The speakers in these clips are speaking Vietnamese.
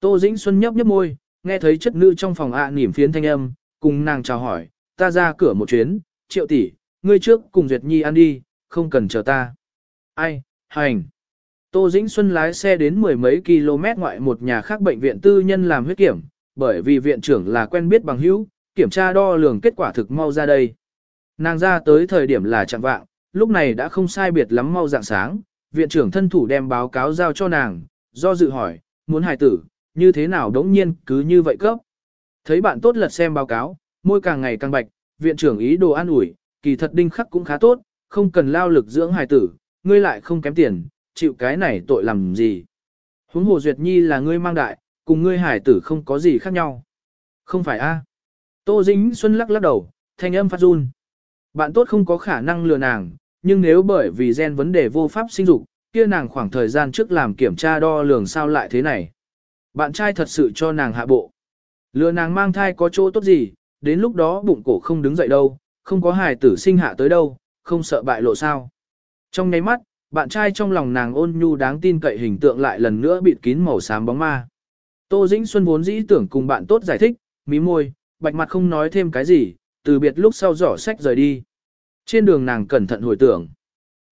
Tô Dĩnh Xuân nhấp nhấp môi, nghe thấy chất nữ trong phòng ạ à nỉm phiến thanh âm, cùng nàng chào hỏi, ta ra cửa một chuyến, triệu tỷ, ngươi trước cùng Duyệt Nhi ăn đi, không cần chờ ta. Ai, hành. Tô Dĩnh Xuân lái xe đến mười mấy km ngoại một nhà khác bệnh viện tư nhân làm huyết kiểm, bởi vì viện trưởng là quen biết bằng hữu, kiểm tra đo lường kết quả thực mau ra đây. Nàng ra tới thời điểm là chẳng vạng, lúc này đã không sai biệt lắm mau dạng sáng, viện trưởng thân thủ đem báo cáo giao cho nàng, do dự hỏi, muốn hài tử, như thế nào đống nhiên cứ như vậy cấp. Thấy bạn tốt lật xem báo cáo, môi càng ngày càng bạch, viện trưởng ý đồ an ủi, kỳ thật đinh khắc cũng khá tốt, không cần lao lực dưỡng hài tử, ngươi lại không kém tiền, chịu cái này tội làm gì. Huống hồ Duyệt Nhi là ngươi mang đại, cùng ngươi hải tử không có gì khác nhau. Không phải a? Tô Dĩnh Xuân lắc lắc đầu, thanh âm phát run. Bạn tốt không có khả năng lừa nàng, nhưng nếu bởi vì gen vấn đề vô pháp sinh dục, kia nàng khoảng thời gian trước làm kiểm tra đo lường sao lại thế này. Bạn trai thật sự cho nàng hạ bộ. Lừa nàng mang thai có chỗ tốt gì, đến lúc đó bụng cổ không đứng dậy đâu, không có hài tử sinh hạ tới đâu, không sợ bại lộ sao. Trong nháy mắt, bạn trai trong lòng nàng ôn nhu đáng tin cậy hình tượng lại lần nữa bịt kín màu xám bóng ma. Tô Dĩnh Xuân vốn dĩ tưởng cùng bạn tốt giải thích, mí môi, bạch mặt không nói thêm cái gì, từ biệt lúc sau giỏ sách rời đi. Trên đường nàng cẩn thận hồi tưởng.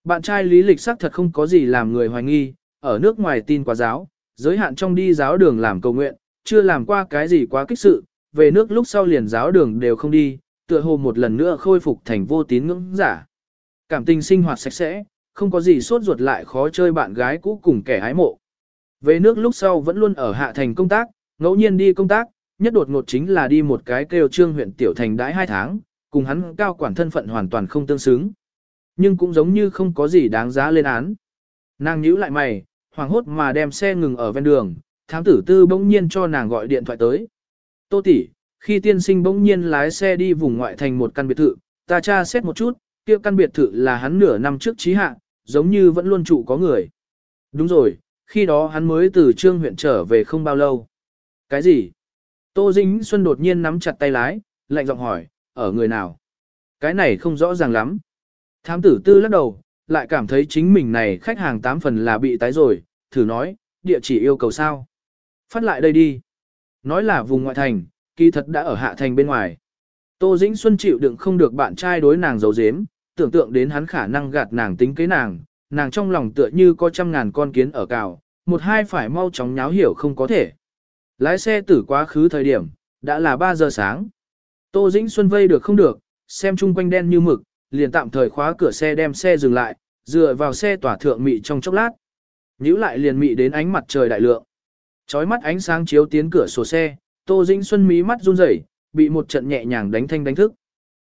Bạn trai lý lịch sắc thật không có gì làm người hoài nghi, ở nước ngoài tin quá giáo, giới hạn trong đi giáo đường làm cầu nguyện, chưa làm qua cái gì quá kích sự, về nước lúc sau liền giáo đường đều không đi, tựa hồ một lần nữa khôi phục thành vô tín ngưỡng giả. Cảm tình sinh hoạt sạch sẽ, không có gì sốt ruột lại khó chơi bạn gái cũ cùng kẻ hái mộ. Về nước lúc sau vẫn luôn ở hạ thành công tác, ngẫu nhiên đi công tác, nhất đột ngột chính là đi một cái kêu trương huyện tiểu thành đãi hai tháng, cùng hắn cao quản thân phận hoàn toàn không tương xứng. Nhưng cũng giống như không có gì đáng giá lên án. Nàng nhíu lại mày, hoảng hốt mà đem xe ngừng ở ven đường, thám tử tư bỗng nhiên cho nàng gọi điện thoại tới. Tô tỷ, khi tiên sinh bỗng nhiên lái xe đi vùng ngoại thành một căn biệt thự, ta tra xét một chút, kia căn biệt thự là hắn nửa năm trước trí hạ, giống như vẫn luôn trụ có người. Đúng rồi, khi đó hắn mới từ trương huyện trở về không bao lâu. Cái gì? Tô Dĩnh Xuân đột nhiên nắm chặt tay lái, lạnh giọng hỏi, ở người nào? Cái này không rõ ràng lắm. Thám tử tư lắc đầu, lại cảm thấy chính mình này khách hàng tám phần là bị tái rồi, thử nói, địa chỉ yêu cầu sao? Phát lại đây đi. Nói là vùng ngoại thành, kỳ thật đã ở hạ thành bên ngoài. Tô Dĩnh Xuân chịu đựng không được bạn trai đối nàng giấu giếm, tưởng tượng đến hắn khả năng gạt nàng tính kế nàng, nàng trong lòng tựa như có trăm ngàn con kiến ở cào, một hai phải mau chóng nháo hiểu không có thể. Lái xe tử quá khứ thời điểm, đã là 3 giờ sáng. Tô Dĩnh Xuân vây được không được, xem chung quanh đen như mực, liền tạm thời khóa cửa xe đem xe dừng lại, dựa vào xe tỏa thượng mị trong chốc lát. Nhữ lại liền mị đến ánh mặt trời đại lượng. Chói mắt ánh sáng chiếu tiến cửa sổ xe, Tô Dĩnh Xuân mí mắt run rẩy, bị một trận nhẹ nhàng đánh thanh đánh thức.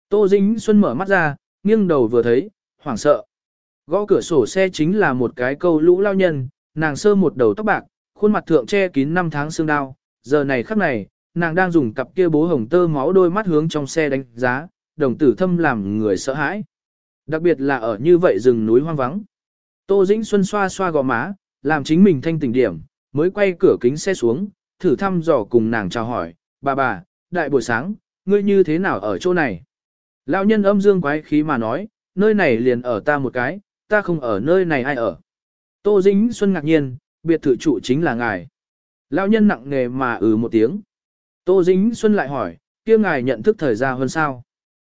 Tô Dĩnh Xuân mở mắt ra, nghiêng đầu vừa thấy, hoảng sợ. Gõ cửa sổ xe chính là một cái câu lũ lao nhân, nàng sơ một đầu tóc bạc, khuôn mặt thượng che kín năm tháng xương đau, giờ này khắc này, nàng đang dùng cặp kia bố hồng tơ máu đôi mắt hướng trong xe đánh giá, đồng tử thâm làm người sợ hãi. Đặc biệt là ở như vậy rừng núi hoang vắng. Tô Dĩnh Xuân xoa xoa gò má, làm chính mình thanh tỉnh điểm, mới quay cửa kính xe xuống, thử thăm dò cùng nàng chào hỏi, bà bà, đại buổi sáng, ngươi như thế nào ở chỗ này? Lão nhân âm dương quái khí mà nói, nơi này liền ở ta một cái, ta không ở nơi này ai ở. Tô Dĩnh Xuân ngạc nhiên, biệt thự chủ chính là ngài. Lão nhân nặng nề mà ừ một tiếng. Tô Dĩnh Xuân lại hỏi, kia ngài nhận thức thời gian hơn sao?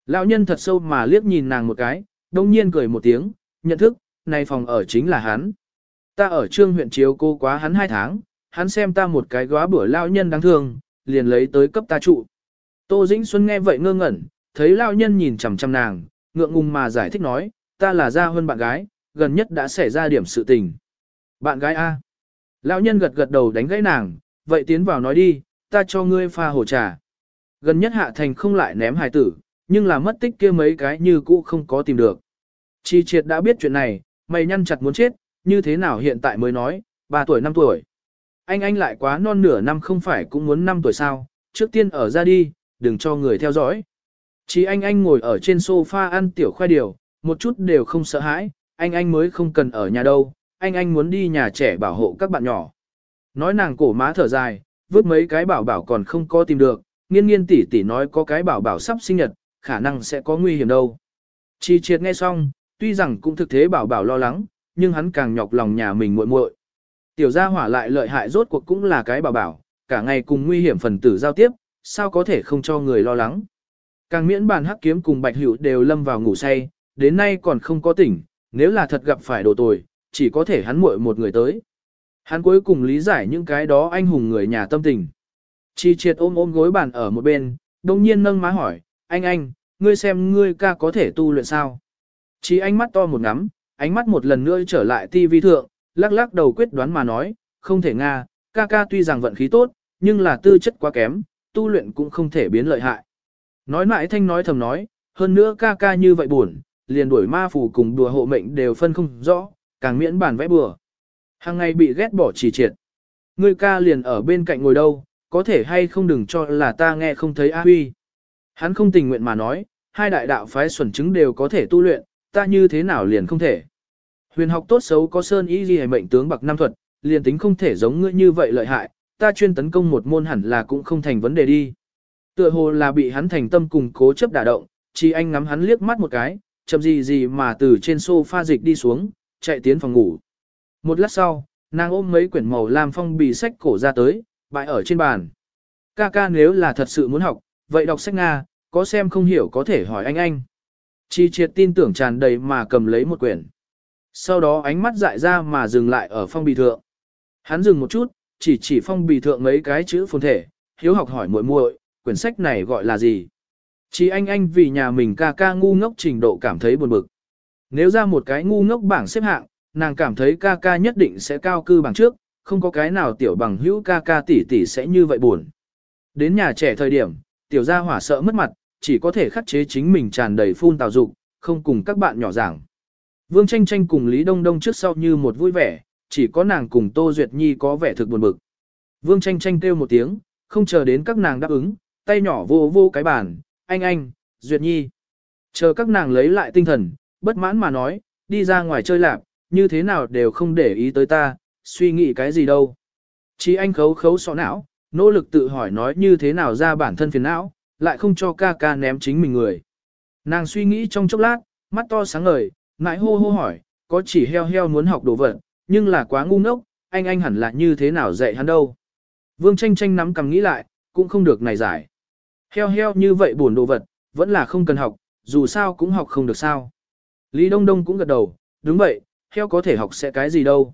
Lão nhân thật sâu mà liếc nhìn nàng một cái, đông nhiên cười một tiếng, nhận thức, nay phòng ở chính là hắn. Ta ở trương huyện chiếu cô quá hắn hai tháng, hắn xem ta một cái góa bữa lão nhân đáng thương, liền lấy tới cấp ta trụ. Tô Dĩnh Xuân nghe vậy ngơ ngẩn, thấy lão nhân nhìn chằm chằm nàng, ngượng ngùng mà giải thích nói, ta là gia hơn bạn gái, gần nhất đã xảy ra điểm sự tình. Bạn gái A. Lão nhân gật gật đầu đánh gãy nàng, vậy tiến vào nói đi, ta cho ngươi pha hồ trà. Gần nhất hạ thành không lại ném hài tử, nhưng là mất tích kia mấy cái như cũ không có tìm được. Chi triệt đã biết chuyện này, mày nhăn chặt muốn chết, như thế nào hiện tại mới nói, 3 tuổi 5 tuổi. Anh anh lại quá non nửa năm không phải cũng muốn 5 tuổi sao, trước tiên ở ra đi, đừng cho người theo dõi. Chỉ anh anh ngồi ở trên sofa ăn tiểu khoai điều, một chút đều không sợ hãi, anh anh mới không cần ở nhà đâu, anh anh muốn đi nhà trẻ bảo hộ các bạn nhỏ. Nói nàng cổ má thở dài, vứt mấy cái bảo bảo còn không có tìm được, nghiên nghiên tỷ tỷ nói có cái bảo bảo sắp sinh nhật, khả năng sẽ có nguy hiểm đâu. Chi triệt nghe xong, tuy rằng cũng thực thế bảo bảo lo lắng, nhưng hắn càng nhọc lòng nhà mình muội muội. Tiểu gia hỏa lại lợi hại rốt cuộc cũng là cái bảo bảo, cả ngày cùng nguy hiểm phần tử giao tiếp, sao có thể không cho người lo lắng. Càng miễn bàn hắc kiếm cùng bạch hữu đều lâm vào ngủ say, đến nay còn không có tỉnh, nếu là thật gặp phải đồ tồi, chỉ có thể hắn muội một người tới. Hắn cuối cùng lý giải những cái đó anh hùng người nhà tâm tình. Chi triệt ôm ôm gối bàn ở một bên, đồng nhiên nâng má hỏi, anh anh, ngươi xem ngươi ca có thể tu luyện sao? Chi ánh mắt to một ngắm, ánh mắt một lần nữa trở lại ti vi thượng, lắc lắc đầu quyết đoán mà nói, không thể nga, ca ca tuy rằng vận khí tốt, nhưng là tư chất quá kém, tu luyện cũng không thể biến lợi hại. Nói mãi thanh nói thầm nói, hơn nữa ca ca như vậy buồn, liền đuổi ma phù cùng đùa hộ mệnh đều phân không rõ, càng miễn bản vẽ bừa. Hàng ngày bị ghét bỏ chỉ triệt. Ngươi ca liền ở bên cạnh ngồi đâu, có thể hay không đừng cho là ta nghe không thấy A Huy. Hắn không tình nguyện mà nói, hai đại đạo phái xuẩn chứng đều có thể tu luyện, ta như thế nào liền không thể. Huyền học tốt xấu có sơn y ghi mệnh tướng bậc năm thuật, liền tính không thể giống ngươi như vậy lợi hại, ta chuyên tấn công một môn hẳn là cũng không thành vấn đề đi. Tựa hồ là bị hắn thành tâm cùng cố chấp đả động, chỉ anh ngắm hắn liếc mắt một cái, chậm gì gì mà từ trên sofa dịch đi xuống, chạy tiến phòng ngủ. Một lát sau, nàng ôm mấy quyển màu lam phong bì sách cổ ra tới, bại ở trên bàn. Ca ca nếu là thật sự muốn học, vậy đọc sách Nga, có xem không hiểu có thể hỏi anh anh. Chi triệt tin tưởng tràn đầy mà cầm lấy một quyển. Sau đó ánh mắt dại ra mà dừng lại ở phong bì thượng. Hắn dừng một chút, chỉ chỉ phong bì thượng mấy cái chữ phồn thể, hiếu học hỏi muội muội, quyển sách này gọi là gì? Chỉ anh anh vì nhà mình ca ca ngu ngốc trình độ cảm thấy buồn bực. Nếu ra một cái ngu ngốc bảng xếp hạng, nàng cảm thấy ca ca nhất định sẽ cao cư bằng trước, không có cái nào tiểu bằng hữu ca ca tỷ tỷ sẽ như vậy buồn. Đến nhà trẻ thời điểm, tiểu gia hỏa sợ mất mặt, chỉ có thể khắc chế chính mình tràn đầy phun tào dục, không cùng các bạn nhỏ giảng. Vương tranh tranh cùng Lý Đông Đông trước sau như một vui vẻ, chỉ có nàng cùng Tô Duyệt Nhi có vẻ thực buồn bực. Vương tranh tranh kêu một tiếng, không chờ đến các nàng đáp ứng, tay nhỏ vô vô cái bàn, anh anh, Duyệt Nhi. Chờ các nàng lấy lại tinh thần, bất mãn mà nói, đi ra ngoài chơi lạp, như thế nào đều không để ý tới ta, suy nghĩ cái gì đâu. Chỉ anh khấu khấu sọ não, nỗ lực tự hỏi nói như thế nào ra bản thân phiền não, lại không cho ca ca ném chính mình người. Nàng suy nghĩ trong chốc lát, mắt to sáng ngời, ngại hô hô hỏi, có chỉ heo heo muốn học đồ vật, nhưng là quá ngu ngốc, anh anh hẳn là như thế nào dạy hắn đâu. Vương tranh tranh nắm cầm nghĩ lại, cũng không được này giải. Heo heo như vậy buồn đồ vật, vẫn là không cần học, dù sao cũng học không được sao. Lý Đông Đông cũng gật đầu, đúng vậy, heo có thể học sẽ cái gì đâu.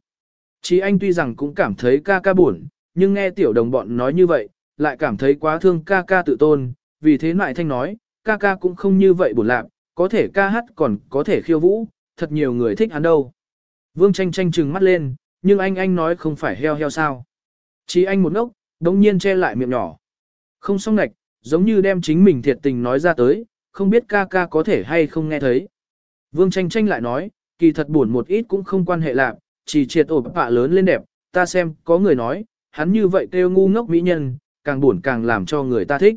Chí anh tuy rằng cũng cảm thấy ca ca buồn, nhưng nghe tiểu đồng bọn nói như vậy, lại cảm thấy quá thương ca ca tự tôn, vì thế lại thanh nói, ca ca cũng không như vậy buồn lạc, có thể ca hát còn có thể khiêu vũ, thật nhiều người thích hắn đâu. Vương tranh tranh trừng mắt lên, nhưng anh anh nói không phải heo heo sao. chỉ anh một ngốc, đống nhiên che lại miệng nhỏ. Không xong nạch, giống như đem chính mình thiệt tình nói ra tới, không biết ca ca có thể hay không nghe thấy. Vương tranh tranh lại nói, kỳ thật buồn một ít cũng không quan hệ lạc, chỉ triệt ổ bạ lớn lên đẹp, ta xem, có người nói, hắn như vậy kêu ngu ngốc mỹ nhân, càng buồn càng làm cho người ta thích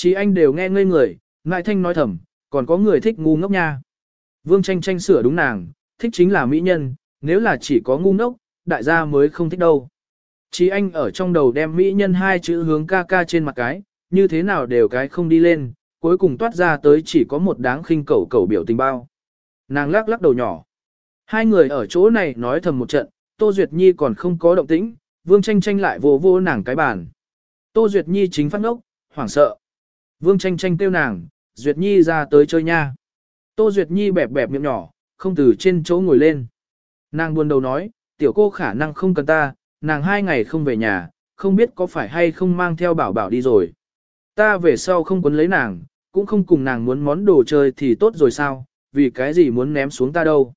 chí anh đều nghe ngây người, ngại thanh nói thầm, còn có người thích ngu ngốc nha. Vương tranh tranh sửa đúng nàng, thích chính là mỹ nhân, nếu là chỉ có ngu ngốc, đại gia mới không thích đâu. chí anh ở trong đầu đem mỹ nhân hai chữ hướng ca ca trên mặt cái, như thế nào đều cái không đi lên, cuối cùng toát ra tới chỉ có một đáng khinh cẩu cẩu biểu tình bao. Nàng lắc lắc đầu nhỏ. Hai người ở chỗ này nói thầm một trận, Tô Duyệt Nhi còn không có động tĩnh, Vương Tranh Tranh lại vô vô nàng cái bàn. Tô Duyệt Nhi chính phát ngốc, hoảng sợ. Vương Tranh Tranh kêu nàng, Duyệt Nhi ra tới chơi nha. Tô Duyệt Nhi bẹp bẹp miệng nhỏ, không từ trên chỗ ngồi lên. Nàng buồn đầu nói, tiểu cô khả năng không cần ta, nàng hai ngày không về nhà, không biết có phải hay không mang theo bảo bảo đi rồi. Ta về sau không quấn lấy nàng, cũng không cùng nàng muốn món đồ chơi thì tốt rồi sao, vì cái gì muốn ném xuống ta đâu.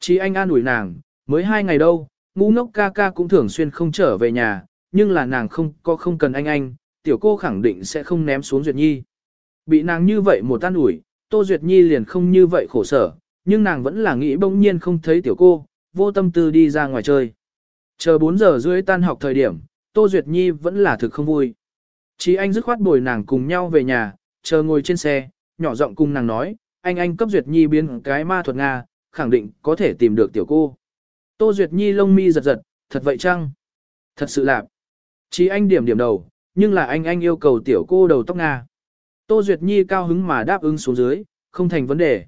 Chỉ anh an ủi nàng, mới hai ngày đâu, ngu ngốc ca ca cũng thường xuyên không trở về nhà, nhưng là nàng không có không cần anh anh, tiểu cô khẳng định sẽ không ném xuống Duyệt Nhi. Bị nàng như vậy một tan ủi, Tô Duyệt Nhi liền không như vậy khổ sở, nhưng nàng vẫn là nghĩ bỗng nhiên không thấy tiểu cô, vô tâm tư đi ra ngoài chơi. Chờ 4 giờ rưỡi tan học thời điểm, Tô Duyệt Nhi vẫn là thực không vui. Chí anh dứt khoát bồi nàng cùng nhau về nhà, chờ ngồi trên xe, nhỏ giọng cùng nàng nói, anh anh cấp Duyệt Nhi biến cái ma thuật Nga, khẳng định có thể tìm được tiểu cô. Tô Duyệt Nhi lông mi giật giật, thật vậy chăng? Thật sự lạp. Chí anh điểm điểm đầu, nhưng là anh anh yêu cầu tiểu cô đầu tóc Nga. Tô Duyệt Nhi cao hứng mà đáp ứng xuống dưới, không thành vấn đề.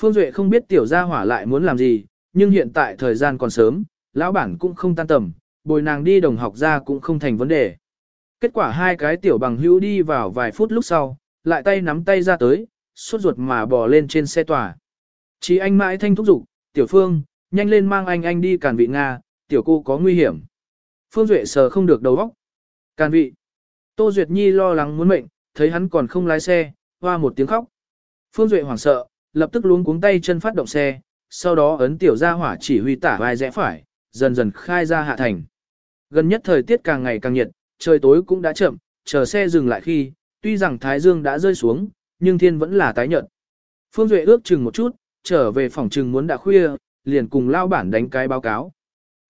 Phương Duệ không biết tiểu gia hỏa lại muốn làm gì, nhưng hiện tại thời gian còn sớm, lão bản cũng không tan tầm, bồi nàng đi đồng học ra cũng không thành vấn đề. Kết quả hai cái tiểu bằng hữu đi vào vài phút lúc sau, lại tay nắm tay ra tới, suốt ruột mà bò lên trên xe tòa. Chí anh mãi thanh thúc giục, tiểu phương, nhanh lên mang anh anh đi càn vị Nga, tiểu cô có nguy hiểm. Phương Duệ sờ không được đầu óc. Càn vị. Tô Duyệt Nhi lo lắng muốn mệnh, thấy hắn còn không lái xe, hoa một tiếng khóc. Phương Duệ hoảng sợ, lập tức luống cuống tay chân phát động xe, sau đó ấn tiểu ra hỏa chỉ huy tả vai rẽ phải, dần dần khai ra hạ thành. Gần nhất thời tiết càng ngày càng nhiệt, trời tối cũng đã chậm, chờ xe dừng lại khi, tuy rằng thái dương đã rơi xuống, nhưng thiên vẫn là tái nhợt. Phương Duệ ước chừng một chút, trở về phòng trừng muốn đã khuya, liền cùng lao bản đánh cái báo cáo.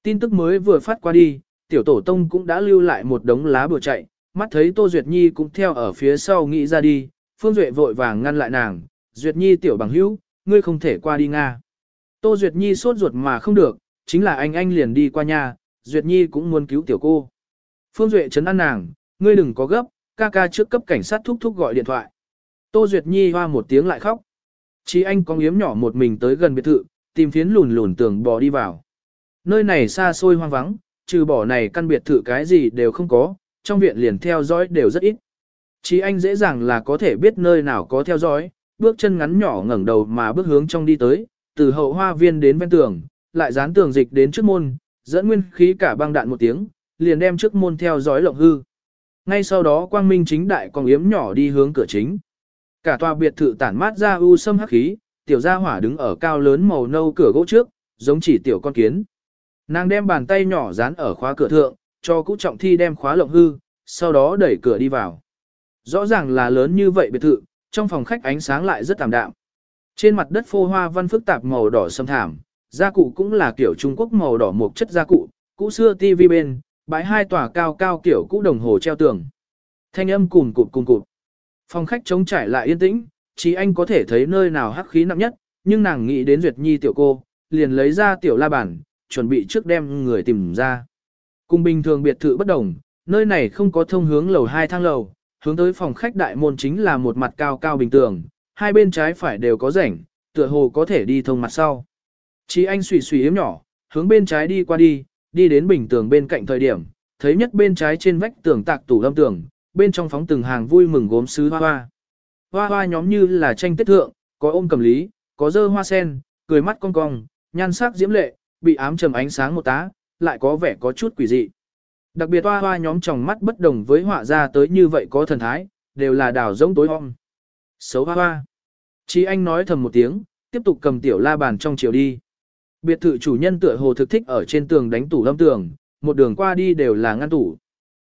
Tin tức mới vừa phát qua đi, tiểu tổ tông cũng đã lưu lại một đống lá bừa chạy, mắt thấy Tô Duyệt Nhi cũng theo ở phía sau nghĩ ra đi, Phương Duệ vội vàng ngăn lại nàng, Duyệt Nhi tiểu bằng hữu, ngươi không thể qua đi Nga. Tô Duyệt Nhi sốt ruột mà không được, chính là anh anh liền đi qua nhà, Duyệt Nhi cũng muốn cứu tiểu cô. Phương Duệ chấn an nàng, ngươi đừng có gấp, ca ca trước cấp cảnh sát thúc thúc gọi điện thoại. Tô Duyệt Nhi hoa một tiếng lại khóc. Chí anh có yếm nhỏ một mình tới gần biệt thự, tìm phiến lùn lùn tường bò đi vào. Nơi này xa xôi hoang vắng, trừ bỏ này căn biệt thự cái gì đều không có, trong viện liền theo dõi đều rất ít. Chí anh dễ dàng là có thể biết nơi nào có theo dõi, bước chân ngắn nhỏ ngẩng đầu mà bước hướng trong đi tới, từ hậu hoa viên đến ven tường, lại dán tường dịch đến trước môn, dẫn nguyên khí cả băng đạn một tiếng, liền đem trước môn theo dõi lộng hư. Ngay sau đó quang minh chính đại còn yếm nhỏ đi hướng cửa chính. Cả tòa biệt thự tản mát ra u sâm hắc khí, tiểu gia hỏa đứng ở cao lớn màu nâu cửa gỗ trước, giống chỉ tiểu con kiến. Nàng đem bàn tay nhỏ dán ở khóa cửa thượng, cho cũ trọng thi đem khóa lộng hư, sau đó đẩy cửa đi vào. Rõ ràng là lớn như vậy biệt thự, trong phòng khách ánh sáng lại rất tạm đạm. Trên mặt đất phô hoa văn phức tạp màu đỏ sâm thảm, gia cụ cũng là kiểu Trung Quốc màu đỏ một chất gia cụ, cũ xưa TV bên, bãi hai tòa cao cao kiểu cũ đồng hồ treo tường. Thanh âm cùn cụt cùn cụt. Phòng khách trống trải lại yên tĩnh, chỉ anh có thể thấy nơi nào hắc khí nặng nhất, nhưng nàng nghĩ đến Duyệt Nhi tiểu cô, liền lấy ra tiểu la bàn, chuẩn bị trước đem người tìm ra. Cùng bình thường biệt thự bất đồng, nơi này không có thông hướng lầu hai thang lầu, hướng tới phòng khách đại môn chính là một mặt cao cao bình tường, hai bên trái phải đều có rảnh, tựa hồ có thể đi thông mặt sau. Chí anh xùy xùy yếm nhỏ, hướng bên trái đi qua đi, đi đến bình tường bên cạnh thời điểm, thấy nhất bên trái trên vách tường tạc tủ lâm tường, bên trong phóng từng hàng vui mừng gốm sứ hoa hoa. Hoa hoa nhóm như là tranh tết thượng, có ôm cầm lý, có dơ hoa sen, cười mắt cong cong, nhan sắc diễm lệ, bị ám trầm ánh sáng một tá, lại có vẻ có chút quỷ dị. Đặc biệt hoa hoa nhóm tròng mắt bất đồng với họa ra tới như vậy có thần thái, đều là đảo giống tối om. Xấu hoa hoa. Chí anh nói thầm một tiếng, tiếp tục cầm tiểu la bàn trong chiều đi. Biệt thự chủ nhân tựa hồ thực thích ở trên tường đánh tủ lâm tường, một đường qua đi đều là ngăn tủ.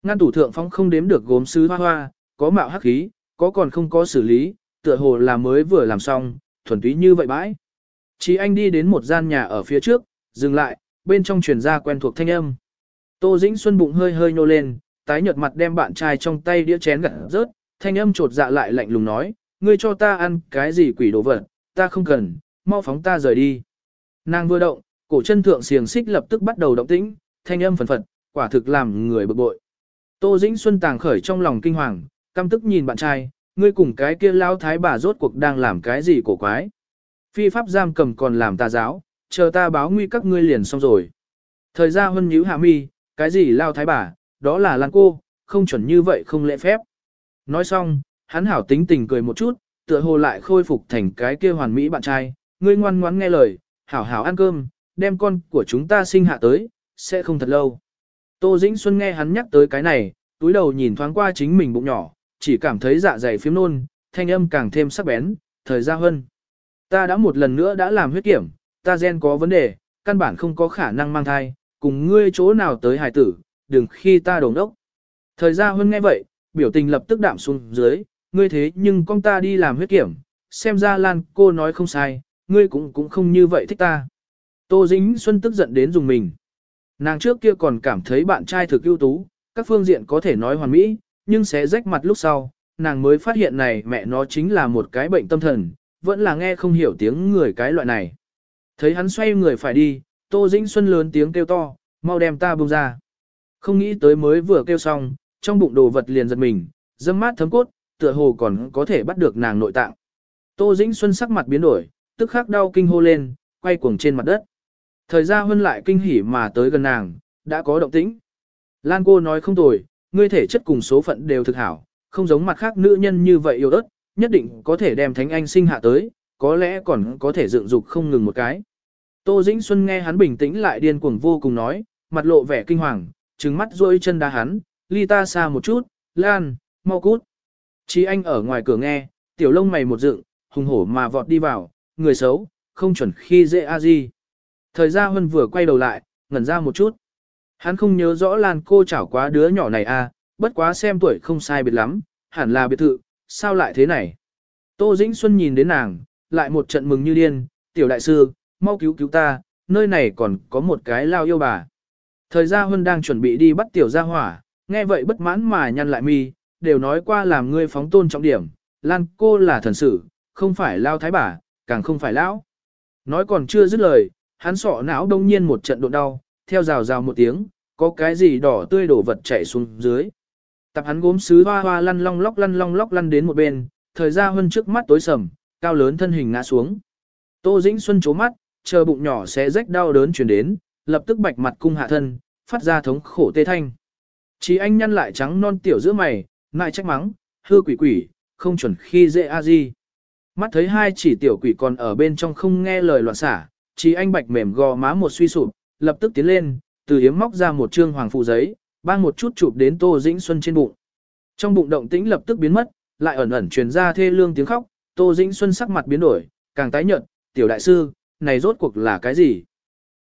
Ngăn tủ thượng phong không đếm được gốm sứ hoa hoa, có mạo hắc khí, có còn không có xử lý, tựa hồ là mới vừa làm xong, thuần túy như vậy bãi. Chí anh đi đến một gian nhà ở phía trước, dừng lại, bên trong truyền ra quen thuộc thanh âm. Tô Dĩnh Xuân bụng hơi hơi nhô lên, tái nhợt mặt đem bạn trai trong tay đĩa chén gặt rớt, thanh âm trột dạ lại lạnh lùng nói, ngươi cho ta ăn cái gì quỷ đồ vật, ta không cần, mau phóng ta rời đi. Nàng vừa động, cổ chân thượng xiềng xích lập tức bắt đầu động tĩnh, thanh âm phần phật, quả thực làm người bực bội. Tô Dĩnh Xuân tàng khởi trong lòng kinh hoàng, căm tức nhìn bạn trai, ngươi cùng cái kia lao thái bà rốt cuộc đang làm cái gì cổ quái. Phi pháp giam cầm còn làm tà giáo, chờ ta báo nguy các ngươi liền xong rồi. Thời gian huân nhíu hạ mi, cái gì lao thái bà, đó là lan cô, không chuẩn như vậy không lễ phép. Nói xong, hắn hảo tính tình cười một chút, tựa hồ lại khôi phục thành cái kia hoàn mỹ bạn trai, ngươi ngoan ngoãn nghe lời, hảo hảo ăn cơm, đem con của chúng ta sinh hạ tới, sẽ không thật lâu. Tô Dĩnh Xuân nghe hắn nhắc tới cái này, túi đầu nhìn thoáng qua chính mình bụng nhỏ, chỉ cảm thấy dạ dày phiếm nôn, thanh âm càng thêm sắc bén, thời gian hơn. Ta đã một lần nữa đã làm huyết kiểm, ta gen có vấn đề, căn bản không có khả năng mang thai, cùng ngươi chỗ nào tới hài tử, đừng khi ta đồng đốc. Thời gian hơn nghe vậy, biểu tình lập tức đạm xuống dưới, ngươi thế nhưng con ta đi làm huyết kiểm, xem ra Lan cô nói không sai, ngươi cũng cũng không như vậy thích ta. Tô Dĩnh Xuân tức giận đến dùng mình. Nàng trước kia còn cảm thấy bạn trai thực ưu tú, các phương diện có thể nói hoàn mỹ, nhưng sẽ rách mặt lúc sau, nàng mới phát hiện này mẹ nó chính là một cái bệnh tâm thần, vẫn là nghe không hiểu tiếng người cái loại này. Thấy hắn xoay người phải đi, Tô Dĩnh Xuân lớn tiếng kêu to, mau đem ta buông ra. Không nghĩ tới mới vừa kêu xong, trong bụng đồ vật liền giật mình, dâm mát thấm cốt, tựa hồ còn có thể bắt được nàng nội tạng. Tô Dĩnh Xuân sắc mặt biến đổi, tức khắc đau kinh hô lên, quay cuồng trên mặt đất. Thời gian hơn lại kinh hỉ mà tới gần nàng, đã có động tĩnh. Lan cô nói không tồi, ngươi thể chất cùng số phận đều thực hảo, không giống mặt khác nữ nhân như vậy yêu ớt, nhất định có thể đem thánh anh sinh hạ tới, có lẽ còn có thể dựng dục không ngừng một cái. Tô Dĩnh Xuân nghe hắn bình tĩnh lại điên cuồng vô cùng nói, mặt lộ vẻ kinh hoàng, trừng mắt rôi chân đá hắn, ly ta xa một chút, lan, mau cút. Chí anh ở ngoài cửa nghe, tiểu lông mày một dựng, hùng hổ mà vọt đi vào, người xấu, không chuẩn khi dễ a gì. Thời gian hơn vừa quay đầu lại, ngẩn ra một chút. Hắn không nhớ rõ Lan cô chảo quá đứa nhỏ này a, bất quá xem tuổi không sai biệt lắm, hẳn là biệt thự, sao lại thế này. Tô Dĩnh Xuân nhìn đến nàng, lại một trận mừng như điên, tiểu đại sư, mau cứu cứu ta, nơi này còn có một cái lao yêu bà. Thời gia Huân đang chuẩn bị đi bắt tiểu gia hỏa, nghe vậy bất mãn mà nhăn lại mi, đều nói qua làm ngươi phóng tôn trọng điểm, Lan cô là thần sử, không phải lao thái bà, càng không phải lão. Nói còn chưa dứt lời, hắn sọ não đông nhiên một trận độ đau, theo rào rào một tiếng, có cái gì đỏ tươi đổ vật chảy xuống dưới. Tập hắn gốm sứ hoa hoa lăn long lóc lăn long lóc lăn đến một bên, thời gia Huân trước mắt tối sầm, cao lớn thân hình ngã xuống. Tô Dĩnh Xuân chố mắt, chờ bụng nhỏ sẽ rách đau đớn chuyển đến, lập tức bạch mặt cung hạ thân, phát ra thống khổ tê thanh. Chỉ anh nhăn lại trắng non tiểu giữa mày, ngại trách mắng, hư quỷ quỷ, không chuẩn khi dễ a di. Mắt thấy hai chỉ tiểu quỷ còn ở bên trong không nghe lời loạn xả, chỉ anh bạch mềm gò má một suy sụp, lập tức tiến lên, từ hiếm móc ra một trương hoàng phụ giấy, bang một chút chụp đến Tô Dĩnh Xuân trên bụng. Trong bụng động tĩnh lập tức biến mất, lại ẩn ẩn truyền ra thê lương tiếng khóc, Tô Dĩnh Xuân sắc mặt biến đổi, càng tái nhợt, "Tiểu đại sư, này rốt cuộc là cái gì?"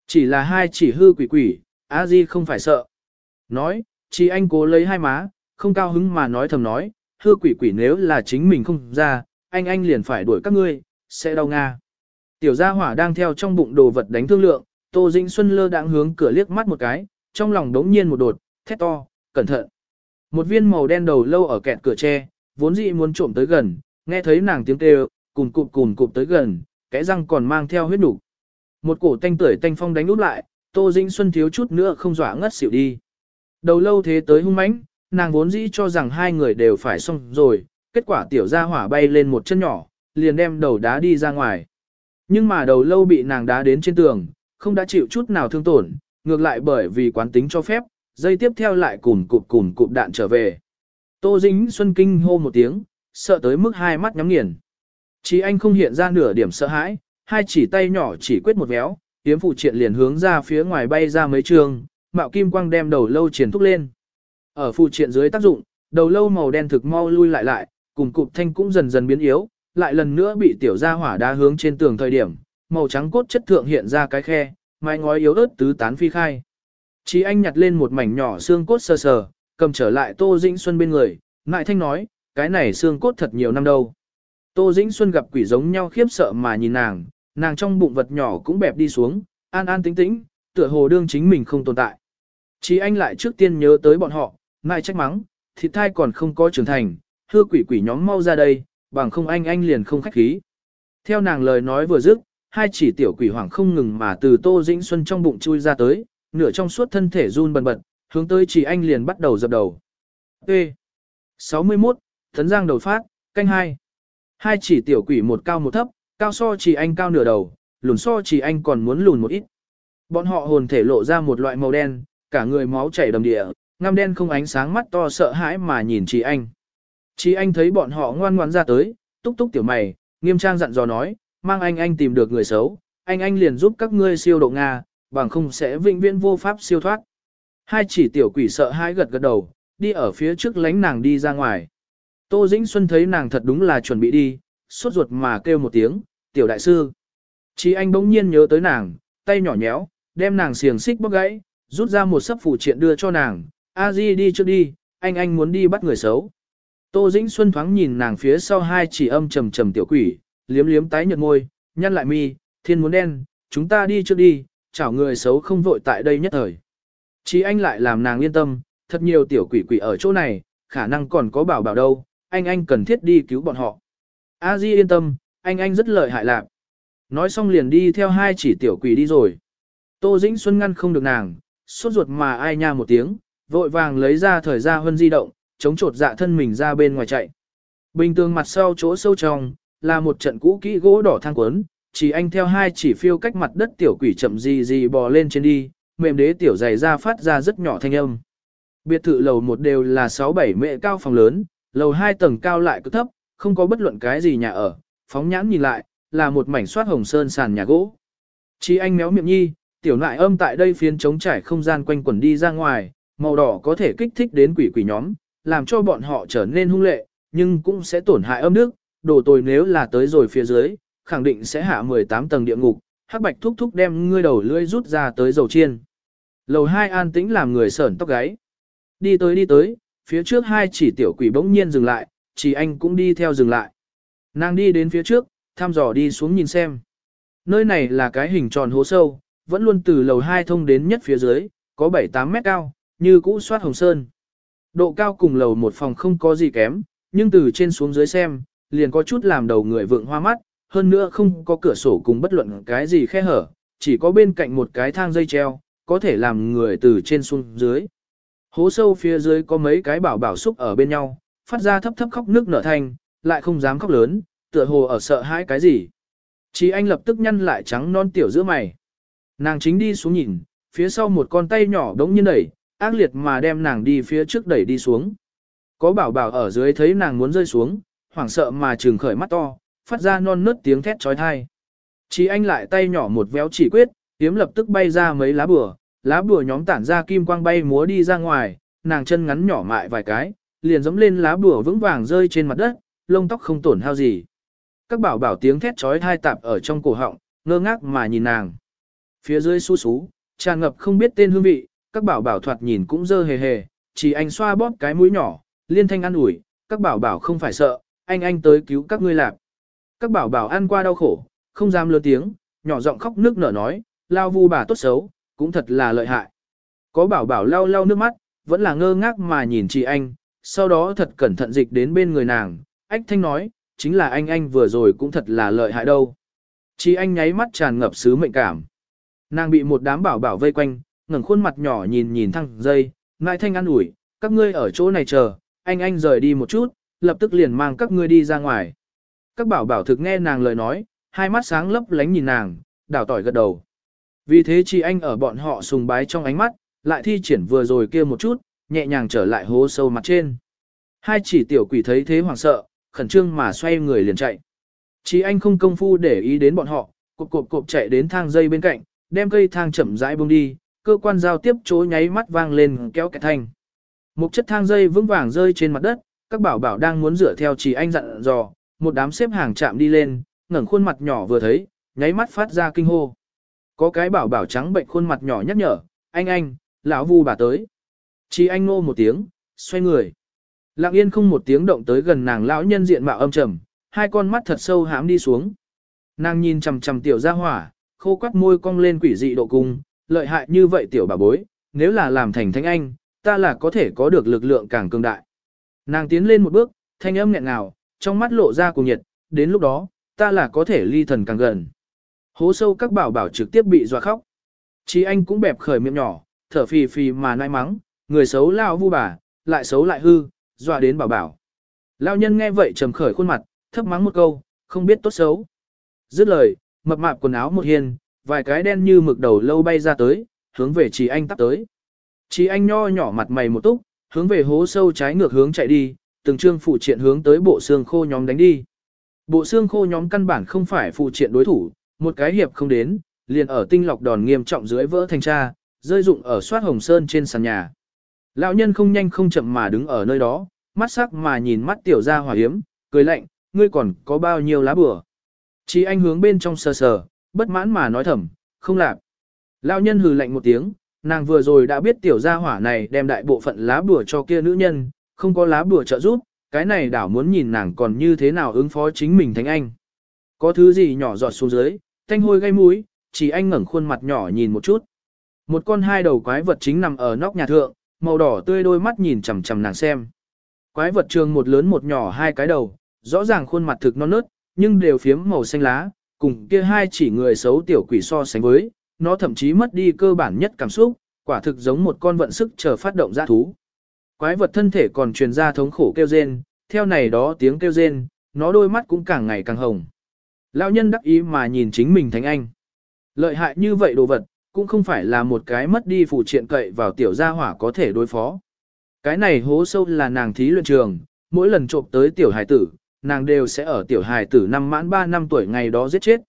Chỉ là hai chỉ hư quỷ quỷ, A Di không phải sợ. Nói, chỉ anh cố lấy hai má, không cao hứng mà nói thầm nói, hư quỷ quỷ nếu là chính mình không ra, anh anh liền phải đuổi các ngươi, sẽ đau nga. Tiểu gia hỏa đang theo trong bụng đồ vật đánh thương lượng, Tô Dĩnh Xuân lơ đãng hướng cửa liếc mắt một cái, trong lòng đống nhiên một đột, thét to, cẩn thận. Một viên màu đen đầu lâu ở kẹt cửa tre, vốn dĩ muốn trộm tới gần, nghe thấy nàng tiếng kêu, cùng cụp cùng cụp tới gần, cái răng còn mang theo huyết đủ. Một cổ tanh tưởi tanh phong đánh úp lại, Tô Dĩnh Xuân thiếu chút nữa không dọa ngất xỉu đi. Đầu lâu thế tới hung mãnh, nàng vốn dĩ cho rằng hai người đều phải xong rồi, kết quả tiểu gia hỏa bay lên một chân nhỏ, liền đem đầu đá đi ra ngoài. Nhưng mà đầu lâu bị nàng đá đến trên tường, không đã chịu chút nào thương tổn, ngược lại bởi vì quán tính cho phép, dây tiếp theo lại cùng cụp cùng cụp đạn trở về. Tô Dĩnh Xuân kinh hô một tiếng, sợ tới mức hai mắt nhắm nghiền. Chỉ anh không hiện ra nửa điểm sợ hãi, hai chỉ tay nhỏ chỉ quyết một véo, tiếm phụ triện liền hướng ra phía ngoài bay ra mấy trường, mạo kim quang đem đầu lâu triển thúc lên. Ở phụ triện dưới tác dụng, đầu lâu màu đen thực mau lui lại lại, cùng cụp thanh cũng dần dần biến yếu, lại lần nữa bị tiểu gia hỏa đá hướng trên tường thời điểm, màu trắng cốt chất thượng hiện ra cái khe, mái ngói yếu ớt tứ tán phi khai. Chí anh nhặt lên một mảnh nhỏ xương cốt sờ sờ, cầm trở lại Tô Dĩnh Xuân bên người, ngại thanh nói, cái này xương cốt thật nhiều năm đâu. Tô Dĩnh Xuân gặp quỷ giống nhau khiếp sợ mà nhìn nàng, nàng trong bụng vật nhỏ cũng bẹp đi xuống, an an tĩnh tĩnh, tựa hồ đương chính mình không tồn tại. Chí anh lại trước tiên nhớ tới bọn họ, ngại trách mắng, thịt thai còn không có trưởng thành, hưa quỷ quỷ nhóm mau ra đây, bằng không anh anh liền không khách khí. Theo nàng lời nói vừa dứt, hai chỉ tiểu quỷ hoàng không ngừng mà từ Tô Dĩnh Xuân trong bụng chui ra tới, nửa trong suốt thân thể run bần bật, hướng tới chỉ anh liền bắt đầu dập đầu. T. 61, Thấn Giang đầu phát, canh hai. Hai chỉ tiểu quỷ một cao một thấp, cao so chỉ anh cao nửa đầu, lùn so chỉ anh còn muốn lùn một ít. Bọn họ hồn thể lộ ra một loại màu đen, cả người máu chảy đầm địa, ngăm đen không ánh sáng mắt to sợ hãi mà nhìn chỉ anh. Chỉ anh thấy bọn họ ngoan ngoan ra tới, túc túc tiểu mày, nghiêm trang dặn dò nói, mang anh anh tìm được người xấu, anh anh liền giúp các ngươi siêu độ Nga, bằng không sẽ vĩnh viễn vô pháp siêu thoát. Hai chỉ tiểu quỷ sợ hãi gật gật đầu, đi ở phía trước lánh nàng đi ra ngoài. Tô Dĩnh Xuân thấy nàng thật đúng là chuẩn bị đi, suốt ruột mà kêu một tiếng, tiểu đại sư. Chí anh bỗng nhiên nhớ tới nàng, tay nhỏ nhéo, đem nàng xiềng xích bóc gãy, rút ra một sấp phụ triện đưa cho nàng, a di đi trước đi, anh anh muốn đi bắt người xấu. Tô Dĩnh Xuân thoáng nhìn nàng phía sau hai chỉ âm trầm trầm tiểu quỷ, liếm liếm tái nhợt môi, nhăn lại mi, thiên muốn đen, chúng ta đi trước đi, chảo người xấu không vội tại đây nhất thời. Chí anh lại làm nàng yên tâm, thật nhiều tiểu quỷ quỷ ở chỗ này, khả năng còn có bảo bảo đâu, anh anh cần thiết đi cứu bọn họ. A Di yên tâm, anh anh rất lợi hại lạc. Nói xong liền đi theo hai chỉ tiểu quỷ đi rồi. Tô Dĩnh Xuân ngăn không được nàng, suốt ruột mà ai nha một tiếng, vội vàng lấy ra thời gia hơn di động, chống trột dạ thân mình ra bên ngoài chạy. Bình tường mặt sau chỗ sâu trong, là một trận cũ kỹ gỗ đỏ thang quấn, chỉ anh theo hai chỉ phiêu cách mặt đất tiểu quỷ chậm gì gì bò lên trên đi, mềm đế tiểu dày ra phát ra rất nhỏ thanh âm. Biệt thự lầu một đều là 6-7 mệ cao phòng lớn, lầu hai tầng cao lại cứ thấp, không có bất luận cái gì nhà ở, phóng nhãn nhìn lại, là một mảnh soát hồng sơn sàn nhà gỗ. Chi anh méo miệng nhi, tiểu nại âm tại đây phiến trống trải không gian quanh quẩn đi ra ngoài, màu đỏ có thể kích thích đến quỷ quỷ nhóm, làm cho bọn họ trở nên hung lệ, nhưng cũng sẽ tổn hại âm nước. đồ tồi nếu là tới rồi phía dưới, khẳng định sẽ hạ 18 tầng địa ngục, hắc bạch thúc thúc đem ngươi đầu lưỡi rút ra tới dầu chiên. Lầu 2 an tĩnh làm người sởn tóc gáy. Đi tới đi tới, phía trước hai chỉ tiểu quỷ bỗng nhiên dừng lại, chỉ anh cũng đi theo dừng lại. Nàng đi đến phía trước, thăm dò đi xuống nhìn xem. Nơi này là cái hình tròn hố sâu, vẫn luôn từ lầu 2 thông đến nhất phía dưới, có 7-8 mét cao, như cũ soát hồng sơn. Độ cao cùng lầu một phòng không có gì kém, nhưng từ trên xuống dưới xem, liền có chút làm đầu người vượng hoa mắt, hơn nữa không có cửa sổ cùng bất luận cái gì khe hở, chỉ có bên cạnh một cái thang dây treo, có thể làm người từ trên xuống dưới. Hố sâu phía dưới có mấy cái bảo bảo xúc ở bên nhau, phát ra thấp thấp khóc nước nở thanh, lại không dám khóc lớn, tựa hồ ở sợ hãi cái gì. Chí anh lập tức nhăn lại trắng non tiểu giữa mày. Nàng chính đi xuống nhìn, phía sau một con tay nhỏ đống nhiên đẩy, ác liệt mà đem nàng đi phía trước đẩy đi xuống. Có bảo bảo ở dưới thấy nàng muốn rơi xuống, hoảng sợ mà trừng khởi mắt to, phát ra non nớt tiếng thét trói thai. Chí anh lại tay nhỏ một véo chỉ quyết, tiếm lập tức bay ra mấy lá bừa lá bùa nhóm tản ra kim quang bay múa đi ra ngoài, nàng chân ngắn nhỏ mại vài cái, liền giống lên lá bùa vững vàng rơi trên mặt đất, lông tóc không tổn hao gì. Các bảo bảo tiếng thét trói thai tạp ở trong cổ họng, ngơ ngác mà nhìn nàng. Phía dưới su sú, tràn ngập không biết tên hương vị, các bảo bảo thoạt nhìn cũng dơ hề hề, chỉ anh xoa bóp cái mũi nhỏ, liên thanh ăn ủi, các bảo bảo không phải sợ, anh anh tới cứu các ngươi lạc. Các bảo bảo ăn qua đau khổ, không dám lớn tiếng, nhỏ giọng khóc nước nở nói, lao vu bà tốt xấu, cũng thật là lợi hại. Có bảo bảo lau lau nước mắt, vẫn là ngơ ngác mà nhìn chị anh, sau đó thật cẩn thận dịch đến bên người nàng, ách thanh nói, chính là anh anh vừa rồi cũng thật là lợi hại đâu. Chị anh nháy mắt tràn ngập sứ mệnh cảm. Nàng bị một đám bảo bảo vây quanh, ngẩng khuôn mặt nhỏ nhìn nhìn thăng dây, ngại thanh ăn ủi, các ngươi ở chỗ này chờ, anh anh rời đi một chút, lập tức liền mang các ngươi đi ra ngoài. Các bảo bảo thực nghe nàng lời nói, hai mắt sáng lấp lánh nhìn nàng, đảo tỏi gật đầu. Vì thế chị anh ở bọn họ sùng bái trong ánh mắt, lại thi triển vừa rồi kia một chút, nhẹ nhàng trở lại hố sâu mặt trên. Hai chỉ tiểu quỷ thấy thế hoảng sợ, khẩn trương mà xoay người liền chạy. Chị anh không công phu để ý đến bọn họ, cộp cộp cộp chạy đến thang dây bên cạnh, đem cây thang chậm rãi buông đi, cơ quan giao tiếp chối nháy mắt vang lên kéo kẹt thanh. Một chất thang dây vững vàng rơi trên mặt đất, các bảo bảo đang muốn rửa theo chỉ anh dặn dò, một đám xếp hàng chạm đi lên, ngẩng khuôn mặt nhỏ vừa thấy, nháy mắt phát ra kinh hô. Có cái bảo bảo trắng bệnh khuôn mặt nhỏ nhắc nhở, anh anh, lão vu bà tới. Chỉ anh ngô một tiếng, xoay người. Lặng yên không một tiếng động tới gần nàng lão nhân diện mạo âm trầm, hai con mắt thật sâu hãm đi xuống. Nàng nhìn chằm chằm tiểu ra hỏa, khô quắt môi cong lên quỷ dị độ cung, lợi hại như vậy tiểu bà bối, nếu là làm thành thánh anh, ta là có thể có được lực lượng càng cường đại. Nàng tiến lên một bước, thanh âm nghẹn ngào, trong mắt lộ ra cùng nhiệt, đến lúc đó, ta là có thể ly thần càng gần. Hố sâu các bảo bảo trực tiếp bị dọa khóc. Chí anh cũng bẹp khởi miệng nhỏ, thở phì phì mà nai mắng, người xấu lao vu bà, lại xấu lại hư, dọa đến bảo bảo. Lao nhân nghe vậy trầm khởi khuôn mặt, thấp mắng một câu, không biết tốt xấu. Dứt lời, mập mạp quần áo một hiên, vài cái đen như mực đầu lâu bay ra tới, hướng về Chí anh tắt tới. Chí anh nho nhỏ mặt mày một túc, hướng về hố sâu trái ngược hướng chạy đi, từng trương phụ triện hướng tới bộ xương khô nhóm đánh đi. Bộ xương khô nhóm căn bản không phải phụ triện đối thủ, một cái hiệp không đến, liền ở tinh lọc đòn nghiêm trọng dưới vỡ thành tra, rơi dụng ở soát hồng sơn trên sàn nhà. Lão nhân không nhanh không chậm mà đứng ở nơi đó, mắt sắc mà nhìn mắt tiểu gia hỏa hiếm, cười lạnh, ngươi còn có bao nhiêu lá bừa. Chỉ anh hướng bên trong sờ sờ, bất mãn mà nói thầm, không làm. Lão nhân hừ lạnh một tiếng, nàng vừa rồi đã biết tiểu gia hỏa này đem đại bộ phận lá bùa cho kia nữ nhân, không có lá bùa trợ giúp, cái này đảo muốn nhìn nàng còn như thế nào ứng phó chính mình thánh anh. Có thứ gì nhỏ giọt xuống dưới, thanh hôi gây mũi, chỉ anh ngẩng khuôn mặt nhỏ nhìn một chút. Một con hai đầu quái vật chính nằm ở nóc nhà thượng, màu đỏ tươi đôi mắt nhìn chằm chằm nàng xem. Quái vật trường một lớn một nhỏ hai cái đầu, rõ ràng khuôn mặt thực non nớt, nhưng đều phiếm màu xanh lá, cùng kia hai chỉ người xấu tiểu quỷ so sánh với, nó thậm chí mất đi cơ bản nhất cảm xúc, quả thực giống một con vận sức chờ phát động ra thú. Quái vật thân thể còn truyền ra thống khổ kêu rên, theo này đó tiếng kêu rên, nó đôi mắt cũng càng ngày càng hồng. Lão nhân đắc ý mà nhìn chính mình thánh anh. Lợi hại như vậy đồ vật, cũng không phải là một cái mất đi phụ triện cậy vào tiểu gia hỏa có thể đối phó. Cái này hố sâu là nàng thí luyện trường, mỗi lần trộm tới tiểu hài tử, nàng đều sẽ ở tiểu hài tử năm mãn 3 năm tuổi ngày đó giết chết.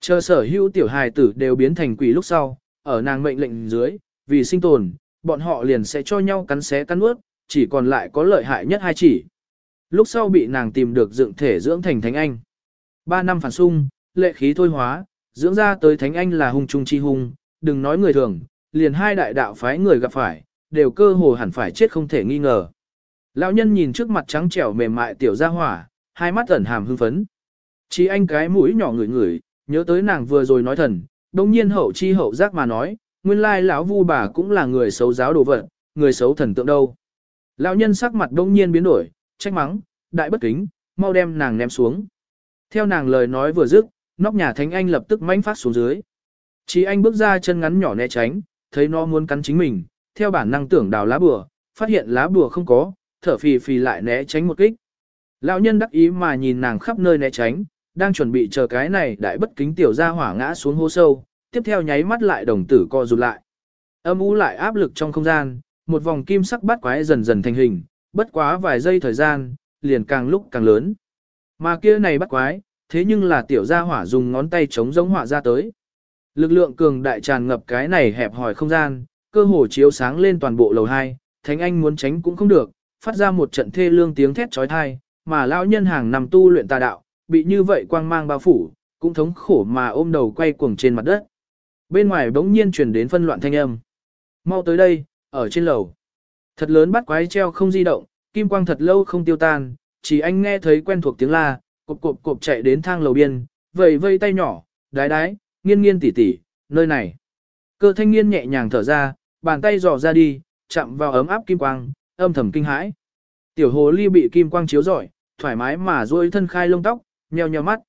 Chờ sở hữu tiểu hài tử đều biến thành quỷ lúc sau, ở nàng mệnh lệnh dưới, vì sinh tồn, bọn họ liền sẽ cho nhau cắn xé cắn nuốt, chỉ còn lại có lợi hại nhất hai chỉ. Lúc sau bị nàng tìm được dựng thể dưỡng thành thánh anh. Ba năm phản sung, lệ khí thôi hóa, dưỡng ra tới thánh anh là hung trung chi hung, đừng nói người thường, liền hai đại đạo phái người gặp phải, đều cơ hồ hẳn phải chết không thể nghi ngờ. Lão nhân nhìn trước mặt trắng trẻo mềm mại tiểu gia hỏa, hai mắt ẩn hàm hưng phấn. Chỉ anh cái mũi nhỏ ngửi ngửi, nhớ tới nàng vừa rồi nói thần, đồng nhiên hậu chi hậu giác mà nói, nguyên lai lão vu bà cũng là người xấu giáo đồ vật, người xấu thần tượng đâu. Lão nhân sắc mặt đông nhiên biến đổi, trách mắng, đại bất kính, mau đem nàng ném xuống. Theo nàng lời nói vừa dứt, nóc nhà thánh anh lập tức manh phát xuống dưới. Chỉ anh bước ra chân ngắn nhỏ né tránh, thấy nó muốn cắn chính mình, theo bản năng tưởng đào lá bùa, phát hiện lá bùa không có, thở phì phì lại né tránh một kích. Lão nhân đắc ý mà nhìn nàng khắp nơi né tránh, đang chuẩn bị chờ cái này đại bất kính tiểu ra hỏa ngã xuống hố sâu, tiếp theo nháy mắt lại đồng tử co rụt lại. Âm u lại áp lực trong không gian, một vòng kim sắc bát quái dần dần thành hình, bất quá vài giây thời gian, liền càng lúc càng lớn. Mà kia này bắt quái, thế nhưng là tiểu gia hỏa dùng ngón tay chống giống họa ra tới. Lực lượng cường đại tràn ngập cái này hẹp hòi không gian, cơ hồ chiếu sáng lên toàn bộ lầu 2, Thánh Anh muốn tránh cũng không được, phát ra một trận thê lương tiếng thét chói tai, mà lão nhân hàng nằm tu luyện tà đạo, bị như vậy quang mang bao phủ, cũng thống khổ mà ôm đầu quay cuồng trên mặt đất. Bên ngoài bỗng nhiên truyền đến phân loạn thanh âm. Mau tới đây, ở trên lầu. Thật lớn bắt quái treo không di động, kim quang thật lâu không tiêu tan, chỉ anh nghe thấy quen thuộc tiếng la, cộp cộp cộp chạy đến thang lầu biên, vầy vây tay nhỏ, đái đái, nghiên nghiên tỉ tỉ, nơi này. Cơ thanh niên nhẹ nhàng thở ra, bàn tay dò ra đi, chạm vào ấm áp kim quang, âm thầm kinh hãi. Tiểu hồ ly bị kim quang chiếu rọi, thoải mái mà duỗi thân khai lông tóc, nheo nheo mắt.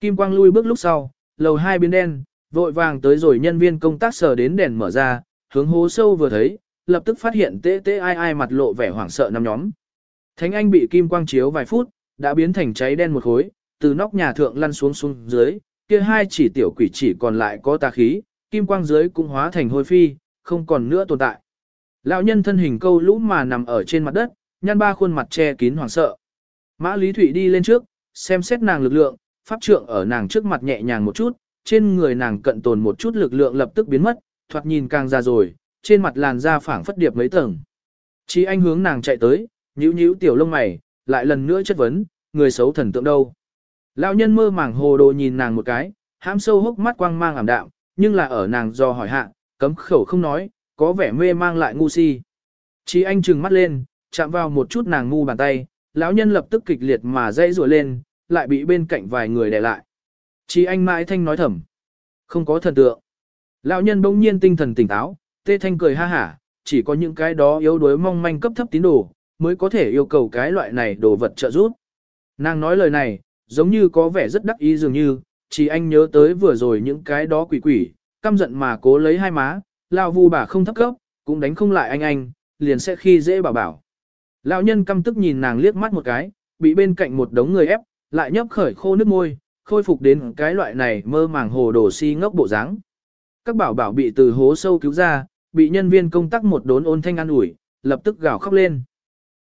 Kim quang lui bước lúc sau, lầu hai biến đen, vội vàng tới rồi nhân viên công tác sờ đến đèn mở ra, hướng hố sâu vừa thấy, lập tức phát hiện tê tê ai ai mặt lộ vẻ hoảng sợ năm nhóm. Thánh Anh bị kim quang chiếu vài phút, đã biến thành cháy đen một khối, từ nóc nhà thượng lăn xuống xuống dưới, kia hai chỉ tiểu quỷ chỉ còn lại có tà khí, kim quang dưới cũng hóa thành hôi phi, không còn nữa tồn tại. Lão nhân thân hình câu lũ mà nằm ở trên mặt đất, nhăn ba khuôn mặt che kín hoảng sợ. Mã Lý Thụy đi lên trước, xem xét nàng lực lượng, pháp trượng ở nàng trước mặt nhẹ nhàng một chút, trên người nàng cận tồn một chút lực lượng lập tức biến mất, thoạt nhìn càng già rồi, trên mặt làn da phảng phất điệp mấy tầng. Chí anh hướng nàng chạy tới, nhíu nhíu tiểu lông mày, lại lần nữa chất vấn, người xấu thần tượng đâu. Lão nhân mơ màng hồ đồ nhìn nàng một cái, hãm sâu hốc mắt quang mang ảm đạm, nhưng là ở nàng do hỏi hạ, cấm khẩu không nói, có vẻ mê mang lại ngu si. Chí anh trừng mắt lên, chạm vào một chút nàng ngu bàn tay, lão nhân lập tức kịch liệt mà dây rùa lên, lại bị bên cạnh vài người đè lại. Chí anh mãi thanh nói thầm, không có thần tượng. Lão nhân bỗng nhiên tinh thần tỉnh táo, tê thanh cười ha hả, chỉ có những cái đó yếu đuối mong manh cấp thấp tín đồ, mới có thể yêu cầu cái loại này đồ vật trợ giúp. Nàng nói lời này, giống như có vẻ rất đắc ý dường như, chỉ anh nhớ tới vừa rồi những cái đó quỷ quỷ, căm giận mà cố lấy hai má, lao vu bà không thấp cấp, cũng đánh không lại anh anh, liền sẽ khi dễ bảo bảo. Lão nhân căm tức nhìn nàng liếc mắt một cái, bị bên cạnh một đống người ép, lại nhấp khởi khô nước môi, khôi phục đến cái loại này mơ màng hồ đồ si ngốc bộ dáng. Các bảo bảo bị từ hố sâu cứu ra, bị nhân viên công tác một đốn ôn thanh an ủi, lập tức gào khóc lên.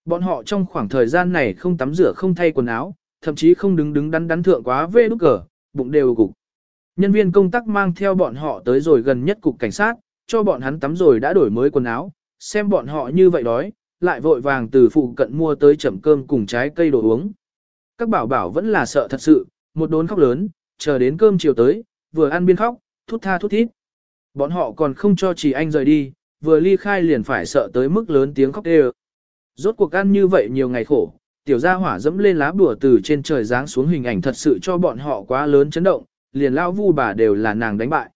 Bọn họ trong khoảng thời gian này không tắm rửa không thay quần áo, thậm chí không đứng đứng đắn đắn thượng quá vê đúc cờ, bụng đều gục Nhân viên công tác mang theo bọn họ tới rồi gần nhất cục cảnh sát, cho bọn hắn tắm rồi đã đổi mới quần áo, xem bọn họ như vậy đói, lại vội vàng từ phụ cận mua tới chậm cơm cùng trái cây đồ uống. Các bảo bảo vẫn là sợ thật sự, một đốn khóc lớn, chờ đến cơm chiều tới, vừa ăn biên khóc, thút tha thút thít. Bọn họ còn không cho chỉ anh rời đi, vừa ly khai liền phải sợ tới mức lớn tiếng khóc đều. Rốt cuộc ăn như vậy nhiều ngày khổ, tiểu gia hỏa dẫm lên lá bùa từ trên trời giáng xuống hình ảnh thật sự cho bọn họ quá lớn chấn động, liền lao vu bà đều là nàng đánh bại.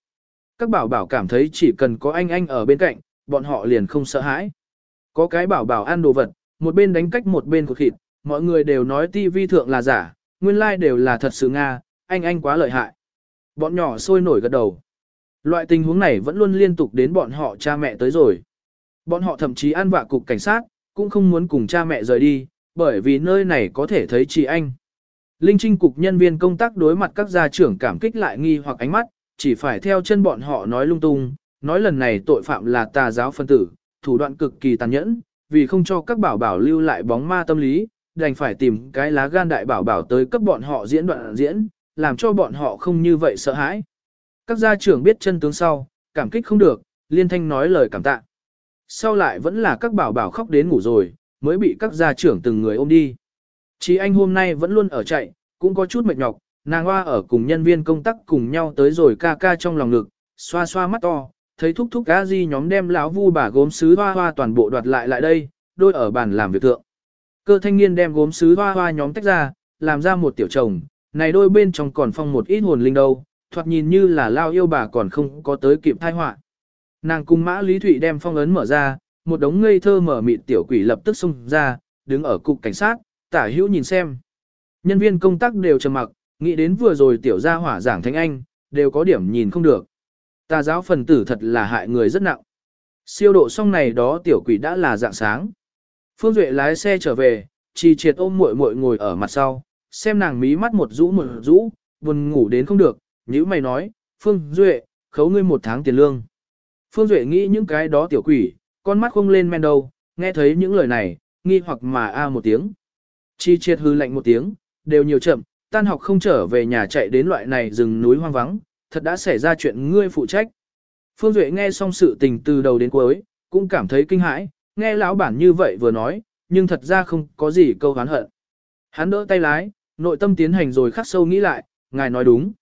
Các bảo bảo cảm thấy chỉ cần có anh anh ở bên cạnh, bọn họ liền không sợ hãi. Có cái bảo bảo ăn đồ vật, một bên đánh cách một bên cột thịt, mọi người đều nói tivi thượng là giả, nguyên lai like đều là thật sự Nga, anh anh quá lợi hại. Bọn nhỏ sôi nổi gật đầu. Loại tình huống này vẫn luôn liên tục đến bọn họ cha mẹ tới rồi. Bọn họ thậm chí ăn vạ cục cảnh sát, cũng không muốn cùng cha mẹ rời đi, bởi vì nơi này có thể thấy chị anh. Linh Trinh cục nhân viên công tác đối mặt các gia trưởng cảm kích lại nghi hoặc ánh mắt, chỉ phải theo chân bọn họ nói lung tung, nói lần này tội phạm là tà giáo phân tử, thủ đoạn cực kỳ tàn nhẫn, vì không cho các bảo bảo lưu lại bóng ma tâm lý, đành phải tìm cái lá gan đại bảo bảo tới cấp bọn họ diễn đoạn diễn, làm cho bọn họ không như vậy sợ hãi. Các gia trưởng biết chân tướng sau, cảm kích không được, liên thanh nói lời cảm tạ. Sau lại vẫn là các bảo bảo khóc đến ngủ rồi, mới bị các gia trưởng từng người ôm đi. Chí anh hôm nay vẫn luôn ở chạy, cũng có chút mệt nhọc, nàng hoa ở cùng nhân viên công tác cùng nhau tới rồi ca ca trong lòng ngực, xoa xoa mắt to, thấy thúc thúc cá di nhóm đem lão vu bà gốm sứ hoa hoa toàn bộ đoạt lại lại đây, đôi ở bàn làm việc thượng. Cơ thanh niên đem gốm sứ hoa hoa nhóm tách ra, làm ra một tiểu chồng, này đôi bên trong còn phong một ít hồn linh đâu, thoạt nhìn như là lao yêu bà còn không có tới kịp thai họa. Nàng cùng mã Lý Thụy đem phong ấn mở ra, một đống ngây thơ mở mịt tiểu quỷ lập tức xông ra, đứng ở cục cảnh sát, tả hữu nhìn xem. Nhân viên công tác đều trầm mặc, nghĩ đến vừa rồi tiểu gia hỏa giảng thánh anh, đều có điểm nhìn không được. Tà giáo phần tử thật là hại người rất nặng. Siêu độ xong này đó tiểu quỷ đã là dạng sáng. Phương Duệ lái xe trở về, chỉ triệt ôm muội muội ngồi ở mặt sau, xem nàng mí mắt một rũ một rũ, buồn ngủ đến không được, nhữ mày nói, Phương Duệ, khấu ngươi một tháng tiền lương. Phương Duệ nghĩ những cái đó tiểu quỷ, con mắt không lên men đâu, nghe thấy những lời này, nghi hoặc mà a một tiếng. Chi triệt hư lạnh một tiếng, đều nhiều chậm, tan học không trở về nhà chạy đến loại này rừng núi hoang vắng, thật đã xảy ra chuyện ngươi phụ trách. Phương Duệ nghe xong sự tình từ đầu đến cuối, cũng cảm thấy kinh hãi, nghe lão bản như vậy vừa nói, nhưng thật ra không có gì câu hán hận. Hắn đỡ tay lái, nội tâm tiến hành rồi khắc sâu nghĩ lại, ngài nói đúng.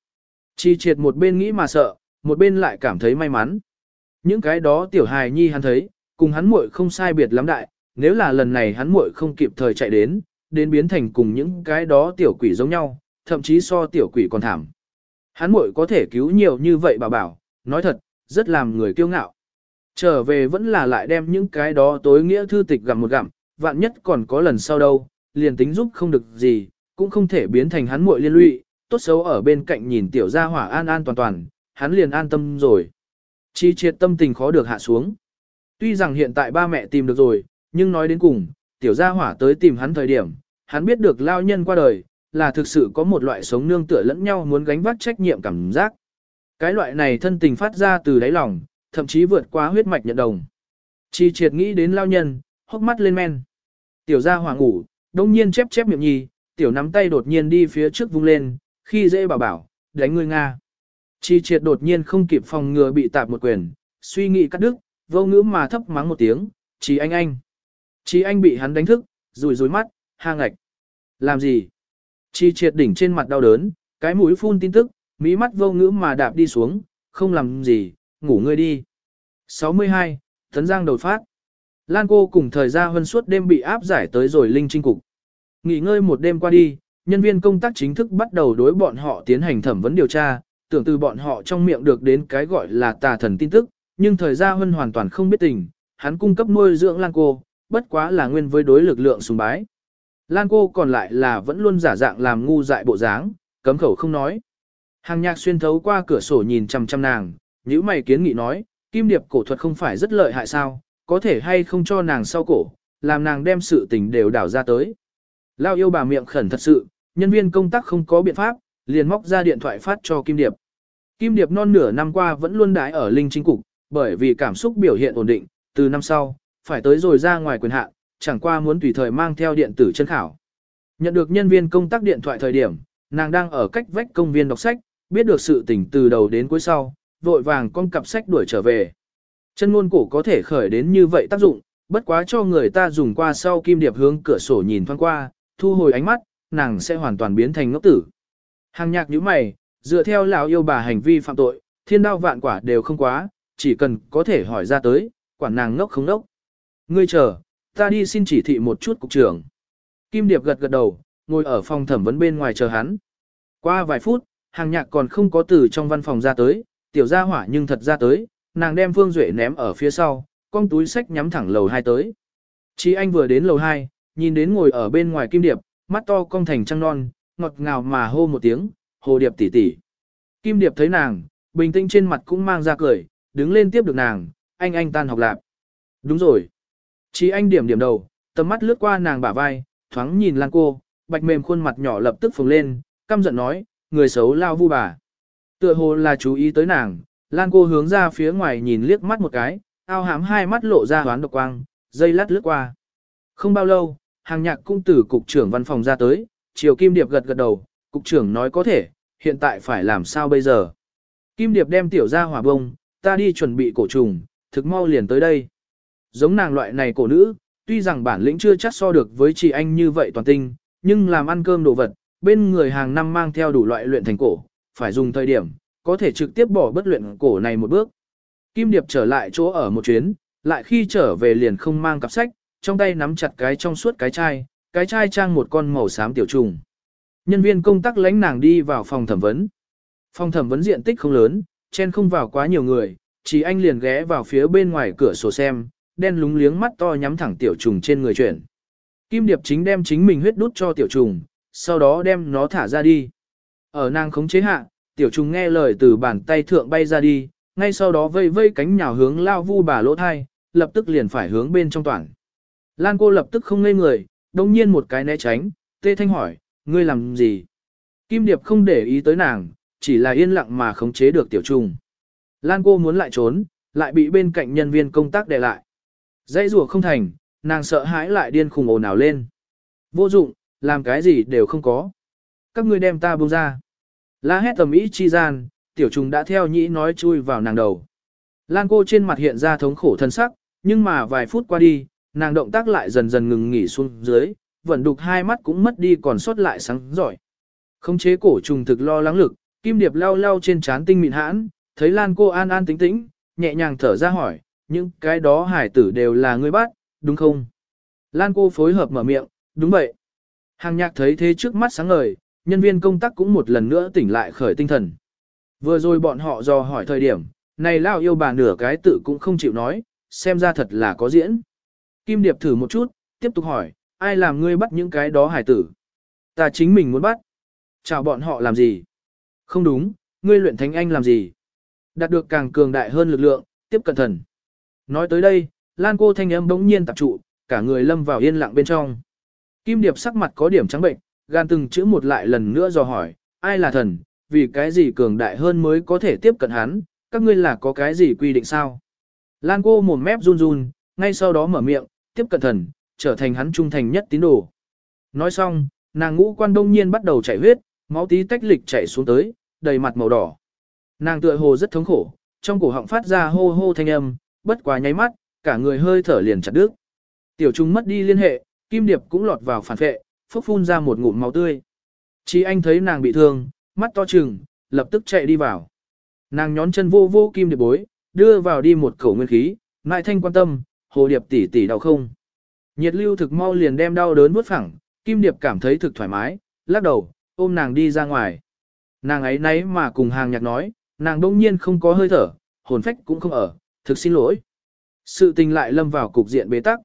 Chi triệt một bên nghĩ mà sợ, một bên lại cảm thấy may mắn. Những cái đó tiểu hài nhi hắn thấy, cùng hắn muội không sai biệt lắm đại, nếu là lần này hắn muội không kịp thời chạy đến, đến biến thành cùng những cái đó tiểu quỷ giống nhau, thậm chí so tiểu quỷ còn thảm. Hắn muội có thể cứu nhiều như vậy bà bảo, nói thật, rất làm người kiêu ngạo. Trở về vẫn là lại đem những cái đó tối nghĩa thư tịch gặm một gặm, vạn nhất còn có lần sau đâu, liền tính giúp không được gì, cũng không thể biến thành hắn muội liên lụy, tốt xấu ở bên cạnh nhìn tiểu gia hỏa an an toàn toàn, hắn liền an tâm rồi. Chi triệt tâm tình khó được hạ xuống. Tuy rằng hiện tại ba mẹ tìm được rồi, nhưng nói đến cùng, tiểu gia hỏa tới tìm hắn thời điểm, hắn biết được lao nhân qua đời, là thực sự có một loại sống nương tựa lẫn nhau muốn gánh vác trách nhiệm cảm giác. Cái loại này thân tình phát ra từ đáy lòng, thậm chí vượt qua huyết mạch nhận đồng. Chi triệt nghĩ đến lao nhân, hốc mắt lên men. Tiểu gia hỏa ngủ, đông nhiên chép chép miệng nhì, tiểu nắm tay đột nhiên đi phía trước vung lên, khi dễ bảo bảo, đánh người Nga. Chi triệt đột nhiên không kịp phòng ngừa bị tạp một quyền, suy nghĩ cắt đứt, vô ngữ mà thấp mắng một tiếng, chỉ anh anh. Chỉ anh bị hắn đánh thức, rùi rùi mắt, hang ngạch. Làm gì? Chi triệt đỉnh trên mặt đau đớn, cái mũi phun tin tức, mỹ mắt vô ngữ mà đạp đi xuống, không làm gì, ngủ ngươi đi. 62. Tấn Giang đột phát. Lan cô cùng thời gian hơn suốt đêm bị áp giải tới rồi linh trinh cục. Nghỉ ngơi một đêm qua đi, nhân viên công tác chính thức bắt đầu đối bọn họ tiến hành thẩm vấn điều tra, tưởng từ bọn họ trong miệng được đến cái gọi là tà thần tin tức, nhưng thời gian huân hoàn toàn không biết tình, hắn cung cấp nuôi dưỡng Lan cô, bất quá là nguyên với đối lực lượng sùng bái. Lan cô còn lại là vẫn luôn giả dạng làm ngu dại bộ dáng, cấm khẩu không nói. Hàng nhạc xuyên thấu qua cửa sổ nhìn chằm chằm nàng, nhíu mày kiến nghị nói, kim điệp cổ thuật không phải rất lợi hại sao, có thể hay không cho nàng sau cổ, làm nàng đem sự tình đều đảo ra tới. Lao yêu bà miệng khẩn thật sự, nhân viên công tác không có biện pháp, liền móc ra điện thoại phát cho Kim Điệp. Kim Điệp non nửa năm qua vẫn luôn đái ở linh chính cục, bởi vì cảm xúc biểu hiện ổn định, từ năm sau, phải tới rồi ra ngoài quyền hạn, chẳng qua muốn tùy thời mang theo điện tử chân khảo. Nhận được nhân viên công tác điện thoại thời điểm, nàng đang ở cách vách công viên đọc sách, biết được sự tình từ đầu đến cuối sau, vội vàng con cặp sách đuổi trở về. Chân ngôn cổ có thể khởi đến như vậy tác dụng, bất quá cho người ta dùng qua sau kim điệp hướng cửa sổ nhìn thoáng qua, thu hồi ánh mắt, nàng sẽ hoàn toàn biến thành ngốc tử. Hàng nhạc như mày, dựa theo lão yêu bà hành vi phạm tội, thiên đao vạn quả đều không quá, chỉ cần có thể hỏi ra tới, quản nàng ngốc không ngốc. Ngươi chờ, ta đi xin chỉ thị một chút cục trưởng. Kim Điệp gật gật đầu, ngồi ở phòng thẩm vấn bên ngoài chờ hắn. Qua vài phút, hàng nhạc còn không có từ trong văn phòng ra tới, tiểu gia hỏa nhưng thật ra tới, nàng đem Phương Duệ ném ở phía sau, con túi sách nhắm thẳng lầu 2 tới. Chí anh vừa đến lầu 2, nhìn đến ngồi ở bên ngoài Kim Điệp, mắt to cong thành trăng non, ngọt ngào mà hô một tiếng, hồ điệp tỷ tỷ. Kim Điệp thấy nàng, bình tĩnh trên mặt cũng mang ra cười, đứng lên tiếp được nàng, anh anh tan học lạp. Đúng rồi. Chí anh điểm điểm đầu, tầm mắt lướt qua nàng bả vai, thoáng nhìn Lan cô, bạch mềm khuôn mặt nhỏ lập tức phồng lên, căm giận nói, người xấu lao vu bà. Tựa hồ là chú ý tới nàng, Lan cô hướng ra phía ngoài nhìn liếc mắt một cái, ao hám hai mắt lộ ra hoán độc quang, dây lát lướt qua. Không bao lâu, hàng nhạc cung tử cục trưởng văn phòng ra tới, chiều Kim Điệp gật gật đầu, cục trưởng nói có thể, hiện tại phải làm sao bây giờ. Kim Điệp đem tiểu ra hỏa bông, ta đi chuẩn bị cổ trùng, thực mau liền tới đây. Giống nàng loại này cổ nữ, tuy rằng bản lĩnh chưa chắc so được với chị anh như vậy toàn tinh, nhưng làm ăn cơm đồ vật, bên người hàng năm mang theo đủ loại luyện thành cổ, phải dùng thời điểm, có thể trực tiếp bỏ bất luyện cổ này một bước. Kim Điệp trở lại chỗ ở một chuyến, lại khi trở về liền không mang cặp sách, trong tay nắm chặt cái trong suốt cái chai, cái chai trang một con màu xám tiểu trùng. Nhân viên công tác lãnh nàng đi vào phòng thẩm vấn. Phòng thẩm vấn diện tích không lớn, chen không vào quá nhiều người, chỉ anh liền ghé vào phía bên ngoài cửa sổ xem, đen lúng liếng mắt to nhắm thẳng tiểu trùng trên người chuyển. Kim Điệp chính đem chính mình huyết đút cho tiểu trùng, sau đó đem nó thả ra đi. Ở nàng khống chế hạ, tiểu trùng nghe lời từ bàn tay thượng bay ra đi, ngay sau đó vây vây cánh nhào hướng lao vu bà lỗ thai, lập tức liền phải hướng bên trong toàn. Lan cô lập tức không ngây người, đồng nhiên một cái né tránh, tê thanh hỏi, ngươi làm gì? Kim Điệp không để ý tới nàng, chỉ là yên lặng mà khống chế được tiểu trùng. Lan cô muốn lại trốn, lại bị bên cạnh nhân viên công tác đè lại. Dãy rùa không thành, nàng sợ hãi lại điên khùng ồn ào lên. Vô dụng, làm cái gì đều không có. Các ngươi đem ta buông ra. La hét tầm ý chi gian, tiểu trùng đã theo nhĩ nói chui vào nàng đầu. Lan cô trên mặt hiện ra thống khổ thân sắc, nhưng mà vài phút qua đi, nàng động tác lại dần dần ngừng nghỉ xuống dưới, vẫn đục hai mắt cũng mất đi còn sót lại sáng giỏi. Không chế cổ trùng thực lo lắng lực, kim điệp lau lau trên trán tinh mịn hãn, thấy Lan cô an an tĩnh tĩnh, nhẹ nhàng thở ra hỏi, những cái đó hải tử đều là ngươi bắt, đúng không? Lan cô phối hợp mở miệng, đúng vậy. Hàng nhạc thấy thế trước mắt sáng ngời, nhân viên công tác cũng một lần nữa tỉnh lại khởi tinh thần. Vừa rồi bọn họ dò hỏi thời điểm, này lao yêu bà nửa cái tự cũng không chịu nói, xem ra thật là có diễn. Kim Điệp thử một chút, tiếp tục hỏi, ai làm ngươi bắt những cái đó hải tử? Ta chính mình muốn bắt. Chào bọn họ làm gì? Không đúng, ngươi luyện thánh anh làm gì? Đạt được càng cường đại hơn lực lượng, tiếp cận thần. Nói tới đây, Lan cô thanh âm bỗng nhiên tập trụ, cả người lâm vào yên lặng bên trong. Kim Điệp sắc mặt có điểm trắng bệnh, gan từng chữ một lại lần nữa dò hỏi, ai là thần, vì cái gì cường đại hơn mới có thể tiếp cận hắn, các ngươi là có cái gì quy định sao? Lan cô mồm mép run run, ngay sau đó mở miệng, tiếp cận thần, trở thành hắn trung thành nhất tín đồ. Nói xong, nàng ngũ quan đông nhiên bắt đầu chảy huyết, máu tí tách lịch chảy xuống tới, đầy mặt màu đỏ. Nàng tựa hồ rất thống khổ, trong cổ họng phát ra hô hô thanh âm, bất quá nháy mắt, cả người hơi thở liền chặt đứt. Tiểu trung mất đi liên hệ, kim điệp cũng lọt vào phản vệ, phốc phun ra một ngụm máu tươi. Chí anh thấy nàng bị thương, mắt to trừng, lập tức chạy đi vào. Nàng nhón chân vô vô kim điệp bối, đưa vào đi một khẩu nguyên khí, ngại thanh quan tâm, hồ điệp tỷ tỷ đau không. Nhiệt lưu thực mau liền đem đau đớn vứt phẳng, kim điệp cảm thấy thực thoải mái, lắc đầu, ôm nàng đi ra ngoài. Nàng ấy nấy mà cùng hàng nhạc nói, nàng đông nhiên không có hơi thở, hồn phách cũng không ở, thực xin lỗi. Sự tình lại lâm vào cục diện bế tắc.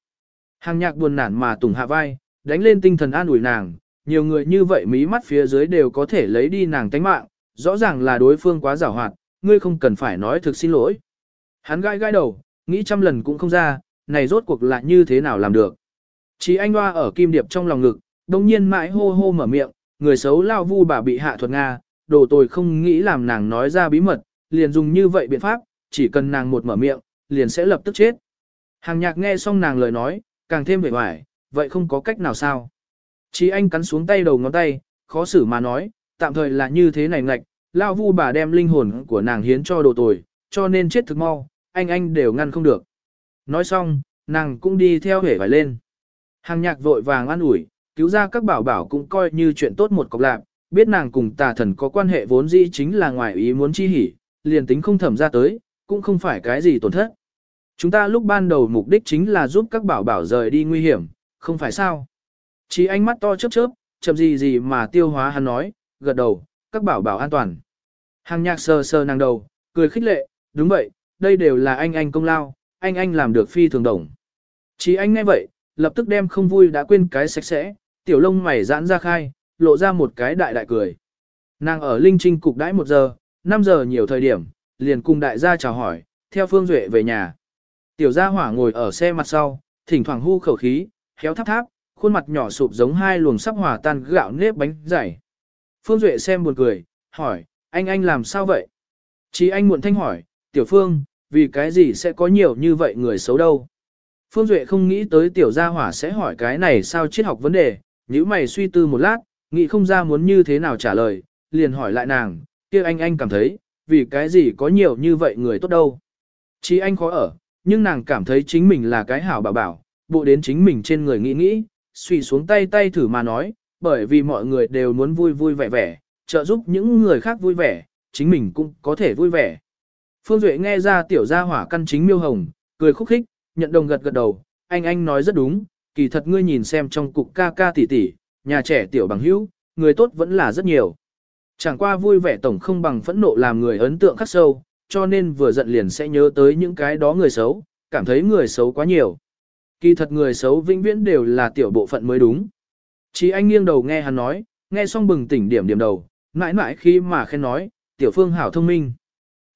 Hàng nhạc buồn nản mà tùng hạ vai, đánh lên tinh thần an ủi nàng, nhiều người như vậy mí mắt phía dưới đều có thể lấy đi nàng tánh mạng, rõ ràng là đối phương quá giảo hoạt, ngươi không cần phải nói thực xin lỗi. Hắn gai gai đầu, nghĩ trăm lần cũng không ra, này rốt cuộc là như thế nào làm được. Chí anh hoa ở kim điệp trong lòng ngực, đồng nhiên mãi hô hô mở miệng, người xấu lao vu bà bị hạ thuật Nga, đồ tôi không nghĩ làm nàng nói ra bí mật, liền dùng như vậy biện pháp, chỉ cần nàng một mở miệng, liền sẽ lập tức chết. Hàng nhạc nghe xong nàng lời nói, càng thêm vẻ vải, vậy không có cách nào sao. Chí anh cắn xuống tay đầu ngón tay, khó xử mà nói, tạm thời là như thế này ngạch, lao vu bà đem linh hồn của nàng hiến cho đồ tồi, cho nên chết thực mau, anh anh đều ngăn không được. Nói xong, nàng cũng đi theo hể vải lên. Hàng nhạc vội vàng an ủi, cứu ra các bảo bảo cũng coi như chuyện tốt một cọc lạc, biết nàng cùng tà thần có quan hệ vốn dĩ chính là ngoài ý muốn chi hỉ, liền tính không thẩm ra tới, cũng không phải cái gì tổn thất. Chúng ta lúc ban đầu mục đích chính là giúp các bảo bảo rời đi nguy hiểm, không phải sao. Chỉ ánh mắt to chớp chớp, chậm gì gì mà tiêu hóa hắn nói, gật đầu, các bảo bảo an toàn. Hàng nhạc sờ sờ nàng đầu, cười khích lệ, đúng vậy, đây đều là anh anh công lao, anh anh làm được phi thường đồng. Chỉ anh nghe vậy, lập tức đem không vui đã quên cái sạch sẽ, tiểu lông mày giãn ra khai, lộ ra một cái đại đại cười. Nàng ở Linh Trinh cục đãi một giờ, 5 giờ nhiều thời điểm, liền cùng đại gia chào hỏi, theo Phương Duệ về nhà. Tiểu gia hỏa ngồi ở xe mặt sau, thỉnh thoảng hu khẩu khí, khéo tháp tháp, khuôn mặt nhỏ sụp giống hai luồng sắp hòa tan gạo nếp bánh dày. Phương Duệ xem buồn cười, hỏi, anh anh làm sao vậy? Chỉ anh muộn thanh hỏi, tiểu phương, vì cái gì sẽ có nhiều như vậy người xấu đâu? Phương Duệ không nghĩ tới tiểu gia hỏa sẽ hỏi cái này sao triết học vấn đề, nếu mày suy tư một lát, nghĩ không ra muốn như thế nào trả lời, liền hỏi lại nàng, kia anh anh cảm thấy, vì cái gì có nhiều như vậy người tốt đâu. Chỉ anh khó ở, nhưng nàng cảm thấy chính mình là cái hảo bảo bảo, bộ đến chính mình trên người nghĩ nghĩ, suy xuống tay tay thử mà nói, bởi vì mọi người đều muốn vui vui vẻ vẻ, trợ giúp những người khác vui vẻ, chính mình cũng có thể vui vẻ. Phương Duệ nghe ra tiểu gia hỏa căn chính miêu hồng, cười khúc khích, nhận đồng gật gật đầu, anh anh nói rất đúng, kỳ thật ngươi nhìn xem trong cục ca ca tỷ tỷ, nhà trẻ tiểu bằng hữu, người tốt vẫn là rất nhiều. Chẳng qua vui vẻ tổng không bằng phẫn nộ làm người ấn tượng khắc sâu, cho nên vừa giận liền sẽ nhớ tới những cái đó người xấu, cảm thấy người xấu quá nhiều. Kỳ thật người xấu vĩnh viễn đều là tiểu bộ phận mới đúng. Chỉ anh nghiêng đầu nghe hắn nói, nghe xong bừng tỉnh điểm điểm đầu, mãi mãi khi mà khen nói, tiểu phương hảo thông minh.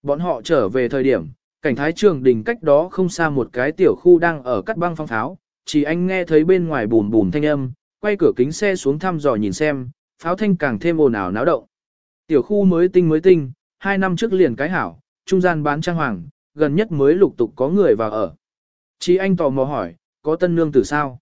Bọn họ trở về thời điểm, cảnh thái trường đỉnh cách đó không xa một cái tiểu khu đang ở cắt băng phong pháo, chỉ anh nghe thấy bên ngoài bùn bùn thanh âm, quay cửa kính xe xuống thăm dò nhìn xem, pháo thanh càng thêm ồn ào náo động. Tiểu khu mới tinh mới tinh, hai năm trước liền cái hảo, trung gian bán trang hoàng, gần nhất mới lục tục có người vào ở. Chỉ anh tò mò hỏi, có tân nương tử sao?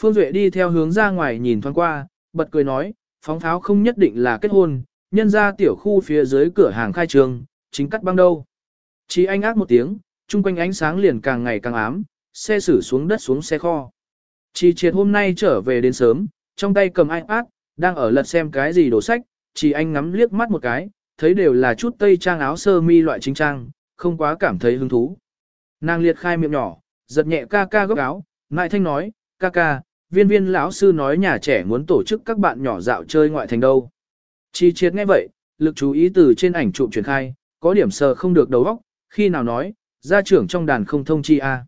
Phương Duệ đi theo hướng ra ngoài nhìn thoáng qua, bật cười nói, phóng pháo không nhất định là kết hôn, nhân ra tiểu khu phía dưới cửa hàng khai trường, chính cắt băng đâu. Chỉ anh ác một tiếng, chung quanh ánh sáng liền càng ngày càng ám, xe xử xuống đất xuống xe kho. Chỉ triệt hôm nay trở về đến sớm, trong tay cầm iPad, đang ở lật xem cái gì đồ sách, chỉ anh ngắm liếc mắt một cái, thấy đều là chút tây trang áo sơ mi loại chính trang, không quá cảm thấy hứng thú. Nàng liệt khai miệng nhỏ, giật nhẹ ca ca góc áo, ngại thanh nói, ca ca, viên viên lão sư nói nhà trẻ muốn tổ chức các bạn nhỏ dạo chơi ngoại thành đâu. Chi triệt nghe vậy, lực chú ý từ trên ảnh chụp truyền khai, có điểm sờ không được đầu óc, khi nào nói, gia trưởng trong đàn không thông chi a.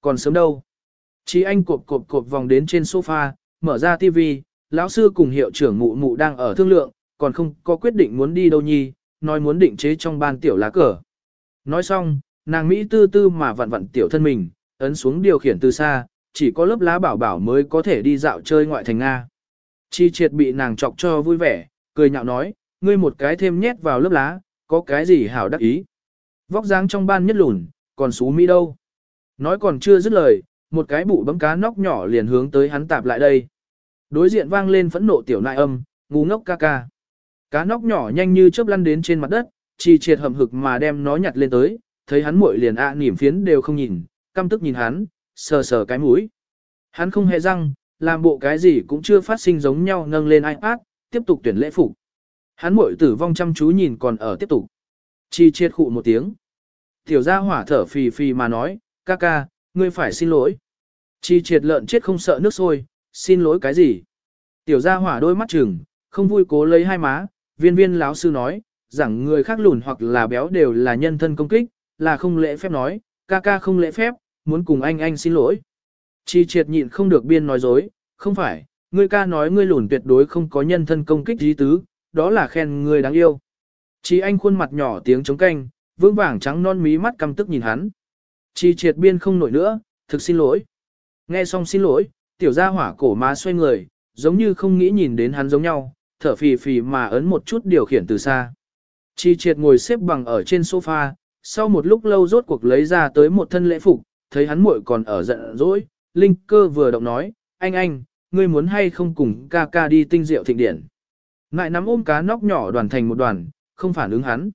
Còn sớm đâu. Chi anh cộp cộp cộp vòng đến trên sofa, mở ra tivi, lão sư cùng hiệu trưởng mụ mụ đang ở thương lượng, còn không có quyết định muốn đi đâu nhi, nói muốn định chế trong ban tiểu lá cờ. Nói xong, nàng Mỹ tư tư mà vặn vặn tiểu thân mình, ấn xuống điều khiển từ xa, chỉ có lớp lá bảo bảo mới có thể đi dạo chơi ngoại thành Nga. Chi triệt bị nàng chọc cho vui vẻ, cười nhạo nói, ngươi một cái thêm nhét vào lớp lá, có cái gì hảo đắc ý. Vóc dáng trong ban nhất lùn, còn xú Mỹ đâu. Nói còn chưa dứt lời, một cái bụ bấm cá nóc nhỏ liền hướng tới hắn tạp lại đây. Đối diện vang lên phẫn nộ tiểu nại âm, ngu ngốc ca ca. Cá nóc nhỏ nhanh như chớp lăn đến trên mặt đất, trì triệt hầm hực mà đem nó nhặt lên tới, thấy hắn muội liền ạ à, nỉm phiến đều không nhìn, căm tức nhìn hắn, sờ sờ cái mũi. Hắn không hề răng, làm bộ cái gì cũng chưa phát sinh giống nhau nâng lên iPad, tiếp tục tuyển lễ phục. Hắn muội tử vong chăm chú nhìn còn ở tiếp tục. Chi triệt khụ một tiếng. Tiểu gia hỏa thở phì phì mà nói, ca ca, ngươi phải xin lỗi. Chi triệt lợn chết không sợ nước sôi, xin lỗi cái gì? Tiểu gia hỏa đôi mắt chừng, không vui cố lấy hai má, viên viên lão sư nói, rằng người khác lùn hoặc là béo đều là nhân thân công kích, là không lễ phép nói, ca ca không lễ phép, muốn cùng anh anh xin lỗi. Chi triệt nhịn không được biên nói dối, không phải, ngươi ca nói ngươi lùn tuyệt đối không có nhân thân công kích dí tứ, đó là khen ngươi đáng yêu. Chi anh khuôn mặt nhỏ tiếng chống canh, vững vàng trắng non mí mắt căm tức nhìn hắn. Chi triệt biên không nổi nữa, thực xin lỗi. Nghe xong xin lỗi, tiểu gia hỏa cổ má xoay người, giống như không nghĩ nhìn đến hắn giống nhau, thở phì phì mà ấn một chút điều khiển từ xa. Chi triệt ngồi xếp bằng ở trên sofa, sau một lúc lâu rốt cuộc lấy ra tới một thân lễ phục, thấy hắn muội còn ở giận dỗi, linh cơ vừa động nói, anh anh, ngươi muốn hay không cùng ca ca đi tinh diệu thịnh điển. Ngại nắm ôm cá nóc nhỏ đoàn thành một đoàn, không phản ứng hắn.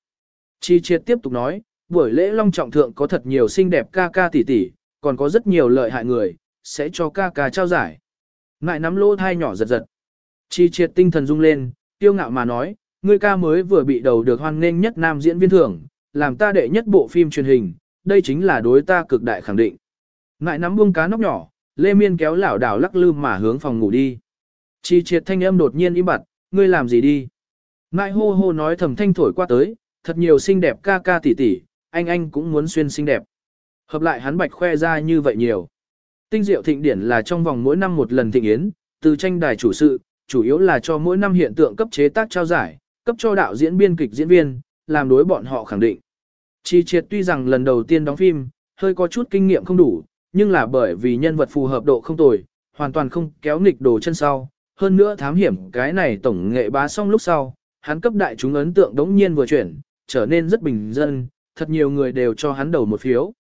Chi triệt tiếp tục nói, buổi lễ long trọng thượng có thật nhiều xinh đẹp ca ca tỷ tỷ, còn có rất nhiều lợi hại người, sẽ cho ca ca trao giải. Ngại nắm lỗ thai nhỏ giật giật. Chi triệt tinh thần rung lên, tiêu ngạo mà nói, ngươi ca mới vừa bị đầu được hoan nghênh nhất nam diễn viên thưởng, làm ta đệ nhất bộ phim truyền hình, đây chính là đối ta cực đại khẳng định. Ngại nắm buông cá nóc nhỏ, Lê Miên kéo lảo đảo lắc lư mà hướng phòng ngủ đi. Chi triệt thanh âm đột nhiên im bặt, ngươi làm gì đi? Ngại hô hô nói thầm thanh thổi qua tới, thật nhiều xinh đẹp ca ca tỷ tỷ, anh anh cũng muốn xuyên xinh đẹp. Hợp lại hắn bạch khoe ra như vậy nhiều. Tinh diệu thịnh điển là trong vòng mỗi năm một lần thịnh yến, từ tranh đài chủ sự, chủ yếu là cho mỗi năm hiện tượng cấp chế tác trao giải, cấp cho đạo diễn biên kịch diễn viên, làm đối bọn họ khẳng định. Chi triệt tuy rằng lần đầu tiên đóng phim, hơi có chút kinh nghiệm không đủ, nhưng là bởi vì nhân vật phù hợp độ không tồi, hoàn toàn không kéo nghịch đồ chân sau. Hơn nữa thám hiểm cái này tổng nghệ bá xong lúc sau, hắn cấp đại chúng ấn tượng đống nhiên vừa chuyển, trở nên rất bình dân, thật nhiều người đều cho hắn đầu một phiếu.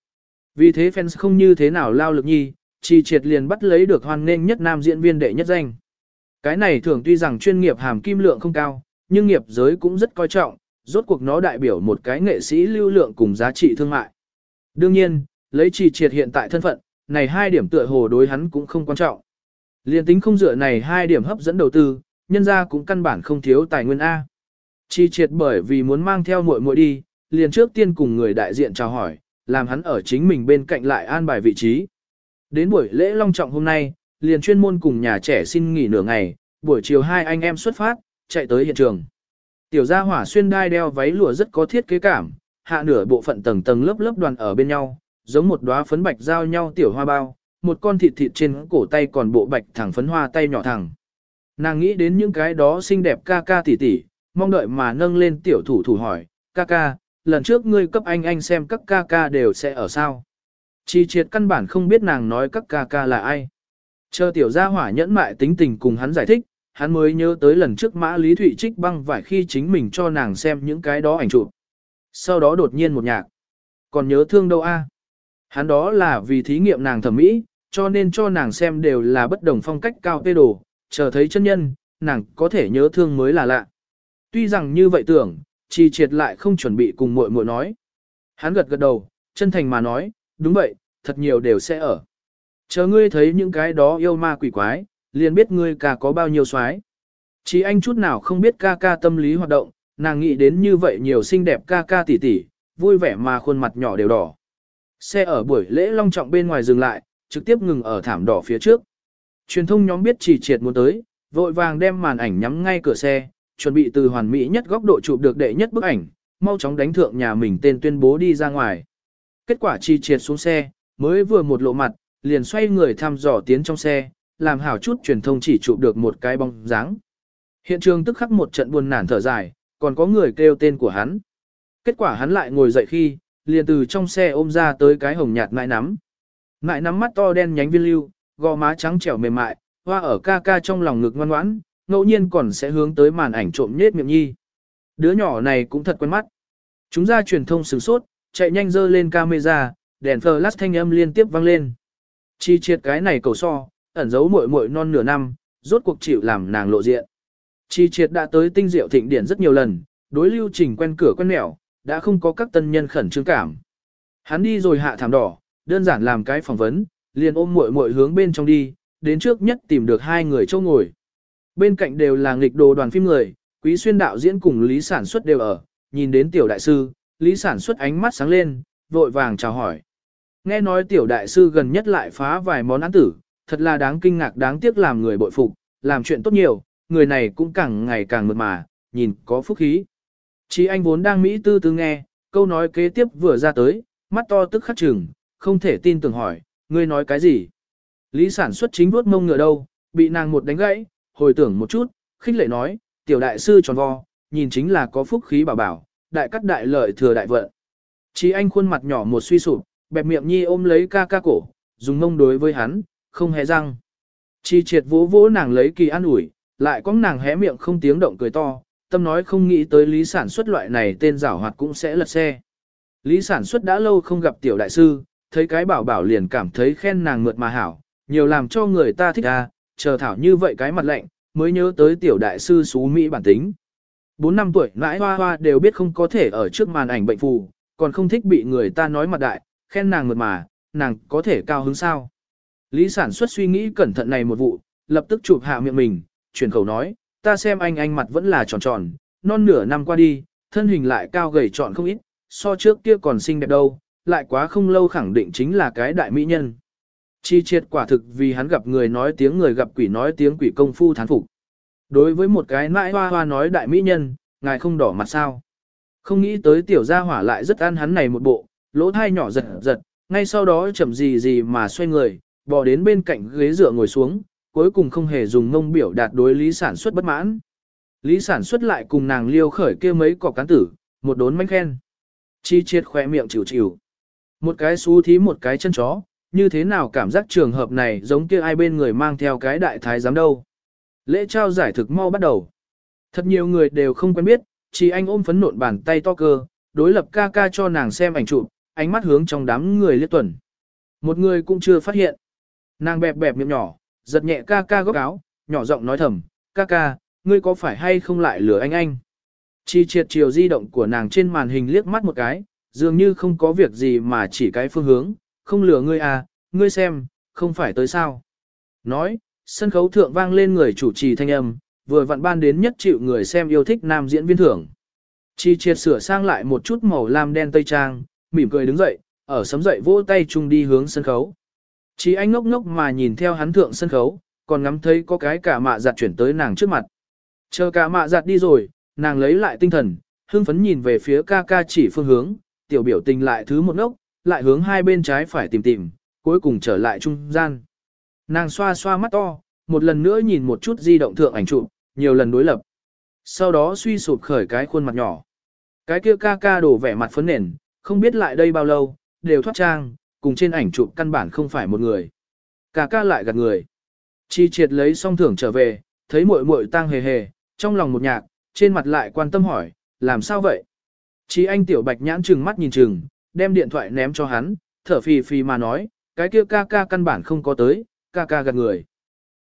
Vì thế fans không như thế nào lao lực nhi, chỉ triệt liền bắt lấy được hoan nghênh nhất nam diễn viên đệ nhất danh. Cái này thường tuy rằng chuyên nghiệp hàm kim lượng không cao, nhưng nghiệp giới cũng rất coi trọng, rốt cuộc nó đại biểu một cái nghệ sĩ lưu lượng cùng giá trị thương mại. Đương nhiên, lấy trì triệt hiện tại thân phận, này hai điểm tựa hồ đối hắn cũng không quan trọng. Liên tính không dựa này hai điểm hấp dẫn đầu tư, nhân ra cũng căn bản không thiếu tài nguyên A. Chi triệt bởi vì muốn mang theo muội muội đi, liền trước tiên cùng người đại diện chào hỏi, làm hắn ở chính mình bên cạnh lại an bài vị trí. Đến buổi lễ long trọng hôm nay, liền chuyên môn cùng nhà trẻ xin nghỉ nửa ngày, buổi chiều hai anh em xuất phát, chạy tới hiện trường. Tiểu gia hỏa xuyên đai đeo váy lụa rất có thiết kế cảm, hạ nửa bộ phận tầng tầng lớp lớp đoàn ở bên nhau, giống một đóa phấn bạch giao nhau tiểu hoa bao, một con thịt thịt trên cổ tay còn bộ bạch thẳng phấn hoa tay nhỏ thẳng. Nàng nghĩ đến những cái đó xinh đẹp ca ca tỷ tỷ, mong đợi mà nâng lên tiểu thủ thủ hỏi, ca ca, lần trước ngươi cấp anh anh xem các ca ca đều sẽ ở sao. Chi triệt căn bản không biết nàng nói các ca ca là ai. Chờ tiểu gia hỏa nhẫn mại tính tình cùng hắn giải thích, hắn mới nhớ tới lần trước mã lý thụy trích băng vải khi chính mình cho nàng xem những cái đó ảnh chụp. Sau đó đột nhiên một nhạc. Còn nhớ thương đâu a? À? Hắn đó là vì thí nghiệm nàng thẩm mỹ, cho nên cho nàng xem đều là bất đồng phong cách cao tê đồ, chờ thấy chân nhân, nàng có thể nhớ thương mới là lạ. Tuy rằng như vậy tưởng, trì triệt lại không chuẩn bị cùng muội muội nói. Hắn gật gật đầu, chân thành mà nói, đúng vậy, thật nhiều đều sẽ ở. Chờ ngươi thấy những cái đó yêu ma quỷ quái, liền biết ngươi cả có bao nhiêu soái. Chỉ anh chút nào không biết ca ca tâm lý hoạt động, nàng nghĩ đến như vậy nhiều xinh đẹp ca ca tỷ tỷ, vui vẻ mà khuôn mặt nhỏ đều đỏ. Xe ở buổi lễ long trọng bên ngoài dừng lại, trực tiếp ngừng ở thảm đỏ phía trước. Truyền thông nhóm biết chỉ triệt muốn tới, vội vàng đem màn ảnh nhắm ngay cửa xe, chuẩn bị từ hoàn mỹ nhất góc độ chụp được đệ nhất bức ảnh, mau chóng đánh thượng nhà mình tên tuyên bố đi ra ngoài. Kết quả chi triệt xuống xe, mới vừa một lộ mặt, liền xoay người thăm dò tiến trong xe, làm hảo chút truyền thông chỉ chụp được một cái bóng dáng. Hiện trường tức khắc một trận buồn nản thở dài, còn có người kêu tên của hắn. Kết quả hắn lại ngồi dậy khi, liền từ trong xe ôm ra tới cái hồng nhạt ngại nắm. ngại nắm mắt to đen nhánh viên lưu, gò má trắng trẻo mềm mại, hoa ở ca ca trong lòng ngực ngoan ngoãn, ngẫu nhiên còn sẽ hướng tới màn ảnh trộm nhết miệng nhi. Đứa nhỏ này cũng thật quen mắt. Chúng ra truyền thông sửng sốt, chạy nhanh dơ lên camera, đèn flash thanh âm liên tiếp vang lên. Chi triệt cái này cầu so, ẩn giấu muội muội non nửa năm, rốt cuộc chịu làm nàng lộ diện. Chi triệt đã tới tinh diệu thịnh điển rất nhiều lần, đối lưu trình quen cửa quen nẻo, đã không có các tân nhân khẩn trương cảm. Hắn đi rồi hạ thảm đỏ, đơn giản làm cái phỏng vấn, liền ôm muội muội hướng bên trong đi, đến trước nhất tìm được hai người châu ngồi. Bên cạnh đều là nghịch đồ đoàn phim người, quý xuyên đạo diễn cùng lý sản xuất đều ở, nhìn đến tiểu đại sư, lý sản xuất ánh mắt sáng lên, vội vàng chào hỏi. Nghe nói tiểu đại sư gần nhất lại phá vài món án tử, thật là đáng kinh ngạc đáng tiếc làm người bội phục, làm chuyện tốt nhiều, người này cũng càng ngày càng mượt mà, nhìn có phúc khí. Chí anh vốn đang Mỹ tư tư nghe, câu nói kế tiếp vừa ra tới, mắt to tức khắc chừng, không thể tin tưởng hỏi, ngươi nói cái gì? Lý sản xuất chính vuốt mông ngựa đâu, bị nàng một đánh gãy, hồi tưởng một chút, khích lệ nói, tiểu đại sư tròn vo, nhìn chính là có phúc khí bảo bảo, đại cắt đại lợi thừa đại vận. Chí anh khuôn mặt nhỏ một suy sụp, bẹp miệng nhi ôm lấy ca ca cổ, dùng mông đối với hắn, không hề răng. Chi triệt vỗ vỗ nàng lấy kỳ an ủi, lại có nàng hé miệng không tiếng động cười to, tâm nói không nghĩ tới lý sản xuất loại này tên giảo hoạt cũng sẽ lật xe. Lý sản xuất đã lâu không gặp tiểu đại sư, thấy cái bảo bảo liền cảm thấy khen nàng mượt mà hảo, nhiều làm cho người ta thích à, chờ thảo như vậy cái mặt lạnh, mới nhớ tới tiểu đại sư xú Mỹ bản tính. Bốn năm tuổi nãi hoa hoa đều biết không có thể ở trước màn ảnh bệnh phù, còn không thích bị người ta nói mặt đại, khen nàng mượt mà, nàng có thể cao hứng sao. Lý sản xuất suy nghĩ cẩn thận này một vụ, lập tức chụp hạ miệng mình, chuyển khẩu nói, ta xem anh anh mặt vẫn là tròn tròn, non nửa năm qua đi, thân hình lại cao gầy trọn không ít, so trước kia còn xinh đẹp đâu, lại quá không lâu khẳng định chính là cái đại mỹ nhân. Chi triệt quả thực vì hắn gặp người nói tiếng người gặp quỷ nói tiếng quỷ công phu thán phục. Đối với một cái nãi hoa hoa nói đại mỹ nhân, ngài không đỏ mặt sao. Không nghĩ tới tiểu gia hỏa lại rất ăn hắn này một bộ, lỗ thai nhỏ giật giật, ngay sau đó chậm gì gì mà xoay người, bò đến bên cạnh ghế dựa ngồi xuống, cuối cùng không hề dùng ngông biểu đạt đối lý sản xuất bất mãn. Lý sản xuất lại cùng nàng liêu khởi kia mấy cọc cán tử, một đốn manh khen. Chi triệt khỏe miệng chịu chịu. Một cái xú thí một cái chân chó, như thế nào cảm giác trường hợp này giống kia ai bên người mang theo cái đại thái giám đâu. Lễ trao giải thực mau bắt đầu. Thật nhiều người đều không quen biết, chỉ anh ôm phấn nộn bàn tay to cơ, đối lập ca ca cho nàng xem ảnh chụp, ánh mắt hướng trong đám người liếc tuần. Một người cũng chưa phát hiện. Nàng bẹp bẹp miệng nhỏ, giật nhẹ ca ca góc áo, nhỏ giọng nói thầm, ca ca, ngươi có phải hay không lại lừa anh anh? Chi triệt chiều di động của nàng trên màn hình liếc mắt một cái, dường như không có việc gì mà chỉ cái phương hướng, không lừa ngươi à, ngươi xem, không phải tới sao. Nói, sân khấu thượng vang lên người chủ trì thanh âm, vừa vặn ban đến nhất chịu người xem yêu thích nam diễn viên thưởng. Chi triệt sửa sang lại một chút màu lam đen tây trang, mỉm cười đứng dậy, ở sấm dậy vỗ tay chung đi hướng sân khấu. Chi anh ngốc ngốc mà nhìn theo hắn thượng sân khấu, còn ngắm thấy có cái cả mạ giặt chuyển tới nàng trước mặt. Chờ cả mạ giặt đi rồi, nàng lấy lại tinh thần, hương phấn nhìn về phía ca ca chỉ phương hướng, tiểu biểu tình lại thứ một ngốc, lại hướng hai bên trái phải tìm tìm, cuối cùng trở lại trung gian. Nàng xoa xoa mắt to, một lần nữa nhìn một chút di động thượng ảnh chụp, nhiều lần đối lập. Sau đó suy sụp khởi cái khuôn mặt nhỏ. Cái kia ca ca đổ vẻ mặt phấn nền, không biết lại đây bao lâu, đều thoát trang, cùng trên ảnh chụp căn bản không phải một người. Ca ca lại gạt người. Chi triệt lấy xong thưởng trở về, thấy muội muội tang hề hề, trong lòng một nhạc, trên mặt lại quan tâm hỏi, làm sao vậy? Chi anh tiểu bạch nhãn trừng mắt nhìn trừng, đem điện thoại ném cho hắn, thở phì phì mà nói, cái kia ca ca căn bản không có tới, ca ca gạt người.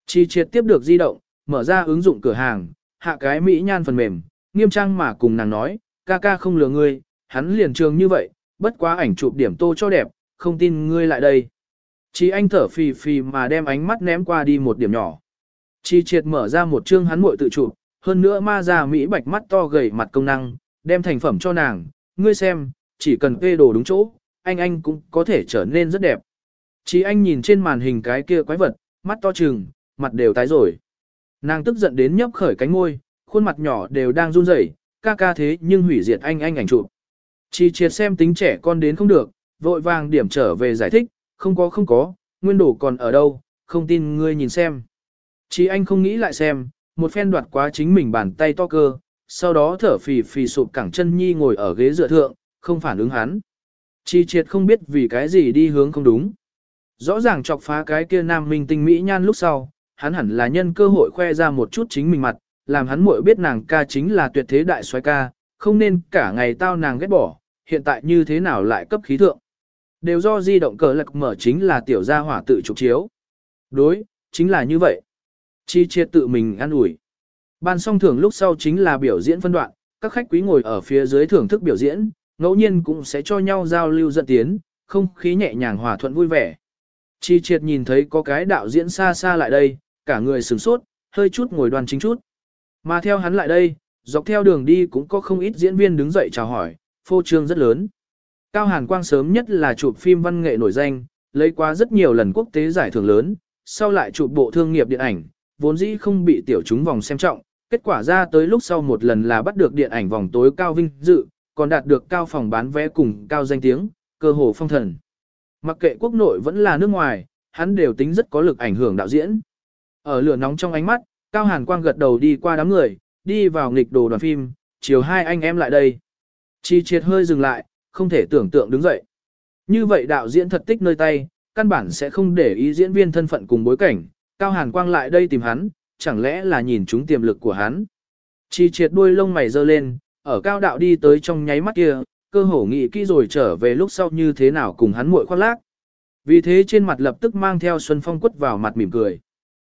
Chi triệt tiếp được di động, mở ra ứng dụng cửa hàng, hạ cái mỹ nhan phần mềm, nghiêm trang mà cùng nàng nói, ca ca không lừa ngươi, hắn liền trường như vậy, bất quá ảnh chụp điểm tô cho đẹp, không tin ngươi lại đây. Chi anh thở phì phì mà đem ánh mắt ném qua đi một điểm nhỏ. Chi triệt mở ra một chương hắn muội tự chụp, hơn nữa ma ra mỹ bạch mắt to gầy mặt công năng, đem thành phẩm cho nàng, ngươi xem, chỉ cần kê đồ đúng chỗ, anh anh cũng có thể trở nên rất đẹp. Chi anh nhìn trên màn hình cái kia quái vật, mắt to trừng, mặt đều tái rồi. Nàng tức giận đến nhấp khởi cánh môi, khuôn mặt nhỏ đều đang run rẩy, ca ca thế nhưng hủy diệt anh anh ảnh chụp. Chi triệt xem tính trẻ con đến không được, vội vàng điểm trở về giải thích, không có không có, nguyên đồ còn ở đâu, không tin ngươi nhìn xem. Chi anh không nghĩ lại xem, một phen đoạt quá chính mình bàn tay to cơ, sau đó thở phì phì sụp cẳng chân nhi ngồi ở ghế dựa thượng, không phản ứng hắn. Chi triệt không biết vì cái gì đi hướng không đúng. Rõ ràng chọc phá cái kia nam minh tinh mỹ nhan lúc sau, hắn hẳn là nhân cơ hội khoe ra một chút chính mình mặt, làm hắn muội biết nàng ca chính là tuyệt thế đại soái ca, không nên cả ngày tao nàng ghét bỏ, hiện tại như thế nào lại cấp khí thượng. Đều do di động cờ lạc mở chính là tiểu gia hỏa tự trục chiếu. Đối, chính là như vậy. Chi triệt tự mình ăn ủi. Ban song thưởng lúc sau chính là biểu diễn phân đoạn, các khách quý ngồi ở phía dưới thưởng thức biểu diễn, ngẫu nhiên cũng sẽ cho nhau giao lưu dẫn tiến, không khí nhẹ nhàng hòa thuận vui vẻ. Chi triệt nhìn thấy có cái đạo diễn xa xa lại đây, cả người sửng sốt, hơi chút ngồi đoàn chính chút. Mà theo hắn lại đây, dọc theo đường đi cũng có không ít diễn viên đứng dậy chào hỏi, phô trương rất lớn. Cao Hàn Quang sớm nhất là chụp phim văn nghệ nổi danh, lấy qua rất nhiều lần quốc tế giải thưởng lớn, sau lại chụp bộ thương nghiệp điện ảnh, vốn dĩ không bị tiểu chúng vòng xem trọng, kết quả ra tới lúc sau một lần là bắt được điện ảnh vòng tối cao vinh dự, còn đạt được cao phòng bán vé cùng cao danh tiếng, cơ hồ phong thần. Mặc kệ quốc nội vẫn là nước ngoài, hắn đều tính rất có lực ảnh hưởng đạo diễn. Ở lửa nóng trong ánh mắt, Cao Hàn Quang gật đầu đi qua đám người, đi vào nghịch đồ đoàn phim, chiều hai anh em lại đây. Chi triệt hơi dừng lại, không thể tưởng tượng đứng dậy. Như vậy đạo diễn thật tích nơi tay, căn bản sẽ không để ý diễn viên thân phận cùng bối cảnh, Cao Hàn Quang lại đây tìm hắn, chẳng lẽ là nhìn chúng tiềm lực của hắn. Chi triệt đuôi lông mày dơ lên, ở cao đạo đi tới trong nháy mắt kia, cơ hồ nghĩ kỹ rồi trở về lúc sau như thế nào cùng hắn muội khoác lác. Vì thế trên mặt lập tức mang theo Xuân Phong quất vào mặt mỉm cười.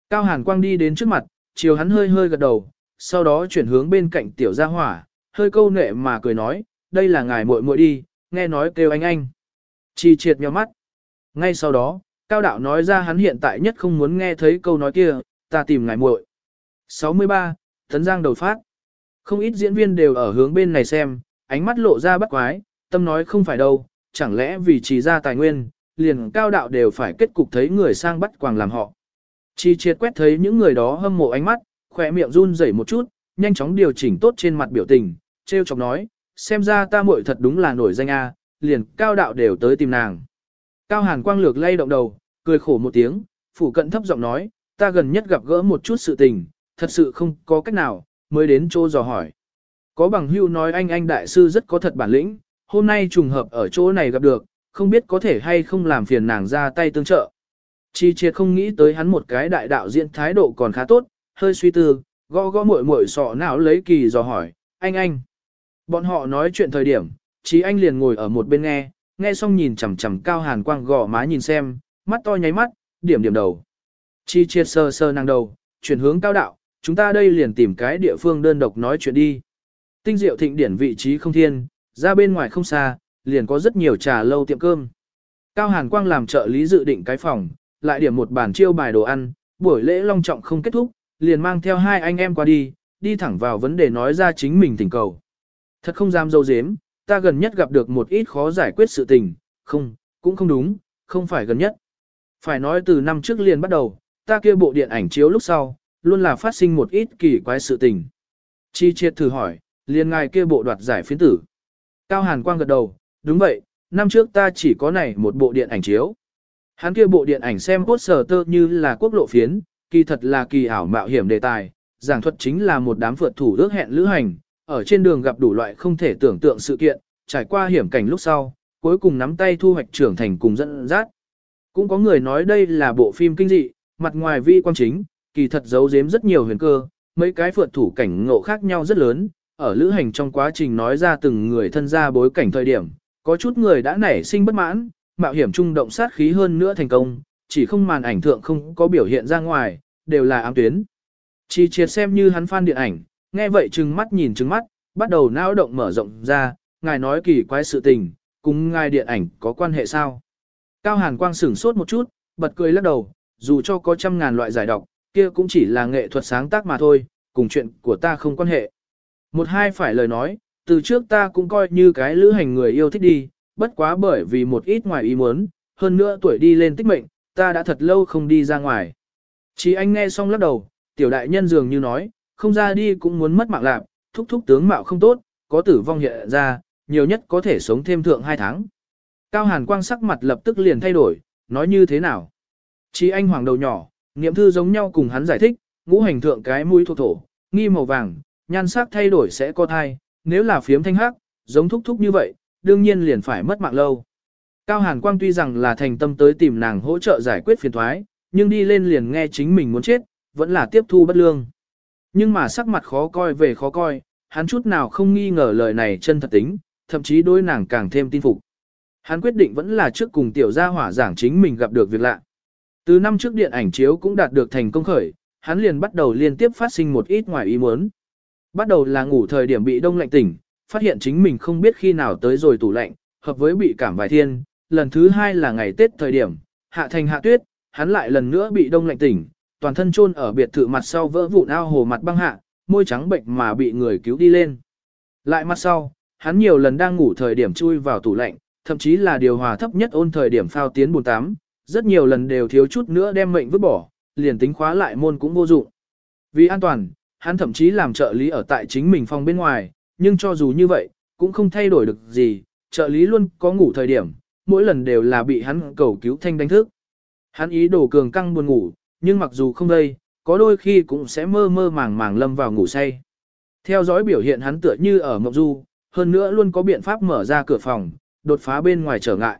Cao Hàn Quang đi đến trước mặt, chiều hắn hơi hơi gật đầu, sau đó chuyển hướng bên cạnh tiểu gia hỏa, hơi câu nệ mà cười nói, đây là ngài muội muội đi, nghe nói kêu anh anh. Chi triệt nhíu mắt. Ngay sau đó, Cao Đạo nói ra hắn hiện tại nhất không muốn nghe thấy câu nói kia, ta tìm ngài muội. 63, Tấn Giang đầu phát. Không ít diễn viên đều ở hướng bên này xem, ánh mắt lộ ra bắt quái, tâm nói không phải đâu, chẳng lẽ vì chỉ ra tài nguyên, liền cao đạo đều phải kết cục thấy người sang bắt quàng làm họ. Chi triệt quét thấy những người đó hâm mộ ánh mắt, khỏe miệng run rẩy một chút, nhanh chóng điều chỉnh tốt trên mặt biểu tình, treo chọc nói, xem ra ta muội thật đúng là nổi danh a, liền cao đạo đều tới tìm nàng. Cao hàn quang lược lay động đầu, cười khổ một tiếng, phủ cận thấp giọng nói, ta gần nhất gặp gỡ một chút sự tình, thật sự không có cách nào, mới đến chỗ dò hỏi. Có bằng hưu nói anh anh đại sư rất có thật bản lĩnh, hôm nay trùng hợp ở chỗ này gặp được, không biết có thể hay không làm phiền nàng ra tay tương trợ. Chi triệt không nghĩ tới hắn một cái đại đạo diễn thái độ còn khá tốt, hơi suy tư, gõ gõ muội muội sọ não lấy kỳ dò hỏi, anh anh. Bọn họ nói chuyện thời điểm, chí anh liền ngồi ở một bên nghe, nghe xong nhìn chằm chằm cao hàn quang gò má nhìn xem, mắt to nháy mắt, điểm điểm đầu. Chi triệt sơ sơ năng đầu, chuyển hướng cao đạo, chúng ta đây liền tìm cái địa phương đơn độc nói chuyện đi. Tinh diệu thịnh điển vị trí không thiên, ra bên ngoài không xa, liền có rất nhiều trà lâu tiệm cơm. Cao Hàn Quang làm trợ lý dự định cái phòng, lại điểm một bàn chiêu bài đồ ăn, buổi lễ long trọng không kết thúc, liền mang theo hai anh em qua đi, đi thẳng vào vấn đề nói ra chính mình tình cầu. Thật không dám dâu dếm, ta gần nhất gặp được một ít khó giải quyết sự tình, không, cũng không đúng, không phải gần nhất. Phải nói từ năm trước liền bắt đầu, ta kia bộ điện ảnh chiếu lúc sau, luôn là phát sinh một ít kỳ quái sự tình. Chi triệt thử hỏi, liền ngài kia bộ đoạt giải phiến tử. Cao Hàn Quang gật đầu, đúng vậy, năm trước ta chỉ có này một bộ điện ảnh chiếu. Hắn kia bộ điện ảnh xem poster tơ như là quốc lộ phiến, kỳ thật là kỳ ảo mạo hiểm đề tài, giảng thuật chính là một đám phượt thủ ước hẹn lữ hành, ở trên đường gặp đủ loại không thể tưởng tượng sự kiện, trải qua hiểm cảnh lúc sau, cuối cùng nắm tay thu hoạch trưởng thành cùng dẫn dắt. Cũng có người nói đây là bộ phim kinh dị, mặt ngoài vi quan chính, kỳ thật giấu giếm rất nhiều huyền cơ, mấy cái phượt thủ cảnh ngộ khác nhau rất lớn, ở lữ hành trong quá trình nói ra từng người thân ra bối cảnh thời điểm, có chút người đã nảy sinh bất mãn, mạo hiểm trung động sát khí hơn nữa thành công, chỉ không màn ảnh thượng không có biểu hiện ra ngoài, đều là ám tuyến. Chỉ triệt xem như hắn fan điện ảnh, nghe vậy trừng mắt nhìn trừng mắt, bắt đầu não động mở rộng ra, ngài nói kỳ quái sự tình, cùng ngài điện ảnh có quan hệ sao? Cao Hàn Quang sửng sốt một chút, bật cười lắc đầu, dù cho có trăm ngàn loại giải độc, kia cũng chỉ là nghệ thuật sáng tác mà thôi, cùng chuyện của ta không quan hệ. Một hai phải lời nói, từ trước ta cũng coi như cái lữ hành người yêu thích đi, bất quá bởi vì một ít ngoài ý muốn, hơn nữa tuổi đi lên tích mệnh, ta đã thật lâu không đi ra ngoài. Chỉ anh nghe xong lắc đầu, tiểu đại nhân dường như nói, không ra đi cũng muốn mất mạng lạc, thúc thúc tướng mạo không tốt, có tử vong hiện ra, nhiều nhất có thể sống thêm thượng hai tháng. Cao Hàn Quang sắc mặt lập tức liền thay đổi, nói như thế nào? Chỉ anh hoàng đầu nhỏ, niệm thư giống nhau cùng hắn giải thích, ngũ hành thượng cái mũi thuộc thổ, nghi màu vàng, nhan sắc thay đổi sẽ có thai, nếu là phiếm thanh hắc, giống thúc thúc như vậy, đương nhiên liền phải mất mạng lâu. Cao Hàn Quang tuy rằng là thành tâm tới tìm nàng hỗ trợ giải quyết phiền thoái, nhưng đi lên liền nghe chính mình muốn chết, vẫn là tiếp thu bất lương. Nhưng mà sắc mặt khó coi về khó coi, hắn chút nào không nghi ngờ lời này chân thật tính, thậm chí đối nàng càng thêm tin phục. Hắn quyết định vẫn là trước cùng tiểu gia hỏa giảng chính mình gặp được việc lạ. Từ năm trước điện ảnh chiếu cũng đạt được thành công khởi, hắn liền bắt đầu liên tiếp phát sinh một ít ngoài ý muốn. Bắt đầu là ngủ thời điểm bị đông lạnh tỉnh, phát hiện chính mình không biết khi nào tới rồi tủ lạnh, hợp với bị cảm vài thiên, lần thứ hai là ngày Tết thời điểm, hạ thành hạ tuyết, hắn lại lần nữa bị đông lạnh tỉnh, toàn thân chôn ở biệt thự mặt sau vỡ vụn ao hồ mặt băng hạ, môi trắng bệnh mà bị người cứu đi lên. Lại mặt sau, hắn nhiều lần đang ngủ thời điểm chui vào tủ lạnh, thậm chí là điều hòa thấp nhất ôn thời điểm phao tiến bồn tắm, rất nhiều lần đều thiếu chút nữa đem mệnh vứt bỏ, liền tính khóa lại môn cũng vô dụng. Vì an toàn, hắn thậm chí làm trợ lý ở tại chính mình phòng bên ngoài, nhưng cho dù như vậy, cũng không thay đổi được gì, trợ lý luôn có ngủ thời điểm, mỗi lần đều là bị hắn cầu cứu thanh đánh thức. Hắn ý đồ cường căng buồn ngủ, nhưng mặc dù không đây, có đôi khi cũng sẽ mơ mơ màng màng lâm vào ngủ say. Theo dõi biểu hiện hắn tựa như ở mộng du, hơn nữa luôn có biện pháp mở ra cửa phòng, đột phá bên ngoài trở ngại.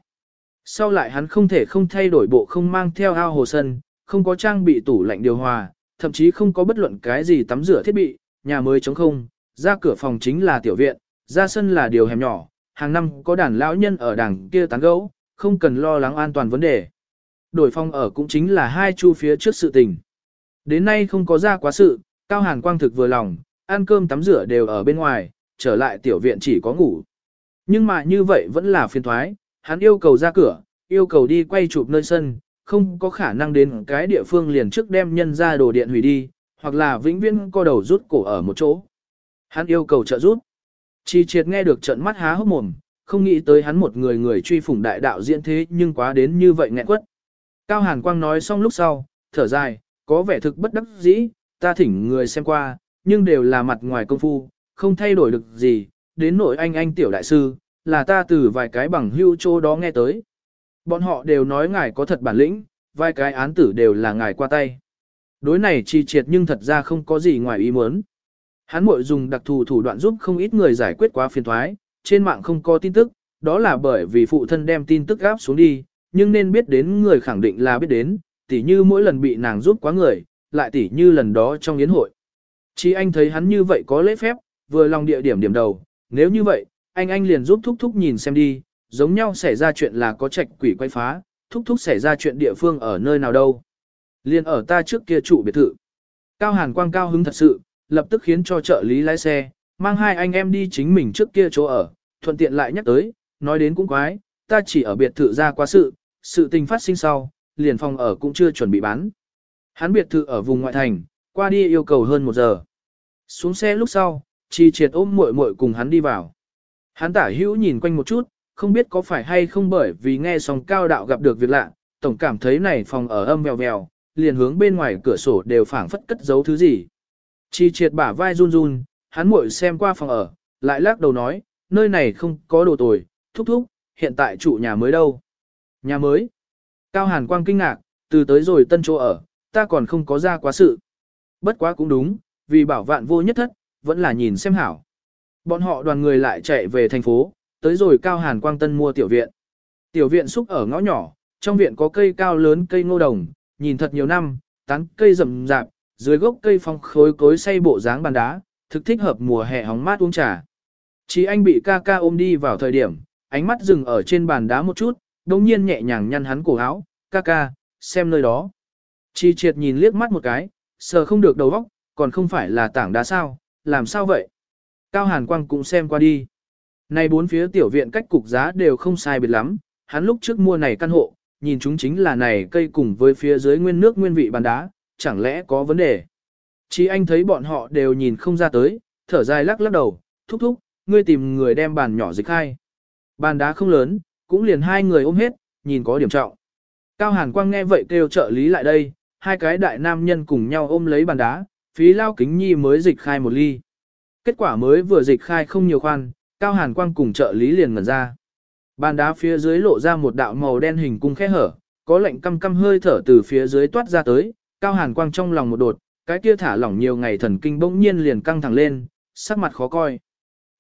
Sau lại hắn không thể không thay đổi bộ không mang theo ao hồ sân, không có trang bị tủ lạnh điều hòa, thậm chí không có bất luận cái gì tắm rửa thiết bị, nhà mới trống không, ra cửa phòng chính là tiểu viện, ra sân là điều hẻm nhỏ, hàng năm có đàn lão nhân ở đằng kia tán gấu, không cần lo lắng an toàn vấn đề. Đổi phòng ở cũng chính là hai chu phía trước sự tình. Đến nay không có ra quá sự, Cao Hàn Quang thực vừa lòng, ăn cơm tắm rửa đều ở bên ngoài, trở lại tiểu viện chỉ có ngủ. Nhưng mà như vậy vẫn là phiền thoái, hắn yêu cầu ra cửa, yêu cầu đi quay chụp nơi sân, không có khả năng đến cái địa phương liền trước đem nhân ra đồ điện hủy đi, hoặc là vĩnh viễn co đầu rút cổ ở một chỗ. Hắn yêu cầu trợ rút. Chi triệt nghe được trận mắt há hốc mồm, không nghĩ tới hắn một người người truy phủng đại đạo diễn thế nhưng quá đến như vậy nghẹn quất. Cao Hàn Quang nói xong lúc sau, thở dài, có vẻ thực bất đắc dĩ, ta thỉnh người xem qua, nhưng đều là mặt ngoài công phu, không thay đổi được gì, đến nội anh anh tiểu đại sư, là ta từ vài cái bằng hưu chỗ đó nghe tới. Bọn họ đều nói ngài có thật bản lĩnh, vài cái án tử đều là ngài qua tay. Đối này chi triệt nhưng thật ra không có gì ngoài ý muốn. Hắn muội dùng đặc thù thủ đoạn giúp không ít người giải quyết quá phiền thoái, trên mạng không có tin tức, đó là bởi vì phụ thân đem tin tức gáp xuống đi, nhưng nên biết đến người khẳng định là biết đến, tỉ như mỗi lần bị nàng giúp quá người, lại tỉ như lần đó trong yến hội. Chỉ anh thấy hắn như vậy có lễ phép, vừa lòng địa điểm điểm đầu, nếu như vậy, anh anh liền giúp thúc thúc nhìn xem đi, giống nhau xảy ra chuyện là có trạch quỷ quay phá, thúc thúc xảy ra chuyện địa phương ở nơi nào đâu. liền ở ta trước kia trụ biệt thự. Cao Hàn Quang cao hứng thật sự, lập tức khiến cho trợ lý lái xe, mang hai anh em đi chính mình trước kia chỗ ở, thuận tiện lại nhắc tới, nói đến cũng quái, ta chỉ ở biệt thự ra qua sự, sự tình phát sinh sau, liền phòng ở cũng chưa chuẩn bị bán. Hắn biệt thự ở vùng ngoại thành, qua đi yêu cầu hơn một giờ. Xuống xe lúc sau, chi triệt ôm muội muội cùng hắn đi vào. Hắn tả hữu nhìn quanh một chút, không biết có phải hay không bởi vì nghe xong cao đạo gặp được việc lạ, tổng cảm thấy này phòng ở âm vèo vèo, liền hướng bên ngoài cửa sổ đều phảng phất cất giấu thứ gì. Chi triệt bả vai run run, hắn muội xem qua phòng ở, lại lắc đầu nói, nơi này không có đồ tồi, thúc thúc, hiện tại chủ nhà mới đâu. Nhà mới. Cao Hàn Quang kinh ngạc, từ tới rồi tân chỗ ở, ta còn không có ra quá sự. Bất quá cũng đúng, vì bảo vạn vô nhất thất, vẫn là nhìn xem hảo. Bọn họ đoàn người lại chạy về thành phố, tới rồi Cao Hàn Quang tân mua tiểu viện. Tiểu viện xúc ở ngõ nhỏ, trong viện có cây cao lớn cây ngô đồng, nhìn thật nhiều năm, tán cây rậm rạp, dưới gốc cây phong khối cối xây bộ dáng bàn đá, thực thích hợp mùa hè hóng mát uống trà. Chí anh bị ca ca ôm đi vào thời điểm, ánh mắt dừng ở trên bàn đá một chút, đồng nhiên nhẹ nhàng nhăn hắn cổ áo, ca ca, xem nơi đó. Chi triệt nhìn liếc mắt một cái, sờ không được đầu óc, còn không phải là tảng đá sao, làm sao vậy? Cao Hàn Quang cũng xem qua đi. Này bốn phía tiểu viện cách cục giá đều không sai biệt lắm, hắn lúc trước mua này căn hộ, nhìn chúng chính là này cây cùng với phía dưới nguyên nước nguyên vị bàn đá, chẳng lẽ có vấn đề. Chỉ anh thấy bọn họ đều nhìn không ra tới, thở dài lắc lắc đầu, thúc thúc, ngươi tìm người đem bàn nhỏ dịch khai. Bàn đá không lớn, cũng liền hai người ôm hết, nhìn có điểm trọng. Cao Hàn Quang nghe vậy kêu trợ lý lại đây, hai cái đại nam nhân cùng nhau ôm lấy bàn đá, phí lao kính nhi mới dịch khai một ly. Kết quả mới vừa dịch khai không nhiều khoan, Cao Hàn Quang cùng trợ lý liền ngẩn ra. Bàn đá phía dưới lộ ra một đạo màu đen hình cung khe hở, có lệnh căm căm hơi thở từ phía dưới toát ra tới, Cao Hàn Quang trong lòng một đột, cái kia thả lỏng nhiều ngày thần kinh bỗng nhiên liền căng thẳng lên, sắc mặt khó coi.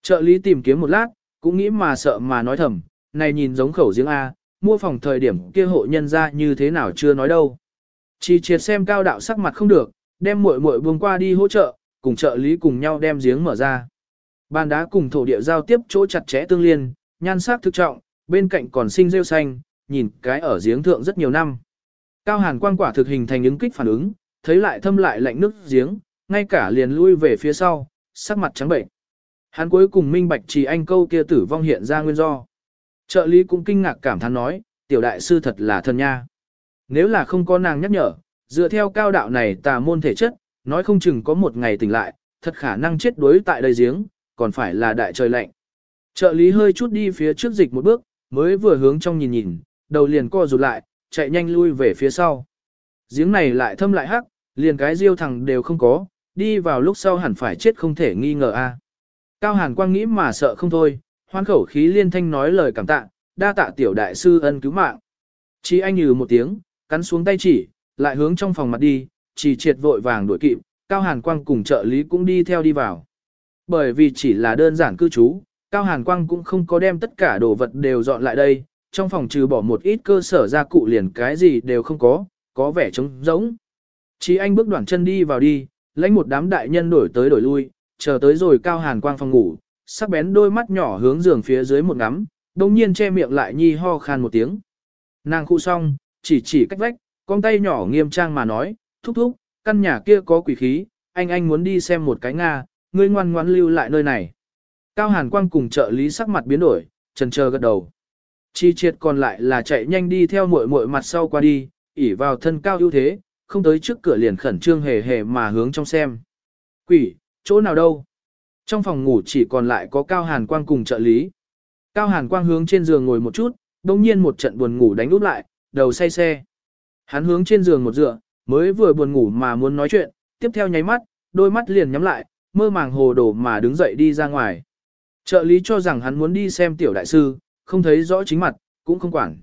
Trợ lý tìm kiếm một lát, cũng nghĩ mà sợ mà nói thầm, này nhìn giống khẩu giếng A, mua phòng thời điểm kia hộ nhân ra như thế nào chưa nói đâu. Chỉ triệt xem cao đạo sắc mặt không được, đem muội muội buông qua đi hỗ trợ, cùng trợ lý cùng nhau đem giếng mở ra. Bàn đá cùng thổ địa giao tiếp chỗ chặt chẽ tương liên, nhan sắc thực trọng, bên cạnh còn sinh rêu xanh, nhìn cái ở giếng thượng rất nhiều năm. Cao hàn quang quả thực hình thành ứng kích phản ứng, thấy lại thâm lại lạnh nước giếng, ngay cả liền lui về phía sau, sắc mặt trắng bệnh. Hắn cuối cùng minh bạch chỉ anh câu kia tử vong hiện ra nguyên do. Trợ lý cũng kinh ngạc cảm thán nói, tiểu đại sư thật là thần nha. Nếu là không có nàng nhắc nhở, dựa theo cao đạo này tà môn thể chất, nói không chừng có một ngày tỉnh lại, thật khả năng chết đuối tại đây giếng, còn phải là đại trời lạnh. Trợ lý hơi chút đi phía trước dịch một bước, mới vừa hướng trong nhìn nhìn, đầu liền co rụt lại, chạy nhanh lui về phía sau. Giếng này lại thâm lại hắc, liền cái riêu thằng đều không có, đi vào lúc sau hẳn phải chết không thể nghi ngờ a. Cao Hàn Quang nghĩ mà sợ không thôi, hoan khẩu khí liên thanh nói lời cảm tạ, đa tạ tiểu đại sư ân cứu mạng. Chí anh như một tiếng, cắn xuống tay chỉ, lại hướng trong phòng mặt đi, chỉ triệt vội vàng đuổi kịp, Cao Hàn Quang cùng trợ lý cũng đi theo đi vào. Bởi vì chỉ là đơn giản cư trú, Cao Hàn Quang cũng không có đem tất cả đồ vật đều dọn lại đây, trong phòng trừ bỏ một ít cơ sở gia cụ liền cái gì đều không có, có vẻ trống rỗng. Chỉ anh bước đoạn chân đi vào đi, lãnh một đám đại nhân đổi tới đổi lui, chờ tới rồi Cao Hàn Quang phòng ngủ, sắc bén đôi mắt nhỏ hướng giường phía dưới một ngắm, đồng nhiên che miệng lại nhi ho khan một tiếng. Nàng khu xong, chỉ chỉ cách vách, con tay nhỏ nghiêm trang mà nói, thúc thúc, căn nhà kia có quỷ khí, anh anh muốn đi xem một cái Nga, ngươi ngoan ngoãn lưu lại nơi này. Cao Hàn Quang cùng trợ lý sắc mặt biến đổi, trần chờ gật đầu. Chi triệt còn lại là chạy nhanh đi theo muội muội mặt sau qua đi, ỉ vào thân cao ưu thế, không tới trước cửa liền khẩn trương hề hề mà hướng trong xem. Quỷ, chỗ nào đâu? Trong phòng ngủ chỉ còn lại có Cao Hàn Quang cùng trợ lý. Cao Hàn Quang hướng trên giường ngồi một chút, đồng nhiên một trận buồn ngủ đánh úp lại, đầu say xe. Hắn hướng trên giường một dựa, mới vừa buồn ngủ mà muốn nói chuyện, tiếp theo nháy mắt, đôi mắt liền nhắm lại, mơ màng hồ đồ mà đứng dậy đi ra ngoài. Trợ lý cho rằng hắn muốn đi xem tiểu đại sư, không thấy rõ chính mặt, cũng không quản.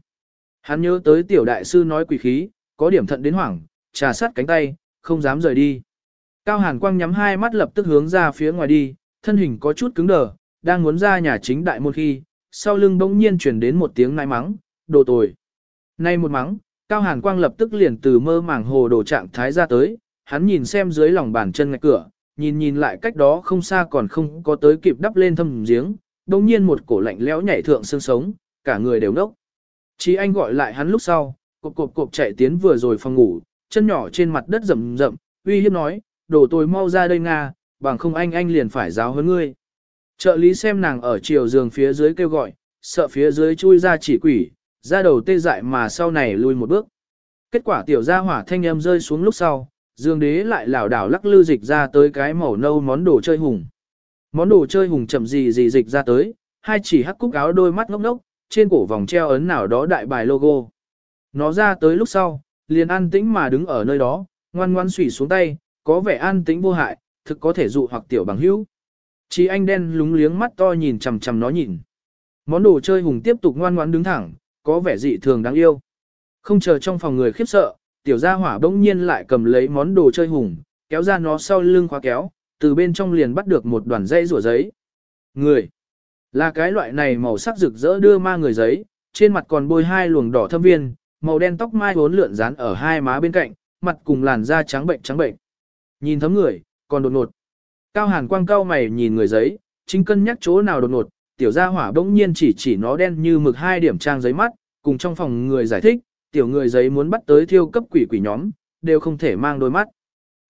Hắn nhớ tới tiểu đại sư nói quỷ khí, có điểm thận đến hoảng, trà sát cánh tay, không dám rời đi. Cao Hàn Quang nhắm hai mắt lập tức hướng ra phía ngoài đi, thân hình có chút cứng đờ, đang muốn ra nhà chính đại môn khi, sau lưng bỗng nhiên chuyển đến một tiếng nai mắng, đồ tồi. Nay một mắng, Cao Hàn Quang lập tức liền từ mơ màng hồ đồ trạng thái ra tới, hắn nhìn xem dưới lòng bàn chân ngạch cửa, nhìn nhìn lại cách đó không xa còn không có tới kịp đắp lên thâm giếng, đồng nhiên một cổ lạnh lẽo nhảy thượng xương sống, cả người đều nốc. Chí anh gọi lại hắn lúc sau, cộp cộp cộp chạy tiến vừa rồi phòng ngủ, chân nhỏ trên mặt đất rầm rậm, uy hiếp nói, đổ tôi mau ra đây Nga, bằng không anh anh liền phải giáo hơn ngươi. Trợ lý xem nàng ở chiều giường phía dưới kêu gọi, sợ phía dưới chui ra chỉ quỷ, ra đầu tê dại mà sau này lui một bước. Kết quả tiểu gia hỏa thanh em rơi xuống lúc sau, dương đế lại lảo đảo lắc lư dịch ra tới cái màu nâu món đồ chơi hùng. Món đồ chơi hùng chậm gì gì dịch ra tới, hai chỉ hắc cúc áo đôi mắt ngốc ngốc, trên cổ vòng treo ấn nào đó đại bài logo. Nó ra tới lúc sau, liền an tĩnh mà đứng ở nơi đó, ngoan ngoan xủy xuống tay, có vẻ an tĩnh vô hại, thực có thể dụ hoặc tiểu bằng hữu. Chỉ anh đen lúng liếng mắt to nhìn chằm chằm nó nhìn. Món đồ chơi hùng tiếp tục ngoan ngoãn đứng thẳng, có vẻ dị thường đáng yêu. Không chờ trong phòng người khiếp sợ, tiểu gia hỏa bỗng nhiên lại cầm lấy món đồ chơi hùng, kéo ra nó sau lưng khóa kéo, từ bên trong liền bắt được một đoàn dây rủa giấy. Người. Là cái loại này màu sắc rực rỡ đưa ma người giấy, trên mặt còn bôi hai luồng đỏ thâm viên, màu đen tóc mai bốn lượn dán ở hai má bên cạnh, mặt cùng làn da trắng bệnh trắng bệnh. Nhìn thấm người, còn đột ngột. Cao hàn quang cao mày nhìn người giấy, chính cân nhắc chỗ nào đột ngột, tiểu gia hỏa bỗng nhiên chỉ chỉ nó đen như mực hai điểm trang giấy mắt, cùng trong phòng người giải thích, tiểu người giấy muốn bắt tới thiêu cấp quỷ quỷ nhóm, đều không thể mang đôi mắt.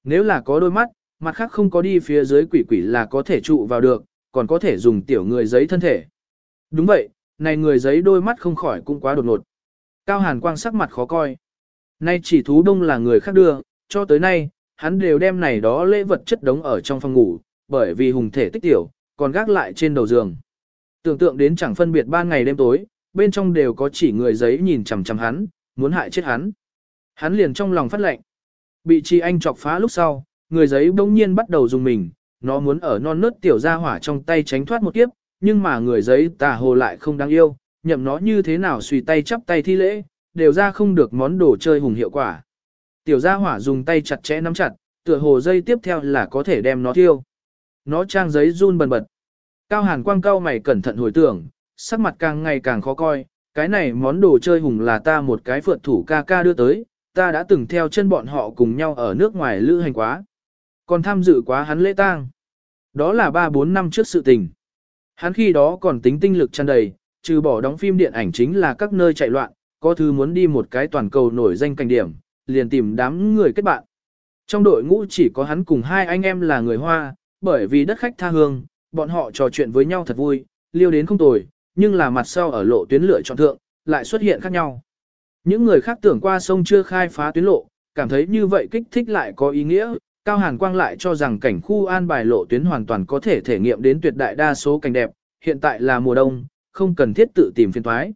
Nếu là có đôi mắt, mặt khác không có đi phía dưới quỷ quỷ là có thể trụ vào được, còn có thể dùng tiểu người giấy thân thể. Đúng vậy, này người giấy đôi mắt không khỏi cũng quá đột ngột. Cao Hàn Quang sắc mặt khó coi. Nay chỉ thú đông là người khác đưa, cho tới nay, hắn đều đem này đó lễ vật chất đống ở trong phòng ngủ, bởi vì hùng thể tích tiểu, còn gác lại trên đầu giường. Tưởng tượng đến chẳng phân biệt ban ngày đêm tối, bên trong đều có chỉ người giấy nhìn chằm chằm hắn, muốn hại chết hắn. Hắn liền trong lòng phát lệnh. Bị chi anh chọc phá lúc sau, người giấy bỗng nhiên bắt đầu dùng mình, nó muốn ở non nớt tiểu ra hỏa trong tay tránh thoát một kiếp, nhưng mà người giấy tà hồ lại không đáng yêu, nhậm nó như thế nào xùy tay chắp tay thi lễ, đều ra không được món đồ chơi hùng hiệu quả. Tiểu gia hỏa dùng tay chặt chẽ nắm chặt, tựa hồ dây tiếp theo là có thể đem nó thiêu. Nó trang giấy run bần bật. Cao hàn quang cao mày cẩn thận hồi tưởng, sắc mặt càng ngày càng khó coi, cái này món đồ chơi hùng là ta một cái phượt thủ ca ca đưa tới, ta đã từng theo chân bọn họ cùng nhau ở nước ngoài lữ hành quá. Còn tham dự quá hắn lễ tang. Đó là 3-4 năm trước sự tình. Hắn khi đó còn tính tinh lực tràn đầy, trừ bỏ đóng phim điện ảnh chính là các nơi chạy loạn, có thứ muốn đi một cái toàn cầu nổi danh cảnh điểm, liền tìm đám người kết bạn. Trong đội ngũ chỉ có hắn cùng hai anh em là người Hoa, bởi vì đất khách tha hương, bọn họ trò chuyện với nhau thật vui, liêu đến không tồi, nhưng là mặt sau ở lộ tuyến lựa chọn thượng, lại xuất hiện khác nhau. Những người khác tưởng qua sông chưa khai phá tuyến lộ, cảm thấy như vậy kích thích lại có ý nghĩa, Cao Hàn Quang lại cho rằng cảnh khu an bài lộ tuyến hoàn toàn có thể thể nghiệm đến tuyệt đại đa số cảnh đẹp, hiện tại là mùa đông, không cần thiết tự tìm phiên thoái.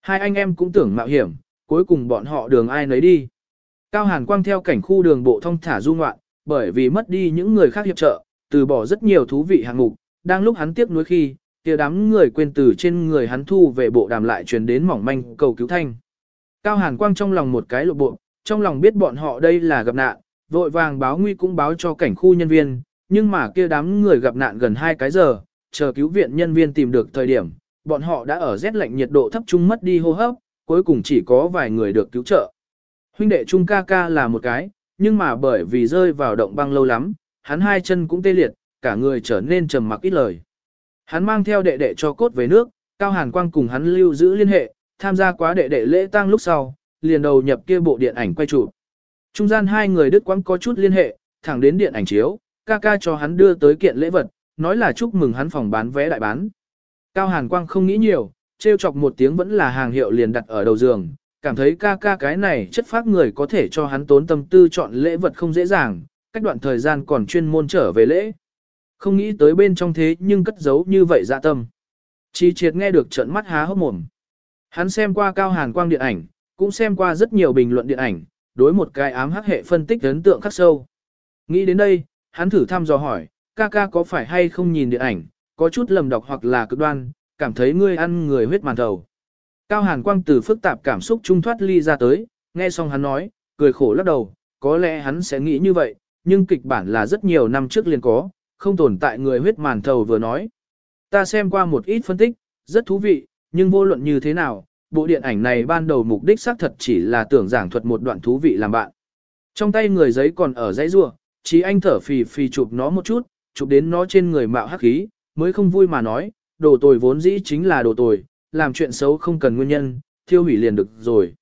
Hai anh em cũng tưởng mạo hiểm, cuối cùng bọn họ đường ai nấy đi. Cao Hàn Quang theo cảnh khu đường bộ thông thả du ngoạn, bởi vì mất đi những người khác hiệp trợ, từ bỏ rất nhiều thú vị hạng mục, đang lúc hắn tiếc nuối khi, kia đám người quên từ trên người hắn thu về bộ đàm lại truyền đến mỏng manh cầu cứu thanh. Cao Hàn Quang trong lòng một cái lộ bộ, trong lòng biết bọn họ đây là gặp nạn, vội vàng báo nguy cũng báo cho cảnh khu nhân viên, nhưng mà kia đám người gặp nạn gần hai cái giờ, chờ cứu viện nhân viên tìm được thời điểm, bọn họ đã ở rét lạnh nhiệt độ thấp trung mất đi hô hấp, cuối cùng chỉ có vài người được cứu trợ. Huynh đệ Trung ca ca là một cái, nhưng mà bởi vì rơi vào động băng lâu lắm, hắn hai chân cũng tê liệt, cả người trở nên trầm mặc ít lời. Hắn mang theo đệ đệ cho cốt về nước, Cao Hàn Quang cùng hắn lưu giữ liên hệ, tham gia quá đệ đệ lễ tang lúc sau, liền đầu nhập kia bộ điện ảnh quay chụp. Trung gian hai người Đức Quang có chút liên hệ, thẳng đến điện ảnh chiếu, ca ca cho hắn đưa tới kiện lễ vật, nói là chúc mừng hắn phòng bán vé đại bán. Cao Hàn Quang không nghĩ nhiều, trêu chọc một tiếng vẫn là hàng hiệu liền đặt ở đầu giường, cảm thấy ca ca cái này chất phác người có thể cho hắn tốn tâm tư chọn lễ vật không dễ dàng, cách đoạn thời gian còn chuyên môn trở về lễ. Không nghĩ tới bên trong thế nhưng cất giấu như vậy dạ tâm. Chi triệt nghe được trận mắt há hốc mồm. Hắn xem qua cao hàn quang điện ảnh, cũng xem qua rất nhiều bình luận điện ảnh, đối một cái ám hắc hệ phân tích ấn tượng khắc sâu. Nghĩ đến đây, hắn thử thăm dò hỏi, ca ca có phải hay không nhìn điện ảnh, có chút lầm đọc hoặc là cực đoan, cảm thấy ngươi ăn người huyết màn đầu. Cao Hàn Quang từ phức tạp cảm xúc trung thoát ly ra tới, nghe xong hắn nói, cười khổ lắc đầu, có lẽ hắn sẽ nghĩ như vậy, nhưng kịch bản là rất nhiều năm trước liền có, không tồn tại người huyết màn thầu vừa nói. Ta xem qua một ít phân tích, rất thú vị, nhưng vô luận như thế nào, bộ điện ảnh này ban đầu mục đích xác thật chỉ là tưởng giảng thuật một đoạn thú vị làm bạn. Trong tay người giấy còn ở dãy rua, chỉ anh thở phì phì chụp nó một chút, chụp đến nó trên người mạo hắc khí, mới không vui mà nói, đồ tồi vốn dĩ chính là đồ tồi, làm chuyện xấu không cần nguyên nhân, thiêu hủy liền được rồi.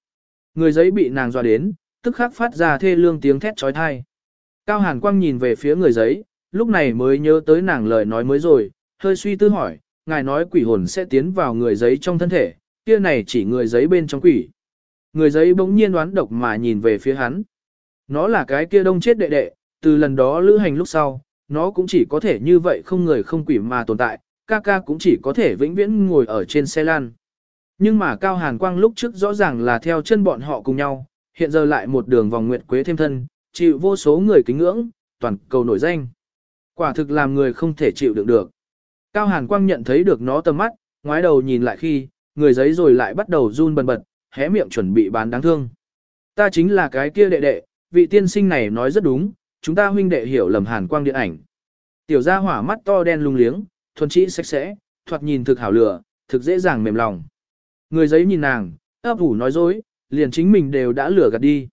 Người giấy bị nàng dọa đến, tức khắc phát ra thê lương tiếng thét trói thai. Cao Hàn Quang nhìn về phía người giấy, lúc này mới nhớ tới nàng lời nói mới rồi, hơi suy tư hỏi, ngài nói quỷ hồn sẽ tiến vào người giấy trong thân thể, kia này chỉ người giấy bên trong quỷ. Người giấy bỗng nhiên đoán độc mà nhìn về phía hắn. Nó là cái kia đông chết đệ đệ, từ lần đó lữ hành lúc sau, nó cũng chỉ có thể như vậy không người không quỷ mà tồn tại, ca ca cũng chỉ có thể vĩnh viễn ngồi ở trên xe lan. Nhưng mà Cao Hàn Quang lúc trước rõ ràng là theo chân bọn họ cùng nhau, hiện giờ lại một đường vòng nguyệt quế thêm thân, chịu vô số người kính ngưỡng, toàn cầu nổi danh. Quả thực làm người không thể chịu đựng được. Cao Hàn Quang nhận thấy được nó tầm mắt, ngoái đầu nhìn lại khi, người giấy rồi lại bắt đầu run bần bật, hé miệng chuẩn bị bán đáng thương. Ta chính là cái kia đệ đệ, vị tiên sinh này nói rất đúng, chúng ta huynh đệ hiểu lầm Hàn Quang điện ảnh. Tiểu gia hỏa mắt to đen lung liếng, thuần trĩ sạch sẽ, thoạt nhìn thực hảo lửa, thực dễ dàng mềm lòng. Người giấy nhìn nàng, ấp ủ nói dối, liền chính mình đều đã lửa gạt đi.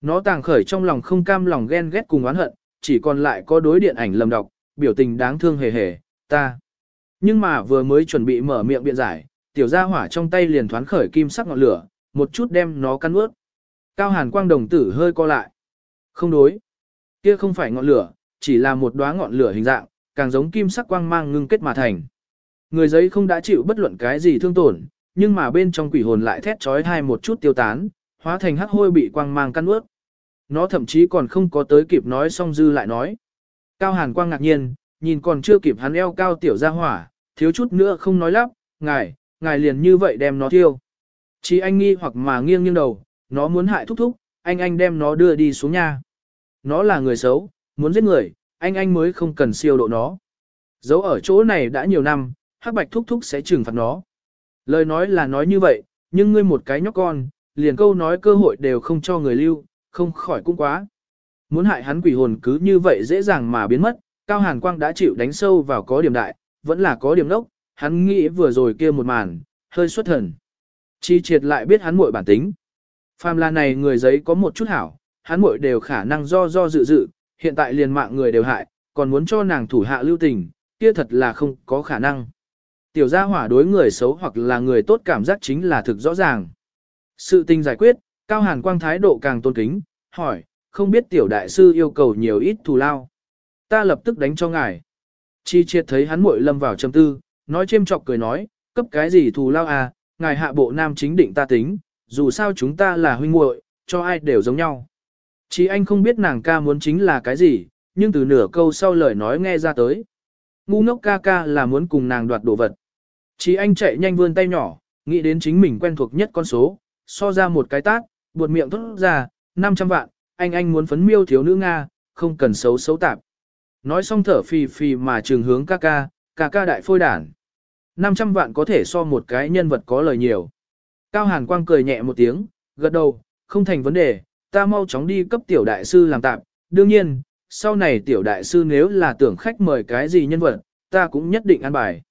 Nó tàng khởi trong lòng không cam lòng ghen ghét cùng oán hận, chỉ còn lại có đối điện ảnh lầm đọc, biểu tình đáng thương hề hề, ta. Nhưng mà vừa mới chuẩn bị mở miệng biện giải, tiểu gia hỏa trong tay liền thoáng khởi kim sắc ngọn lửa, một chút đem nó căn ướt. Cao hàn quang đồng tử hơi co lại. Không đối. Kia không phải ngọn lửa, chỉ là một đóa ngọn lửa hình dạng, càng giống kim sắc quang mang ngưng kết mà thành. Người giấy không đã chịu bất luận cái gì thương tổn, nhưng mà bên trong quỷ hồn lại thét trói hai một chút tiêu tán, hóa thành hắc hôi bị quang mang căn ướt. Nó thậm chí còn không có tới kịp nói xong dư lại nói. Cao hàn quang ngạc nhiên, nhìn còn chưa kịp hắn eo cao tiểu ra hỏa, thiếu chút nữa không nói lắp, ngài, ngài liền như vậy đem nó thiêu. Chỉ anh nghi hoặc mà nghiêng nghiêng đầu, nó muốn hại thúc thúc, anh anh đem nó đưa đi xuống nhà. Nó là người xấu, muốn giết người, anh anh mới không cần siêu độ nó. Giấu ở chỗ này đã nhiều năm, hắc bạch thúc thúc sẽ trừng phạt nó. Lời nói là nói như vậy, nhưng ngươi một cái nhóc con, liền câu nói cơ hội đều không cho người lưu, không khỏi cũng quá. Muốn hại hắn quỷ hồn cứ như vậy dễ dàng mà biến mất, Cao Hàn Quang đã chịu đánh sâu vào có điểm đại, vẫn là có điểm nốc, hắn nghĩ vừa rồi kia một màn, hơi xuất thần. Chi triệt lại biết hắn muội bản tính. Phàm là này người giấy có một chút hảo, hắn muội đều khả năng do do dự dự, hiện tại liền mạng người đều hại, còn muốn cho nàng thủ hạ lưu tình, kia thật là không có khả năng. Tiểu gia hỏa đối người xấu hoặc là người tốt cảm giác chính là thực rõ ràng. Sự tình giải quyết, Cao Hàn Quang thái độ càng tôn kính, hỏi, không biết tiểu đại sư yêu cầu nhiều ít thù lao. Ta lập tức đánh cho ngài. Chi triệt thấy hắn muội lâm vào trầm tư, nói chêm chọc cười nói, cấp cái gì thù lao à, ngài hạ bộ nam chính định ta tính, dù sao chúng ta là huynh muội, cho ai đều giống nhau. Chỉ anh không biết nàng ca muốn chính là cái gì, nhưng từ nửa câu sau lời nói nghe ra tới. Ngu ngốc ca ca là muốn cùng nàng đoạt đồ vật. Chỉ anh chạy nhanh vươn tay nhỏ, nghĩ đến chính mình quen thuộc nhất con số, so ra một cái tát, buột miệng thốt ra, 500 vạn, anh anh muốn phấn miêu thiếu nữ Nga, không cần xấu xấu tạp. Nói xong thở phì phì mà trường hướng ca ca, ca ca đại phôi đản. 500 vạn có thể so một cái nhân vật có lời nhiều. Cao Hàn Quang cười nhẹ một tiếng, gật đầu, không thành vấn đề, ta mau chóng đi cấp tiểu đại sư làm tạm. Đương nhiên, sau này tiểu đại sư nếu là tưởng khách mời cái gì nhân vật, ta cũng nhất định ăn bài.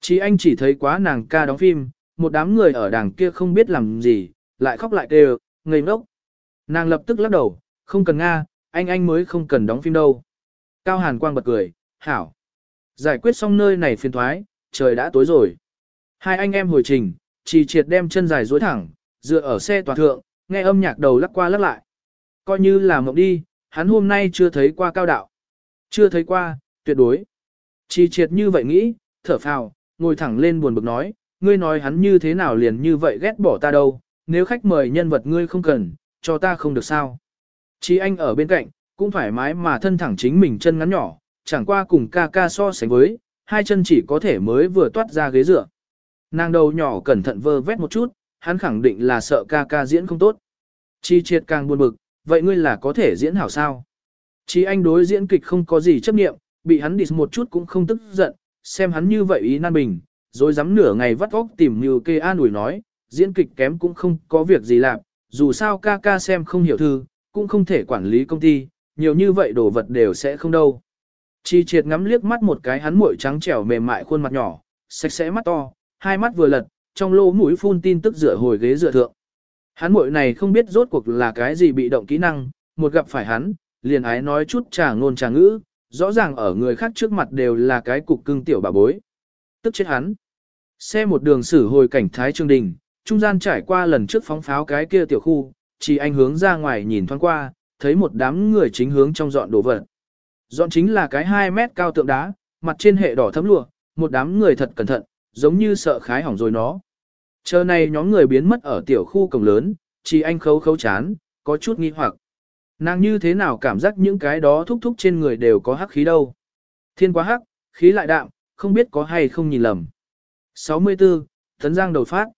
Chỉ anh chỉ thấy quá nàng ca đóng phim, một đám người ở đằng kia không biết làm gì, lại khóc lại kêu, ngây ngốc. Nàng lập tức lắc đầu, không cần Nga, anh anh mới không cần đóng phim đâu. Cao Hàn Quang bật cười, hảo. Giải quyết xong nơi này phiền thoái, trời đã tối rồi. Hai anh em hồi trình, chỉ triệt đem chân dài duỗi thẳng, dựa ở xe tòa thượng, nghe âm nhạc đầu lắc qua lắc lại. Coi như là mộng đi, hắn hôm nay chưa thấy qua cao đạo. Chưa thấy qua, tuyệt đối. Chỉ triệt như vậy nghĩ, thở phào, ngồi thẳng lên buồn bực nói, ngươi nói hắn như thế nào liền như vậy ghét bỏ ta đâu, nếu khách mời nhân vật ngươi không cần, cho ta không được sao. Chí anh ở bên cạnh, cũng thoải mái mà thân thẳng chính mình chân ngắn nhỏ, chẳng qua cùng ca ca so sánh với, hai chân chỉ có thể mới vừa toát ra ghế dựa. Nàng đầu nhỏ cẩn thận vơ vét một chút, hắn khẳng định là sợ ca ca diễn không tốt. Chi triệt càng buồn bực, vậy ngươi là có thể diễn hảo sao? Chi anh đối diễn kịch không có gì chấp nghiệm, bị hắn đi một chút cũng không tức giận, xem hắn như vậy ý nan bình, rồi dám nửa ngày vắt óc tìm như kê an ủi nói, diễn kịch kém cũng không có việc gì làm, dù sao ca ca xem không hiểu thư, cũng không thể quản lý công ty, nhiều như vậy đồ vật đều sẽ không đâu. Chi triệt ngắm liếc mắt một cái hắn muội trắng trẻo mềm mại khuôn mặt nhỏ, sạch sẽ mắt to, hai mắt vừa lật, trong lỗ mũi phun tin tức dựa hồi ghế dựa thượng. Hắn muội này không biết rốt cuộc là cái gì bị động kỹ năng, một gặp phải hắn, liền ái nói chút trà ngôn trà ngữ, rõ ràng ở người khác trước mặt đều là cái cục cưng tiểu bà bối. Tức chết hắn. Xe một đường xử hồi cảnh Thái Trương Đình, trung gian trải qua lần trước phóng pháo cái kia tiểu khu, chỉ anh hướng ra ngoài nhìn thoáng qua, thấy một đám người chính hướng trong dọn đồ vật. Dọn chính là cái 2 mét cao tượng đá, mặt trên hệ đỏ thấm lụa, một đám người thật cẩn thận, giống như sợ khái hỏng rồi nó. Chờ này nhóm người biến mất ở tiểu khu cổng lớn, chỉ anh khấu khấu chán, có chút nghi hoặc. Nàng như thế nào cảm giác những cái đó thúc thúc trên người đều có hắc khí đâu. Thiên quá hắc, khí lại đạm, không biết có hay không nhìn lầm. 64, Tấn Giang đầu phát.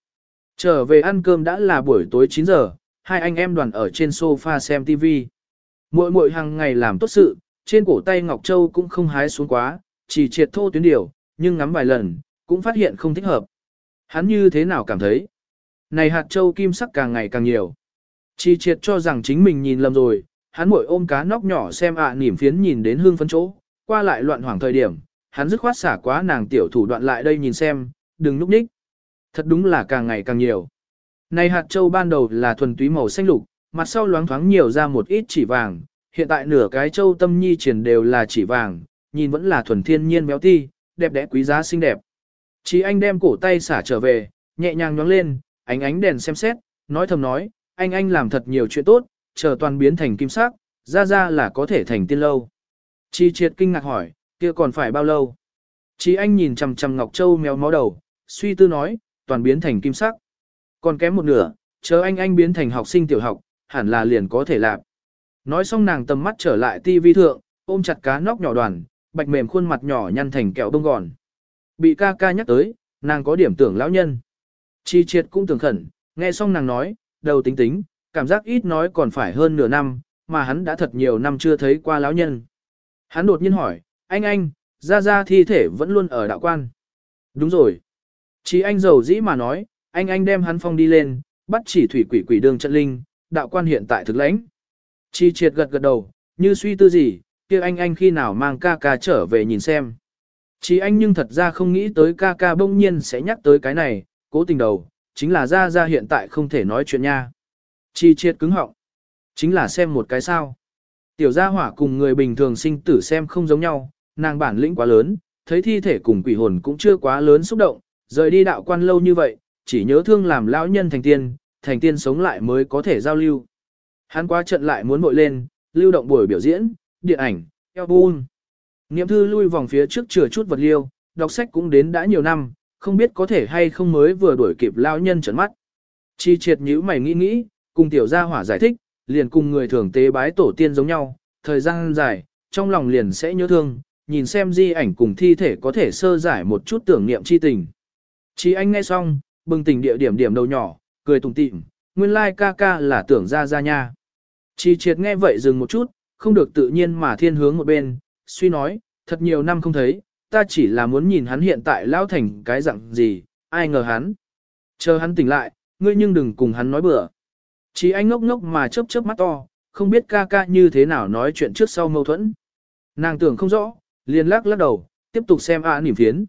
Trở về ăn cơm đã là buổi tối 9 giờ, hai anh em đoàn ở trên sofa xem TV. Mỗi mỗi hàng ngày làm tốt sự, trên cổ tay Ngọc Châu cũng không hái xuống quá, chỉ triệt thô tuyến điều, nhưng ngắm vài lần, cũng phát hiện không thích hợp. Hắn như thế nào cảm thấy? Này hạt châu kim sắc càng ngày càng nhiều. Chỉ triệt cho rằng chính mình nhìn lầm rồi, hắn mội ôm cá nóc nhỏ xem ạ à, nỉm phiến nhìn đến hương phấn chỗ, qua lại loạn hoảng thời điểm, hắn dứt khoát xả quá nàng tiểu thủ đoạn lại đây nhìn xem, đừng núp ních. Thật đúng là càng ngày càng nhiều. Này hạt châu ban đầu là thuần túy màu xanh lục, mặt sau loáng thoáng nhiều ra một ít chỉ vàng, hiện tại nửa cái châu tâm nhi triển đều là chỉ vàng, nhìn vẫn là thuần thiên nhiên béo ti, đẹp đẽ quý giá xinh đẹp. Chỉ anh đem cổ tay xả trở về, nhẹ nhàng nhóng lên, ánh ánh đèn xem xét, nói thầm nói, anh anh làm thật nhiều chuyện tốt, chờ toàn biến thành kim sắc, ra ra là có thể thành tiên lâu. Chi triệt kinh ngạc hỏi, kia còn phải bao lâu? Chi anh nhìn chằm chằm Ngọc Châu méo máu đầu, suy tư nói, toàn biến thành kim sắc. Còn kém một nửa, chờ anh anh biến thành học sinh tiểu học, hẳn là liền có thể làm. Nói xong nàng tầm mắt trở lại tivi thượng, ôm chặt cá nóc nhỏ đoàn, bạch mềm khuôn mặt nhỏ nhăn thành kẹo bông gòn. Bị ca ca nhắc tới, nàng có điểm tưởng lão nhân. Chi triệt cũng tưởng khẩn, nghe xong nàng nói, đầu tính tính, cảm giác ít nói còn phải hơn nửa năm, mà hắn đã thật nhiều năm chưa thấy qua lão nhân. Hắn đột nhiên hỏi, anh anh, ra ra thi thể vẫn luôn ở đạo quan. Đúng rồi. Chỉ anh giàu dĩ mà nói, anh anh đem hắn phong đi lên, bắt chỉ thủy quỷ quỷ đường trận linh, đạo quan hiện tại thực lãnh. Chi triệt gật gật đầu, như suy tư gì, kia anh anh khi nào mang ca ca trở về nhìn xem. Chỉ anh nhưng thật ra không nghĩ tới ca ca bỗng nhiên sẽ nhắc tới cái này, cố tình đầu, chính là ra ra hiện tại không thể nói chuyện nha. Chi triệt cứng họng. Chính là xem một cái sao. Tiểu gia hỏa cùng người bình thường sinh tử xem không giống nhau, nàng bản lĩnh quá lớn, thấy thi thể cùng quỷ hồn cũng chưa quá lớn xúc động, rời đi đạo quan lâu như vậy, chỉ nhớ thương làm lão nhân thành tiên, thành tiên sống lại mới có thể giao lưu. Hắn qua trận lại muốn bội lên, lưu động buổi biểu diễn, điện ảnh, album. Niệm thư lui vòng phía trước chừa chút vật liêu, đọc sách cũng đến đã nhiều năm, không biết có thể hay không mới vừa đuổi kịp lão nhân trấn mắt. Chi triệt nhíu mày nghĩ nghĩ, cùng tiểu gia hỏa giải thích, liền cùng người thường tế bái tổ tiên giống nhau, thời gian dài, trong lòng liền sẽ nhớ thương, nhìn xem di ảnh cùng thi thể có thể sơ giải một chút tưởng niệm chi tình. Chỉ anh nghe xong, bừng tỉnh địa điểm điểm đầu nhỏ, cười tùng tịm, nguyên lai like ca ca là tưởng ra ra nha. Chi triệt nghe vậy dừng một chút, không được tự nhiên mà thiên hướng một bên, suy nói, thật nhiều năm không thấy, ta chỉ là muốn nhìn hắn hiện tại lao thành cái dạng gì, ai ngờ hắn. Chờ hắn tỉnh lại, ngươi nhưng đừng cùng hắn nói bừa. Chỉ anh ngốc ngốc mà chớp chớp mắt to, không biết ca ca như thế nào nói chuyện trước sau mâu thuẫn. Nàng tưởng không rõ, liền lắc lắc đầu, tiếp tục xem ả à niềm phiến.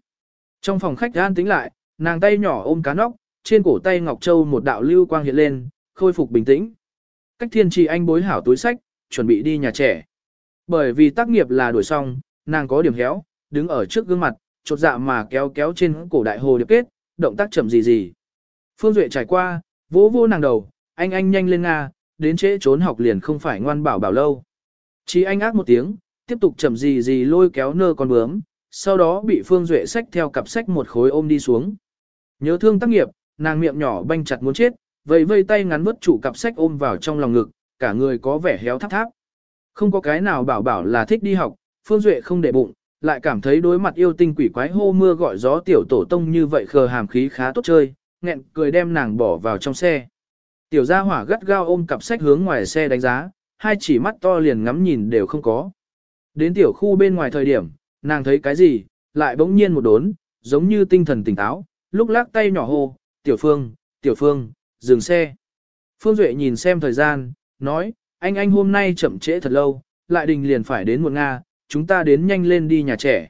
Trong phòng khách an tính lại, nàng tay nhỏ ôm cá nóc, trên cổ tay Ngọc Châu một đạo lưu quang hiện lên, khôi phục bình tĩnh. Cách thiên trì anh bối hảo túi sách, chuẩn bị đi nhà trẻ. Bởi vì tác nghiệp là đuổi xong, nàng có điểm héo, đứng ở trước gương mặt, chột dạ mà kéo kéo trên cổ đại hồ điệp kết, động tác chậm gì gì. Phương Duệ trải qua, vỗ vỗ nàng đầu, anh anh nhanh lên Nga, đến trễ trốn học liền không phải ngoan bảo bảo lâu. Chỉ anh ác một tiếng, tiếp tục chậm gì gì lôi kéo nơ con bướm, sau đó bị Phương Duệ sách theo cặp sách một khối ôm đi xuống. Nhớ thương tác nghiệp, nàng miệng nhỏ banh chặt muốn chết, vây vây tay ngắn vứt chủ cặp sách ôm vào trong lòng ngực, cả người có vẻ héo tháp tháp. Không có cái nào bảo bảo là thích đi học, Phương Duệ không để bụng, lại cảm thấy đối mặt yêu tinh quỷ quái hô mưa gọi gió tiểu tổ tông như vậy khờ hàm khí khá tốt chơi, nghẹn cười đem nàng bỏ vào trong xe. Tiểu gia hỏa gắt gao ôm cặp sách hướng ngoài xe đánh giá, hai chỉ mắt to liền ngắm nhìn đều không có. Đến tiểu khu bên ngoài thời điểm, nàng thấy cái gì, lại bỗng nhiên một đốn, giống như tinh thần tỉnh táo, lúc lắc tay nhỏ hô, tiểu phương, tiểu phương, dừng xe. Phương Duệ nhìn xem thời gian, nói, anh anh hôm nay chậm trễ thật lâu, lại đình liền phải đến một Nga, chúng ta đến nhanh lên đi nhà trẻ.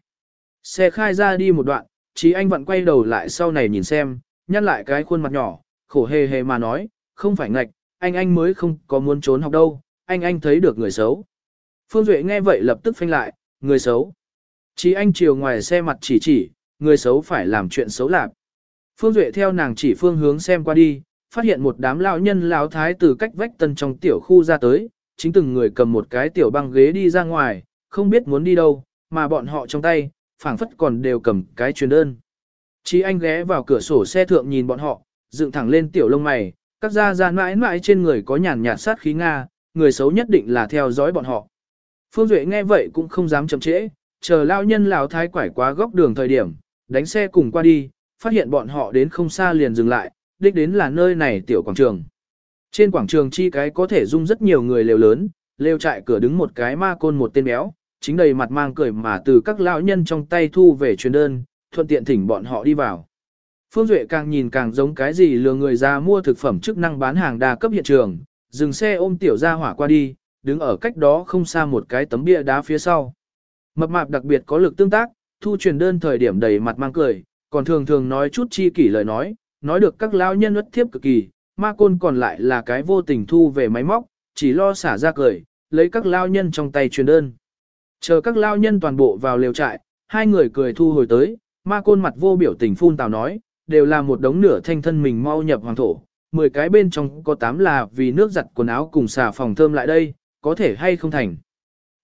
Xe khai ra đi một đoạn, chí anh vẫn quay đầu lại sau này nhìn xem, nhăn lại cái khuôn mặt nhỏ, khổ hề hề mà nói, không phải ngạch, anh anh mới không có muốn trốn học đâu, anh anh thấy được người xấu. Phương Duệ nghe vậy lập tức phanh lại, người xấu. Chí anh chiều ngoài xe mặt chỉ chỉ, người xấu phải làm chuyện xấu lạc. Phương Duệ theo nàng chỉ phương hướng xem qua đi, phát hiện một đám lão nhân lão thái từ cách vách tân trong tiểu khu ra tới, chính từng người cầm một cái tiểu băng ghế đi ra ngoài, không biết muốn đi đâu, mà bọn họ trong tay, phảng phất còn đều cầm cái truyền đơn. Chí anh ghé vào cửa sổ xe thượng nhìn bọn họ, dựng thẳng lên tiểu lông mày, các da da mãi mãi trên người có nhàn nhạt sát khí Nga, người xấu nhất định là theo dõi bọn họ. Phương Duệ nghe vậy cũng không dám chậm trễ, chờ lao nhân lão thái quải qua góc đường thời điểm, đánh xe cùng qua đi, phát hiện bọn họ đến không xa liền dừng lại, đích đến là nơi này tiểu quảng trường. Trên quảng trường chi cái có thể dung rất nhiều người lều lớn, lều trại cửa đứng một cái ma côn một tên béo, chính đầy mặt mang cười mà từ các lão nhân trong tay thu về truyền đơn, thuận tiện thỉnh bọn họ đi vào. Phương Duệ càng nhìn càng giống cái gì lừa người ra mua thực phẩm chức năng bán hàng đa cấp hiện trường, dừng xe ôm tiểu ra hỏa qua đi, đứng ở cách đó không xa một cái tấm bia đá phía sau. Mập mạp đặc biệt có lực tương tác, thu truyền đơn thời điểm đầy mặt mang cười, còn thường thường nói chút chi kỷ lời nói, nói được các lão nhân ất thiếp cực kỳ, ma côn còn lại là cái vô tình thu về máy móc, chỉ lo xả ra cười, lấy các lao nhân trong tay truyền đơn. Chờ các lao nhân toàn bộ vào lều trại, hai người cười thu hồi tới, ma côn mặt vô biểu tình phun tào nói, đều là một đống nửa thanh thân mình mau nhập hoàng thổ, 10 cái bên trong có 8 là vì nước giặt quần áo cùng xà phòng thơm lại đây, có thể hay không thành.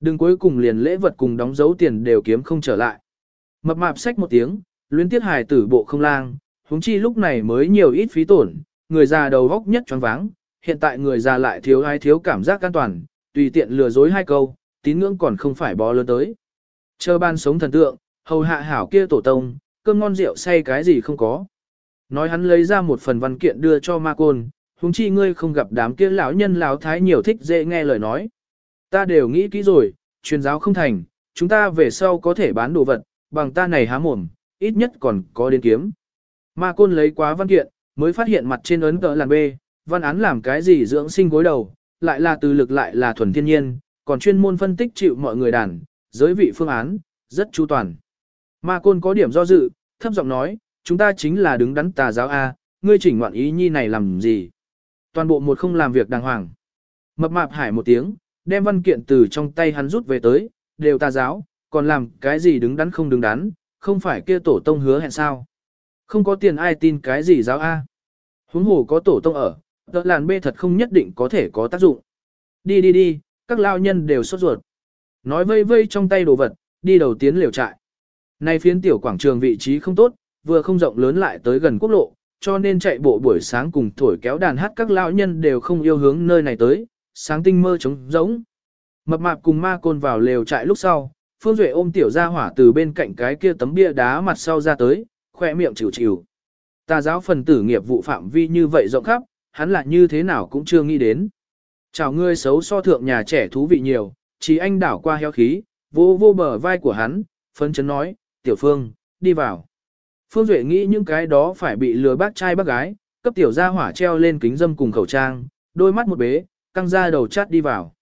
Đừng cuối cùng liền lễ vật cùng đóng dấu tiền đều kiếm không trở lại. Mập mạp sách một tiếng, luyến tiết hài tử bộ không lang, huống chi lúc này mới nhiều ít phí tổn, người già đầu góc nhất choáng váng, hiện tại người già lại thiếu ai thiếu cảm giác an toàn, tùy tiện lừa dối hai câu, tín ngưỡng còn không phải bó lớn tới. Chờ ban sống thần tượng, hầu hạ hảo kia tổ tông, cơm ngon rượu say cái gì không có. Nói hắn lấy ra một phần văn kiện đưa cho ma côn, huống chi ngươi không gặp đám kia lão nhân lão thái nhiều thích dễ nghe lời nói. Ta đều nghĩ kỹ rồi, truyền giáo không thành, chúng ta về sau có thể bán đồ vật, bằng ta này há mồm, ít nhất còn có đến kiếm. Ma côn lấy quá văn kiện, mới phát hiện mặt trên ấn tờ làn B, văn án làm cái gì dưỡng sinh gối đầu, lại là từ lực lại là thuần thiên nhiên, còn chuyên môn phân tích chịu mọi người đàn, giới vị phương án, rất chu toàn. Ma côn có điểm do dự, thấp giọng nói, chúng ta chính là đứng đắn tà giáo A, ngươi chỉnh ngoạn ý nhi này làm gì? Toàn bộ một không làm việc đàng hoàng. Mập mạp hải một tiếng, đem văn kiện từ trong tay hắn rút về tới, đều tà giáo, còn làm cái gì đứng đắn không đứng đắn, không phải kia tổ tông hứa hẹn sao? Không có tiền ai tin cái gì giáo A. Huống hồ có tổ tông ở, đỡ làn bê thật không nhất định có thể có tác dụng. Đi đi đi, các lao nhân đều sốt ruột. Nói vây vây trong tay đồ vật, đi đầu tiến liều trại. Nay phiến tiểu quảng trường vị trí không tốt, vừa không rộng lớn lại tới gần quốc lộ, cho nên chạy bộ buổi sáng cùng thổi kéo đàn hát các lão nhân đều không yêu hướng nơi này tới, sáng tinh mơ trống rỗng. Mập mạp cùng ma côn vào lều trại lúc sau, Phương Duệ ôm tiểu gia hỏa từ bên cạnh cái kia tấm bia đá mặt sau ra tới, khoe miệng chịu chịu. Tà giáo phần tử nghiệp vụ phạm vi như vậy rộng khắp, hắn là như thế nào cũng chưa nghĩ đến. Chào ngươi xấu so thượng nhà trẻ thú vị nhiều, chỉ anh đảo qua heo khí, vô vô bờ vai của hắn, phấn chấn nói, tiểu phương, đi vào. Phương Duệ nghĩ những cái đó phải bị lừa bác trai bác gái, cấp tiểu gia hỏa treo lên kính dâm cùng khẩu trang, đôi mắt một bế, căng ra đầu chát đi vào.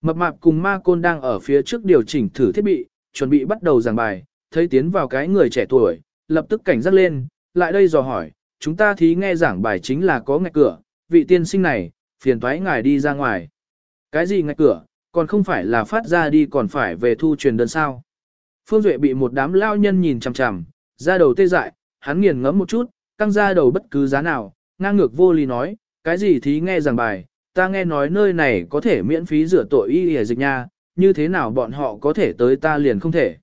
Mập mạp cùng ma côn đang ở phía trước điều chỉnh thử thiết bị, chuẩn bị bắt đầu giảng bài, thấy tiến vào cái người trẻ tuổi, lập tức cảnh giác lên, lại đây dò hỏi, chúng ta thí nghe giảng bài chính là có ngạch cửa, vị tiên sinh này, phiền thoái ngài đi ra ngoài. Cái gì ngạch cửa, còn không phải là phát ra đi còn phải về thu truyền đơn sao. Phương Duệ bị một đám lao nhân nhìn chằm chằm, ra đầu tê dại, hắn nghiền ngẫm một chút, căng ra đầu bất cứ giá nào, ngang ngược vô lý nói, cái gì thí nghe giảng bài, ta nghe nói nơi này có thể miễn phí rửa tội y hề dịch nha, như thế nào bọn họ có thể tới ta liền không thể.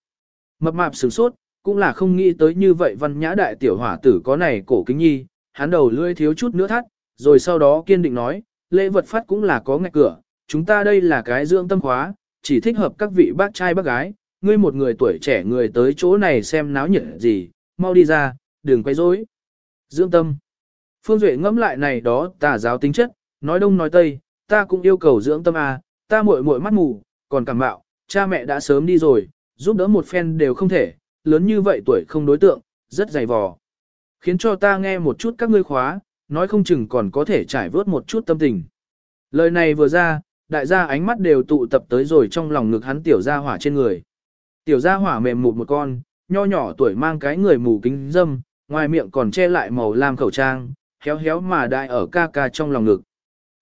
Mập mạp sửng sốt, cũng là không nghĩ tới như vậy văn nhã đại tiểu hỏa tử có này cổ kính nhi, hắn đầu lưỡi thiếu chút nữa thắt, rồi sau đó kiên định nói, lễ vật phát cũng là có ngạch cửa, chúng ta đây là cái dưỡng tâm khóa, chỉ thích hợp các vị bác trai bác gái, ngươi một người tuổi trẻ người tới chỗ này xem náo nhiệt gì, mau đi ra, đừng quay rối. Dưỡng tâm. Phương Duệ ngẫm lại này đó tà giáo tính chất, nói đông nói tây, ta cũng yêu cầu dưỡng tâm à, ta muội muội mắt mù, còn cảm mạo, cha mẹ đã sớm đi rồi, giúp đỡ một phen đều không thể, lớn như vậy tuổi không đối tượng, rất dày vò. Khiến cho ta nghe một chút các ngươi khóa, nói không chừng còn có thể trải vớt một chút tâm tình. Lời này vừa ra, đại gia ánh mắt đều tụ tập tới rồi trong lòng ngực hắn tiểu gia hỏa trên người. Tiểu gia hỏa mềm mụt một con, nho nhỏ tuổi mang cái người mù kính dâm, ngoài miệng còn che lại màu lam khẩu trang, héo héo mà đại ở ca ca trong lòng ngực.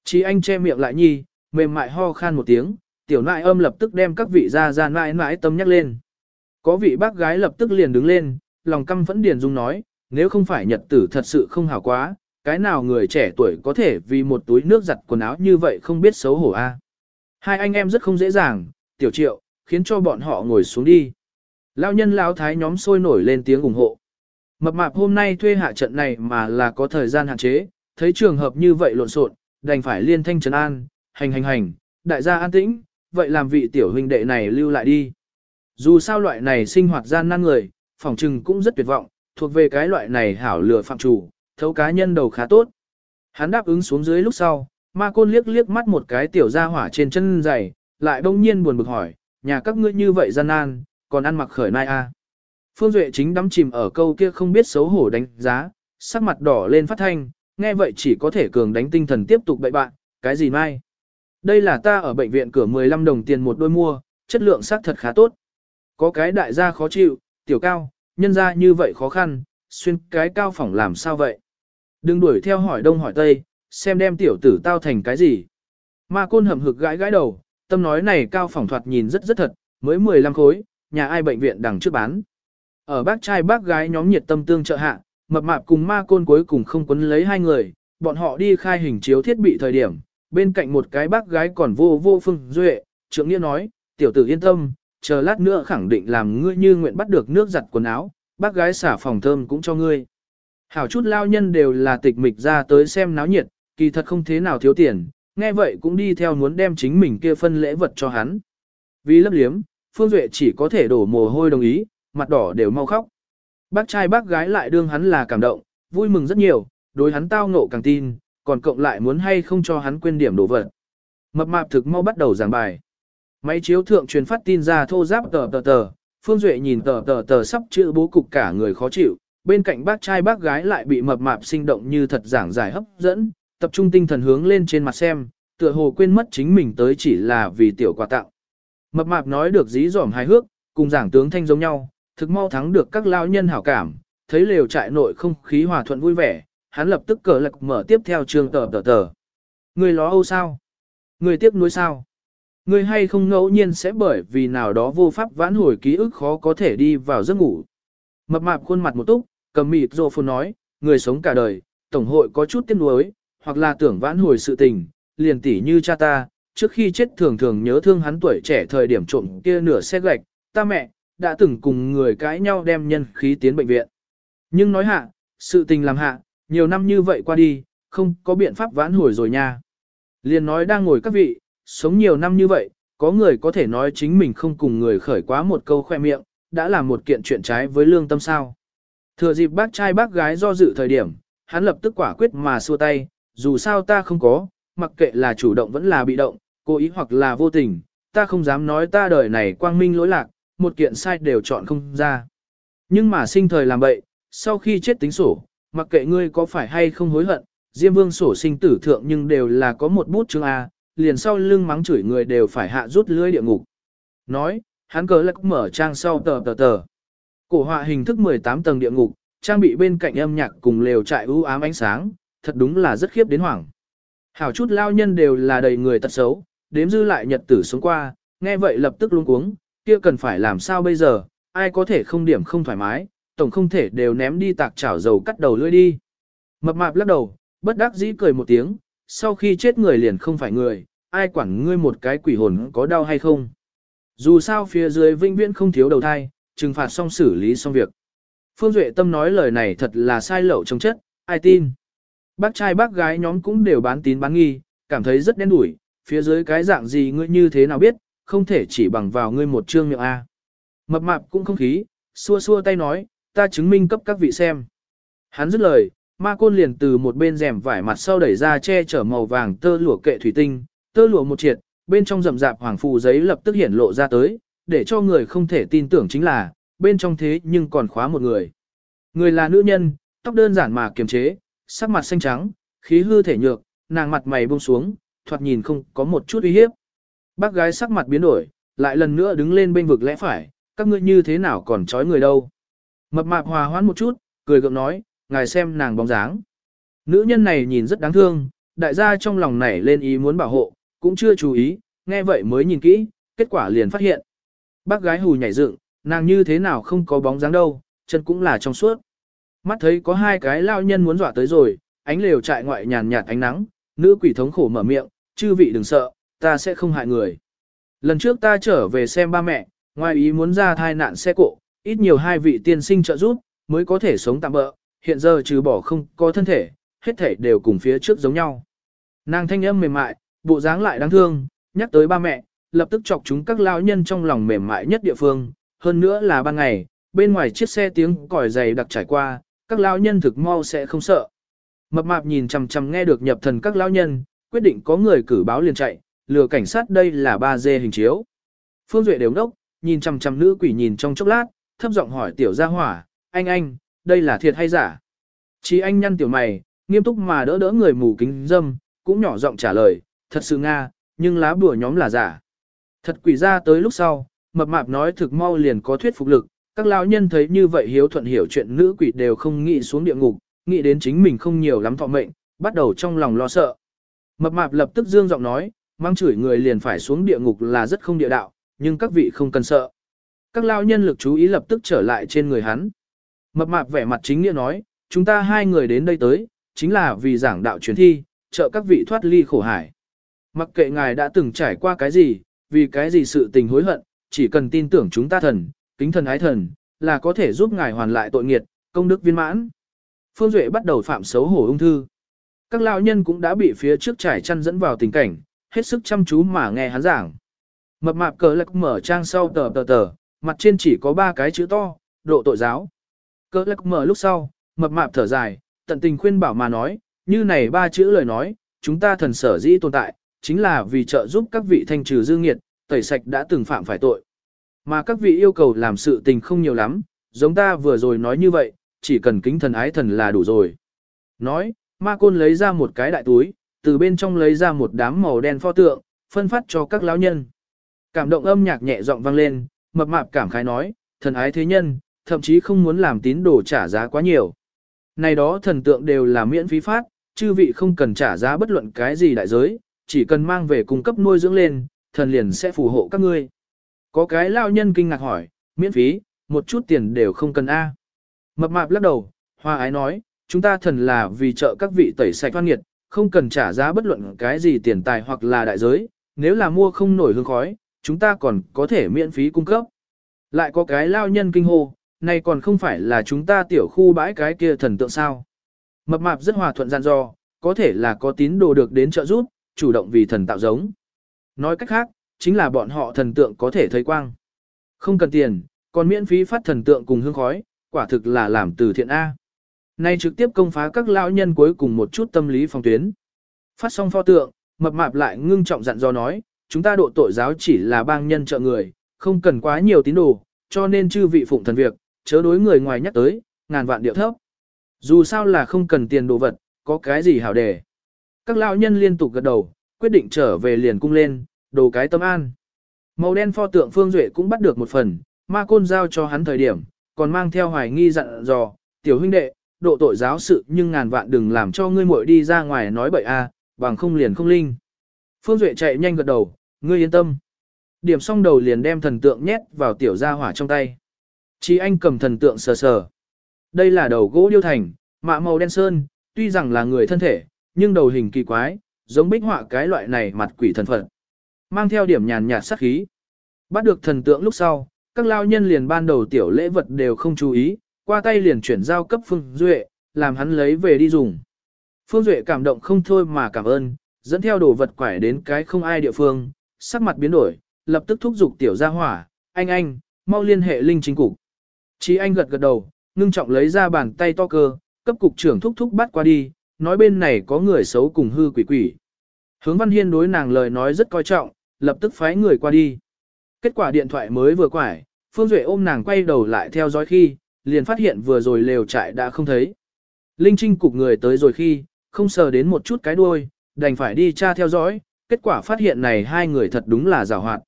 Chí anh che miệng lại nhi, mềm mại ho khan một tiếng, tiểu nại âm lập tức đem các vị ra ra nại nại tâm nhắc lên. Có vị bác gái lập tức liền đứng lên, lòng căm phẫn điền dung nói, nếu không phải nhật tử thật sự không hảo quá, cái nào người trẻ tuổi có thể vì một túi nước giặt quần áo như vậy không biết xấu hổ a. Hai anh em rất không dễ dàng, tiểu triệu, khiến cho bọn họ ngồi xuống đi. Lao nhân lão thái nhóm sôi nổi lên tiếng ủng hộ. Mập mạp hôm nay thuê hạ trận này mà là có thời gian hạn chế, thấy trường hợp như vậy lộn xộn, đành phải liên thanh trấn an, hành hành hành, đại gia an tĩnh, vậy làm vị tiểu huynh đệ này lưu lại đi. Dù sao loại này sinh hoạt gian nan người, phòng trừng cũng rất tuyệt vọng, thuộc về cái loại này hảo lừa phạm chủ, thấu cá nhân đầu khá tốt. Hắn đáp ứng xuống dưới lúc sau, ma côn liếc liếc mắt một cái tiểu gia hỏa trên chân giày, lại đông nhiên buồn bực hỏi, nhà các ngươi như vậy gian nan, còn ăn mặc khởi mai a à? Phương Duệ chính đắm chìm ở câu kia không biết xấu hổ đánh giá, sắc mặt đỏ lên phát thanh, nghe vậy chỉ có thể cường đánh tinh thần tiếp tục bậy bạn, cái gì mai? Đây là ta ở bệnh viện cửa 15 đồng tiền một đôi mua, chất lượng xác thật khá tốt. Có cái đại gia khó chịu, tiểu cao, nhân ra như vậy khó khăn, xuyên cái cao phỏng làm sao vậy? Đừng đuổi theo hỏi đông hỏi tây, xem đem tiểu tử tao thành cái gì. Ma côn hầm hực gãi gãi đầu, tâm nói này cao phỏng thoạt nhìn rất rất thật, mới 15 khối, nhà ai bệnh viện đằng trước bán. Ở bác trai bác gái nhóm nhiệt tâm tương trợ hạ, mập mạp cùng ma côn cuối cùng không quấn lấy hai người, bọn họ đi khai hình chiếu thiết bị thời điểm, bên cạnh một cái bác gái còn vô vô phương duệ, trưởng nghĩa nói, tiểu tử yên tâm, chờ lát nữa khẳng định làm ngươi như nguyện bắt được nước giặt quần áo, bác gái xả phòng thơm cũng cho ngươi. Hảo chút lao nhân đều là tịch mịch ra tới xem náo nhiệt, kỳ thật không thế nào thiếu tiền, nghe vậy cũng đi theo muốn đem chính mình kia phân lễ vật cho hắn. Vì lấp liếm, Phương Duệ chỉ có thể đổ mồ hôi đồng ý, mặt đỏ đều mau khóc. Bác trai bác gái lại đương hắn là cảm động, vui mừng rất nhiều, đối hắn tao ngộ càng tin, còn cộng lại muốn hay không cho hắn quên điểm đồ vật. Mập mạp thực mau bắt đầu giảng bài. Máy chiếu thượng truyền phát tin ra thô giáp tờ tờ tờ, Phương Duệ nhìn tờ tờ tờ sắp chữ bố cục cả người khó chịu, bên cạnh bác trai bác gái lại bị mập mạp sinh động như thật giảng giải hấp dẫn, tập trung tinh thần hướng lên trên mặt xem, tựa hồ quên mất chính mình tới chỉ là vì tiểu quà tặng. Mập mạp nói được dí dỏm hài hước, cùng giảng tướng thanh giống nhau, thực mau thắng được các lao nhân hảo cảm, thấy lều trại nội không khí hòa thuận vui vẻ, hắn lập tức cờ lạc mở tiếp theo trường tờ tờ tờ. Người ló âu sao? Người tiếc nuối sao? Người hay không ngẫu nhiên sẽ bởi vì nào đó vô pháp vãn hồi ký ức khó có thể đi vào giấc ngủ. Mập mạp khuôn mặt một túc, cầm mịt rô phun nói, người sống cả đời, tổng hội có chút tiếc nuối, hoặc là tưởng vãn hồi sự tình, liền tỉ như cha ta, trước khi chết thường thường nhớ thương hắn tuổi trẻ thời điểm trộm kia nửa xe gạch, ta mẹ, đã từng cùng người cãi nhau đem nhân khí tiến bệnh viện. Nhưng nói hạ, sự tình làm hạ, nhiều năm như vậy qua đi, không có biện pháp vãn hồi rồi nha. Liền nói đang ngồi các vị, sống nhiều năm như vậy, có người có thể nói chính mình không cùng người khởi quá một câu khoe miệng, đã là một kiện chuyện trái với lương tâm sao. Thừa dịp bác trai bác gái do dự thời điểm, hắn lập tức quả quyết mà xua tay, dù sao ta không có, mặc kệ là chủ động vẫn là bị động, cố ý hoặc là vô tình, ta không dám nói ta đời này quang minh lỗi lạc, một kiện sai đều chọn không ra. Nhưng mà sinh thời làm bậy, sau khi chết tính sổ, mặc kệ ngươi có phải hay không hối hận, Diêm Vương sổ sinh tử thượng nhưng đều là có một bút chứng A, liền sau lưng mắng chửi người đều phải hạ rút lưới địa ngục. Nói, hắn cớ lắc mở trang sau tờ tờ tờ. Cổ họa hình thức 18 tầng địa ngục, trang bị bên cạnh âm nhạc cùng lều trại ưu ám ánh sáng, thật đúng là rất khiếp đến hoảng. Hảo chút lao nhân đều là đầy người tật xấu, đếm dư lại nhật tử xuống qua, nghe vậy lập tức luống cuống, kia cần phải làm sao bây giờ, ai có thể không điểm không thoải mái, tổng không thể đều ném đi tạc chảo dầu cắt đầu lưỡi đi. Mập mạp lắc đầu, bất đắc dĩ cười một tiếng, sau khi chết người liền không phải người, ai quản ngươi một cái quỷ hồn có đau hay không. Dù sao phía dưới vinh viễn không thiếu đầu thai, trừng phạt xong xử lý xong việc. Phương Duệ Tâm nói lời này thật là sai lậu trong chất, ai tin. Bác trai bác gái nhóm cũng đều bán tín bán nghi, cảm thấy rất đen đủi, phía dưới cái dạng gì ngươi như thế nào biết, không thể chỉ bằng vào ngươi một chương miệng A. Mập mạp cũng không khí, xua xua tay nói, ta chứng minh cấp các vị xem. Hắn dứt lời, ma côn liền từ một bên rèm vải mặt sau đẩy ra che chở màu vàng tơ lụa kệ thủy tinh, tơ lụa một triệt, bên trong rậm rạp hoàng phù giấy lập tức hiển lộ ra tới, để cho người không thể tin tưởng chính là, bên trong thế nhưng còn khóa một người. Người là nữ nhân, tóc đơn giản mà kiềm chế, sắc mặt xanh trắng, khí hư thể nhược, nàng mặt mày buông xuống, thoạt nhìn không có một chút uy hiếp. Bác gái sắc mặt biến đổi, lại lần nữa đứng lên bên vực lẽ phải, các ngươi như thế nào còn trói người đâu. Mập mạp hòa hoãn một chút, cười gượng nói, ngài xem nàng bóng dáng. Nữ nhân này nhìn rất đáng thương, đại gia trong lòng nảy lên ý muốn bảo hộ, cũng chưa chú ý, nghe vậy mới nhìn kỹ, kết quả liền phát hiện. Bác gái hù nhảy dựng, nàng như thế nào không có bóng dáng đâu, chân cũng là trong suốt. Mắt thấy có hai cái lao nhân muốn dọa tới rồi, ánh lều trại ngoại nhàn nhạt ánh nắng, nữ quỷ thống khổ mở miệng, chư vị đừng sợ, ta sẽ không hại người. Lần trước ta trở về xem ba mẹ, ngoài ý muốn ra thai nạn xe cộ, ít nhiều hai vị tiên sinh trợ giúp, mới có thể sống tạm bỡ, hiện giờ trừ bỏ không có thân thể, hết thể đều cùng phía trước giống nhau. Nàng thanh âm mềm mại, bộ dáng lại đáng thương, nhắc tới ba mẹ, lập tức chọc chúng các lão nhân trong lòng mềm mại nhất địa phương, hơn nữa là ban ngày, bên ngoài chiếc xe tiếng còi dày đặc trải qua, các lão nhân thực mau sẽ không sợ. Mập mạp nhìn chằm chằm nghe được nhập thần các lão nhân, quyết định có người cử báo liền chạy, lừa cảnh sát đây là ba dê hình chiếu. Phương Duệ đều nốc, nhìn chằm chằm nữ quỷ nhìn trong chốc lát, thấp giọng hỏi tiểu gia hỏa, anh anh, đây là thiệt hay giả? Chí anh nhăn tiểu mày, nghiêm túc mà đỡ đỡ người mù kính dâm, cũng nhỏ giọng trả lời, thật sự nga, nhưng lá bùa nhóm là giả. Thật quỷ ra tới lúc sau, mập mạp nói thực mau liền có thuyết phục lực, các lão nhân thấy như vậy hiếu thuận hiểu chuyện nữ quỷ đều không nghĩ xuống địa ngục, nghĩ đến chính mình không nhiều lắm thọ mệnh, bắt đầu trong lòng lo sợ. Mập mạp lập tức dương giọng nói, mang chửi người liền phải xuống địa ngục là rất không địa đạo, nhưng các vị không cần sợ. Các lão nhân lực chú ý lập tức trở lại trên người hắn. Mập mạp vẻ mặt chính nghĩa nói, chúng ta hai người đến đây tới, chính là vì giảng đạo truyền thi, trợ các vị thoát ly khổ hải. Mặc kệ ngài đã từng trải qua cái gì, vì cái gì sự tình hối hận, chỉ cần tin tưởng chúng ta thần, kính thần ái thần, là có thể giúp ngài hoàn lại tội nghiệt, công đức viên mãn. Phương Duệ bắt đầu phạm xấu hổ ung thư. Các lão nhân cũng đã bị phía trước trải chăn dẫn vào tình cảnh, hết sức chăm chú mà nghe hắn giảng. Mập mạp cờ lạc mở trang sau tờ tờ tờ, mặt trên chỉ có ba cái chữ to, độ tội giáo. Cờ lạc mở lúc sau, mập mạp thở dài, tận tình khuyên bảo mà nói, như này ba chữ lời nói, chúng ta thần sở dĩ tồn tại, chính là vì trợ giúp các vị thanh trừ dương nghiệt, tẩy sạch đã từng phạm phải tội. Mà các vị yêu cầu làm sự tình không nhiều lắm, giống ta vừa rồi nói như vậy, chỉ cần kính thần ái thần là đủ rồi. Nói, ma côn lấy ra một cái đại túi, từ bên trong lấy ra một đám màu đen pho tượng, phân phát cho các lão nhân. Cảm động âm nhạc nhẹ giọng vang lên, mập mạp cảm khái nói, thần ái thế nhân, thậm chí không muốn làm tín đồ trả giá quá nhiều. Này đó thần tượng đều là miễn phí phát, chư vị không cần trả giá bất luận cái gì đại giới, chỉ cần mang về cung cấp nuôi dưỡng lên, thần liền sẽ phù hộ các ngươi. Có cái lao nhân kinh ngạc hỏi, miễn phí, một chút tiền đều không cần A. Mập mạp lắc đầu, hoa ái nói, chúng ta thần là vì trợ các vị tẩy sạch oan nghiệt, không cần trả giá bất luận cái gì tiền tài hoặc là đại giới, nếu là mua không nổi hương khói, chúng ta còn có thể miễn phí cung cấp. Lại có cái lao nhân kinh hô, này còn không phải là chúng ta tiểu khu bãi cái kia thần tượng sao. Mập mạp rất hòa thuận dặn dò, có thể là có tín đồ được đến trợ giúp, chủ động vì thần tạo giống. Nói cách khác, chính là bọn họ thần tượng có thể thấy quang. Không cần tiền, còn miễn phí phát thần tượng cùng hương khói, quả thực là làm từ thiện A. Nay trực tiếp công phá các lão nhân cuối cùng một chút tâm lý phòng tuyến. Phát xong pho tượng, mập mạp lại ngưng trọng dặn dò nói, chúng ta độ tội giáo chỉ là bang nhân trợ người, không cần quá nhiều tín đồ, cho nên chư vị phụng thần việc, chớ đối người ngoài nhắc tới, ngàn vạn điệu thấp. Dù sao là không cần tiền đồ vật, có cái gì hảo đề. Các lão nhân liên tục gật đầu, quyết định trở về liền cung lên, đồ cái tâm an. Màu đen pho tượng Phương Duệ cũng bắt được một phần, ma côn giao cho hắn thời điểm, còn mang theo hoài nghi dặn dò, tiểu huynh đệ, độ tội giáo sự nhưng ngàn vạn đừng làm cho ngươi muội đi ra ngoài nói bậy a, bằng không liền không linh. Phương Duệ chạy nhanh gật đầu, ngươi yên tâm. Điểm xong đầu liền đem thần tượng nhét vào tiểu gia hỏa trong tay. Chí anh cầm thần tượng sờ sờ. Đây là đầu gỗ điêu thành, mạ màu đen sơn, tuy rằng là người thân thể, nhưng đầu hình kỳ quái, giống bích họa cái loại này mặt quỷ thần phật. Mang theo điểm nhàn nhạt sát khí. Bắt được thần tượng lúc sau, các lao nhân liền ban đầu tiểu lễ vật đều không chú ý, qua tay liền chuyển giao cấp Phương Duệ, làm hắn lấy về đi dùng. Phương Duệ cảm động không thôi mà cảm ơn, dẫn theo đồ vật quải đến cái không ai địa phương, sắc mặt biến đổi, lập tức thúc giục tiểu gia hỏa, anh anh, mau liên hệ linh chính cục. Chí anh gật gật đầu, ngưng trọng lấy ra bàn tay to cơ, cấp cục trưởng thúc thúc bắt qua đi, nói bên này có người xấu cùng hư quỷ quỷ. Hướng Văn Hiên đối nàng lời nói rất coi trọng, lập tức phái người qua đi. Kết quả điện thoại mới vừa quải, Phương Duệ ôm nàng quay đầu lại theo dõi khi, liền phát hiện vừa rồi lều trại đã không thấy. Linh Trinh cục người tới rồi khi, không sờ đến một chút cái đuôi, đành phải đi tra theo dõi, kết quả phát hiện này hai người thật đúng là rào hoạt.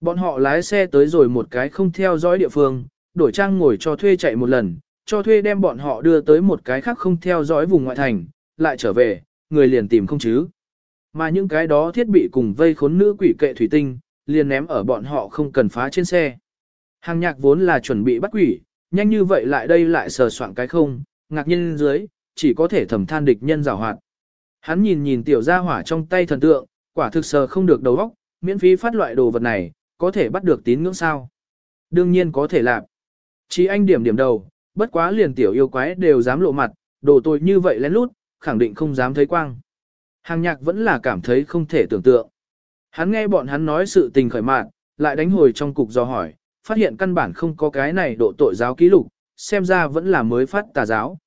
Bọn họ lái xe tới rồi một cái không theo dõi địa phương, đổi trang ngồi cho thuê chạy một lần, cho thuê đem bọn họ đưa tới một cái khác không theo dõi vùng ngoại thành, lại trở về, người liền tìm không chứ. Mà những cái đó thiết bị cùng vây khốn nữ quỷ kệ thủy tinh, liền ném ở bọn họ không cần phá trên xe. Hàng nhạc vốn là chuẩn bị bắt quỷ, nhanh như vậy lại đây lại sờ soạn cái không, ngạc nhiên dưới, chỉ có thể thầm than địch nhân rào hoạt. Hắn nhìn nhìn tiểu gia hỏa trong tay thần tượng, quả thực sờ không được đầu óc, miễn phí phát loại đồ vật này, có thể bắt được tín ngưỡng sao? Đương nhiên có thể làm. Chỉ anh điểm điểm đầu, bất quá liền tiểu yêu quái đều dám lộ mặt, đồ tôi như vậy lén lút, khẳng định không dám thấy quang. Hàng nhạc vẫn là cảm thấy không thể tưởng tượng. Hắn nghe bọn hắn nói sự tình khởi mạn, lại đánh hồi trong cục do hỏi, phát hiện căn bản không có cái này độ tội giáo ký lục, xem ra vẫn là mới phát tà giáo.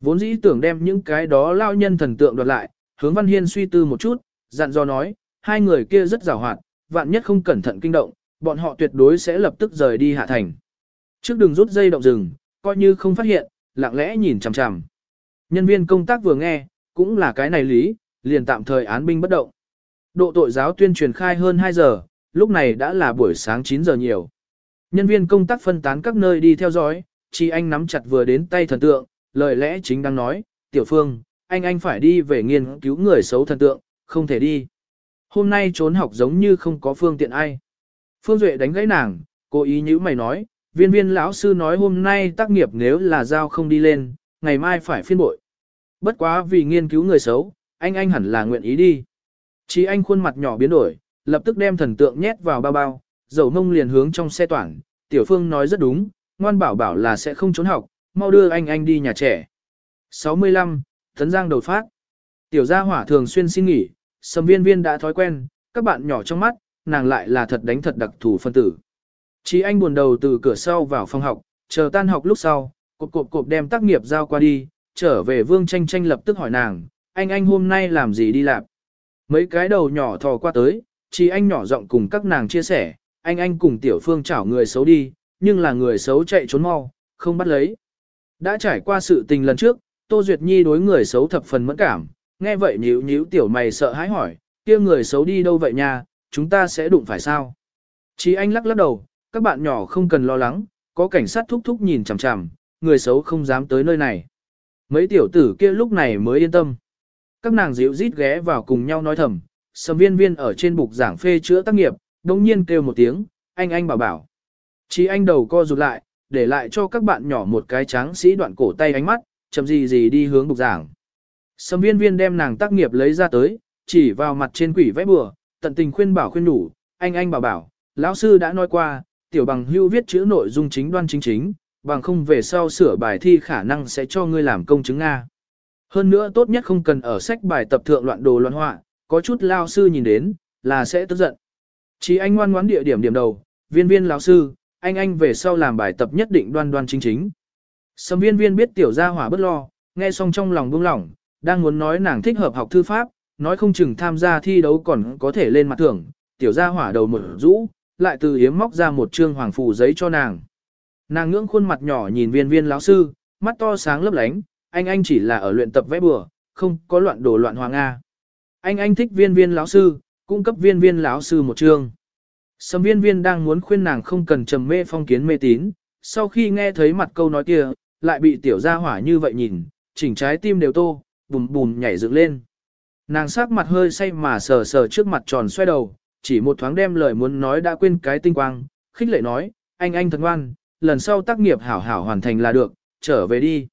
Vốn dĩ tưởng đem những cái đó lao nhân thần tượng đoạt lại, hướng Văn Hiên suy tư một chút, dặn dò nói, hai người kia rất rào hoạt, vạn nhất không cẩn thận kinh động, bọn họ tuyệt đối sẽ lập tức rời đi hạ thành. Trước đường rút dây động rừng, coi như không phát hiện, lặng lẽ nhìn chằm chằm. Nhân viên công tác vừa nghe, cũng là cái này lý, liền tạm thời án binh bất động. Độ tội giáo tuyên truyền khai hơn 2 giờ, lúc này đã là buổi sáng 9 giờ nhiều. Nhân viên công tác phân tán các nơi đi theo dõi, chỉ anh nắm chặt vừa đến tay thần tượng, lời lẽ chính đang nói, tiểu phương, anh anh phải đi về nghiên cứu người xấu thần tượng, không thể đi. Hôm nay trốn học giống như không có phương tiện ai. Phương Duệ đánh gãy nàng, cố ý như mày nói, viên viên lão sư nói hôm nay tác nghiệp nếu là giao không đi lên, ngày mai phải phiên bội. Bất quá vì nghiên cứu người xấu, anh anh hẳn là nguyện ý đi. Chỉ anh khuôn mặt nhỏ biến đổi, lập tức đem thần tượng nhét vào bao bao, dầu mông liền hướng trong xe toản, tiểu phương nói rất đúng, ngoan bảo bảo là sẽ không trốn học, mau đưa anh anh đi nhà trẻ. 65. Tấn Giang đột phát. Tiểu gia hỏa thường xuyên xin nghỉ, sầm viên viên đã thói quen, các bạn nhỏ trong mắt, nàng lại là thật đánh thật đặc thù phân tử. Chí anh buồn đầu từ cửa sau vào phòng học, chờ tan học lúc sau, cộp cộp cộp đem tác nghiệp giao qua đi, trở về vương tranh tranh lập tức hỏi nàng, anh anh hôm nay làm gì đi làm? Mấy cái đầu nhỏ thò qua tới, chỉ anh nhỏ giọng cùng các nàng chia sẻ, anh anh cùng tiểu phương chảo người xấu đi, nhưng là người xấu chạy trốn mau, không bắt lấy. Đã trải qua sự tình lần trước, Tô Duyệt Nhi đối người xấu thập phần mẫn cảm, nghe vậy nhíu nhíu tiểu mày sợ hãi hỏi, kia người xấu đi đâu vậy nha, chúng ta sẽ đụng phải sao? Chí anh lắc lắc đầu, các bạn nhỏ không cần lo lắng, có cảnh sát thúc thúc nhìn chằm chằm, người xấu không dám tới nơi này. Mấy tiểu tử kia lúc này mới yên tâm. Các nàng dịu rít ghé vào cùng nhau nói thầm, sầm viên viên ở trên bục giảng phê chữa tác nghiệp, đông nhiên kêu một tiếng, anh anh bảo bảo. Chỉ anh đầu co rụt lại, để lại cho các bạn nhỏ một cái tráng sĩ đoạn cổ tay ánh mắt, chậm gì gì đi hướng bục giảng. Sầm viên viên đem nàng tác nghiệp lấy ra tới, chỉ vào mặt trên quỷ vẽ bừa, tận tình khuyên bảo khuyên đủ, anh anh bảo bảo, lão sư đã nói qua, tiểu bằng hưu viết chữ nội dung chính đoan chính chính, bằng không về sau sửa bài thi khả năng sẽ cho ngươi làm công chứng Nga. Hơn nữa tốt nhất không cần ở sách bài tập thượng loạn đồ loạn họa, có chút lao sư nhìn đến, là sẽ tức giận. Chỉ anh ngoan ngoãn địa điểm điểm đầu, viên viên lão sư, anh anh về sau làm bài tập nhất định đoan đoan chính chính. Sầm viên viên biết tiểu gia hỏa bất lo, nghe xong trong lòng buông lỏng, đang muốn nói nàng thích hợp học thư pháp, nói không chừng tham gia thi đấu còn có thể lên mặt thưởng, tiểu gia hỏa đầu một rũ, lại từ yếm móc ra một trương hoàng phù giấy cho nàng. Nàng ngưỡng khuôn mặt nhỏ nhìn viên viên lão sư, mắt to sáng lấp lánh, anh anh chỉ là ở luyện tập vẽ bừa, không có loạn đồ loạn hoàng Nga. Anh anh thích viên viên lão sư, cung cấp viên viên lão sư một chương. Sầm viên viên đang muốn khuyên nàng không cần trầm mê phong kiến mê tín, sau khi nghe thấy mặt câu nói kia, lại bị tiểu gia hỏa như vậy nhìn, chỉnh trái tim đều tô, bùm bùm nhảy dựng lên. Nàng sắc mặt hơi say mà sờ sờ trước mặt tròn xoay đầu, chỉ một thoáng đem lời muốn nói đã quên cái tinh quang, khích lệ nói, anh anh thật ngoan, lần sau tác nghiệp hảo hảo hoàn thành là được, trở về đi.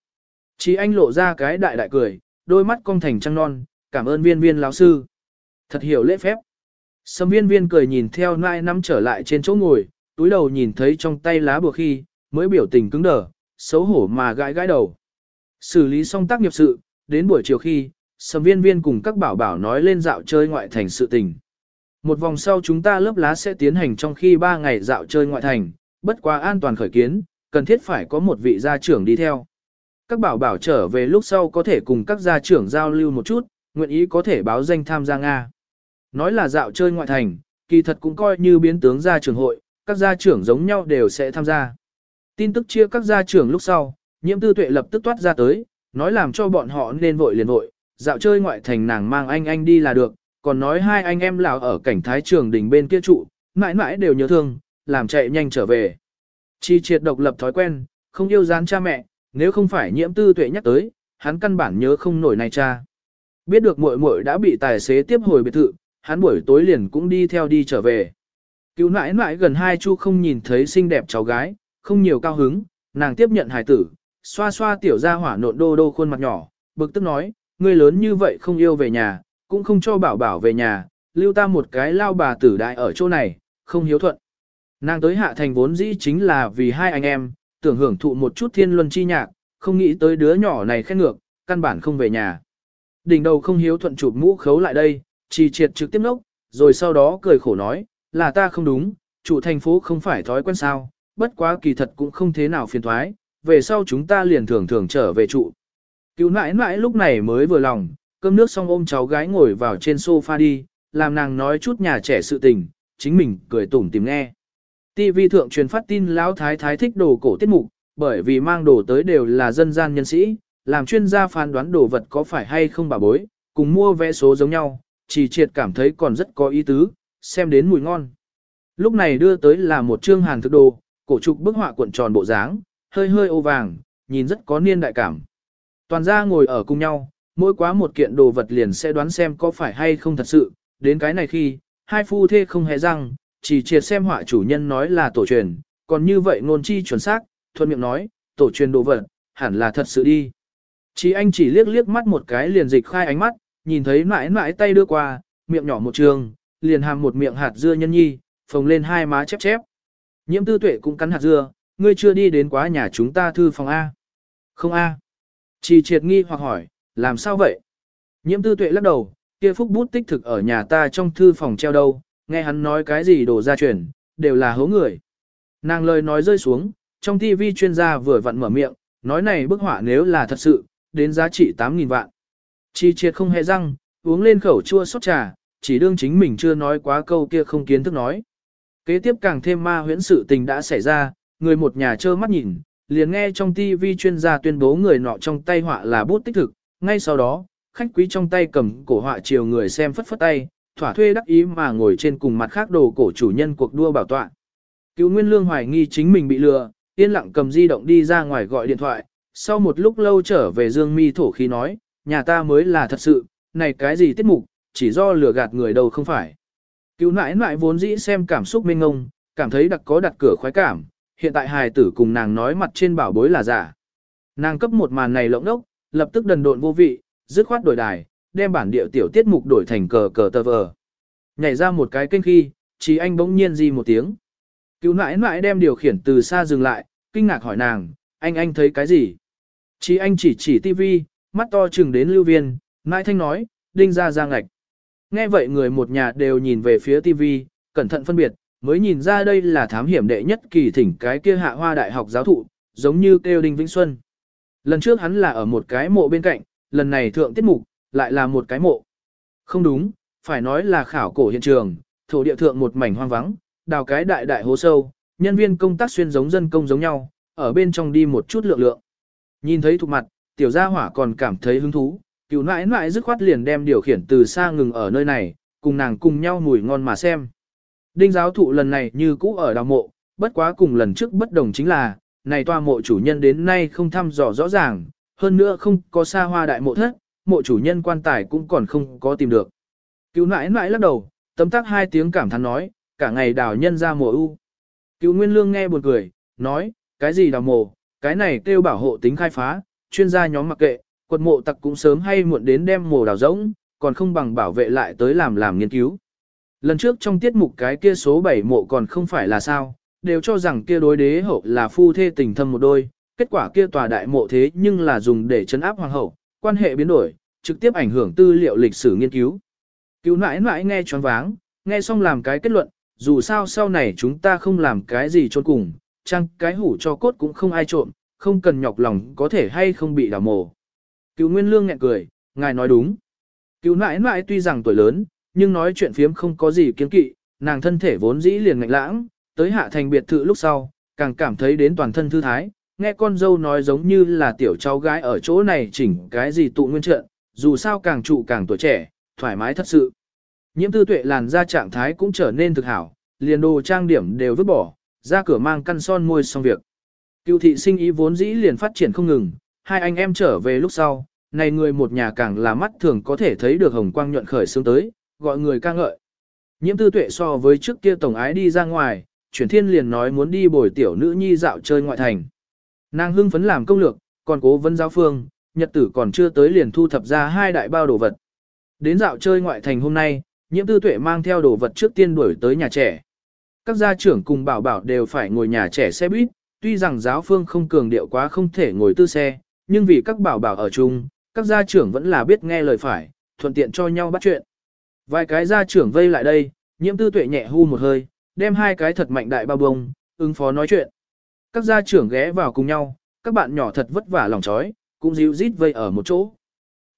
Chỉ anh lộ ra cái đại đại cười, đôi mắt cong thành trăng non, cảm ơn viên viên lão sư. Thật hiểu lễ phép. Sâm viên viên cười nhìn theo nai nắm trở lại trên chỗ ngồi, túi đầu nhìn thấy trong tay lá bùa khi, mới biểu tình cứng đờ, xấu hổ mà gãi gãi đầu. Xử lý xong tác nghiệp sự, đến buổi chiều khi, sâm viên viên cùng các bảo bảo nói lên dạo chơi ngoại thành sự tình. Một vòng sau chúng ta lớp lá sẽ tiến hành trong khi 3 ngày dạo chơi ngoại thành, bất quá an toàn khởi kiến, cần thiết phải có một vị gia trưởng đi theo. Các bảo bảo trở về lúc sau có thể cùng các gia trưởng giao lưu một chút, nguyện ý có thể báo danh tham gia Nga. Nói là dạo chơi ngoại thành, kỳ thật cũng coi như biến tướng gia trưởng hội, các gia trưởng giống nhau đều sẽ tham gia. Tin tức chia các gia trưởng lúc sau, nhiễm tư tuệ lập tức toát ra tới, nói làm cho bọn họ nên vội liền vội, dạo chơi ngoại thành nàng mang anh anh đi là được, còn nói hai anh em lão ở cảnh thái trường đỉnh bên kia trụ, mãi mãi đều nhớ thương, làm chạy nhanh trở về. Chi triệt độc lập thói quen, không yêu gián cha mẹ, nếu không phải nhiễm tư tuệ nhắc tới, hắn căn bản nhớ không nổi này cha. Biết được muội muội đã bị tài xế tiếp hồi biệt thự, hắn buổi tối liền cũng đi theo đi trở về. Cứu nãi nãi gần hai chu không nhìn thấy xinh đẹp cháu gái, không nhiều cao hứng, nàng tiếp nhận hài tử, xoa xoa tiểu ra hỏa nộn đô đô khuôn mặt nhỏ, bực tức nói, ngươi lớn như vậy không yêu về nhà, cũng không cho bảo bảo về nhà, lưu ta một cái lao bà tử đại ở chỗ này, không hiếu thuận. Nàng tới hạ thành vốn dĩ chính là vì hai anh em, tưởng hưởng thụ một chút thiên luân chi nhạc, không nghĩ tới đứa nhỏ này khen ngược, căn bản không về nhà. Đỉnh đầu không hiếu thuận chụp mũ khấu lại đây, chỉ triệt trực tiếp nốc, rồi sau đó cười khổ nói, là ta không đúng, chủ thành phố không phải thói quen sao, bất quá kỳ thật cũng không thế nào phiền thoái, về sau chúng ta liền thường thường trở về trụ. Cứu nãi nãi lúc này mới vừa lòng, cơm nước xong ôm cháu gái ngồi vào trên sofa đi, làm nàng nói chút nhà trẻ sự tình, chính mình cười tủm tìm nghe. TV thượng truyền phát tin lão thái thái thích đồ cổ tiết mục, bởi vì mang đồ tới đều là dân gian nhân sĩ, làm chuyên gia phán đoán đồ vật có phải hay không bà bối, cùng mua vé số giống nhau, chỉ triệt cảm thấy còn rất có ý tứ, xem đến mùi ngon. Lúc này đưa tới là một chương hàng thực đồ, cổ trục bức họa cuộn tròn bộ dáng, hơi hơi ô vàng, nhìn rất có niên đại cảm. Toàn gia ngồi ở cùng nhau, mỗi quá một kiện đồ vật liền sẽ đoán xem có phải hay không thật sự, đến cái này khi, hai phu thê không hề răng, chỉ triệt xem họa chủ nhân nói là tổ truyền, còn như vậy ngôn chi chuẩn xác, thuận miệng nói, tổ truyền đồ vật, hẳn là thật sự đi. Chỉ anh chỉ liếc liếc mắt một cái liền dịch khai ánh mắt, nhìn thấy mãi mãi tay đưa qua, miệng nhỏ một trường, liền hàm một miệng hạt dưa nhân nhi, phồng lên hai má chép chép. Nhiễm tư tuệ cũng cắn hạt dưa, ngươi chưa đi đến quá nhà chúng ta thư phòng A. Không A. Chỉ triệt nghi hoặc hỏi, làm sao vậy? Nhiễm tư tuệ lắc đầu, kia phúc bút tích thực ở nhà ta trong thư phòng treo đâu, nghe hắn nói cái gì đổ ra truyền, đều là hố người. Nàng lời nói rơi xuống, trong TV chuyên gia vừa vặn mở miệng, nói này bức họa nếu là thật sự, đến giá trị 8.000 vạn. Chi triệt không hề răng, uống lên khẩu chua sốt trà, chỉ đương chính mình chưa nói quá câu kia không kiến thức nói. Kế tiếp càng thêm ma huyễn sự tình đã xảy ra, người một nhà trơ mắt nhìn, liền nghe trong TV chuyên gia tuyên bố người nọ trong tay họa là bút tích thực, ngay sau đó, khách quý trong tay cầm cổ họa chiều người xem phất phất tay, thỏa thuê đắc ý mà ngồi trên cùng mặt khác đồ cổ chủ nhân cuộc đua bảo tọa. Cứu Nguyên Lương hoài nghi chính mình bị lừa, yên lặng cầm di động đi ra ngoài gọi điện thoại, sau một lúc lâu trở về Dương Mi thổ khí nói, nhà ta mới là thật sự, này cái gì tiết mục, chỉ do lừa gạt người đâu không phải. Cứu nãi nãi vốn dĩ xem cảm xúc mênh ngông, cảm thấy đặc có đặt cửa khoái cảm, hiện tại hài tử cùng nàng nói mặt trên bảo bối là giả. Nàng cấp một màn này lộng đốc, lập tức đần độn vô vị, dứt khoát đổi đài, đem bản địa tiểu tiết mục đổi thành cờ cờ tờ vờ. Nhảy ra một cái kênh khi, chỉ anh bỗng nhiên gì một tiếng. Cứu nãi nãi đem điều khiển từ xa dừng lại, kinh ngạc hỏi nàng, anh anh thấy cái gì? Chỉ anh chỉ chỉ tivi, mắt to chừng đến lưu viên, mãi thanh nói, đinh ra ra ngạch. Nghe vậy người một nhà đều nhìn về phía tivi, cẩn thận phân biệt, mới nhìn ra đây là thám hiểm đệ nhất kỳ thỉnh cái kia hạ hoa đại học giáo thụ, giống như kêu Đinh Vĩnh Xuân. Lần trước hắn là ở một cái mộ bên cạnh, lần này thượng tiết mục, lại là một cái mộ. Không đúng, phải nói là khảo cổ hiện trường, thổ địa thượng một mảnh hoang vắng, đào cái đại đại hố sâu, nhân viên công tác xuyên giống dân công giống nhau, ở bên trong đi một chút lượng lượng. Nhìn thấy thuộc mặt, tiểu gia hỏa còn cảm thấy hứng thú, cựu nãi nãi dứt khoát liền đem điều khiển từ xa ngừng ở nơi này, cùng nàng cùng nhau mùi ngon mà xem. Đinh giáo thụ lần này như cũ ở đào mộ, bất quá cùng lần trước bất đồng chính là, này toa mộ chủ nhân đến nay không thăm dò rõ ràng, hơn nữa không có xa hoa đại mộ thất, mộ chủ nhân quan tài cũng còn không có tìm được. Cứu nãi nãi lắc đầu, tấm tắc hai tiếng cảm thán nói, cả ngày đào nhân ra mộ u. Cứu Nguyên Lương nghe buồn cười, nói, cái gì đào mộ, cái này kêu bảo hộ tính khai phá, chuyên gia nhóm mặc kệ, quật mộ tặc cũng sớm hay muộn đến đem mồ đào rỗng, còn không bằng bảo vệ lại tới làm làm nghiên cứu. Lần trước trong tiết mục cái kia số 7 mộ còn không phải là sao, đều cho rằng kia đối đế hậu là phu thê tình thâm một đôi, kết quả kia tòa đại mộ thế nhưng là dùng để chấn áp hoàng hậu, quan hệ biến đổi, trực tiếp ảnh hưởng tư liệu lịch sử nghiên cứu. Cứu nãi nãi nghe choáng váng, nghe xong làm cái kết luận, dù sao sau này chúng ta không làm cái gì trốn cùng, chăng cái hủ cho cốt cũng không ai trộm, không cần nhọc lòng có thể hay không bị đào mồ. Cựu Nguyên Lương nhẹ cười, ngài nói đúng. Cựu nãi nãi tuy rằng tuổi lớn, nhưng nói chuyện phiếm không có gì kiên kỵ, nàng thân thể vốn dĩ liền ngạnh lãng, tới hạ thành biệt thự lúc sau, càng cảm thấy đến toàn thân thư thái, nghe con dâu nói giống như là tiểu cháu gái ở chỗ này chỉnh cái gì tụ nguyên trợn, dù sao càng trụ càng tuổi trẻ, thoải mái thật sự. Nhiễm tư tuệ làn ra trạng thái cũng trở nên thực hảo, liền đồ trang điểm đều vứt bỏ, ra cửa mang căn son môi xong việc. Cựu thị sinh ý vốn dĩ liền phát triển không ngừng, hai anh em trở về lúc sau, này người một nhà càng là mắt thường có thể thấy được hồng quang nhuận khởi sương tới, gọi người ca ngợi. Nhiễm tư tuệ so với trước kia tổng ái đi ra ngoài, chuyển thiên liền nói muốn đi bồi tiểu nữ nhi dạo chơi ngoại thành. Nàng hưng phấn làm công lược, Còn cố vấn giáo phương, nhật tử còn chưa tới liền thu thập ra hai đại bao đồ vật. Đến dạo chơi ngoại thành hôm nay, nhiễm tư tuệ mang theo đồ vật trước tiên đuổi tới nhà trẻ. Các gia trưởng cùng bảo bảo đều phải ngồi nhà trẻ xe buýt, tuy rằng giáo phương không cường điệu quá không thể ngồi tư xe, nhưng vì các bảo bảo ở chung, các gia trưởng vẫn là biết nghe lời phải, thuận tiện cho nhau bắt chuyện. Vài cái gia trưởng vây lại đây, nhiễm tư tuệ nhẹ hu một hơi, đem hai cái thật mạnh đại bao bông, ứng phó nói chuyện. Các gia trưởng ghé vào cùng nhau, các bạn nhỏ thật vất vả lòng chói, cũng dịu rít vây ở một chỗ.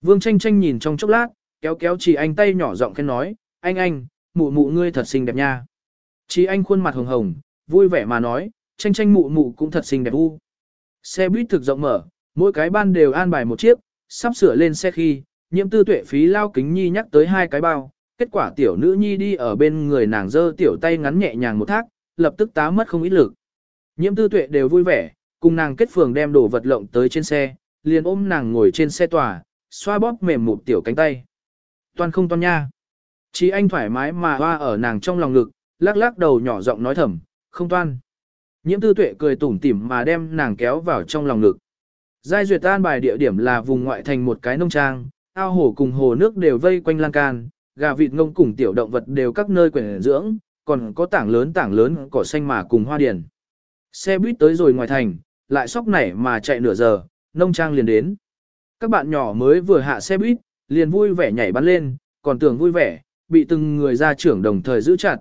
Vương tranh tranh nhìn trong chốc lát, kéo kéo chỉ anh tay nhỏ giọng khen nói, anh anh, mụ mụ ngươi thật xinh đẹp nha. Chỉ anh khuôn mặt hồng hồng, vui vẻ mà nói, tranh tranh mụ mụ cũng thật xinh đẹp u. Xe buýt thực rộng mở, mỗi cái ban đều an bài một chiếc, sắp sửa lên xe khi, nhiễm tư tuệ phí lao kính nhi nhắc tới hai cái bao, kết quả tiểu nữ nhi đi ở bên người nàng dơ tiểu tay ngắn nhẹ nhàng một thác, lập tức tá mất không ít lực. Nhiễm tư tuệ đều vui vẻ, cùng nàng kết phường đem đồ vật lộng tới trên xe, liền ôm nàng ngồi trên xe tòa, xoa bóp mềm một tiểu cánh tay. Toan không toan nha. Chí anh thoải mái mà hoa ở nàng trong lòng ngực, lắc lắc đầu nhỏ giọng nói thầm, không toan. Nhiễm tư tuệ cười tủm tỉm mà đem nàng kéo vào trong lòng ngực. Giai duyệt an bài địa điểm là vùng ngoại thành một cái nông trang, ao hồ cùng hồ nước đều vây quanh lan can, gà vịt ngông cùng tiểu động vật đều các nơi quyển dưỡng, còn có tảng lớn tảng lớn cỏ xanh mà cùng hoa điền. Xe buýt tới rồi ngoài thành, lại sóc nảy mà chạy nửa giờ, nông trang liền đến. Các bạn nhỏ mới vừa hạ xe buýt, liền vui vẻ nhảy bắn lên, còn tưởng vui vẻ, bị từng người gia trưởng đồng thời giữ chặt.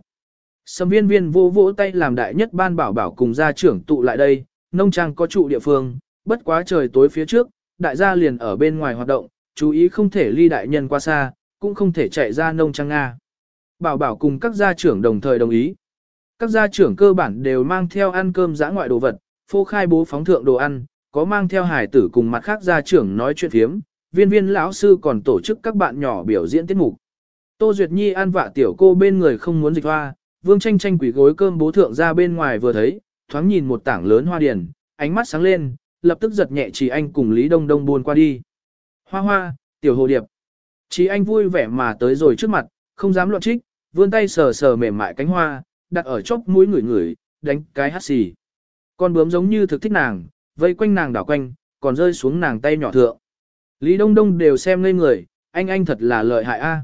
Sầm viên viên vô vỗ tay làm đại nhất ban bảo bảo cùng gia trưởng tụ lại đây, nông trang có trụ địa phương, bất quá trời tối phía trước, đại gia liền ở bên ngoài hoạt động, chú ý không thể ly đại nhân qua xa, cũng không thể chạy ra nông trang Nga. Bảo bảo cùng các gia trưởng đồng thời đồng ý. Các gia trưởng cơ bản đều mang theo ăn cơm giã ngoại đồ vật, phô khai bố phóng thượng đồ ăn, có mang theo hải tử cùng mặt khác gia trưởng nói chuyện phiếm, viên viên lão sư còn tổ chức các bạn nhỏ biểu diễn tiết mục. Tô Duyệt Nhi ăn vạ tiểu cô bên người không muốn dịch hoa, vương tranh tranh quỷ gối cơm bố thượng ra bên ngoài vừa thấy, thoáng nhìn một tảng lớn hoa điển, ánh mắt sáng lên, lập tức giật nhẹ chỉ anh cùng Lý Đông Đông buôn qua đi. Hoa hoa, tiểu hồ điệp. Chỉ anh vui vẻ mà tới rồi trước mặt, không dám loạn trích, vươn tay sờ sờ mềm mại cánh hoa, đặt ở chóp mũi người người, đánh cái hắt xì. Con bướm giống như thực thích nàng, vây quanh nàng đảo quanh, còn rơi xuống nàng tay nhỏ thượng. Lý Đông Đông đều xem ngây người, anh anh thật là lợi hại a.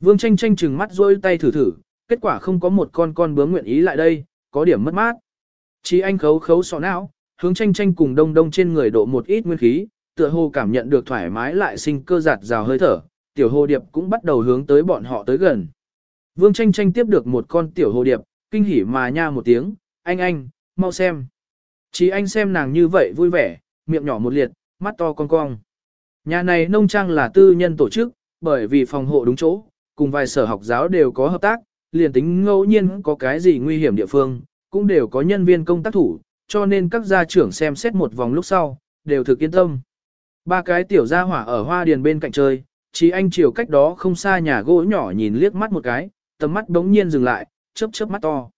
Vương tranh tranh chừng mắt rôi tay thử thử, kết quả không có một con con bướm nguyện ý lại đây, có điểm mất mát. Chí anh khấu khấu sọ não, hướng tranh tranh cùng đông đông trên người độ một ít nguyên khí, tựa hồ cảm nhận được thoải mái lại sinh cơ giạt rào hơi thở, tiểu hồ điệp cũng bắt đầu hướng tới bọn họ tới gần. Vương tranh tranh tiếp được một con tiểu hồ điệp, kinh hỉ mà nha một tiếng, anh anh, mau xem. Chí anh xem nàng như vậy vui vẻ, miệng nhỏ một liệt, mắt to con cong. Nhà này nông trang là tư nhân tổ chức, bởi vì phòng hộ đúng chỗ, cùng vài sở học giáo đều có hợp tác, liền tính ngẫu nhiên có cái gì nguy hiểm địa phương, cũng đều có nhân viên công tác thủ, cho nên các gia trưởng xem xét một vòng lúc sau, đều thực yên tâm. Ba cái tiểu gia hỏa ở hoa điền bên cạnh chơi, chỉ anh chiều cách đó không xa nhà gỗ nhỏ nhìn liếc mắt một cái, tầm mắt bỗng nhiên dừng lại, chớp chớp mắt to.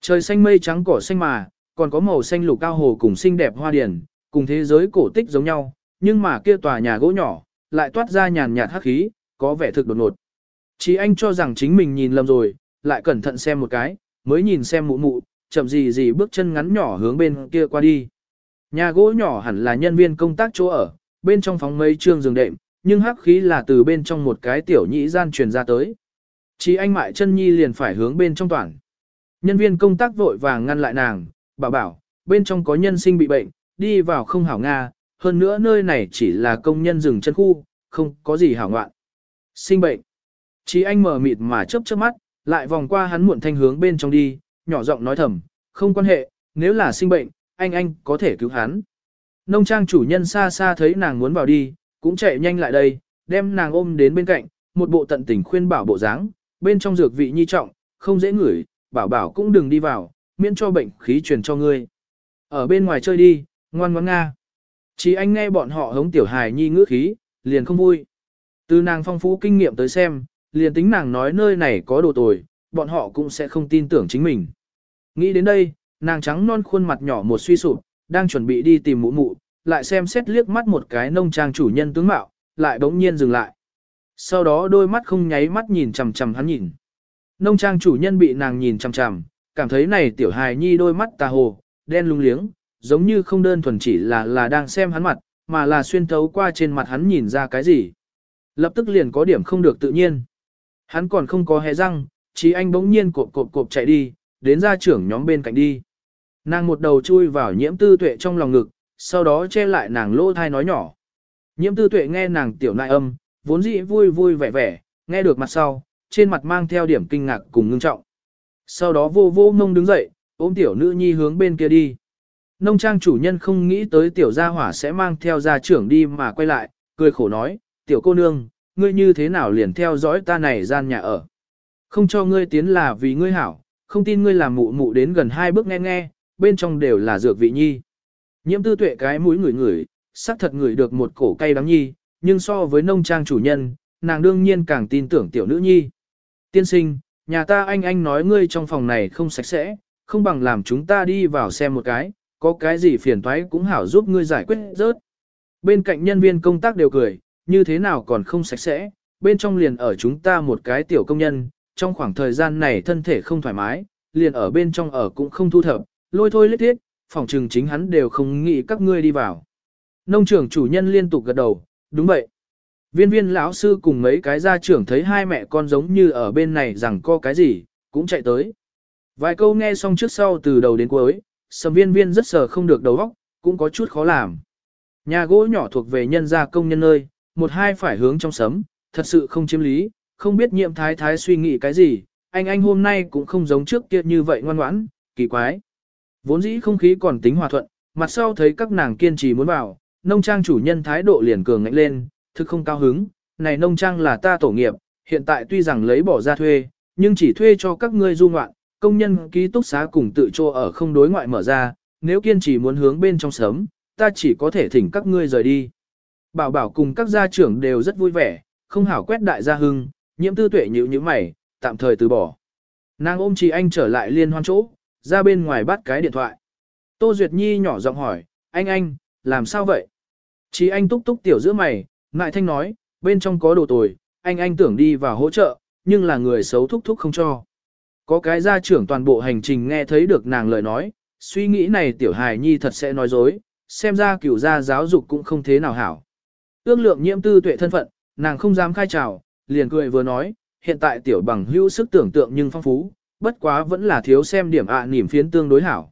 Trời xanh mây trắng cỏ xanh mà, còn có màu xanh lục cao hồ cùng xinh đẹp hoa điền, cùng thế giới cổ tích giống nhau, nhưng mà kia tòa nhà gỗ nhỏ, lại toát ra nhàn nhạt hắc khí, có vẻ thực đột ngột. Chỉ anh cho rằng chính mình nhìn lầm rồi, lại cẩn thận xem một cái, mới nhìn xem mụ mụ, chậm gì gì bước chân ngắn nhỏ hướng bên kia qua đi. Nhà gỗ nhỏ hẳn là nhân viên công tác chỗ ở, bên trong phóng mấy trương giường đệm, nhưng hắc khí là từ bên trong một cái tiểu nhĩ gian truyền ra tới. Chỉ anh mại chân nhi liền phải hướng bên trong toàn. Nhân viên công tác vội vàng ngăn lại nàng, bảo bảo, bên trong có nhân sinh bị bệnh, đi vào không hảo Nga, hơn nữa nơi này chỉ là công nhân rừng chân khu, không có gì hảo ngoạn. Sinh bệnh. Chỉ anh mở mịt mà chớp chớp mắt, lại vòng qua hắn muộn thanh hướng bên trong đi, nhỏ giọng nói thầm, không quan hệ, nếu là sinh bệnh, anh anh có thể cứu hắn. Nông trang chủ nhân xa xa thấy nàng muốn vào đi, cũng chạy nhanh lại đây, đem nàng ôm đến bên cạnh, một bộ tận tình khuyên bảo bộ dáng, bên trong dược vị nhi trọng, không dễ ngửi, bảo bảo cũng đừng đi vào, miễn cho bệnh khí truyền cho ngươi. Ở bên ngoài chơi đi, ngoan ngoãn nga. Chỉ anh nghe bọn họ hống tiểu hài nhi ngữ khí, liền không vui. Từ nàng phong phú kinh nghiệm tới xem, liền tính nàng nói nơi này có đồ tồi, bọn họ cũng sẽ không tin tưởng chính mình. Nghĩ đến đây, nàng trắng non khuôn mặt nhỏ một suy sụp, đang chuẩn bị đi tìm mụ mụ, lại xem xét liếc mắt một cái nông trang chủ nhân tướng mạo, lại bỗng nhiên dừng lại. Sau đó đôi mắt không nháy mắt nhìn chằm chằm hắn nhìn. Nông trang chủ nhân bị nàng nhìn chằm chằm, cảm thấy này tiểu hài nhi đôi mắt tà hồ, đen lung liếng, giống như không đơn thuần chỉ là là đang xem hắn mặt, mà là xuyên thấu qua trên mặt hắn nhìn ra cái gì. Lập tức liền có điểm không được tự nhiên. Hắn còn không có hé răng, chí anh bỗng nhiên cộp cộp cộp chạy đi, đến ra trưởng nhóm bên cạnh đi. Nàng một đầu chui vào nhiễm tư tuệ trong lòng ngực, sau đó che lại nàng lỗ thai nói nhỏ. Nhiễm tư tuệ nghe nàng tiểu nại âm, vốn dĩ vui vui vẻ vẻ, nghe được mặt sau, trên mặt mang theo điểm kinh ngạc cùng ngưng trọng. Sau đó vô vô nông đứng dậy, ôm tiểu nữ nhi hướng bên kia đi. Nông trang chủ nhân không nghĩ tới tiểu gia hỏa sẽ mang theo gia trưởng đi mà quay lại, cười khổ nói, tiểu cô nương, ngươi như thế nào liền theo dõi ta này gian nhà ở. Không cho ngươi tiến là vì ngươi hảo, không tin ngươi làm mụ mụ đến gần hai bước nghe nghe, bên trong đều là dược vị nhi. Nhiễm tư tuệ cái mũi ngửi ngửi, xác thật ngửi được một cổ cay đắng nhi, nhưng so với nông trang chủ nhân, nàng đương nhiên càng tin tưởng tiểu nữ nhi. Tiên sinh, nhà ta anh anh nói ngươi trong phòng này không sạch sẽ, không bằng làm chúng ta đi vào xem một cái, có cái gì phiền toái cũng hảo giúp ngươi giải quyết rớt. Bên cạnh nhân viên công tác đều cười, như thế nào còn không sạch sẽ, bên trong liền ở chúng ta một cái tiểu công nhân, trong khoảng thời gian này thân thể không thoải mái, liền ở bên trong ở cũng không thu thập, lôi thôi lết thiết, phòng trừng chính hắn đều không nghĩ các ngươi đi vào. Nông trưởng chủ nhân liên tục gật đầu, đúng vậy. Viên viên lão sư cùng mấy cái gia trưởng thấy hai mẹ con giống như ở bên này rằng có cái gì, cũng chạy tới. Vài câu nghe xong trước sau từ đầu đến cuối, sầm viên viên rất sờ không được đầu óc, cũng có chút khó làm. Nhà gỗ nhỏ thuộc về nhân gia công nhân nơi, một hai phải hướng trong sấm, thật sự không chiếm lý, không biết nhiệm thái thái suy nghĩ cái gì, anh anh hôm nay cũng không giống trước kia như vậy ngoan ngoãn, kỳ quái. Vốn dĩ không khí còn tính hòa thuận, mặt sau thấy các nàng kiên trì muốn vào, nông trang chủ nhân thái độ liền cường ngạnh lên, thực không cao hứng, này nông trang là ta tổ nghiệp, hiện tại tuy rằng lấy bỏ ra thuê, nhưng chỉ thuê cho các ngươi du ngoạn, công nhân ký túc xá cùng tự cho ở không đối ngoại mở ra, nếu kiên trì muốn hướng bên trong sớm, ta chỉ có thể thỉnh các ngươi rời đi. Bảo bảo cùng các gia trưởng đều rất vui vẻ, không hảo quét đại gia hưng, nhiễm tư tuệ nhữ như mày, tạm thời từ bỏ. Nàng ôm chị anh trở lại liên hoan chỗ, ra bên ngoài bắt cái điện thoại. Tô Duyệt Nhi nhỏ giọng hỏi, anh anh, làm sao vậy? Chị anh túc túc tiểu giữa mày, ngại thanh nói, bên trong có đồ tồi, anh anh tưởng đi vào hỗ trợ, nhưng là người xấu thúc thúc không cho. Có cái gia trưởng toàn bộ hành trình nghe thấy được nàng lời nói, suy nghĩ này tiểu hài nhi thật sẽ nói dối, xem ra cửu gia giáo dục cũng không thế nào hảo. Ước lượng nhiễm tư tuệ thân phận, nàng không dám khai trào, liền cười vừa nói, hiện tại tiểu bằng hữu sức tưởng tượng nhưng phong phú, bất quá vẫn là thiếu xem điểm ạ à nỉm phiến tương đối hảo.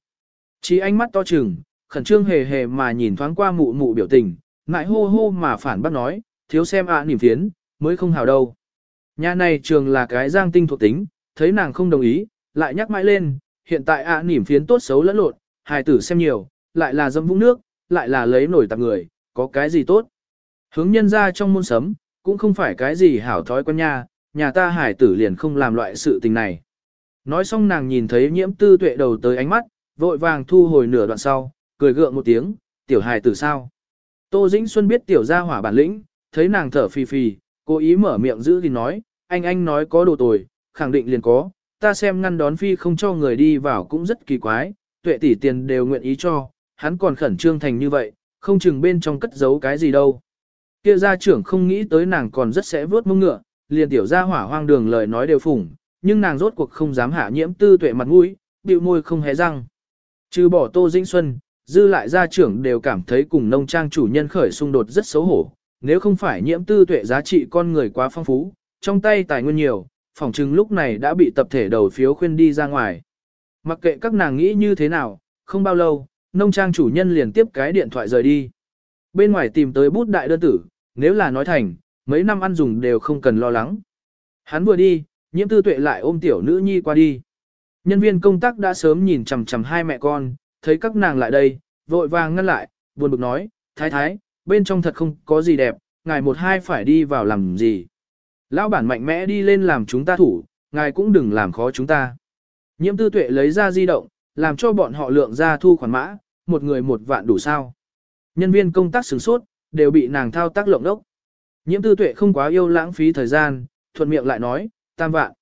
Chỉ ánh mắt to trừng, khẩn trương hề hề mà nhìn thoáng qua mụ mụ biểu tình, ngại hô hô mà phản bác nói, thiếu xem ạ à nỉm phiến, mới không hảo đâu. Nhà này trường là cái giang tinh thuộc tính, thấy nàng không đồng ý, lại nhắc mãi lên, hiện tại ạ à nỉm phiến tốt xấu lẫn lộn, hài tử xem nhiều, lại là dâm vũng nước, lại là lấy nổi tạp người, có cái gì tốt. Hướng nhân ra trong môn sấm, cũng không phải cái gì hảo thói quen nha, nhà ta hải tử liền không làm loại sự tình này. Nói xong nàng nhìn thấy nhiễm tư tuệ đầu tới ánh mắt, vội vàng thu hồi nửa đoạn sau, cười gượng một tiếng, tiểu hải tử sao. Tô Dĩnh Xuân biết tiểu gia hỏa bản lĩnh, thấy nàng thở phì phì, cố ý mở miệng giữ thì nói, anh anh nói có đồ tồi, khẳng định liền có, ta xem ngăn đón phi không cho người đi vào cũng rất kỳ quái, tuệ tỷ tiền đều nguyện ý cho, hắn còn khẩn trương thành như vậy, không chừng bên trong cất giấu cái gì đâu. Kia gia trưởng không nghĩ tới nàng còn rất sẽ vớt mông ngựa, liền tiểu gia hỏa hoang đường lời nói đều phủng, nhưng nàng rốt cuộc không dám hạ nhiễm tư tuệ mặt mũi, bĩu môi không hé răng. Trừ bỏ Tô Dĩnh Xuân, dư lại gia trưởng đều cảm thấy cùng nông trang chủ nhân khởi xung đột rất xấu hổ, nếu không phải nhiễm tư tuệ giá trị con người quá phong phú, trong tay tài nguyên nhiều, phỏng chừng lúc này đã bị tập thể đầu phiếu khuyên đi ra ngoài. Mặc kệ các nàng nghĩ như thế nào, không bao lâu, nông trang chủ nhân liền tiếp cái điện thoại rời đi. Bên ngoài tìm tới bút đại đơn tử, nếu là nói thành, mấy năm ăn dùng đều không cần lo lắng. Hắn vừa đi, nhiễm tư tuệ lại ôm tiểu nữ nhi qua đi. Nhân viên công tác đã sớm nhìn chằm chằm hai mẹ con, thấy các nàng lại đây, vội vàng ngăn lại, buồn bực nói, thái thái, bên trong thật không có gì đẹp, ngài một hai phải đi vào làm gì. Lão bản mạnh mẽ đi lên làm chúng ta thủ, ngài cũng đừng làm khó chúng ta. Nhiễm tư tuệ lấy ra di động, làm cho bọn họ lượng ra thu khoản mã, một người một vạn đủ sao. Nhân viên công tác sửng sốt, đều bị nàng thao tác lộng đốc. Nhiễm tư tuệ không quá yêu lãng phí thời gian, thuận miệng lại nói, tam vạn.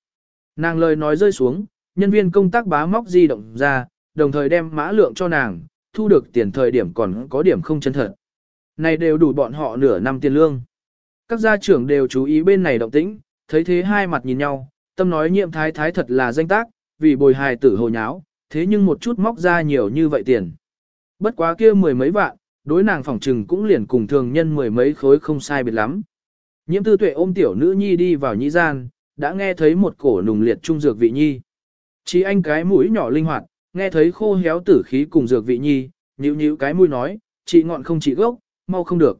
Nàng lời nói rơi xuống, nhân viên công tác bá móc di động ra, đồng thời đem mã lượng cho nàng, thu được tiền thời điểm còn có điểm không chân thật. Này đều đủ bọn họ nửa năm tiền lương. Các gia trưởng đều chú ý bên này động tĩnh, thấy thế hai mặt nhìn nhau, tâm nói nhiệm thái thái thật là danh tác, vì bồi hài tử hồ nháo, thế nhưng một chút móc ra nhiều như vậy tiền. Bất quá kia mười mấy vạn, đối nàng phỏng trừng cũng liền cùng thường nhân mười mấy khối không sai biệt lắm. Nhiễm tư tuệ ôm tiểu nữ nhi đi vào nhĩ gian, đã nghe thấy một cổ nùng liệt trung dược vị nhi. Chỉ anh cái mũi nhỏ linh hoạt, nghe thấy khô héo tử khí cùng dược vị nhi, nhíu nhíu cái mũi nói, chị ngọn không chị gốc, mau không được.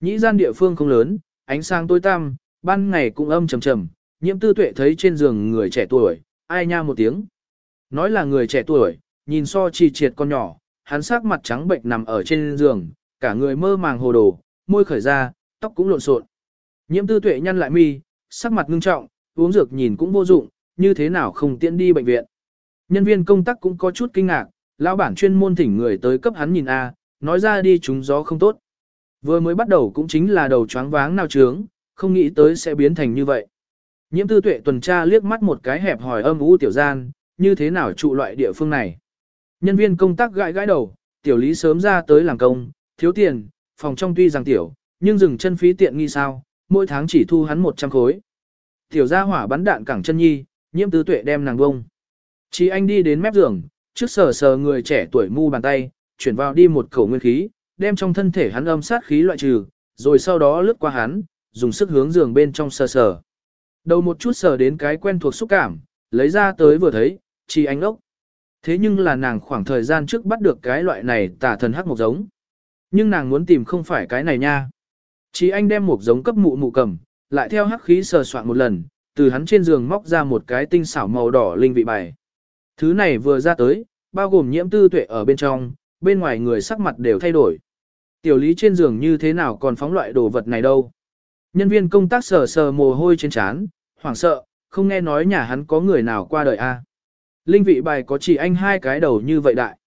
Nhĩ gian địa phương không lớn, ánh sáng tối tăm, ban ngày cũng âm trầm trầm, nhiễm tư tuệ thấy trên giường người trẻ tuổi, ai nha một tiếng. Nói là người trẻ tuổi, nhìn so chi triệt con nhỏ, hắn sắc mặt trắng bệnh nằm ở trên giường, cả người mơ màng hồ đồ, môi khởi ra, tóc cũng lộn xộn. Nhiễm tư tuệ nhăn lại mi, sắc mặt ngưng trọng, uống dược nhìn cũng vô dụng, như thế nào không tiện đi bệnh viện. Nhân viên công tác cũng có chút kinh ngạc, lão bản chuyên môn thỉnh người tới cấp hắn nhìn A, nói ra đi chúng gió không tốt. Vừa mới bắt đầu cũng chính là đầu choáng váng nào trướng, không nghĩ tới sẽ biến thành như vậy. Nhiễm tư tuệ tuần tra liếc mắt một cái hẹp hỏi âm u tiểu gian, như thế nào trụ loại địa phương này. Nhân viên công tác gãi gãi đầu, tiểu lý sớm ra tới làm công, thiếu tiền, phòng trong tuy rằng tiểu, nhưng dừng chân phí tiện nghi sao, mỗi tháng chỉ thu hắn 100 khối. Tiểu gia hỏa bắn đạn cẳng chân nhi, nhiễm tứ tuệ đem nàng bông. Chỉ anh đi đến mép giường, trước sờ sờ người trẻ tuổi mu bàn tay, chuyển vào đi một khẩu nguyên khí, đem trong thân thể hắn âm sát khí loại trừ, rồi sau đó lướt qua hắn, dùng sức hướng giường bên trong sờ sờ. Đầu một chút sờ đến cái quen thuộc xúc cảm, lấy ra tới vừa thấy, chỉ anh ốc. Thế nhưng là nàng khoảng thời gian trước bắt được cái loại này tả thần hắc một giống. Nhưng nàng muốn tìm không phải cái này nha. Chỉ anh đem một giống cấp mụ mụ cầm, lại theo hắc khí sờ soạn một lần, từ hắn trên giường móc ra một cái tinh xảo màu đỏ linh vị bài. Thứ này vừa ra tới, bao gồm nhiễm tư tuệ ở bên trong, bên ngoài người sắc mặt đều thay đổi. Tiểu lý trên giường như thế nào còn phóng loại đồ vật này đâu. Nhân viên công tác sờ sờ mồ hôi trên trán, hoảng sợ, không nghe nói nhà hắn có người nào qua đời a. Linh vị bài có chỉ anh hai cái đầu như vậy đại.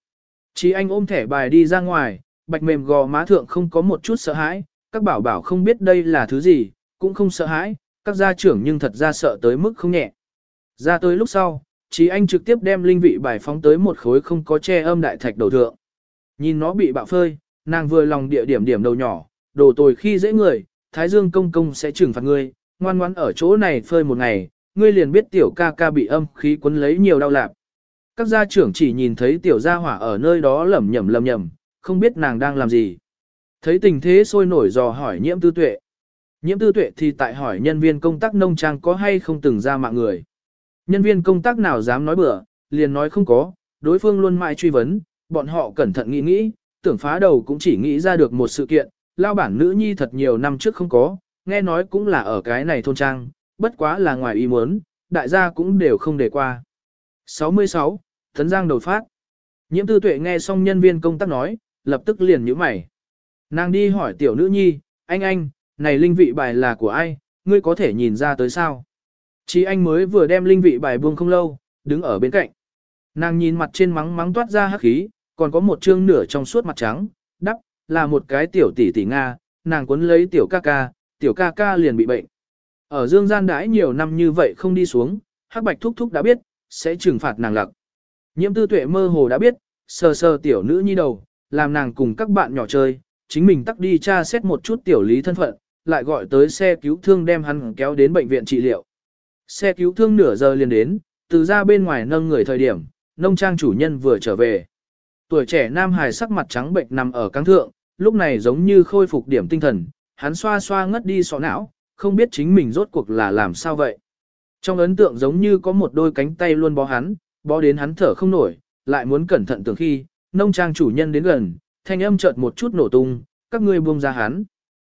Chỉ anh ôm thẻ bài đi ra ngoài, bạch mềm gò má thượng không có một chút sợ hãi, các bảo bảo không biết đây là thứ gì, cũng không sợ hãi, các gia trưởng nhưng thật ra sợ tới mức không nhẹ. Ra tới lúc sau, chỉ anh trực tiếp đem linh vị bài phóng tới một khối không có che âm đại thạch đầu thượng. Nhìn nó bị bạo phơi, nàng vừa lòng địa điểm điểm đầu nhỏ, đồ tồi khi dễ người, Thái Dương công công sẽ trừng phạt ngươi, ngoan ngoãn ở chỗ này phơi một ngày, ngươi liền biết tiểu ca ca bị âm khí quấn lấy nhiều đau lạc. Các gia trưởng chỉ nhìn thấy tiểu gia hỏa ở nơi đó lẩm nhẩm lẩm nhẩm, không biết nàng đang làm gì. Thấy tình thế sôi nổi dò hỏi nhiễm tư tuệ. Nhiễm tư tuệ thì tại hỏi nhân viên công tác nông trang có hay không từng ra mạng người. Nhân viên công tác nào dám nói bừa, liền nói không có, đối phương luôn mãi truy vấn, bọn họ cẩn thận nghĩ nghĩ, tưởng phá đầu cũng chỉ nghĩ ra được một sự kiện, lao bản nữ nhi thật nhiều năm trước không có, nghe nói cũng là ở cái này thôn trang, bất quá là ngoài ý muốn, đại gia cũng đều không để qua. 66. Thấn Giang đột phát. Nhiễm tư tuệ nghe xong nhân viên công tác nói, lập tức liền nhíu mày. Nàng đi hỏi tiểu nữ nhi, anh anh, này linh vị bài là của ai, ngươi có thể nhìn ra tới sao? Chí anh mới vừa đem linh vị bài buông không lâu, đứng ở bên cạnh. Nàng nhìn mặt trên mắng mắng toát ra hắc khí, còn có một trương nửa trong suốt mặt trắng, đắp, là một cái tiểu tỷ tỷ Nga, nàng cuốn lấy tiểu ca ca, tiểu ca ca liền bị bệnh. Ở dương gian đãi nhiều năm như vậy không đi xuống, hắc bạch thúc thúc đã biết, sẽ trừng phạt nàng lặc. Nhiễm tư tuệ mơ hồ đã biết, sờ sờ tiểu nữ nhi đầu, làm nàng cùng các bạn nhỏ chơi, chính mình tắt đi tra xét một chút tiểu lý thân phận, lại gọi tới xe cứu thương đem hắn kéo đến bệnh viện trị liệu. Xe cứu thương nửa giờ liền đến, từ ra bên ngoài nâng người thời điểm, nông trang chủ nhân vừa trở về. Tuổi trẻ nam hài sắc mặt trắng bệnh nằm ở căng thượng, lúc này giống như khôi phục điểm tinh thần, hắn xoa xoa ngất đi sọ não, không biết chính mình rốt cuộc là làm sao vậy. Trong ấn tượng giống như có một đôi cánh tay luôn bó hắn, bó đến hắn thở không nổi, lại muốn cẩn thận tưởng khi, nông trang chủ nhân đến gần, thanh âm chợt một chút nổ tung, các ngươi buông ra hắn.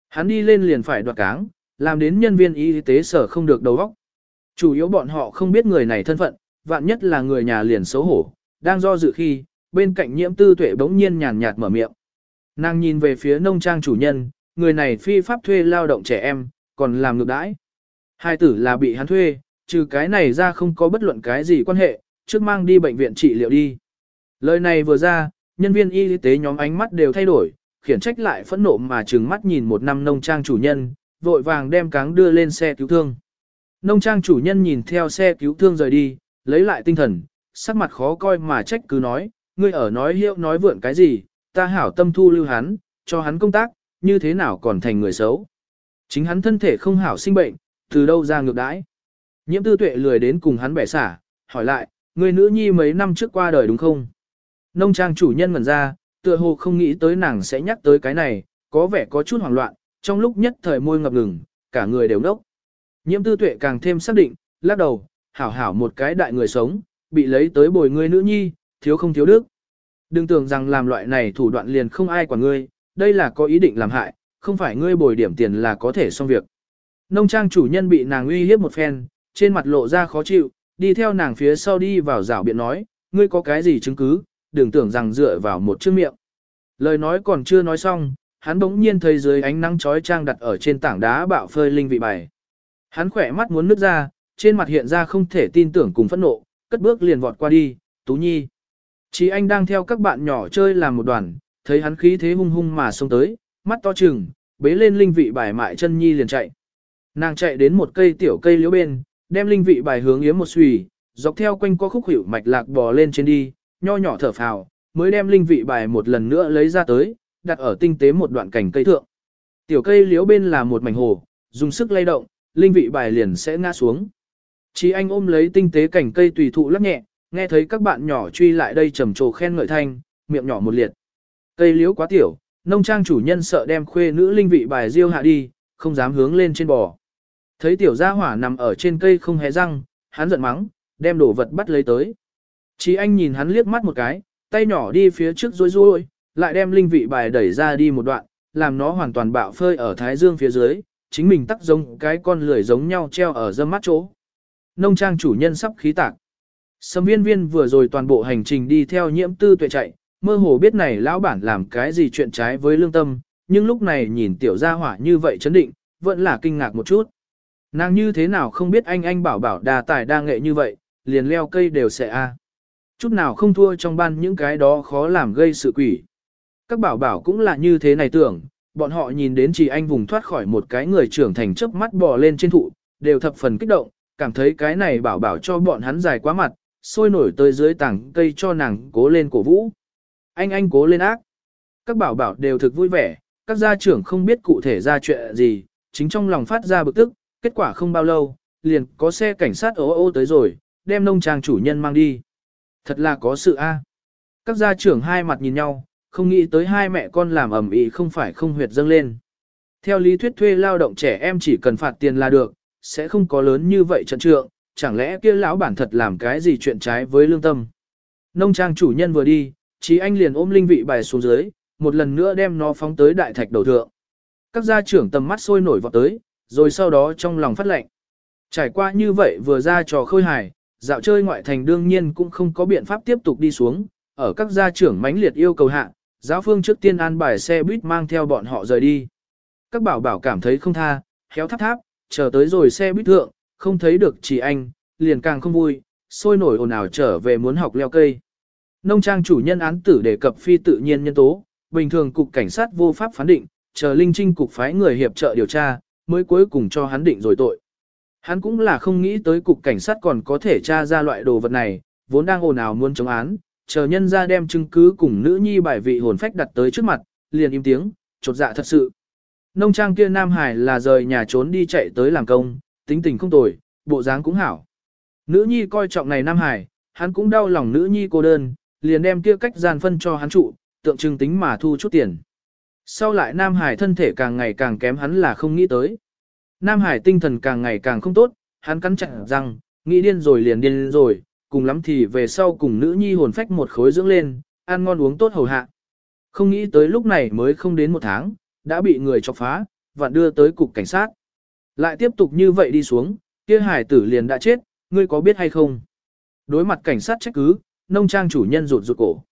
Hắn đi lên liền phải đoạt cáng, làm đến nhân viên y tế sở không được đầu óc. Chủ yếu bọn họ không biết người này thân phận, vạn nhất là người nhà liền xấu hổ, đang do dự khi, bên cạnh nhiễm tư tuệ bỗng nhiên nhàn nhạt mở miệng. Nàng nhìn về phía nông trang chủ nhân, người này phi pháp thuê lao động trẻ em, còn làm ngược đãi. Hai tử là bị hắn thuê, trừ cái này ra không có bất luận cái gì quan hệ, trước mang đi bệnh viện trị liệu đi. Lời này vừa ra, nhân viên y tế nhóm ánh mắt đều thay đổi, khiển trách lại phẫn nộ mà trừng mắt nhìn một năm nông trang chủ nhân, vội vàng đem cáng đưa lên xe cứu thương. Nông trang chủ nhân nhìn theo xe cứu thương rời đi, lấy lại tinh thần, sắc mặt khó coi mà trách cứ nói, ngươi ở nói hiệu nói vượn cái gì, ta hảo tâm thu lưu hắn, cho hắn công tác, như thế nào còn thành người xấu. Chính hắn thân thể không hảo sinh bệnh, từ đâu ra ngược đãi. Nhiễm tư tuệ lười đến cùng hắn bẻ xả, hỏi lại, người nữ nhi mấy năm trước qua đời đúng không? Nông trang chủ nhân ngẩn ra, tựa tựa hồ không nghĩ tới nàng sẽ nhắc tới cái này, có vẻ có chút hoảng loạn, trong lúc nhất thời môi ngập ngừng, cả người đều nốc. Nhiễm tư tuệ càng thêm xác định, lắc đầu, hảo hảo một cái đại người sống, bị lấy tới bồi người nữ nhi, thiếu không thiếu đức. Đừng tưởng rằng làm loại này thủ đoạn liền không ai quản ngươi, đây là có ý định làm hại, không phải ngươi bồi điểm tiền là có thể xong việc. Nông trang chủ nhân bị nàng uy hiếp một phen, trên mặt lộ ra khó chịu, đi theo nàng phía sau đi vào rào biện nói, ngươi có cái gì chứng cứ, đừng tưởng rằng dựa vào một chữ miệng. Lời nói còn chưa nói xong, hắn bỗng nhiên thấy dưới ánh nắng chói trang đặt ở trên tảng đá bạo phơi linh vị bài. Hắn khỏe mắt muốn nứt ra, trên mặt hiện ra không thể tin tưởng cùng phẫn nộ, cất bước liền vọt qua đi, Tú Nhi. Chí anh đang theo các bạn nhỏ chơi làm một đoàn, thấy hắn khí thế hung hung mà xông tới, mắt to trừng, bế lên linh vị bài mại chân Nhi liền chạy. Nàng chạy đến một cây tiểu cây liễu bên, đem linh vị bài hướng yếm một xùy, dọc theo quanh co khúc hữu mạch lạc bò lên trên đi, nho nhỏ thở phào, mới đem linh vị bài một lần nữa lấy ra tới, đặt ở tinh tế một đoạn cành cây thượng. Tiểu cây liễu bên là một mảnh hồ, dùng sức lay động, linh vị bài liền sẽ ngã xuống. Chí anh ôm lấy tinh tế cành cây tùy thụ lắc nhẹ, nghe thấy các bạn nhỏ truy lại đây trầm trồ khen ngợi thanh, miệng nhỏ một liệt. Cây liễu quá tiểu, nông trang chủ nhân sợ đem khuê nữ linh vị bài diêu hạ đi, không dám hướng lên trên bò. Thấy tiểu gia hỏa nằm ở trên cây không hé răng, hắn giận mắng, đem đồ vật bắt lấy tới. Chí anh nhìn hắn liếc mắt một cái, tay nhỏ đi phía trước rối rối, lại đem linh vị bài đẩy ra đi một đoạn, làm nó hoàn toàn bạo phơi ở thái dương phía dưới, chính mình tắc giống cái con lười giống nhau treo ở dâm mắt chỗ. Nông trang chủ nhân sắp khí tạc. Sâm viên viên vừa rồi toàn bộ hành trình đi theo nhiễm tư tuệ chạy, mơ hồ biết này lão bản làm cái gì chuyện trái với lương tâm, nhưng lúc này nhìn tiểu gia hỏa như vậy chấn định, vẫn là kinh ngạc một chút. Nàng như thế nào không biết anh anh bảo bảo đà tài đa nghệ như vậy, liền leo cây đều sẽ a. Chút nào không thua trong ban những cái đó khó làm gây sự quỷ. Các bảo bảo cũng là như thế này tưởng, bọn họ nhìn đến chỉ anh vùng thoát khỏi một cái người trưởng thành chớp mắt bò lên trên thụ, đều thập phần kích động, cảm thấy cái này bảo bảo cho bọn hắn dài quá mặt, sôi nổi tới dưới tảng cây cho nàng cố lên cổ vũ. Anh anh cố lên ác. Các bảo bảo đều thực vui vẻ, các gia trưởng không biết cụ thể ra chuyện gì, chính trong lòng phát ra bực tức, kết quả không bao lâu, liền có xe cảnh sát ố ô tới rồi, đem nông trang chủ nhân mang đi. Thật là có sự a. Các gia trưởng hai mặt nhìn nhau, không nghĩ tới hai mẹ con làm ẩm ý không phải không huyệt dâng lên. Theo lý thuyết thuê lao động trẻ em chỉ cần phạt tiền là được, sẽ không có lớn như vậy trận trượng, chẳng lẽ kia lão bản thật làm cái gì chuyện trái với lương tâm. Nông trang chủ nhân vừa đi, chí anh liền ôm linh vị bài xuống dưới, một lần nữa đem nó phóng tới đại thạch đầu thượng. Các gia trưởng tầm mắt sôi nổi vọt tới, rồi sau đó trong lòng phát lệnh. Trải qua như vậy vừa ra trò khơi hài, dạo chơi ngoại thành đương nhiên cũng không có biện pháp tiếp tục đi xuống, ở các gia trưởng mãnh liệt yêu cầu hạ, giáo phương trước tiên an bài xe buýt mang theo bọn họ rời đi. Các bảo bảo cảm thấy không tha, khéo tháp tháp, chờ tới rồi xe buýt thượng, không thấy được chỉ anh, liền càng không vui, sôi nổi ồn ào trở về muốn học leo cây. Nông trang chủ nhân án tử đề cập phi tự nhiên nhân tố, bình thường cục cảnh sát vô pháp phán định, chờ linh trinh cục phái người hiệp trợ điều tra, mới cuối cùng cho hắn định rồi tội. Hắn cũng là không nghĩ tới cục cảnh sát còn có thể tra ra loại đồ vật này, vốn đang ồn ào muốn chống án, chờ nhân ra đem chứng cứ cùng nữ nhi bài vị hồn phách đặt tới trước mặt, liền im tiếng, chột dạ thật sự. Nông trang kia Nam Hải là rời nhà trốn đi chạy tới làm công, tính tình không tồi, bộ dáng cũng hảo. Nữ nhi coi trọng này Nam Hải, hắn cũng đau lòng nữ nhi cô đơn, liền đem kia cách gian phân cho hắn trụ, tượng trưng tính mà thu chút tiền. Sau lại Nam Hải thân thể càng ngày càng kém hắn là không nghĩ tới. Nam Hải tinh thần càng ngày càng không tốt, hắn cắn chặt răng, nghĩ điên rồi liền điên rồi, cùng lắm thì về sau cùng nữ nhi hồn phách một khối dưỡng lên, ăn ngon uống tốt hầu hạ. Không nghĩ tới lúc này mới không đến một tháng, đã bị người chọc phá, và đưa tới cục cảnh sát. Lại tiếp tục như vậy đi xuống, kia hải tử liền đã chết, ngươi có biết hay không? Đối mặt cảnh sát trách cứ, nông trang chủ nhân rụt rụt cổ.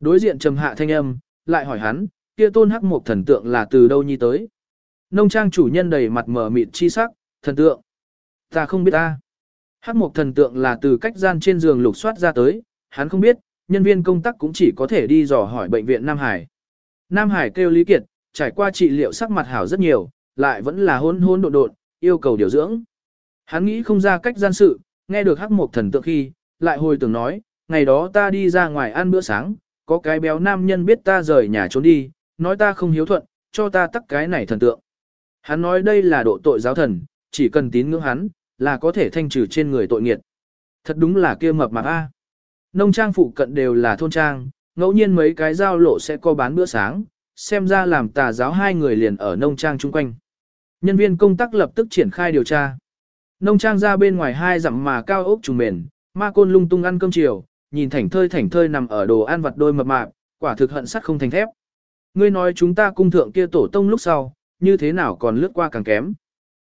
Đối diện trầm hạ thanh âm, lại hỏi hắn, kia tôn hắc một thần tượng là từ đâu nhi tới? Nông trang chủ nhân đầy mặt mở mịt chi sắc, thần tượng. Ta không biết ta. Hắc một thần tượng là từ cách gian trên giường lục soát ra tới, hắn không biết, nhân viên công tác cũng chỉ có thể đi dò hỏi bệnh viện Nam Hải. Nam Hải kêu Lý Kiệt, trải qua trị liệu sắc mặt hảo rất nhiều, lại vẫn là hôn hôn độn độn, yêu cầu điều dưỡng. Hắn nghĩ không ra cách gian sự, nghe được hắc một thần tượng khi, lại hồi tưởng nói, ngày đó ta đi ra ngoài ăn bữa sáng, có cái béo nam nhân biết ta rời nhà trốn đi, nói ta không hiếu thuận, cho ta tắt cái này thần tượng. Hắn nói đây là độ tội giáo thần, chỉ cần tín ngưỡng hắn, là có thể thanh trừ trên người tội nghiệt. Thật đúng là kia mập mạp A. Nông trang phụ cận đều là thôn trang, ngẫu nhiên mấy cái giao lộ sẽ có bán bữa sáng, xem ra làm tà giáo hai người liền ở nông trang chung quanh. Nhân viên công tác lập tức triển khai điều tra. Nông trang ra bên ngoài hai dặm mà cao ốc trùng mền, ma côn lung tung ăn cơm chiều, nhìn thảnh thơi thảnh thơi nằm ở đồ ăn vặt đôi mập mạp, quả thực hận sắt không thành thép. Ngươi nói chúng ta cung thượng kia tổ tông lúc sau, như thế nào còn lướt qua càng kém.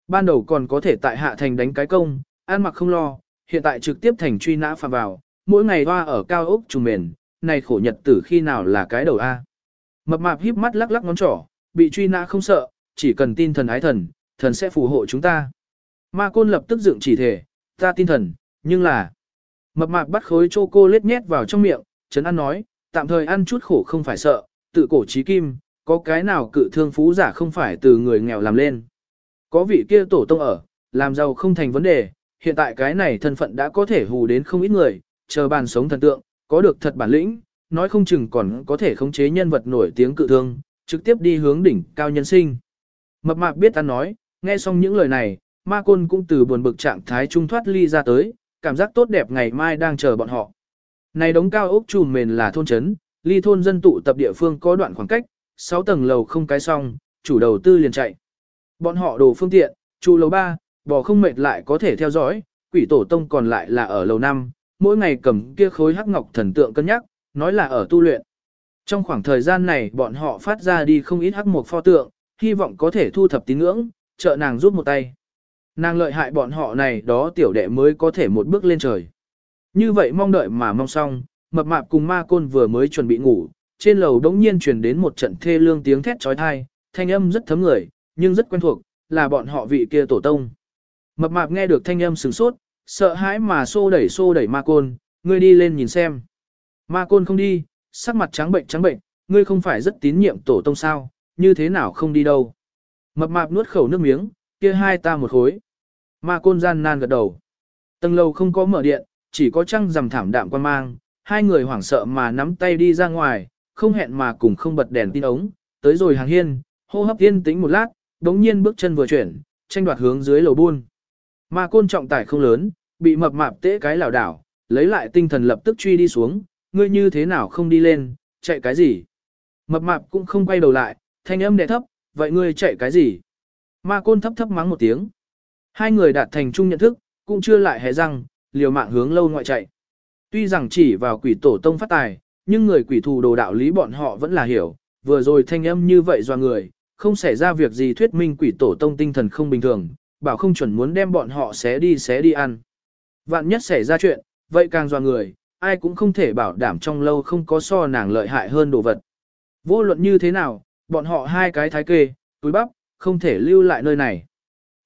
Ban đầu còn có thể tại hạ thành đánh cái công, ăn mặc không lo, hiện tại trực tiếp thành truy nã phạm vào, mỗi ngày hoa ở cao ốc trùng mền, này khổ nhật tử khi nào là cái đầu A. Mập mạp híp mắt lắc lắc ngón trỏ, bị truy nã không sợ, chỉ cần tin thần ái thần, thần sẽ phù hộ chúng ta. Ma côn lập tức dựng chỉ thể, ta tin thần, nhưng là... Mập mạp bắt khối chô cô lết nhét vào trong miệng, Trấn An nói, tạm thời ăn chút khổ không phải sợ, tự cổ trí kim, có cái nào cự thương phú giả không phải từ người nghèo làm lên. Có vị kia tổ tông ở, làm giàu không thành vấn đề, hiện tại cái này thân phận đã có thể hù đến không ít người, chờ bàn sống thần tượng, có được thật bản lĩnh, nói không chừng còn có thể khống chế nhân vật nổi tiếng cự thương, trực tiếp đi hướng đỉnh cao nhân sinh. Mập mạp biết ta nói, nghe xong những lời này, ma côn cũng từ buồn bực trạng thái trung thoát ly ra tới, cảm giác tốt đẹp ngày mai đang chờ bọn họ. Này đống cao ốc trùm mền là thôn trấn, ly thôn dân tụ tập địa phương có đoạn khoảng cách, 6 tầng lầu không cái xong, chủ đầu tư liền chạy. Bọn họ đồ phương tiện, trụ lầu 3, bò không mệt lại có thể theo dõi, quỷ tổ tông còn lại là ở lầu 5, mỗi ngày cầm kia khối hắc ngọc thần tượng cân nhắc, nói là ở tu luyện. Trong khoảng thời gian này bọn họ phát ra đi không ít hắc mục pho tượng, hy vọng có thể thu thập tín ngưỡng, trợ nàng giúp một tay. Nàng lợi hại bọn họ này đó tiểu đệ mới có thể một bước lên trời. Như vậy mong đợi mà mong xong, mập mạp cùng ma côn vừa mới chuẩn bị ngủ, trên lầu đống nhiên truyền đến một trận thê lương tiếng thét trói thai, thanh âm rất thấm người, nhưng rất quen thuộc, là bọn họ vị kia tổ tông. Mập mạp nghe được thanh âm sửng sốt, sợ hãi mà xô đẩy xô đẩy ma côn, ngươi đi lên nhìn xem. Ma côn không đi, sắc mặt trắng bệnh trắng bệnh, ngươi không phải rất tín nhiệm tổ tông sao, như thế nào không đi đâu. Mập mạp nuốt khẩu nước miếng, kia hai ta một khối. Ma côn gian nan gật đầu. Tầng lầu không có mở điện, chỉ có trăng rằm thảm đạm quan mang, hai người hoảng sợ mà nắm tay đi ra ngoài, không hẹn mà cùng không bật đèn tin ống, tới rồi hàng hiên, hô hấp yên tĩnh một lát, đống nhiên bước chân vừa chuyển, tranh đoạt hướng dưới lầu buôn. Ma côn trọng tải không lớn, bị mập mạp tễ cái lảo đảo, lấy lại tinh thần lập tức truy đi xuống, ngươi như thế nào không đi lên, chạy cái gì? Mập mạp cũng không quay đầu lại, thanh âm đè thấp, vậy ngươi chạy cái gì? Ma côn thấp thấp mắng một tiếng. Hai người đạt thành chung nhận thức, cũng chưa lại hề răng, liều mạng hướng lâu ngoại chạy. Tuy rằng chỉ vào quỷ tổ tông phát tài, nhưng người quỷ thù đồ đạo lý bọn họ vẫn là hiểu, vừa rồi thanh âm như vậy do người, không xảy ra việc gì thuyết minh quỷ tổ tông tinh thần không bình thường, bảo không chuẩn muốn đem bọn họ xé đi xé đi ăn. Vạn nhất xảy ra chuyện, vậy càng do người, ai cũng không thể bảo đảm trong lâu không có so nàng lợi hại hơn đồ vật. Vô luận như thế nào, bọn họ hai cái thái kê, túi bắp, không thể lưu lại nơi này.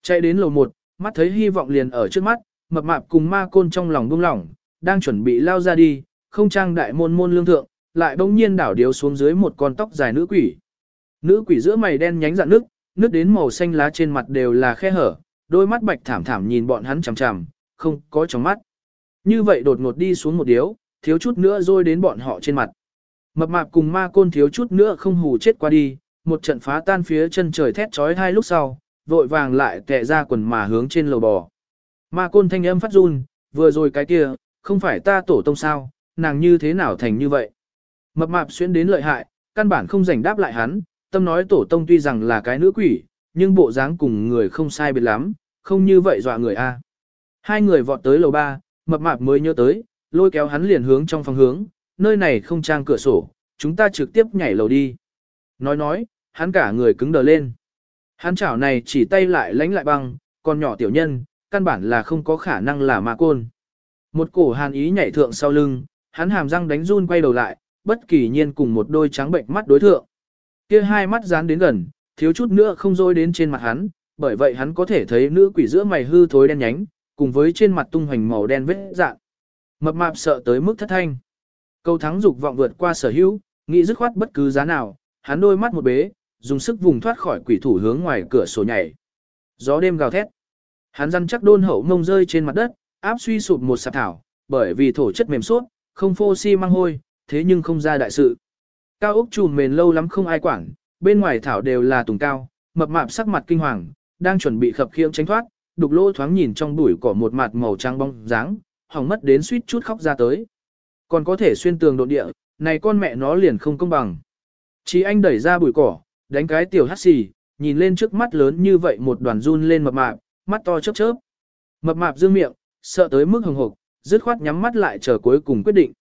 Chạy đến lầu một, mắt thấy hy vọng liền ở trước mắt, mập mạp cùng ma côn trong lòng buông lỏng, đang chuẩn bị lao ra đi, không trang đại môn môn lương thượng, lại bỗng nhiên đảo điếu xuống dưới một con tóc dài nữ quỷ. Nữ quỷ giữa mày đen nhánh dạn nước, nước đến màu xanh lá trên mặt đều là khe hở, đôi mắt bạch thảm thảm nhìn bọn hắn chằm chằm, không có trong mắt. Như vậy đột ngột đi xuống một điếu, thiếu chút nữa rơi đến bọn họ trên mặt. Mập mạp cùng ma côn thiếu chút nữa không hù chết qua đi, một trận phá tan phía chân trời thét trói hai lúc sau, vội vàng lại tệ ra quần mà hướng trên lầu bò. Ma côn thanh âm phát run, vừa rồi cái kia, không phải ta tổ tông sao, nàng như thế nào thành như vậy. Mập mạp xuyên đến lợi hại, căn bản không rảnh đáp lại hắn, tâm nói tổ tông tuy rằng là cái nữ quỷ, nhưng bộ dáng cùng người không sai biệt lắm, không như vậy dọa người a. Hai người vọt tới lầu ba, mập mạp mới nhớ tới, lôi kéo hắn liền hướng trong phòng hướng, nơi này không trang cửa sổ, chúng ta trực tiếp nhảy lầu đi. Nói nói, hắn cả người cứng đờ lên. Hắn chảo này chỉ tay lại lánh lại băng, còn nhỏ tiểu nhân, căn bản là không có khả năng là ma côn. Một cổ hàn ý nhảy thượng sau lưng, hắn hàm răng đánh run quay đầu lại, bất kỳ nhiên cùng một đôi trắng bệnh mắt đối thượng. Kia hai mắt dán đến gần, thiếu chút nữa không rôi đến trên mặt hắn, bởi vậy hắn có thể thấy nữ quỷ giữa mày hư thối đen nhánh, cùng với trên mặt tung hoành màu đen vết dạng. Mập mạp sợ tới mức thất thanh. Câu thắng dục vọng vượt qua sở hữu, nghĩ dứt khoát bất cứ giá nào, hắn đôi mắt một bế, dùng sức vùng thoát khỏi quỷ thủ hướng ngoài cửa sổ nhảy. Gió đêm gào thét. Hắn răn chắc đôn hậu mông rơi trên mặt đất, áp suy sụp một sạp thảo, bởi vì thổ chất mềm suốt, không phô si mang hôi, thế nhưng không ra đại sự. Cao ốc trùm mền lâu lắm không ai quản, bên ngoài thảo đều là tùng cao, mập mạp sắc mặt kinh hoàng, đang chuẩn bị khập khiễng tránh thoát, đục lỗ thoáng nhìn trong bụi cỏ một mặt màu trắng bóng dáng, hỏng mất đến suýt chút khóc ra tới. Còn có thể xuyên tường đột địa, này con mẹ nó liền không công bằng. Chí anh đẩy ra bụi cỏ, đánh cái tiểu hắt xì, nhìn lên trước mắt lớn như vậy một đoàn run lên mập mạp, mắt to chớp chớp. Mập mạp dương miệng, sợ tới mức hồng hộc, dứt khoát nhắm mắt lại chờ cuối cùng quyết định.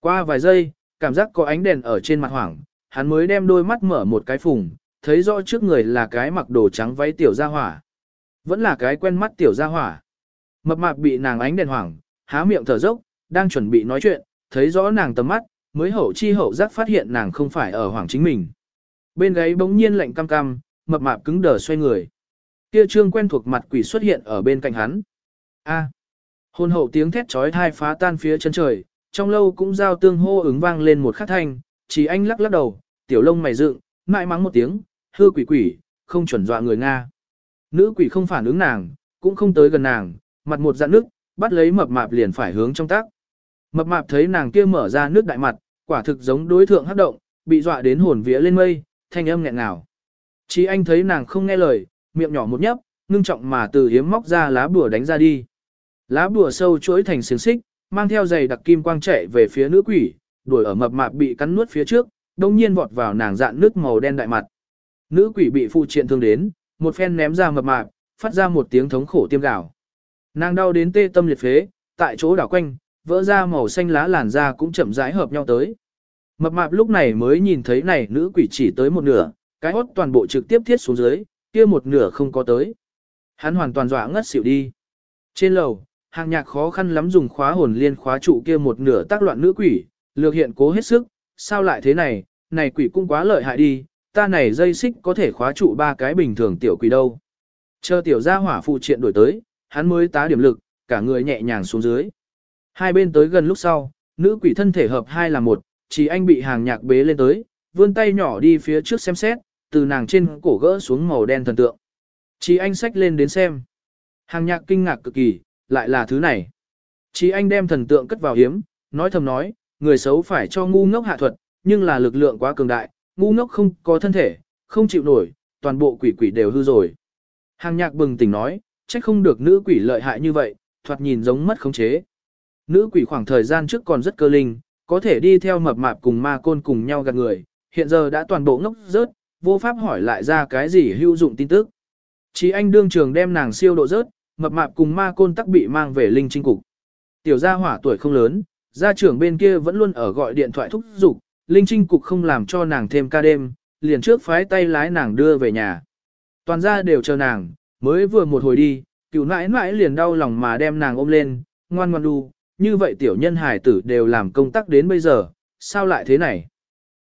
Qua vài giây, cảm giác có ánh đèn ở trên mặt hoảng, hắn mới đem đôi mắt mở một cái phùng, thấy rõ trước người là cái mặc đồ trắng váy tiểu gia hỏa. Vẫn là cái quen mắt tiểu gia hỏa. Mập mạp bị nàng ánh đèn hoảng, há miệng thở dốc, đang chuẩn bị nói chuyện, thấy rõ nàng tầm mắt, mới hậu chi hậu giác phát hiện nàng không phải ở hoảng chính mình. Bên gáy bỗng nhiên lạnh cam cam, mập mạp cứng đờ xoay người. Kia trương quen thuộc mặt quỷ xuất hiện ở bên cạnh hắn. A. Hôn hậu tiếng thét chói tai phá tan phía chân trời, trong lâu cũng giao tương hô ứng vang lên một khắc thanh, chỉ anh lắc lắc đầu, tiểu lông mày dựng, mãi mắng một tiếng, hư quỷ quỷ, không chuẩn dọa người Nga. Nữ quỷ không phản ứng nàng, cũng không tới gần nàng, mặt một dạn nước, bắt lấy mập mạp liền phải hướng trong tác. Mập mạp thấy nàng kia mở ra nước đại mặt, quả thực giống đối thượng hấp động, bị dọa đến hồn vía lên mây, thanh âm nghẹn ngào. Chỉ anh thấy nàng không nghe lời, miệng nhỏ một nhấp, ngưng trọng mà từ hiếm móc ra lá bùa đánh ra đi. Lá bùa sâu chuỗi thành xiềng xích, mang theo giày đặc kim quang chạy về phía nữ quỷ, đuổi ở mập mạp bị cắn nuốt phía trước, đồng nhiên vọt vào nàng dạn nước màu đen đại mặt. Nữ quỷ bị phụ triện thương đến, một phen ném ra mập mạp, phát ra một tiếng thống khổ tiêm gào. Nàng đau đến tê tâm liệt phế, tại chỗ đảo quanh, vỡ ra màu xanh lá làn da cũng chậm rãi hợp nhau tới. Mập mạp lúc này mới nhìn thấy này nữ quỷ chỉ tới một nửa, cái hốt toàn bộ trực tiếp thiết xuống dưới, kia một nửa không có tới. Hắn hoàn toàn dọa ngất xỉu đi. Trên lầu, hàng nhạc khó khăn lắm dùng khóa hồn liên khóa trụ kia một nửa tác loạn nữ quỷ, lược hiện cố hết sức, sao lại thế này, này quỷ cũng quá lợi hại đi, ta này dây xích có thể khóa trụ ba cái bình thường tiểu quỷ đâu. Chờ tiểu gia hỏa phụ triện đổi tới, hắn mới tá điểm lực, cả người nhẹ nhàng xuống dưới. Hai bên tới gần lúc sau, nữ quỷ thân thể hợp hai là một, chỉ anh bị hàng nhạc bế lên tới, vươn tay nhỏ đi phía trước xem xét, từ nàng trên cổ gỡ xuống màu đen thần tượng. Chỉ anh xách lên đến xem. Hàng nhạc kinh ngạc cực kỳ, lại là thứ này. Chỉ anh đem thần tượng cất vào hiếm, nói thầm nói, người xấu phải cho ngu ngốc hạ thuật, nhưng là lực lượng quá cường đại, ngu ngốc không có thân thể, không chịu nổi, toàn bộ quỷ quỷ đều hư rồi. Hàng nhạc bừng tỉnh nói, trách không được nữ quỷ lợi hại như vậy, thoạt nhìn giống mất khống chế. Nữ quỷ khoảng thời gian trước còn rất cơ linh, có thể đi theo mập mạp cùng ma côn cùng nhau gạt người, hiện giờ đã toàn bộ ngốc rớt, vô pháp hỏi lại ra cái gì hữu dụng tin tức. Chỉ anh đương trường đem nàng siêu độ rớt, mập mạp cùng ma côn tắc bị mang về linh trinh cục. Tiểu gia hỏa tuổi không lớn, gia trưởng bên kia vẫn luôn ở gọi điện thoại thúc giục, linh trinh cục không làm cho nàng thêm ca đêm, liền trước phái tay lái nàng đưa về nhà. Toàn gia đều chờ nàng, mới vừa một hồi đi, cựu nãi nãi liền đau lòng mà đem nàng ôm lên, ngoan ngoan đu, như vậy tiểu nhân hài tử đều làm công tác đến bây giờ, sao lại thế này?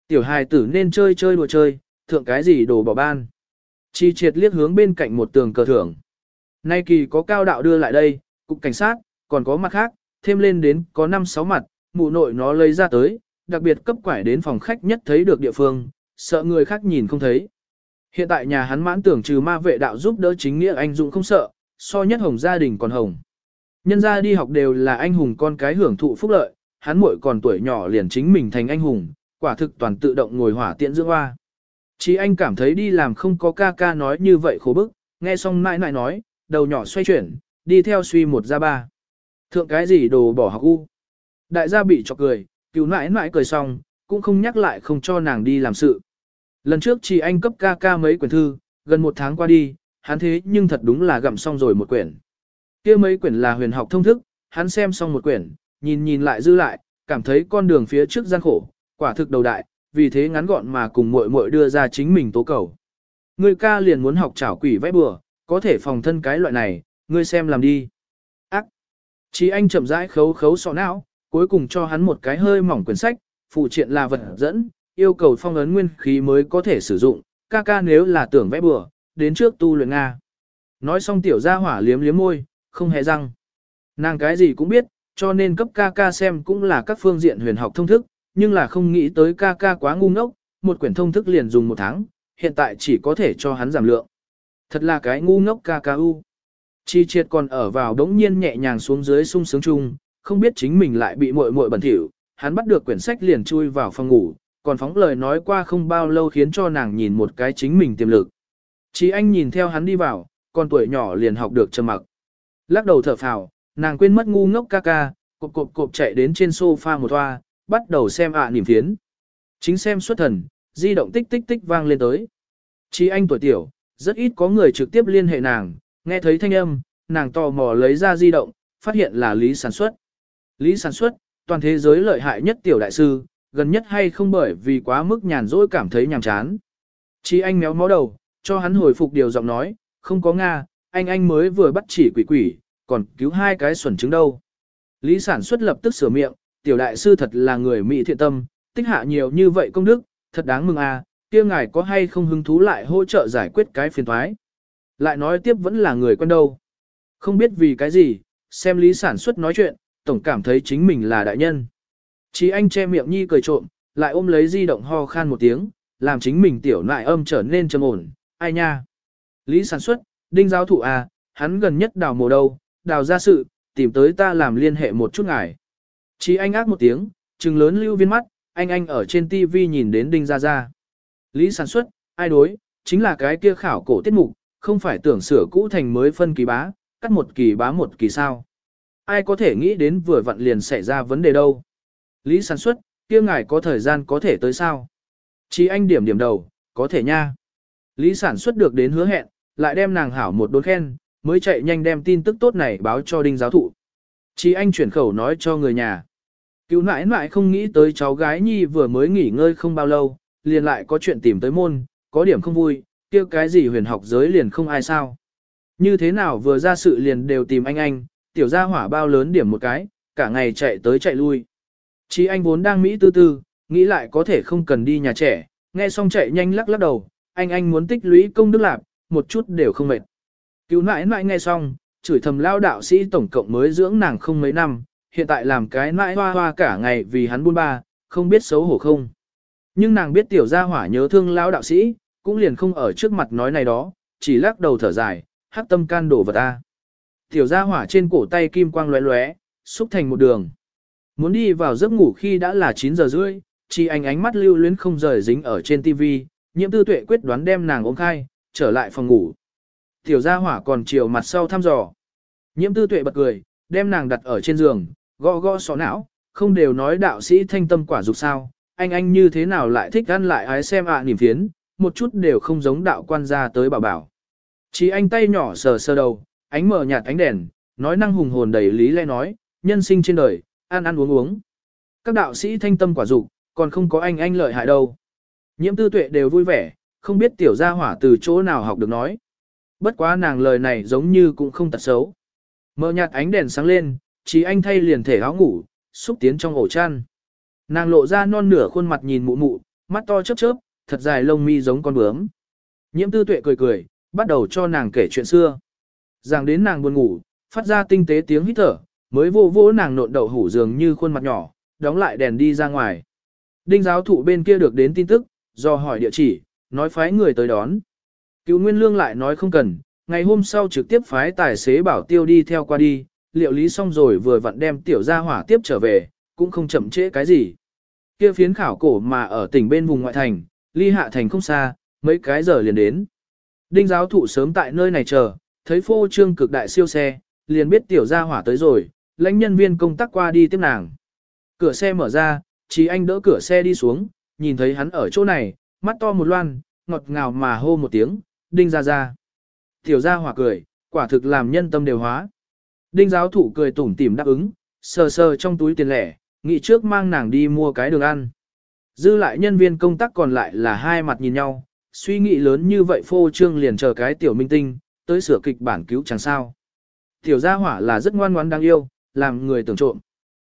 Tiểu hài tử nên chơi chơi đùa chơi, thượng cái gì đồ bỏ ban. Chi triệt liếc hướng bên cạnh một tường cờ thưởng. Nay kỳ có cao đạo đưa lại đây, cục cảnh sát, còn có mặt khác, thêm lên đến có 5-6 mặt, mụ nội nó lấy ra tới, đặc biệt cấp quải đến phòng khách nhất thấy được địa phương, sợ người khác nhìn không thấy. Hiện tại nhà hắn mãn tưởng trừ ma vệ đạo giúp đỡ chính nghĩa anh dũng không sợ, so nhất hồng gia đình còn hồng. Nhân gia đi học đều là anh hùng con cái hưởng thụ phúc lợi, hắn muội còn tuổi nhỏ liền chính mình thành anh hùng, quả thực toàn tự động ngồi hỏa tiện dưỡng hoa. Chỉ anh cảm thấy đi làm không có ca ca nói như vậy khổ bức, nghe xong nãi nãi nói, đầu nhỏ xoay chuyển, đi theo suy một ra ba. Thượng cái gì đồ bỏ học u. Đại gia bị chọc cười, cứu nãi nãi cười xong, cũng không nhắc lại không cho nàng đi làm sự. Lần trước chỉ anh cấp ca ca mấy quyển thư, gần một tháng qua đi, hắn thế nhưng thật đúng là gặm xong rồi một quyển kia mấy quyển là huyền học thông thức, hắn xem xong một quyển, nhìn nhìn lại dư lại, cảm thấy con đường phía trước gian khổ, quả thực đầu đại, vì thế ngắn gọn mà cùng muội muội đưa ra chính mình tố cầu. Người ca liền muốn học trảo quỷ vẽ bừa, có thể phòng thân cái loại này, ngươi xem làm đi. Ác! Chí anh chậm rãi khấu khấu sọ não, cuối cùng cho hắn một cái hơi mỏng quyển sách, phụ triện là vật dẫn, yêu cầu phong ấn nguyên khí mới có thể sử dụng, ca ca nếu là tưởng vẽ bừa, đến trước tu luyện Nga. Nói xong tiểu gia hỏa liếm liếm môi, không hề răng. Nàng cái gì cũng biết, cho nên cấp ca ca xem cũng là các phương diện huyền học thông thức, nhưng là không nghĩ tới ca ca quá ngu ngốc, một quyển thông thức liền dùng một tháng, hiện tại chỉ có thể cho hắn giảm lượng. Thật là cái ngu ngốc ca ca u. Chi triệt còn ở vào đống nhiên nhẹ nhàng xuống dưới sung sướng chung, không biết chính mình lại bị muội muội bẩn thỉu, hắn bắt được quyển sách liền chui vào phòng ngủ, còn phóng lời nói qua không bao lâu khiến cho nàng nhìn một cái chính mình tiềm lực. Chí anh nhìn theo hắn đi vào, con tuổi nhỏ liền học được trầm mặc. Lắc đầu thở phào, nàng quên mất ngu ngốc ca ca, cộp cộp cộp chạy đến trên sofa một toa, bắt đầu xem ạ niềm phiến. Chính xem xuất thần, di động tích tích tích vang lên tới. Chí anh tuổi tiểu, rất ít có người trực tiếp liên hệ nàng, nghe thấy thanh âm, nàng tò mò lấy ra di động, phát hiện là Lý sản xuất. Lý sản xuất, toàn thế giới lợi hại nhất tiểu đại sư, gần nhất hay không bởi vì quá mức nhàn rỗi cảm thấy nhàm chán. Chí anh méo mó đầu, cho hắn hồi phục điều giọng nói, không có Nga, anh anh mới vừa bắt chỉ quỷ quỷ, còn cứu hai cái xuẩn trứng đâu. Lý sản xuất lập tức sửa miệng, tiểu đại sư thật là người Mỹ thiện tâm, tích hạ nhiều như vậy công đức, thật đáng mừng à, kia ngài có hay không hứng thú lại hỗ trợ giải quyết cái phiền thoái. Lại nói tiếp vẫn là người quen đâu. Không biết vì cái gì, xem lý sản xuất nói chuyện, tổng cảm thấy chính mình là đại nhân. Chí anh che miệng nhi cười trộm, lại ôm lấy di động ho khan một tiếng, làm chính mình tiểu nại âm trở nên trầm ổn, ai nha. Lý sản xuất, đinh giáo thụ à, hắn gần nhất đào mồ đâu, đào ra sự, tìm tới ta làm liên hệ một chút ngài. Chí anh ác một tiếng, trừng lớn lưu viên mắt, anh anh ở trên TV nhìn đến đinh ra ra. Lý sản xuất, ai đối, chính là cái kia khảo cổ tiết mục, không phải tưởng sửa cũ thành mới phân kỳ bá, cắt một kỳ bá một kỳ sao. Ai có thể nghĩ đến vừa vặn liền xảy ra vấn đề đâu. Lý sản xuất, kia ngài có thời gian có thể tới sao? Chí anh điểm điểm đầu, có thể nha. Lý sản xuất được đến hứa hẹn, lại đem nàng hảo một đốn khen, mới chạy nhanh đem tin tức tốt này báo cho đinh giáo thụ. Chí anh chuyển khẩu nói cho người nhà. Cứu nãi nãi không nghĩ tới cháu gái nhi vừa mới nghỉ ngơi không bao lâu, liền lại có chuyện tìm tới môn, có điểm không vui, kia cái gì huyền học giới liền không ai sao. Như thế nào vừa ra sự liền đều tìm anh anh, tiểu gia hỏa bao lớn điểm một cái, cả ngày chạy tới chạy lui. Chí anh vốn đang Mỹ tư tư, nghĩ lại có thể không cần đi nhà trẻ, nghe xong chạy nhanh lắc lắc đầu, anh anh muốn tích lũy công đức lạc, một chút đều không mệt. Cứu nãi nãi nghe xong, chửi thầm lao đạo sĩ tổng cộng mới dưỡng nàng không mấy năm, hiện tại làm cái nãi hoa hoa cả ngày vì hắn buôn ba, không biết xấu hổ không. Nhưng nàng biết tiểu gia hỏa nhớ thương lao đạo sĩ, cũng liền không ở trước mặt nói này đó, chỉ lắc đầu thở dài, hát tâm can đổ vật ta. Tiểu gia hỏa trên cổ tay kim quang lóe lóe, xúc thành một đường. Muốn đi vào giấc ngủ khi đã là 9 giờ rưỡi, chỉ anh ánh mắt lưu luyến không rời dính ở trên tivi, nhiễm tư tuệ quyết đoán đem nàng ôm khai, trở lại phòng ngủ. Tiểu gia hỏa còn chiều mặt sau thăm dò. Nhiễm tư tuệ bật cười, đem nàng đặt ở trên giường, gõ gõ sọ não, không đều nói đạo sĩ thanh tâm quả dục sao, anh anh như thế nào lại thích ăn lại ái xem ạ à, niềm phiến, một chút đều không giống đạo quan gia tới bảo bảo. Chỉ anh tay nhỏ sờ sờ đầu, ánh mở nhạt ánh đèn, nói năng hùng hồn đầy lý lẽ nói, nhân sinh trên đời, ăn ăn uống uống. Các đạo sĩ thanh tâm quả dục, còn không có anh anh lợi hại đâu. Nhiễm tư tuệ đều vui vẻ, không biết tiểu gia hỏa từ chỗ nào học được nói. Bất quá nàng lời này giống như cũng không tật xấu. Mở nhạt ánh đèn sáng lên, chỉ anh thay liền thể áo ngủ, xúc tiến trong ổ chăn. Nàng lộ ra non nửa khuôn mặt nhìn mụ mụ, mắt to chớp chớp, thật dài lông mi giống con bướm. Nhiễm tư tuệ cười cười, bắt đầu cho nàng kể chuyện xưa. Giảng đến nàng buồn ngủ, phát ra tinh tế tiếng hít thở, mới vô vô nàng nộn đậu hủ dường như khuôn mặt nhỏ, đóng lại đèn đi ra ngoài. Đinh giáo thụ bên kia được đến tin tức, do hỏi địa chỉ, nói phái người tới đón. cựu Nguyên Lương lại nói không cần, ngày hôm sau trực tiếp phái tài xế bảo tiêu đi theo qua đi, liệu lý xong rồi vừa vặn đem tiểu gia hỏa tiếp trở về, cũng không chậm trễ cái gì. Kia phiến khảo cổ mà ở tỉnh bên vùng ngoại thành, ly hạ thành không xa, mấy cái giờ liền đến. Đinh giáo thụ sớm tại nơi này chờ, thấy phô trương cực đại siêu xe, liền biết tiểu gia hỏa tới rồi, lãnh nhân viên công tác qua đi tiếp nàng. Cửa xe mở ra, chỉ anh đỡ cửa xe đi xuống, nhìn thấy hắn ở chỗ này, mắt to một loan, ngọt ngào mà hô một tiếng, đinh ra ra. Tiểu gia hỏa cười, quả thực làm nhân tâm đều hóa. Đinh giáo thủ cười tủm tỉm đáp ứng, sờ sờ trong túi tiền lẻ, nghĩ trước mang nàng đi mua cái đường ăn. Dư lại nhân viên công tác còn lại là hai mặt nhìn nhau, suy nghĩ lớn như vậy phô trương liền chờ cái tiểu minh tinh, tới sửa kịch bản cứu chẳng sao. Tiểu gia hỏa là rất ngoan ngoãn đáng yêu, làm người tưởng trộm.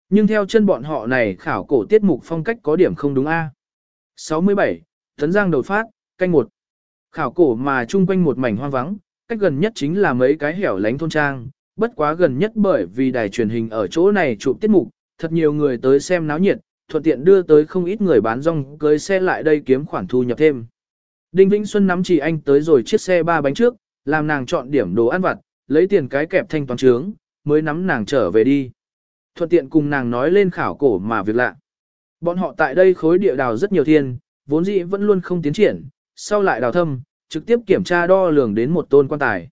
Nhưng theo chân bọn họ này khảo cổ tiết mục phong cách có điểm không đúng a. 67. Tấn Giang đầu phát, canh một. Khảo cổ mà chung quanh một mảnh hoang vắng, cách gần nhất chính là mấy cái hẻo lánh thôn trang, bất quá gần nhất bởi vì đài truyền hình ở chỗ này chụp tiết mục, thật nhiều người tới xem náo nhiệt, thuận tiện đưa tới không ít người bán rong cưới xe lại đây kiếm khoản thu nhập thêm. Đinh Vĩnh Xuân nắm chỉ anh tới rồi chiếc xe ba bánh trước, làm nàng chọn điểm đồ ăn vặt, lấy tiền cái kẹp thanh toán trướng, mới nắm nàng trở về đi. Thuận tiện cùng nàng nói lên khảo cổ mà việc lạ. Bọn họ tại đây khối địa đào rất nhiều thiên, vốn dĩ vẫn luôn không tiến triển, sau lại đào thâm, trực tiếp kiểm tra đo lường đến một tôn quan tài.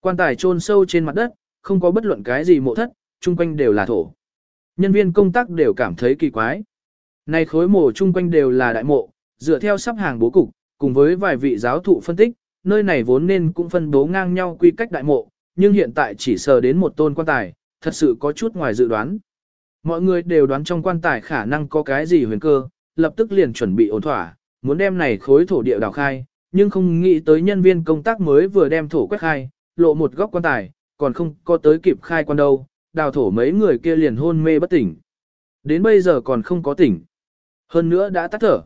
Quan tài chôn sâu trên mặt đất, không có bất luận cái gì mộ thất, chung quanh đều là thổ. Nhân viên công tác đều cảm thấy kỳ quái. Này khối mộ chung quanh đều là đại mộ, dựa theo sắp hàng bố cục, cùng với vài vị giáo thụ phân tích, nơi này vốn nên cũng phân bố ngang nhau quy cách đại mộ, nhưng hiện tại chỉ sờ đến một tôn quan tài, thật sự có chút ngoài dự đoán. Mọi người đều đoán trong quan tài khả năng có cái gì huyền cơ, lập tức liền chuẩn bị ổn thỏa, muốn đem này khối thổ địa đào khai, nhưng không nghĩ tới nhân viên công tác mới vừa đem thổ quét khai, lộ một góc quan tài, còn không có tới kịp khai quan đâu, đào thổ mấy người kia liền hôn mê bất tỉnh. Đến bây giờ còn không có tỉnh. Hơn nữa đã tắt thở.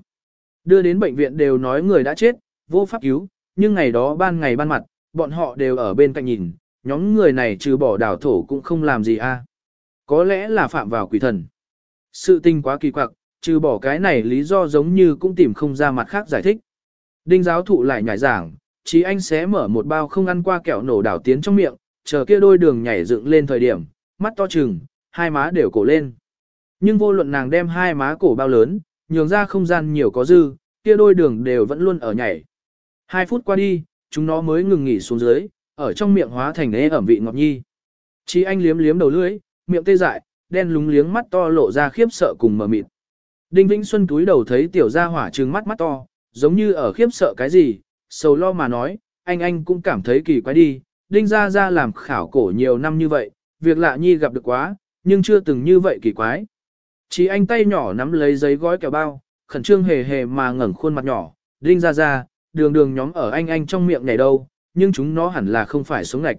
Đưa đến bệnh viện đều nói người đã chết, vô pháp cứu, nhưng ngày đó ban ngày ban mặt, bọn họ đều ở bên cạnh nhìn, nhóm người này trừ bỏ đào thổ cũng không làm gì a. Có lẽ là phạm vào quỷ thần. Sự tình quá kỳ quặc, trừ bỏ cái này lý do giống như cũng tìm không ra mặt khác giải thích. Đinh giáo thụ lại nhảy giảng, chí anh sẽ mở một bao không ăn qua kẹo nổ đảo tiến trong miệng, chờ kia đôi đường nhảy dựng lên thời điểm, mắt to trừng, hai má đều cổ lên. Nhưng vô luận nàng đem hai má cổ bao lớn, nhường ra không gian nhiều có dư, kia đôi đường đều vẫn luôn ở nhảy. Hai phút qua đi, chúng nó mới ngừng nghỉ xuống dưới, ở trong miệng hóa thành ế ẩm vị ngọt nhi. Chí anh liếm liếm đầu lưỡi, miệng tê dại, đen lúng liếng mắt to lộ ra khiếp sợ cùng mở mịt. Đinh Vĩnh Xuân túi đầu thấy tiểu gia hỏa trừng mắt mắt to, giống như ở khiếp sợ cái gì, sầu lo mà nói, anh anh cũng cảm thấy kỳ quái đi, Đinh gia gia làm khảo cổ nhiều năm như vậy, việc lạ nhi gặp được quá, nhưng chưa từng như vậy kỳ quái. Chỉ anh tay nhỏ nắm lấy giấy gói kẹo bao, khẩn trương hề hề mà ngẩng khuôn mặt nhỏ, Đinh gia gia, đường đường nhóm ở anh anh trong miệng này đâu, nhưng chúng nó hẳn là không phải sống ngạch.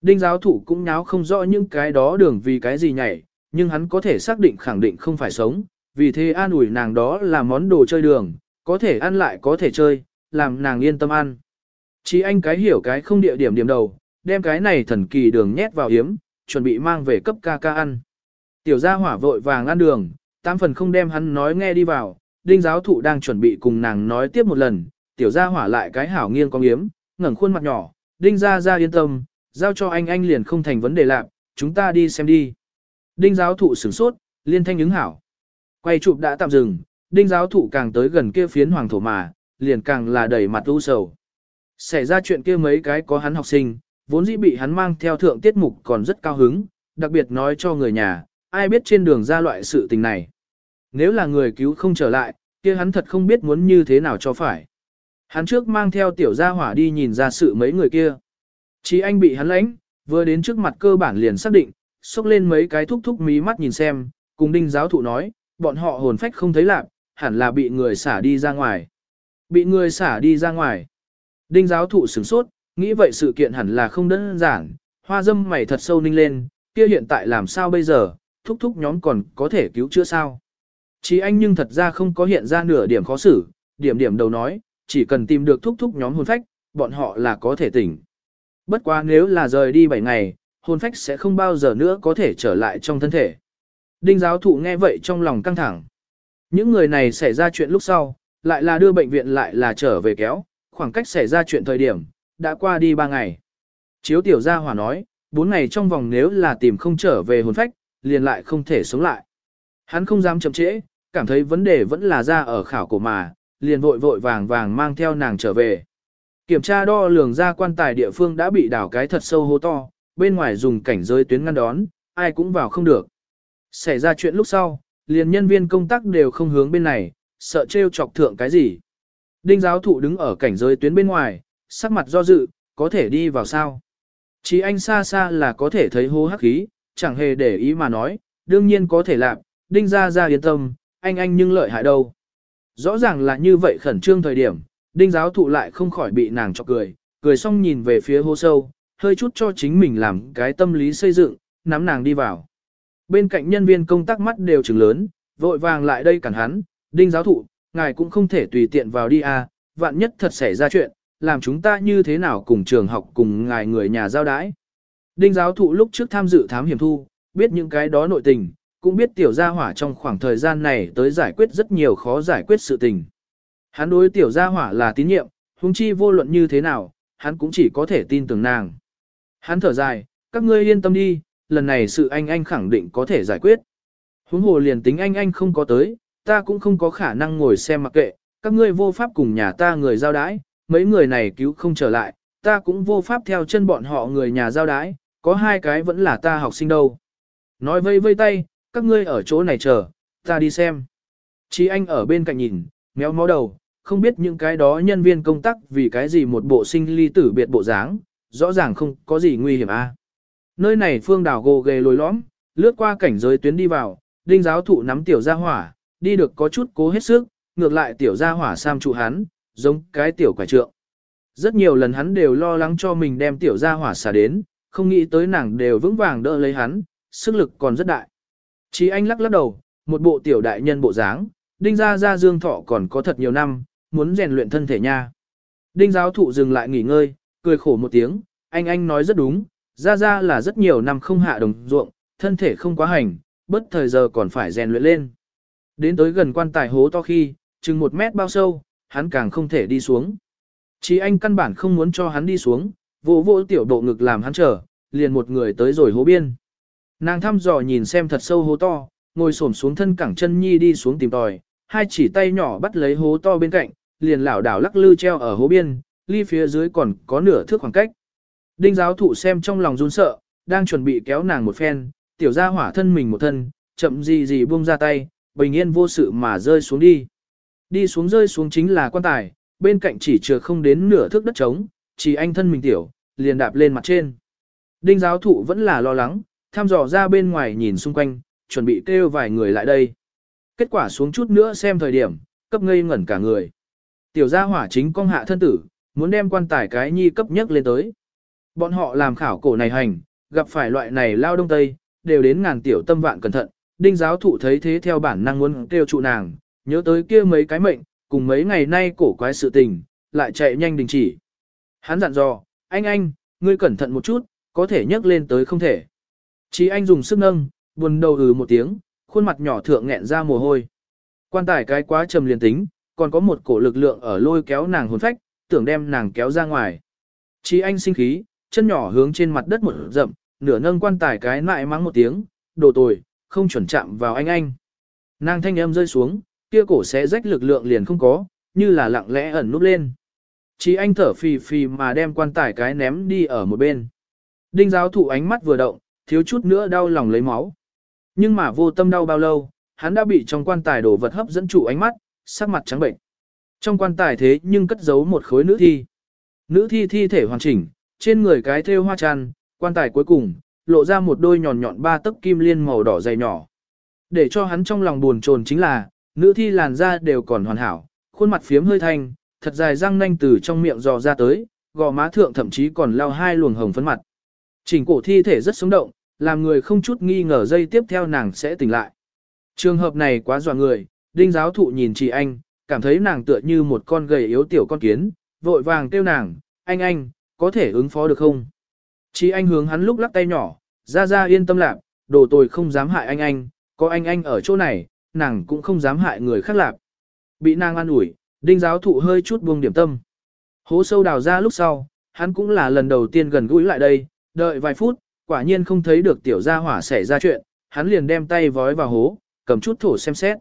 Đinh giáo thủ cũng nháo không rõ những cái đó đường vì cái gì nhảy, nhưng hắn có thể xác định khẳng định không phải sống, vì thế an ủi nàng đó là món đồ chơi đường, có thể ăn lại có thể chơi, làm nàng yên tâm ăn. Chỉ anh cái hiểu cái không địa điểm điểm đầu, đem cái này thần kỳ đường nhét vào hiếm, chuẩn bị mang về cấp ca ca ăn. Tiểu gia hỏa vội vàng ăn đường, tám phần không đem hắn nói nghe đi vào, đinh giáo thụ đang chuẩn bị cùng nàng nói tiếp một lần, tiểu gia hỏa lại cái hảo nghiêng con yếm, ngẩng khuôn mặt nhỏ, đinh gia gia yên tâm, giao cho anh anh liền không thành vấn đề lạc, chúng ta đi xem đi. Đinh giáo thụ sửng sốt, liên thanh ứng hảo. Quay chụp đã tạm dừng, đinh giáo thụ càng tới gần kia phiến hoàng thổ mà, liền càng là đẩy mặt u sầu. Xảy ra chuyện kia mấy cái có hắn học sinh, vốn dĩ bị hắn mang theo thượng tiết mục còn rất cao hứng, đặc biệt nói cho người nhà, ai biết trên đường ra loại sự tình này. Nếu là người cứu không trở lại, kia hắn thật không biết muốn như thế nào cho phải. Hắn trước mang theo tiểu gia hỏa đi nhìn ra sự mấy người kia. Chỉ anh bị hắn lãnh, vừa đến trước mặt cơ bản liền xác định, xúc lên mấy cái thúc thúc mí mắt nhìn xem, cùng đinh giáo thụ nói, bọn họ hồn phách không thấy lạc, hẳn là bị người xả đi ra ngoài. Bị người xả đi ra ngoài. Đinh giáo thụ sửng sốt, nghĩ vậy sự kiện hẳn là không đơn giản, hoa dâm mày thật sâu ninh lên, kia hiện tại làm sao bây giờ, thúc thúc nhóm còn có thể cứu chữa sao. Chí anh nhưng thật ra không có hiện ra nửa điểm khó xử, điểm điểm đầu nói, chỉ cần tìm được thúc thúc nhóm hồn phách, bọn họ là có thể tỉnh. Bất quá nếu là rời đi 7 ngày, hồn phách sẽ không bao giờ nữa có thể trở lại trong thân thể. Đinh giáo thụ nghe vậy trong lòng căng thẳng. Những người này xảy ra chuyện lúc sau, lại là đưa bệnh viện lại là trở về kéo, khoảng cách xảy ra chuyện thời điểm, đã qua đi 3 ngày. Chiếu tiểu gia hỏa nói, 4 ngày trong vòng nếu là tìm không trở về hồn phách, liền lại không thể sống lại. Hắn không dám chậm trễ, cảm thấy vấn đề vẫn là ra ở khảo cổ mà, liền vội vội vàng vàng mang theo nàng trở về. Kiểm tra đo lường ra quan tài địa phương đã bị đảo cái thật sâu hố to, bên ngoài dùng cảnh giới tuyến ngăn đón, ai cũng vào không được. Xảy ra chuyện lúc sau, liền nhân viên công tác đều không hướng bên này, sợ trêu chọc thượng cái gì. Đinh giáo thụ đứng ở cảnh giới tuyến bên ngoài, sắc mặt do dự, có thể đi vào sao. Chỉ anh xa xa là có thể thấy hô hắc khí, chẳng hề để ý mà nói, đương nhiên có thể làm, đinh ra ra yên tâm, anh anh nhưng lợi hại đâu. Rõ ràng là như vậy khẩn trương thời điểm, đinh giáo thụ lại không khỏi bị nàng chọc cười, cười xong nhìn về phía hô sâu, hơi chút cho chính mình làm cái tâm lý xây dựng, nắm nàng đi vào. Bên cạnh nhân viên công tác mắt đều trừng lớn, vội vàng lại đây cản hắn, đinh giáo thụ, ngài cũng không thể tùy tiện vào đi à, vạn nhất thật xảy ra chuyện, làm chúng ta như thế nào cùng trường học cùng ngài người nhà giao đái. Đinh giáo thụ lúc trước tham dự thám hiểm thu, biết những cái đó nội tình, cũng biết tiểu gia hỏa trong khoảng thời gian này tới giải quyết rất nhiều khó giải quyết sự tình. Hắn đối tiểu gia hỏa là tín nhiệm, huống chi vô luận như thế nào, hắn cũng chỉ có thể tin tưởng nàng. Hắn thở dài, các ngươi yên tâm đi, lần này sự anh anh khẳng định có thể giải quyết. Huống hồ liền tính anh anh không có tới, ta cũng không có khả năng ngồi xem mặc kệ, các ngươi vô pháp cùng nhà ta người giao đái, mấy người này cứu không trở lại, ta cũng vô pháp theo chân bọn họ người nhà giao đái, có hai cái vẫn là ta học sinh đâu. Nói vây vây tay, các ngươi ở chỗ này chờ, ta đi xem. Chí anh ở bên cạnh nhìn, méo mó đầu, không biết những cái đó nhân viên công tác vì cái gì một bộ sinh ly tử biệt bộ dáng, rõ ràng không có gì nguy hiểm a. À. Nơi này phương đảo gồ ghề lồi lõm, lướt qua cảnh giới tuyến đi vào, đinh giáo thụ nắm tiểu gia hỏa, đi được có chút cố hết sức, ngược lại tiểu gia hỏa sam trụ hắn, giống cái tiểu quả trượng. Rất nhiều lần hắn đều lo lắng cho mình đem tiểu gia hỏa xả đến, không nghĩ tới nàng đều vững vàng đỡ lấy hắn, sức lực còn rất đại. Chí anh lắc lắc đầu, một bộ tiểu đại nhân bộ dáng, đinh gia gia dương thọ còn có thật nhiều năm, muốn rèn luyện thân thể nha. Đinh giáo thụ dừng lại nghỉ ngơi, cười khổ một tiếng, anh anh nói rất đúng, ra Ra là rất nhiều năm không hạ đồng ruộng, thân thể không quá hành, bất thời giờ còn phải rèn luyện lên. Đến tới gần quan tài hố to khi, chừng một mét bao sâu, hắn càng không thể đi xuống. Chí anh căn bản không muốn cho hắn đi xuống, vỗ vỗ tiểu độ ngực làm hắn chờ, liền một người tới rồi hố biên. Nàng thăm dò nhìn xem thật sâu hố to, ngồi xổm xuống thân cẳng chân nhi đi xuống tìm tòi, hai chỉ tay nhỏ bắt lấy hố to bên cạnh, liền lảo đảo lắc lư treo ở hố biên, ly phía dưới còn có nửa thước khoảng cách. Đinh giáo thụ xem trong lòng run sợ, đang chuẩn bị kéo nàng một phen, tiểu gia hỏa thân mình một thân, chậm gì gì buông ra tay, bình yên vô sự mà rơi xuống đi. Đi xuống rơi xuống chính là quan tài, bên cạnh chỉ chừa không đến nửa thước đất trống, chỉ anh thân mình tiểu, liền đạp lên mặt trên. Đinh giáo thụ vẫn là lo lắng, thăm dò ra bên ngoài nhìn xung quanh, chuẩn bị kêu vài người lại đây. Kết quả xuống chút nữa xem thời điểm, cấp ngây ngẩn cả người. Tiểu gia hỏa chính công hạ thân tử, muốn đem quan tài cái nhi cấp nhất lên tới. Bọn họ làm khảo cổ này hành, gặp phải loại này lao đông tây, đều đến ngàn tiểu tâm vạn cẩn thận. Đinh giáo thụ thấy thế theo bản năng muốn kêu trụ nàng, nhớ tới kia mấy cái mệnh, cùng mấy ngày nay cổ quái sự tình, lại chạy nhanh đình chỉ. Hắn dặn dò, anh anh, ngươi cẩn thận một chút, có thể nhấc lên tới không thể. Chí anh dùng sức nâng, buồn đầu ừ một tiếng, khuôn mặt nhỏ thượng nghẹn ra mồ hôi. Quan tài cái quá trầm liền tính, còn có một cổ lực lượng ở lôi kéo nàng hồn phách, tưởng đem nàng kéo ra ngoài. Chí anh sinh khí, chân nhỏ hướng trên mặt đất một rậm, nửa nâng quan tài cái lại mắng một tiếng, đồ tồi, không chuẩn chạm vào anh anh. Nàng thanh âm rơi xuống, kia cổ sẽ rách lực lượng liền không có, như là lặng lẽ ẩn núp lên. Chỉ anh thở phì phì mà đem quan tài cái ném đi ở một bên. Đinh giáo thụ ánh mắt vừa động, thiếu chút nữa đau lòng lấy máu. Nhưng mà vô tâm đau bao lâu, hắn đã bị trong quan tài đổ vật hấp dẫn chủ ánh mắt, sắc mặt trắng bệnh. Trong quan tài thế nhưng cất giấu một khối nữ thi. Nữ thi thi thể hoàn chỉnh, trên người cái thêu hoa tràn, quan tài cuối cùng, lộ ra một đôi nhọn nhọn ba tấc kim liên màu đỏ dày nhỏ. Để cho hắn trong lòng buồn chồn chính là, nữ thi làn da đều còn hoàn hảo, khuôn mặt phiếm hơi thanh, thật dài răng nanh từ trong miệng dò ra tới, gò má thượng thậm chí còn lao hai luồng hồng phấn mặt. Chỉnh cổ thi thể rất sống động, làm người không chút nghi ngờ dây tiếp theo nàng sẽ tỉnh lại. Trường hợp này quá dọa người, đinh giáo thụ nhìn chị anh, cảm thấy nàng tựa như một con gầy yếu tiểu con kiến, vội vàng kêu nàng, anh anh, có thể ứng phó được không? Chí anh hướng hắn lúc lắc tay nhỏ, ra ra yên tâm lạc, đồ tồi không dám hại anh anh, có anh anh ở chỗ này, nàng cũng không dám hại người khác lạc. Bị nàng an ủi, đinh giáo thụ hơi chút buông điểm tâm. Hố sâu đào ra lúc sau, hắn cũng là lần đầu tiên gần gũi lại đây, đợi vài phút, quả nhiên không thấy được tiểu gia hỏa xảy ra chuyện, hắn liền đem tay vói vào hố, cầm chút thổ xem xét.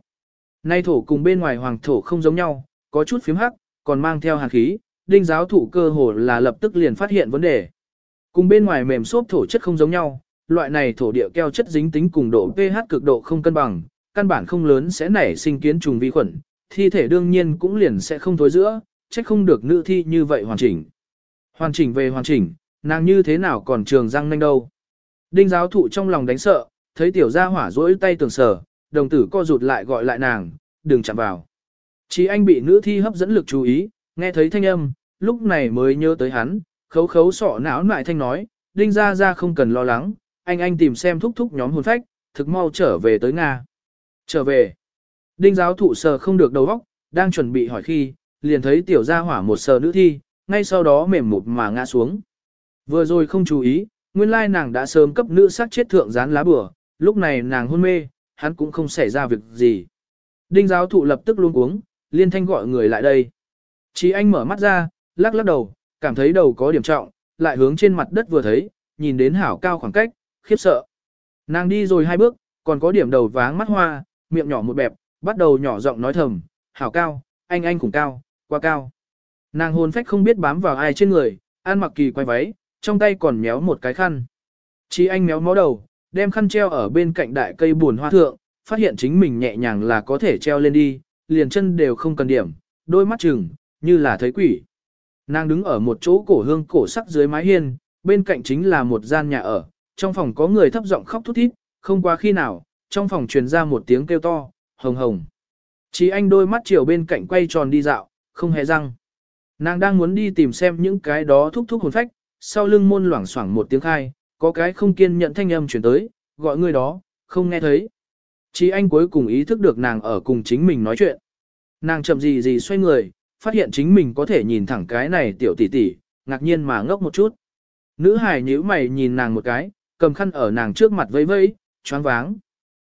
Nay thổ cùng bên ngoài hoàng thổ không giống nhau, có chút phím hắc, còn mang theo hàn khí, đinh giáo thụ cơ hồ là lập tức liền phát hiện vấn đề. Cùng bên ngoài mềm xốp thổ chất không giống nhau, loại này thổ địa keo chất dính tính cùng độ pH cực độ không cân bằng, căn bản không lớn sẽ nảy sinh kiến trùng vi khuẩn, thi thể đương nhiên cũng liền sẽ không thối giữa, chắc không được nữ thi như vậy hoàn chỉnh. Hoàn chỉnh về hoàn chỉnh, nàng như thế nào còn trường răng nanh đâu. Đinh giáo thụ trong lòng đánh sợ, thấy tiểu gia hỏa rỗi tay tưởng sở, đồng tử co rụt lại gọi lại nàng, đừng chạm vào. Chỉ anh bị nữ thi hấp dẫn lực chú ý, nghe thấy thanh âm, lúc này mới nhớ tới hắn, khấu khấu sọ não lại thanh nói, đinh gia gia không cần lo lắng, anh anh tìm xem thúc thúc nhóm hồn phách, thực mau trở về tới Nga. Trở về. Đinh giáo thụ sờ không được đầu óc, đang chuẩn bị hỏi khi, liền thấy tiểu gia hỏa một sờ nữ thi, ngay sau đó mềm một mà ngã xuống. Vừa rồi không chú ý, nguyên lai nàng đã sớm cấp nữ sát chết thượng dán lá bừa, lúc này nàng hôn mê, hắn cũng không xảy ra việc gì. Đinh giáo thụ lập tức luôn uống, liên thanh gọi người lại đây. Chí anh mở mắt ra, lắc lắc đầu, cảm thấy đầu có điểm trọng, lại hướng trên mặt đất vừa thấy, nhìn đến hảo cao khoảng cách, khiếp sợ. Nàng đi rồi hai bước, còn có điểm đầu váng mắt hoa, miệng nhỏ một bẹp, bắt đầu nhỏ giọng nói thầm, hảo cao, anh anh cũng cao, quá cao. Nàng hồn phách không biết bám vào ai trên người, ăn mặc kỳ quay váy, trong tay còn méo một cái khăn. Chí anh méo mó đầu, đem khăn treo ở bên cạnh đại cây buồn hoa thượng, phát hiện chính mình nhẹ nhàng là có thể treo lên đi, liền chân đều không cần điểm, đôi mắt chừng, như là thấy quỷ. Nàng đứng ở một chỗ cổ hương cổ sắc dưới mái hiên, bên cạnh chính là một gian nhà ở, trong phòng có người thấp giọng khóc thút thít, không qua khi nào, trong phòng truyền ra một tiếng kêu to, hồng hồng. Chí anh đôi mắt chiều bên cạnh quay tròn đi dạo, không hề răng. Nàng đang muốn đi tìm xem những cái đó thúc thúc hồn phách, sau lưng môn loảng xoảng một tiếng khai, có cái không kiên nhận thanh âm chuyển tới, gọi người đó, không nghe thấy. Chí anh cuối cùng ý thức được nàng ở cùng chính mình nói chuyện. Nàng chậm gì gì xoay người, phát hiện chính mình có thể nhìn thẳng cái này tiểu tỷ tỷ, ngạc nhiên mà ngốc một chút. Nữ hài nhíu mày nhìn nàng một cái, cầm khăn ở nàng trước mặt vẫy vẫy, choáng váng.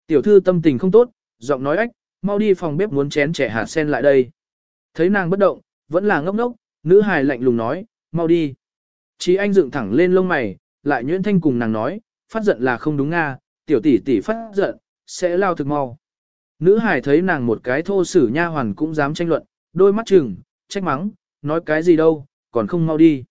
Tiểu thư tâm tình không tốt, giọng nói ách, mau đi phòng bếp muốn chén trẻ hạt sen lại đây. Thấy nàng bất động, vẫn là ngốc ngốc, nữ hài lạnh lùng nói, mau đi. Chí anh dựng thẳng lên lông mày, lại nhuyễn thanh cùng nàng nói, phát giận là không đúng nga, tiểu tỷ tỷ phát giận, sẽ lao thực mau. Nữ hài thấy nàng một cái thô sử nha hoàn cũng dám tranh luận, đôi mắt chừng, trách mắng, nói cái gì đâu, còn không mau đi.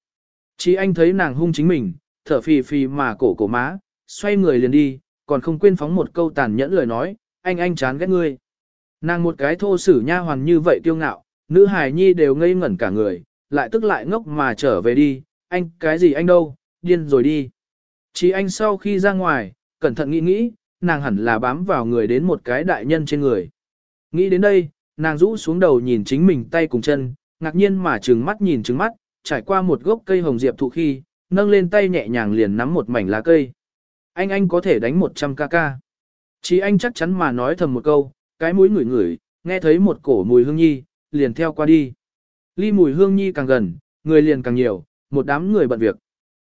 Chí anh thấy nàng hung chính mình, thở phì phì mà cổ cổ má, xoay người liền đi, còn không quên phóng một câu tàn nhẫn lời nói, anh anh chán ghét ngươi. Nàng một cái thô sử nha hoàn như vậy tiêu ngạo, nữ hài nhi đều ngây ngẩn cả người, lại tức lại ngốc mà trở về đi, anh cái gì anh đâu, điên rồi đi. Chỉ anh sau khi ra ngoài, cẩn thận nghĩ nghĩ, nàng hẳn là bám vào người đến một cái đại nhân trên người. Nghĩ đến đây, nàng rũ xuống đầu nhìn chính mình tay cùng chân, ngạc nhiên mà trừng mắt nhìn trừng mắt, trải qua một gốc cây hồng diệp thụ khi, nâng lên tay nhẹ nhàng liền nắm một mảnh lá cây. Anh anh có thể đánh 100kk. Chỉ anh chắc chắn mà nói thầm một câu, cái mũi ngửi ngửi, nghe thấy một cổ mùi hương nhi, liền theo qua đi. Ly mùi hương nhi càng gần, người liền càng nhiều, một đám người bận việc.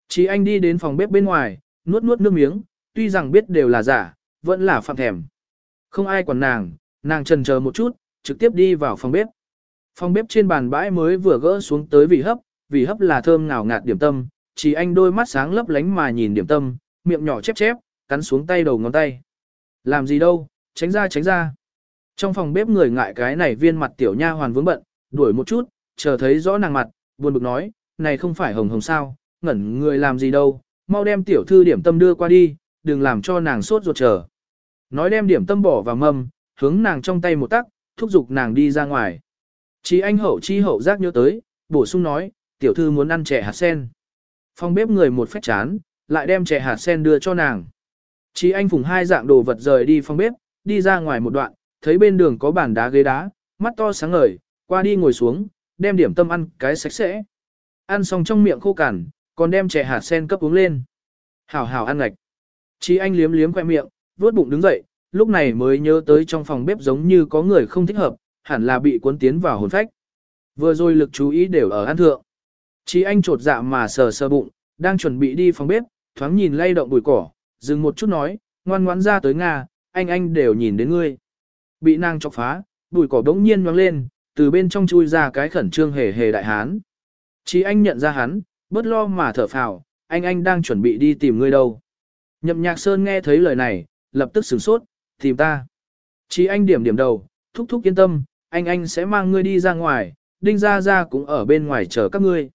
Chỉ anh đi đến phòng bếp bên ngoài, nuốt nuốt nước miếng, tuy rằng biết đều là giả, vẫn là phạm thèm. Không ai quản nàng, nàng trần chờ một chút, trực tiếp đi vào phòng bếp. Phòng bếp trên bàn bãi mới vừa gỡ xuống tới vị hấp, vị hấp là thơm ngào ngạt điểm tâm, chỉ anh đôi mắt sáng lấp lánh mà nhìn điểm tâm, miệng nhỏ chép chép, cắn xuống tay đầu ngón tay. Làm gì đâu, tránh ra tránh ra. Trong phòng bếp người ngại cái này viên mặt tiểu nha hoàn vướng bận, đuổi một chút, chờ thấy rõ nàng mặt, buồn bực nói, này không phải hồng hồng sao, ngẩn người làm gì đâu, mau đem tiểu thư điểm tâm đưa qua đi, đừng làm cho nàng sốt ruột chờ. Nói đem điểm tâm bỏ vào mâm, hướng nàng trong tay một tắc, thúc giục nàng đi ra ngoài. Chí anh hậu chi hậu giác nhớ tới, bổ sung nói, tiểu thư muốn ăn trẻ hạt sen. Phòng bếp người một phép chán, lại đem trẻ hạt sen đưa cho nàng. Chí anh phùng hai dạng đồ vật rời đi phòng bếp, đi ra ngoài một đoạn, thấy bên đường có bàn đá ghế đá, mắt to sáng ngời, qua đi ngồi xuống, đem điểm tâm ăn cái sạch sẽ. Ăn xong trong miệng khô cằn, còn đem chè hạt sen cấp uống lên. Hảo hảo ăn ngạch. Chí anh liếm liếm khoe miệng, vuốt bụng đứng dậy, lúc này mới nhớ tới trong phòng bếp giống như có người không thích hợp, hẳn là bị cuốn tiến vào hồn phách. Vừa rồi lực chú ý đều ở ăn thượng. Chí anh trột dạ mà sờ sờ bụng, đang chuẩn bị đi phòng bếp, thoáng nhìn lay động bụi cỏ, dừng một chút nói, ngoan ngoãn ra tới Nga, anh anh đều nhìn đến ngươi. Bị nàng chọc phá, bụi cỏ đống nhiên nhoang lên, từ bên trong chui ra cái khẩn trương hề hề đại hán. Chí anh nhận ra hắn, bớt lo mà thở phào, anh anh đang chuẩn bị đi tìm ngươi đâu. Nhậm nhạc sơn nghe thấy lời này, lập tức sửng sốt, tìm ta. Chí anh điểm điểm đầu, thúc thúc yên tâm, anh anh sẽ mang ngươi đi ra ngoài, đinh ra ra cũng ở bên ngoài chờ các ngươi.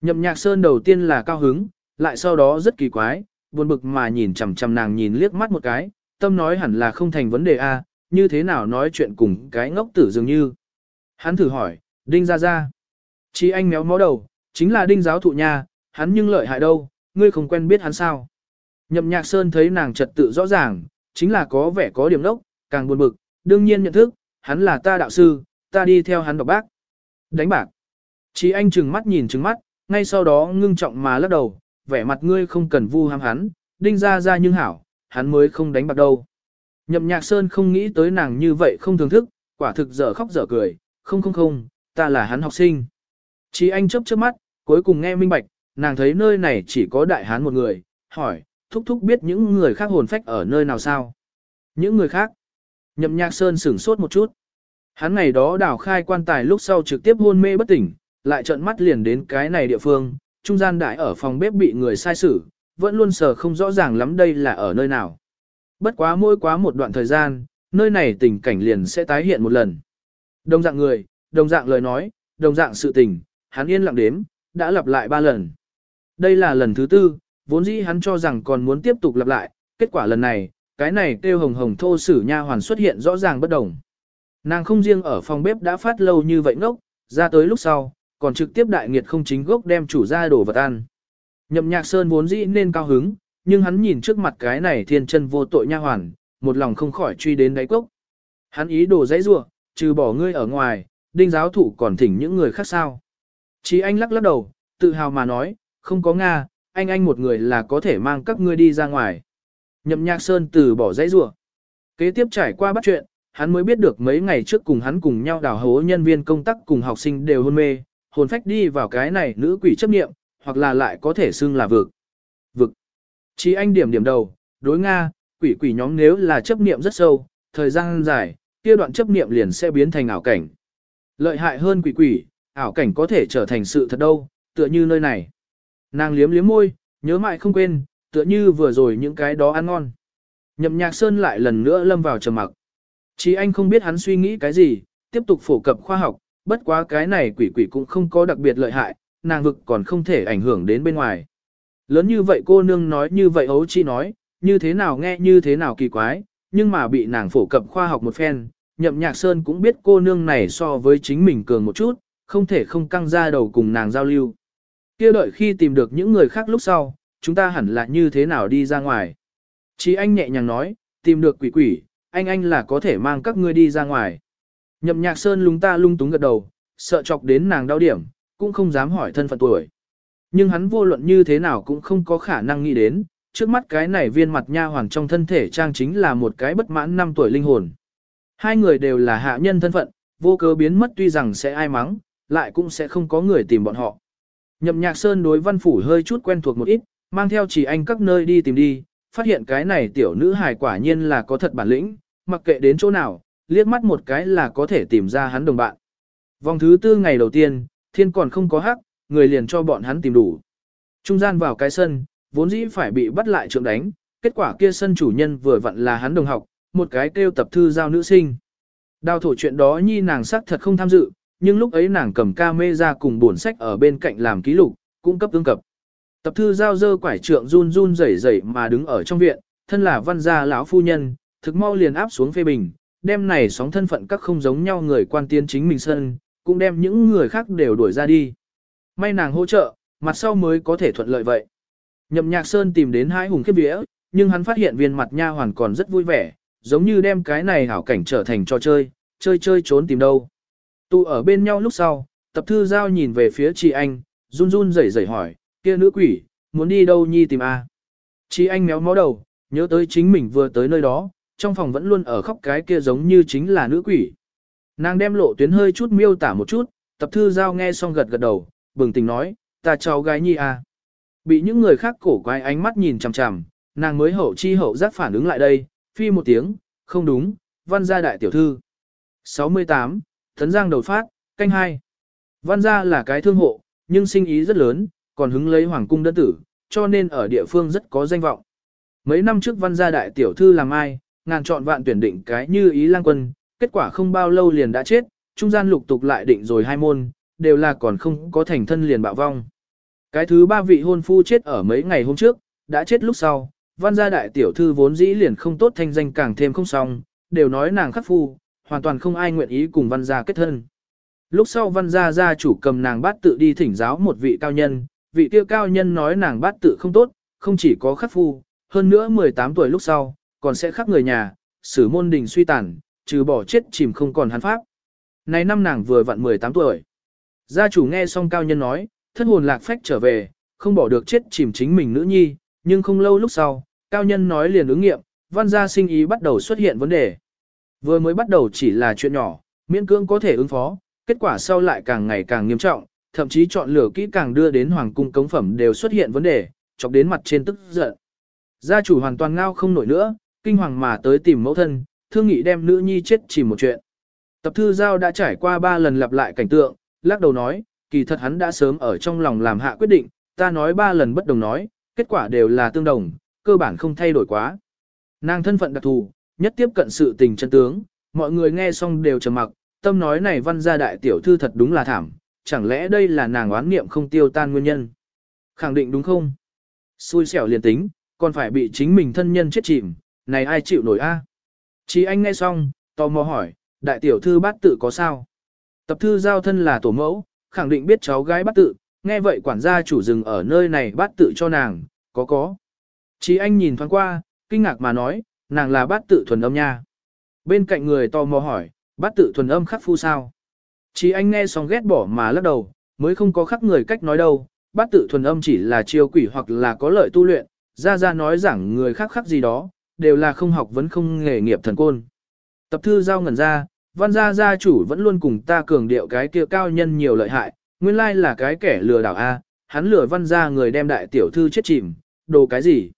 Nhậm nhạc sơn đầu tiên là cao hứng, lại sau đó rất kỳ quái, buồn bực mà nhìn chằm chằm nàng nhìn liếc mắt một cái, tâm nói hẳn là không thành vấn đề a, như thế nào nói chuyện cùng cái ngốc tử dường như. Hắn thử hỏi, đinh ra ra. Chí anh méo mó đầu, chính là đinh giáo thụ nha, hắn nhưng lợi hại đâu, ngươi không quen biết hắn sao. Nhậm nhạc sơn thấy nàng trật tự rõ ràng, chính là có vẻ có điểm đốc, càng buồn bực, đương nhiên nhận thức, hắn là ta đạo sư, ta đi theo hắn đọc bác. Đánh bạc. Chí anh trừng mắt nhìn trừng mắt, ngay sau đó ngưng trọng mà lắc đầu, vẻ mặt ngươi không cần vu ham hắn, đinh ra ra nhưng hảo, hắn mới không đánh bạc đâu. Nhậm nhạc sơn không nghĩ tới nàng như vậy không thường thức, quả thực dở khóc dở cười, không không không, ta là hắn học sinh. Chí anh chớp chớp mắt, cuối cùng nghe minh bạch, nàng thấy nơi này chỉ có đại hán một người, hỏi, thúc thúc biết những người khác hồn phách ở nơi nào sao? Những người khác? Nhậm nhạc sơn sửng sốt một chút. Hắn ngày đó đào khai quan tài lúc sau trực tiếp hôn mê bất tỉnh, lại trợn mắt liền đến cái này địa phương, trung gian đại ở phòng bếp bị người sai xử, vẫn luôn sờ không rõ ràng lắm đây là ở nơi nào. Bất quá mỗi quá một đoạn thời gian, nơi này tình cảnh liền sẽ tái hiện một lần. Đồng dạng người, đồng dạng lời nói, đồng dạng sự tình, hắn yên lặng đếm, đã lặp lại ba lần. Đây là lần thứ tư, vốn dĩ hắn cho rằng còn muốn tiếp tục lặp lại, kết quả lần này, cái này kêu hồng hồng thô sử nha hoàn xuất hiện rõ ràng bất đồng. Nàng không riêng ở phòng bếp đã phát lâu như vậy ngốc, ra tới lúc sau, còn trực tiếp đại nghiệt không chính gốc đem chủ ra đổ vật ăn. Nhậm nhạc sơn vốn dĩ nên cao hứng, nhưng hắn nhìn trước mặt cái này thiên chân vô tội nha hoàn, một lòng không khỏi truy đến đáy cốc. Hắn ý đồ dãy rua, trừ bỏ ngươi ở ngoài, đinh giáo thủ còn thỉnh những người khác sao. Chí anh lắc lắc đầu, tự hào mà nói, không có Nga, anh anh một người là có thể mang các ngươi đi ra ngoài. Nhậm nhạc sơn từ bỏ dãy rùa, Kế tiếp trải qua bắt chuyện, hắn mới biết được mấy ngày trước cùng hắn cùng nhau đào hố nhân viên công tác cùng học sinh đều hôn mê, hồn phách đi vào cái này nữ quỷ chấp niệm, hoặc là lại có thể xưng là vực. Vực. Chí anh điểm điểm đầu, đối Nga, quỷ quỷ nhóm nếu là chấp niệm rất sâu, thời gian dài, kia đoạn chấp niệm liền sẽ biến thành ảo cảnh. Lợi hại hơn quỷ quỷ, ảo cảnh có thể trở thành sự thật đâu, tựa như nơi này. Nàng liếm liếm môi, nhớ mãi không quên, tựa như vừa rồi những cái đó ăn ngon. Nhậm nhạc sơn lại lần nữa lâm vào trầm mặc. Chỉ anh không biết hắn suy nghĩ cái gì, tiếp tục phổ cập khoa học, bất quá cái này quỷ quỷ cũng không có đặc biệt lợi hại, nàng vực còn không thể ảnh hưởng đến bên ngoài. Lớn như vậy cô nương nói như vậy ấu chi nói, như thế nào nghe như thế nào kỳ quái, nhưng mà bị nàng phổ cập khoa học một phen, nhậm nhạc sơn cũng biết cô nương này so với chính mình cường một chút, không thể không căng ra đầu cùng nàng giao lưu kia đợi khi tìm được những người khác lúc sau, chúng ta hẳn là như thế nào đi ra ngoài. Chí anh nhẹ nhàng nói, tìm được quỷ quỷ, anh anh là có thể mang các ngươi đi ra ngoài. Nhậm nhạc sơn lúng ta lung túng gật đầu, sợ chọc đến nàng đau điểm, cũng không dám hỏi thân phận tuổi. Nhưng hắn vô luận như thế nào cũng không có khả năng nghĩ đến, trước mắt cái này viên mặt nha hoàng trong thân thể trang chính là một cái bất mãn năm tuổi linh hồn. Hai người đều là hạ nhân thân phận, vô cớ biến mất tuy rằng sẽ ai mắng, lại cũng sẽ không có người tìm bọn họ. Nhậm nhạc sơn đối văn phủ hơi chút quen thuộc một ít, mang theo chỉ anh các nơi đi tìm đi, phát hiện cái này tiểu nữ hài quả nhiên là có thật bản lĩnh, mặc kệ đến chỗ nào, liếc mắt một cái là có thể tìm ra hắn đồng bạn. Vòng thứ tư ngày đầu tiên, thiên còn không có hắc, người liền cho bọn hắn tìm đủ. Trung gian vào cái sân, vốn dĩ phải bị bắt lại trượng đánh, kết quả kia sân chủ nhân vừa vặn là hắn đồng học, một cái kêu tập thư giao nữ sinh. Đào thổ chuyện đó nhi nàng sắc thật không tham dự, nhưng lúc ấy nàng cầm ca mê ra cùng bổn sách ở bên cạnh làm ký lục, cung cấp tương cập. Tập thư giao dơ quải trượng run run rẩy rẩy mà đứng ở trong viện, thân là văn gia lão phu nhân, thực mau liền áp xuống phê bình, đem này sóng thân phận các không giống nhau người quan tiến chính mình sân, cũng đem những người khác đều đuổi ra đi. May nàng hỗ trợ, mặt sau mới có thể thuận lợi vậy. Nhậm nhạc sơn tìm đến hai hùng khiếp vía, nhưng hắn phát hiện viên mặt nha hoàn còn rất vui vẻ, giống như đem cái này hảo cảnh trở thành trò chơi, chơi chơi trốn tìm đâu. Tụ ở bên nhau lúc sau, tập thư giao nhìn về phía chị anh, run run rẩy rẩy hỏi, kia nữ quỷ, muốn đi đâu nhi tìm a? Chị anh méo mó đầu, nhớ tới chính mình vừa tới nơi đó, trong phòng vẫn luôn ở khóc cái kia giống như chính là nữ quỷ. Nàng đem lộ tuyến hơi chút miêu tả một chút, tập thư giao nghe xong gật gật đầu, bừng tỉnh nói, ta cháu gái nhi à. Bị những người khác cổ quái ánh mắt nhìn chằm chằm, nàng mới hậu chi hậu giác phản ứng lại đây, phi một tiếng, không đúng, văn gia đại tiểu thư. 68, Thấn Giang đầu phát, canh hai. Văn gia là cái thương hộ, nhưng sinh ý rất lớn, còn hứng lấy hoàng cung đơn tử, cho nên ở địa phương rất có danh vọng. Mấy năm trước văn gia đại tiểu thư làm ai, ngàn chọn vạn tuyển định cái như ý lang quân, kết quả không bao lâu liền đã chết, trung gian lục tục lại định rồi hai môn, đều là còn không có thành thân liền bạo vong. Cái thứ ba vị hôn phu chết ở mấy ngày hôm trước, đã chết lúc sau, văn gia đại tiểu thư vốn dĩ liền không tốt thanh danh càng thêm không xong, đều nói nàng khắc phu, hoàn toàn không ai nguyện ý cùng văn gia kết thân. Lúc sau văn gia gia chủ cầm nàng bát tự đi thỉnh giáo một vị cao nhân, vị kia cao nhân nói nàng bát tự không tốt, không chỉ có khắc phu, hơn nữa 18 tuổi lúc sau, còn sẽ khắc người nhà, sử môn đình suy tàn, trừ bỏ chết chìm không còn hắn pháp. Này năm nàng vừa vặn 18 tuổi. Gia chủ nghe xong cao nhân nói, thân hồn lạc phách trở về, không bỏ được chết chìm chính mình nữ nhi, nhưng không lâu lúc sau, cao nhân nói liền ứng nghiệm, văn gia sinh ý bắt đầu xuất hiện vấn đề. Vừa mới bắt đầu chỉ là chuyện nhỏ, miễn cưỡng có thể ứng phó, kết quả sau lại càng ngày càng nghiêm trọng, thậm chí chọn lựa kỹ càng đưa đến hoàng cung cống phẩm đều xuất hiện vấn đề, chọc đến mặt trên tức giận. Gia chủ hoàn toàn ngao không nổi nữa, kinh hoàng mà tới tìm mẫu thân, thương nghị đem nữ nhi chết chỉ một chuyện. Tập thư giao đã trải qua ba lần lặp lại cảnh tượng, lắc đầu nói, kỳ thật hắn đã sớm ở trong lòng làm hạ quyết định, ta nói ba lần bất đồng nói, kết quả đều là tương đồng, cơ bản không thay đổi quá. Nàng thân phận đặc thù, nhất tiếp cận sự tình chân tướng, mọi người nghe xong đều trầm mặc, tâm nói này văn gia đại tiểu thư thật đúng là thảm, chẳng lẽ đây là nàng oán niệm không tiêu tan nguyên nhân? Khẳng định đúng không? Xui xẻo liền tính, còn phải bị chính mình thân nhân chết chìm, này ai chịu nổi a? Chí anh nghe xong, tò mò hỏi, đại tiểu thư bát tự có sao? Tập thư giao thân là tổ mẫu, khẳng định biết cháu gái bát tự, nghe vậy quản gia chủ rừng ở nơi này bát tự cho nàng, có có. Chí anh nhìn thoáng qua, kinh ngạc mà nói, nàng là bát tự thuần âm nha. Bên cạnh người tò mò hỏi, bát tự thuần âm khắc phu sao? Chí anh nghe xong ghét bỏ mà lắc đầu, mới không có khắc người cách nói đâu, bát tự thuần âm chỉ là chiêu quỷ hoặc là có lợi tu luyện, ra ra nói rằng người khác khắc gì đó, đều là không học vẫn không nghề nghiệp thần côn. Tập thư giao ngẩn ra, văn gia gia chủ vẫn luôn cùng ta cường điệu cái kia cao nhân nhiều lợi hại, nguyên lai là cái kẻ lừa đảo A, hắn lừa văn gia người đem đại tiểu thư chết chìm, đồ cái gì.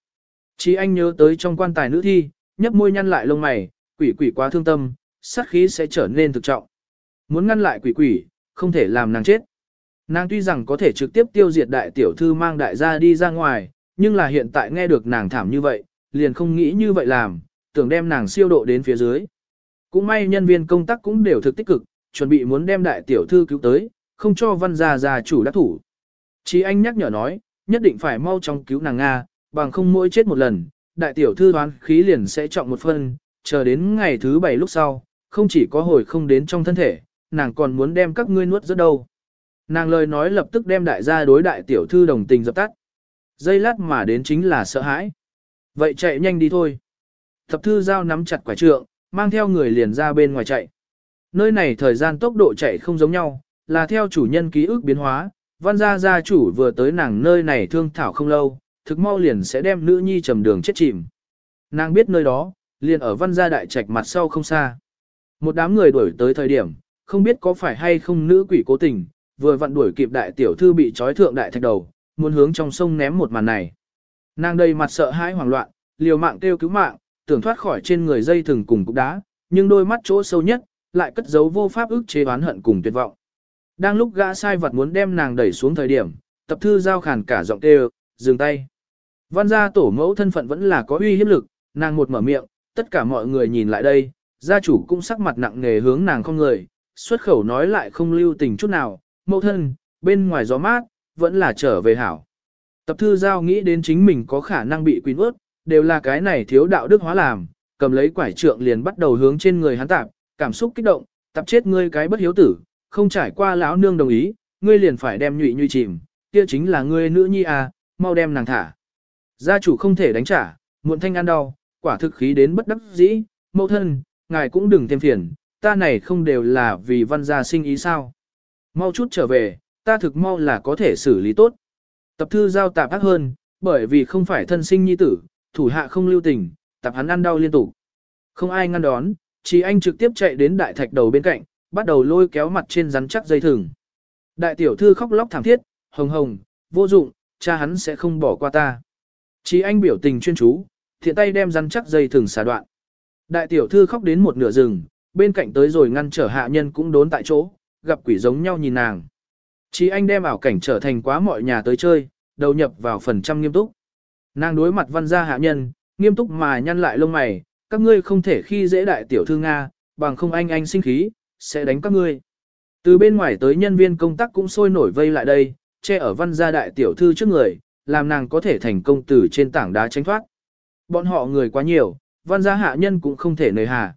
Chỉ anh nhớ tới trong quan tài nữ thi, nhấp môi nhăn lại lông mày, quỷ quỷ quá thương tâm, sát khí sẽ trở nên thực trọng. Muốn ngăn lại quỷ quỷ, không thể làm nàng chết. Nàng tuy rằng có thể trực tiếp tiêu diệt đại tiểu thư mang đại gia đi ra ngoài, nhưng là hiện tại nghe được nàng thảm như vậy, liền không nghĩ như vậy làm, tưởng đem nàng siêu độ đến phía dưới. Cũng may nhân viên công tác cũng đều thực tích cực, chuẩn bị muốn đem đại tiểu thư cứu tới, không cho văn gia gia chủ đắc thủ. Chí anh nhắc nhở nói, nhất định phải mau chóng cứu nàng Nga, bằng không mỗi chết một lần, đại tiểu thư đoán khí liền sẽ trọng một phân, chờ đến ngày thứ bảy lúc sau, không chỉ có hồi không đến trong thân thể, nàng còn muốn đem các ngươi nuốt rất đâu. Nàng lời nói lập tức đem đại gia đối đại tiểu thư đồng tình dập tắt. Dây lát mà đến chính là sợ hãi. Vậy chạy nhanh đi thôi. Thập thư giao nắm chặt quả trượng, mang theo người liền ra bên ngoài chạy. Nơi này thời gian tốc độ chạy không giống nhau, là theo chủ nhân ký ức biến hóa, văn gia gia chủ vừa tới nàng nơi này thương thảo không lâu, thực mau liền sẽ đem nữ nhi trầm đường chết chìm. Nàng biết nơi đó, liền ở văn gia đại trạch mặt sau không xa. Một đám người đuổi tới thời điểm, không biết có phải hay không nữ quỷ cố tình, vừa vặn đuổi kịp đại tiểu thư bị trói thượng đại thạch đầu, muốn hướng trong sông ném một màn này. Nàng đầy mặt sợ hãi hoảng loạn, liều mạng kêu cứu mạng, tưởng thoát khỏi trên người dây thừng cùng cục đá, nhưng đôi mắt chỗ sâu nhất, lại cất giấu vô pháp ức chế oán hận cùng tuyệt vọng. Đang lúc gã sai vật muốn đem nàng đẩy xuống thời điểm, tập thư giao khàn cả giọng kêu, dừng tay. Văn gia tổ mẫu thân phận vẫn là có uy hiếp lực, nàng một mở miệng, tất cả mọi người nhìn lại đây, gia chủ cũng sắc mặt nặng nề hướng nàng không người, xuất khẩu nói lại không lưu tình chút nào, mẫu thân, bên ngoài gió mát, vẫn là trở về hảo. Tập thư giao nghĩ đến chính mình có khả năng bị quỷ ướt, đều là cái này thiếu đạo đức hóa làm, cầm lấy quải trượng liền bắt đầu hướng trên người hắn tạp, cảm xúc kích động, tập chết ngươi cái bất hiếu tử, không trải qua lão nương đồng ý, ngươi liền phải đem nhụy nhụy chìm, kia chính là ngươi nữ nhi à, mau đem nàng thả. Gia chủ không thể đánh trả, muộn thanh ăn đau, quả thực khí đến bất đắc dĩ, mẫu thân, ngài cũng đừng thêm phiền, ta này không đều là vì văn gia sinh ý sao. Mau chút trở về, ta thực mau là có thể xử lý tốt. Tập thư giao tạp ác hơn, bởi vì không phải thân sinh nhi tử, thủ hạ không lưu tình, tập hắn ăn đau liên tục. Không ai ngăn đón, chỉ anh trực tiếp chạy đến đại thạch đầu bên cạnh, bắt đầu lôi kéo mặt trên rắn chắc dây thừng. Đại tiểu thư khóc lóc thảm thiết, hồng hồng, vô dụng, cha hắn sẽ không bỏ qua ta. Chí anh biểu tình chuyên chú, thiện tay đem rắn chắc dây thừng xả đoạn. Đại tiểu thư khóc đến một nửa rừng, bên cạnh tới rồi ngăn trở hạ nhân cũng đốn tại chỗ, gặp quỷ giống nhau nhìn nàng. Chí anh đem ảo cảnh trở thành quá mọi nhà tới chơi, đầu nhập vào phần trăm nghiêm túc. Nàng đối mặt văn gia hạ nhân, nghiêm túc mà nhăn lại lông mày, các ngươi không thể khi dễ đại tiểu thư Nga, bằng không anh anh sinh khí, sẽ đánh các ngươi. Từ bên ngoài tới nhân viên công tác cũng sôi nổi vây lại đây, che ở văn gia đại tiểu thư trước người, làm nàng có thể thành công từ trên tảng đá tránh thoát. Bọn họ người quá nhiều, văn gia hạ nhân cũng không thể nời hà.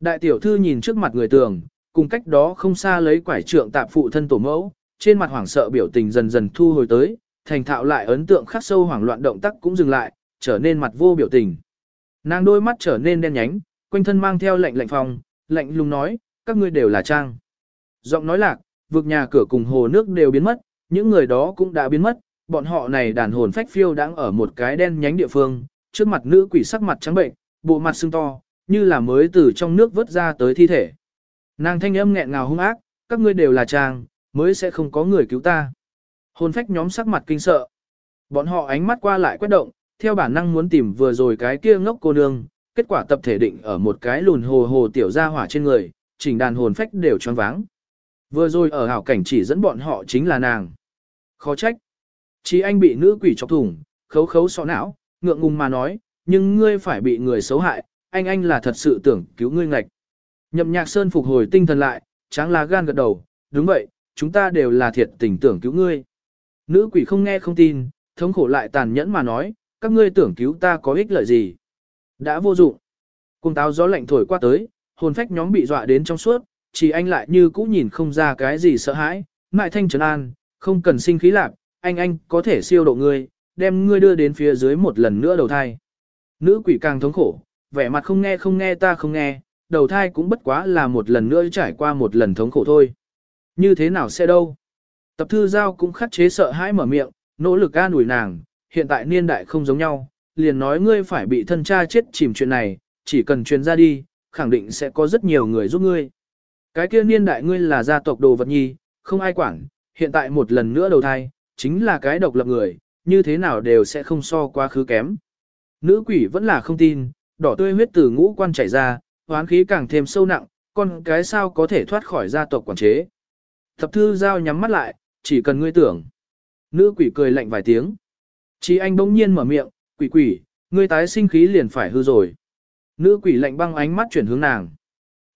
Đại tiểu thư nhìn trước mặt người tường, cùng cách đó không xa lấy quải trượng tạp phụ thân tổ mẫu, trên mặt hoảng sợ biểu tình dần dần thu hồi tới, thành thạo lại ấn tượng khắc sâu hoảng loạn động tác cũng dừng lại, trở nên mặt vô biểu tình. Nàng đôi mắt trở nên đen nhánh, quanh thân mang theo lạnh lạnh phòng, lạnh lùng nói, các ngươi đều là trang. Giọng nói lạc, vực nhà cửa cùng hồ nước đều biến mất, những người đó cũng đã biến mất, bọn họ này đàn hồn phách phiêu đang ở một cái đen nhánh địa phương, trước mặt nữ quỷ sắc mặt trắng bệnh, bộ mặt sưng to, như là mới từ trong nước vớt ra tới thi thể. Nàng thanh âm nghẹn ngào hung ác, các ngươi đều là trang, mới sẽ không có người cứu ta. Hồn phách nhóm sắc mặt kinh sợ. Bọn họ ánh mắt qua lại quét động, theo bản năng muốn tìm vừa rồi cái kia ngốc cô nương, kết quả tập thể định ở một cái lùn hồ hồ tiểu ra hỏa trên người, chỉnh đàn hồn phách đều choáng váng. Vừa rồi ở hảo cảnh chỉ dẫn bọn họ chính là nàng. Khó trách. Chỉ anh bị nữ quỷ chọc thủng, khấu khấu sọ não, ngượng ngùng mà nói, nhưng ngươi phải bị người xấu hại, anh anh là thật sự tưởng cứu ngươi ngạch. Nhậm nhạc sơn phục hồi tinh thần lại, tráng lá gan gật đầu, đúng vậy, chúng ta đều là thiệt tình tưởng cứu ngươi. Nữ quỷ không nghe không tin, thống khổ lại tàn nhẫn mà nói, các ngươi tưởng cứu ta có ích lợi gì. Đã vô dụng. Cùng táo gió lạnh thổi qua tới, hồn phách nhóm bị dọa đến trong suốt, chỉ anh lại như cũ nhìn không ra cái gì sợ hãi, mại thanh trấn an, không cần sinh khí lạc, anh anh có thể siêu độ ngươi, đem ngươi đưa đến phía dưới một lần nữa đầu thai. Nữ quỷ càng thống khổ, vẻ mặt không nghe không nghe ta không nghe, đầu thai cũng bất quá là một lần nữa trải qua một lần thống khổ thôi. Như thế nào sẽ đâu? Tập thư giao cũng khắc chế sợ hãi mở miệng, nỗ lực an ủi nàng, hiện tại niên đại không giống nhau, liền nói ngươi phải bị thân cha chết chìm chuyện này, chỉ cần truyền ra đi, khẳng định sẽ có rất nhiều người giúp ngươi. Cái kia niên đại ngươi là gia tộc đồ vật nhi, không ai quản, hiện tại một lần nữa đầu thai, chính là cái độc lập người, như thế nào đều sẽ không so quá khứ kém. Nữ quỷ vẫn là không tin, đỏ tươi huyết từ ngũ quan chảy ra, hoán khí càng thêm sâu nặng, con cái sao có thể thoát khỏi gia tộc quản chế. Thập thư giao nhắm mắt lại, chỉ cần ngươi tưởng. Nữ quỷ cười lạnh vài tiếng. Chí anh bỗng nhiên mở miệng, quỷ quỷ, ngươi tái sinh khí liền phải hư rồi. Nữ quỷ lạnh băng ánh mắt chuyển hướng nàng.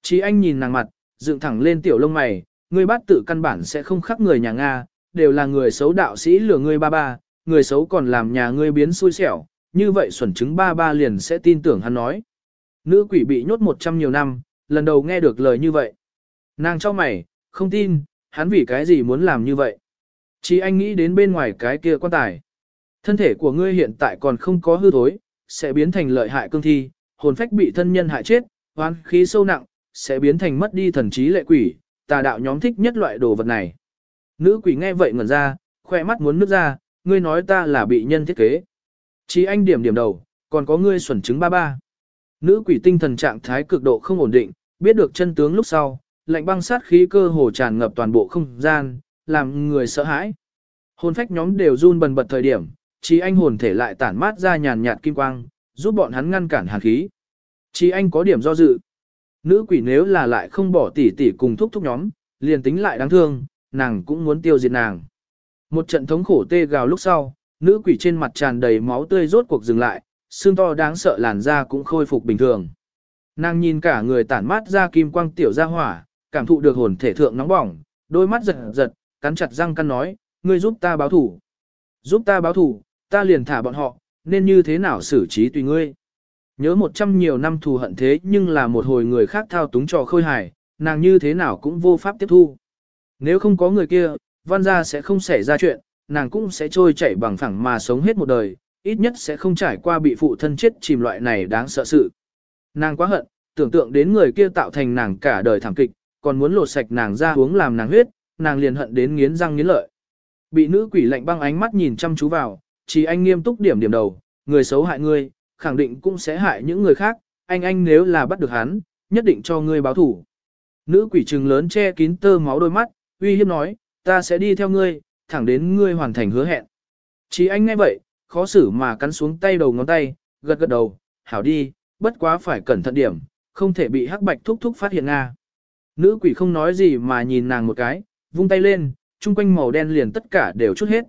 Chí anh nhìn nàng mặt, dựng thẳng lên tiểu lông mày, ngươi bắt tự căn bản sẽ không khắc người nhà Nga, đều là người xấu đạo sĩ lừa ngươi ba ba, người xấu còn làm nhà ngươi biến xui xẻo, như vậy xuẩn chứng ba ba liền sẽ tin tưởng hắn nói. Nữ quỷ bị nhốt một trăm nhiều năm, lần đầu nghe được lời như vậy. Nàng cho mày, không tin, hắn vì cái gì muốn làm như vậy. Chỉ anh nghĩ đến bên ngoài cái kia quan tài. Thân thể của ngươi hiện tại còn không có hư thối, sẽ biến thành lợi hại cương thi, hồn phách bị thân nhân hại chết, oán khí sâu nặng, sẽ biến thành mất đi thần trí lệ quỷ, tà đạo nhóm thích nhất loại đồ vật này. Nữ quỷ nghe vậy ngẩn ra, khoe mắt muốn nước ra, ngươi nói ta là bị nhân thiết kế. Chỉ anh điểm điểm đầu, còn có ngươi xuẩn chứng ba ba. Nữ quỷ tinh thần trạng thái cực độ không ổn định, biết được chân tướng lúc sau, lạnh băng sát khí cơ hồ tràn ngập toàn bộ không gian, làm người sợ hãi. Hồn phách nhóm đều run bần bật thời điểm, chỉ anh hồn thể lại tản mát ra nhàn nhạt kim quang, giúp bọn hắn ngăn cản hàn khí. Chỉ anh có điểm do dự. Nữ quỷ nếu là lại không bỏ tỉ tỉ cùng thúc thúc nhóm, liền tính lại đáng thương, nàng cũng muốn tiêu diệt nàng. Một trận thống khổ tê gào lúc sau, nữ quỷ trên mặt tràn đầy máu tươi rốt cuộc dừng lại, xương to đáng sợ làn da cũng khôi phục bình thường. Nàng nhìn cả người tản mát ra kim quang tiểu ra hỏa, cảm thụ được hồn thể thượng nóng bỏng, đôi mắt giật giật, cắn chặt răng căn nói, ngươi giúp ta báo thủ. Giúp ta báo thủ, ta liền thả bọn họ, nên như thế nào xử trí tùy ngươi. Nhớ một trăm nhiều năm thù hận thế nhưng là một hồi người khác thao túng trò khôi hài, nàng như thế nào cũng vô pháp tiếp thu. Nếu không có người kia, văn gia sẽ không xảy ra chuyện, nàng cũng sẽ trôi chảy bằng phẳng mà sống hết một đời, ít nhất sẽ không trải qua bị phụ thân chết chìm loại này đáng sợ sự. Nàng quá hận, tưởng tượng đến người kia tạo thành nàng cả đời thảm kịch, còn muốn lột sạch nàng ra uống làm nàng huyết, nàng liền hận đến nghiến răng nghiến lợi. Bị nữ quỷ lạnh băng ánh mắt nhìn chăm chú vào, chỉ anh nghiêm túc điểm điểm đầu, người xấu hại ngươi, khẳng định cũng sẽ hại những người khác, anh anh nếu là bắt được hắn, nhất định cho ngươi báo thủ. Nữ quỷ trừng lớn che kín tơ máu đôi mắt, uy hiếp nói, ta sẽ đi theo ngươi, thẳng đến ngươi hoàn thành hứa hẹn. Chỉ anh nghe vậy, khó xử mà cắn xuống tay đầu ngón tay, gật gật đầu, hảo đi, bất quá phải cẩn thận điểm, không thể bị hắc bạch thúc thúc phát hiện Nga. Nữ quỷ không nói gì mà nhìn nàng một cái, vung tay lên, chung quanh màu đen liền tất cả đều chút hết.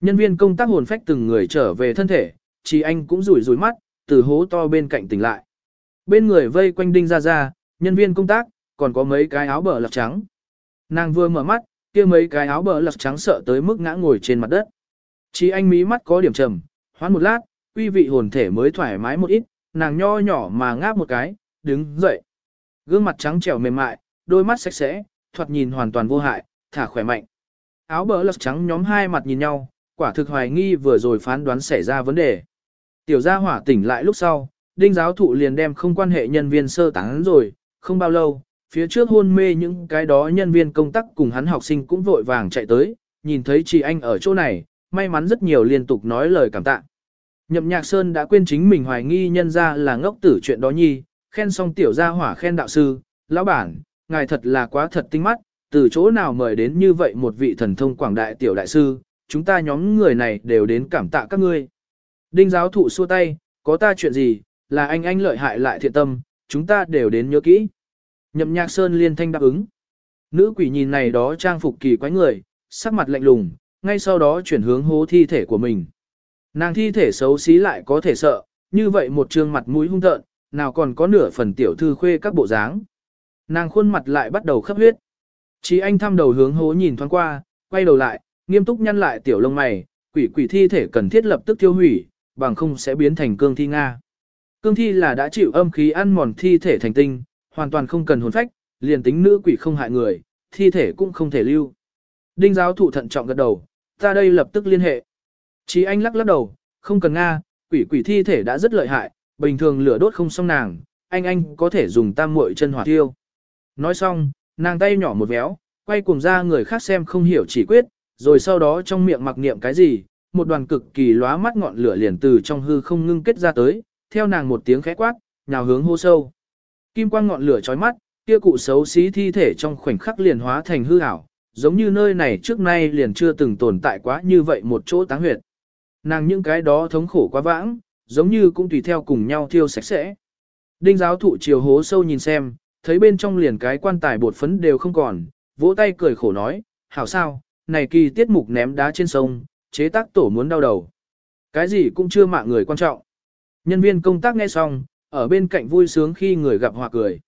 Nhân viên công tác hồn phách từng người trở về thân thể, chỉ anh cũng rủi rủi mắt, từ hố to bên cạnh tỉnh lại. Bên người vây quanh đinh ra ra, nhân viên công tác, còn có mấy cái áo bờ lạc trắng. Nàng vừa mở mắt, kia mấy cái áo bờ lật trắng sợ tới mức ngã ngồi trên mặt đất. Chỉ anh mí mắt có điểm trầm, hoán một lát, uy vị hồn thể mới thoải mái một ít, nàng nho nhỏ mà ngáp một cái, đứng dậy. Gương mặt trắng trẻo mềm mại, đôi mắt sạch sẽ, thoạt nhìn hoàn toàn vô hại, thả khỏe mạnh. Áo bờ lật trắng nhóm hai mặt nhìn nhau, quả thực hoài nghi vừa rồi phán đoán xảy ra vấn đề. Tiểu gia hỏa tỉnh lại lúc sau, đinh giáo thụ liền đem không quan hệ nhân viên sơ tán rồi, không bao lâu, phía trước hôn mê những cái đó nhân viên công tác cùng hắn học sinh cũng vội vàng chạy tới, nhìn thấy chị anh ở chỗ này, may mắn rất nhiều liên tục nói lời cảm tạ. Nhậm nhạc sơn đã quên chính mình hoài nghi nhân ra là ngốc tử chuyện đó nhi, khen xong tiểu gia hỏa khen đạo sư, lão bản, ngài thật là quá thật tinh mắt, từ chỗ nào mời đến như vậy một vị thần thông quảng đại tiểu đại sư, chúng ta nhóm người này đều đến cảm tạ các ngươi. Đinh giáo thụ xua tay, có ta chuyện gì, là anh anh lợi hại lại thiện tâm, chúng ta đều đến nhớ kỹ. Nhậm nhạc sơn liên thanh đáp ứng. Nữ quỷ nhìn này đó trang phục kỳ quái người, sắc mặt lạnh lùng, ngay sau đó chuyển hướng hố thi thể của mình. Nàng thi thể xấu xí lại có thể sợ, như vậy một trương mặt mũi hung tợn, nào còn có nửa phần tiểu thư khuê các bộ dáng. Nàng khuôn mặt lại bắt đầu khắp huyết. Chí anh thăm đầu hướng hố nhìn thoáng qua, quay đầu lại, nghiêm túc nhăn lại tiểu lông mày, quỷ quỷ thi thể cần thiết lập tức tiêu hủy, bằng không sẽ biến thành cương thi Nga. Cương thi là đã chịu âm khí ăn mòn thi thể thành tinh, hoàn toàn không cần hồn phách, liền tính nữ quỷ không hại người, thi thể cũng không thể lưu. Đinh giáo thụ thận trọng gật đầu, ta đây lập tức liên hệ. Chí anh lắc lắc đầu, không cần Nga, quỷ quỷ thi thể đã rất lợi hại, bình thường lửa đốt không xong nàng, anh anh có thể dùng tam muội chân hỏa tiêu. Nói xong, nàng tay nhỏ một véo, quay cuồng ra người khác xem không hiểu chỉ quyết, rồi sau đó trong miệng mặc niệm cái gì, một đoàn cực kỳ lóa mắt ngọn lửa liền từ trong hư không ngưng kết ra tới, theo nàng một tiếng khẽ quát, nhào hướng hô sâu. Kim quang ngọn lửa chói mắt, kia cụ xấu xí thi thể trong khoảnh khắc liền hóa thành hư ảo, giống như nơi này trước nay liền chưa từng tồn tại quá như vậy một chỗ táng huyệt. Nàng những cái đó thống khổ quá vãng, giống như cũng tùy theo cùng nhau thiêu sạch sẽ. Đinh giáo thụ chiều hố sâu nhìn xem, thấy bên trong liền cái quan tài bột phấn đều không còn, vỗ tay cười khổ nói, hảo sao, này kỳ tiết mục ném đá trên sông, chế tác tổ muốn đau đầu. Cái gì cũng chưa mạng người quan trọng. Nhân viên công tác nghe xong, ở bên cạnh vui sướng khi người gặp họa cười.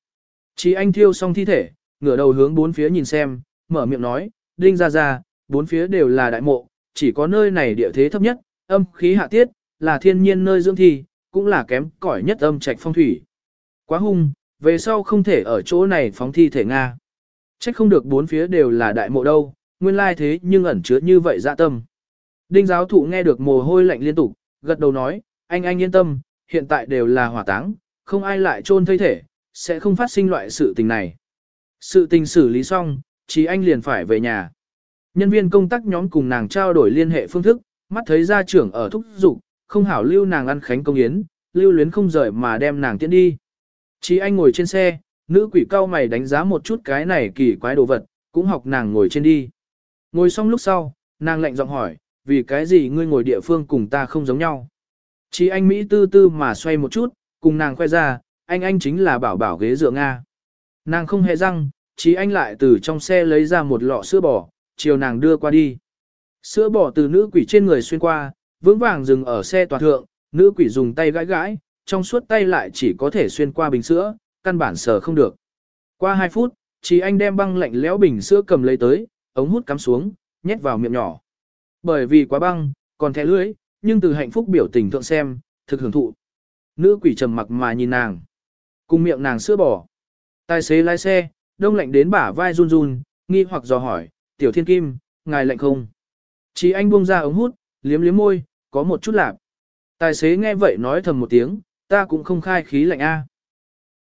Chỉ anh thiêu xong thi thể, ngửa đầu hướng bốn phía nhìn xem, mở miệng nói, đinh ra ra, bốn phía đều là đại mộ, chỉ có nơi này địa thế thấp nhất, âm khí hạ tiết, là thiên nhiên nơi dưỡng thi, cũng là kém cỏi nhất âm trạch phong thủy. Quá hung, về sau không thể ở chỗ này phóng thi thể Nga. Chắc không được bốn phía đều là đại mộ đâu, nguyên lai thế nhưng ẩn chứa như vậy dạ tâm. Đinh giáo thụ nghe được mồ hôi lạnh liên tục, gật đầu nói, anh anh yên tâm, hiện tại đều là hỏa táng, không ai lại chôn thây thể, sẽ không phát sinh loại sự tình này. Sự tình xử lý xong, chỉ anh liền phải về nhà. Nhân viên công tác nhóm cùng nàng trao đổi liên hệ phương thức, mắt thấy gia trưởng ở thúc dục, không hảo lưu nàng ăn khánh công yến, lưu luyến không rời mà đem nàng tiễn đi. Chỉ anh ngồi trên xe, nữ quỷ cao mày đánh giá một chút cái này kỳ quái đồ vật, cũng học nàng ngồi trên đi. Ngồi xong lúc sau, nàng lạnh giọng hỏi, vì cái gì ngươi ngồi địa phương cùng ta không giống nhau. Chỉ anh Mỹ tư tư mà xoay một chút, cùng nàng khoe ra, anh anh chính là bảo bảo ghế dựa Nga. Nàng không hề răng, chỉ anh lại từ trong xe lấy ra một lọ sữa bò, chiều nàng đưa qua đi. Sữa bò từ nữ quỷ trên người xuyên qua, vững vàng dừng ở xe toàn thượng, nữ quỷ dùng tay gãi gãi, trong suốt tay lại chỉ có thể xuyên qua bình sữa, căn bản sờ không được. Qua 2 phút, chỉ anh đem băng lạnh lẽo bình sữa cầm lấy tới, ống hút cắm xuống, nhét vào miệng nhỏ. Bởi vì quá băng, còn thẻ lưới, nhưng từ hạnh phúc biểu tình thượng xem, thực hưởng thụ. Nữ quỷ trầm mặc mà nhìn nàng. Cùng miệng nàng sữa bỏ Tài xế lái xe, đông lạnh đến bả vai run run, nghi hoặc dò hỏi, tiểu thiên kim, ngài lạnh không? Chỉ anh buông ra ống hút, liếm liếm môi, có một chút lạp. Tài xế nghe vậy nói thầm một tiếng, ta cũng không khai khí lạnh a.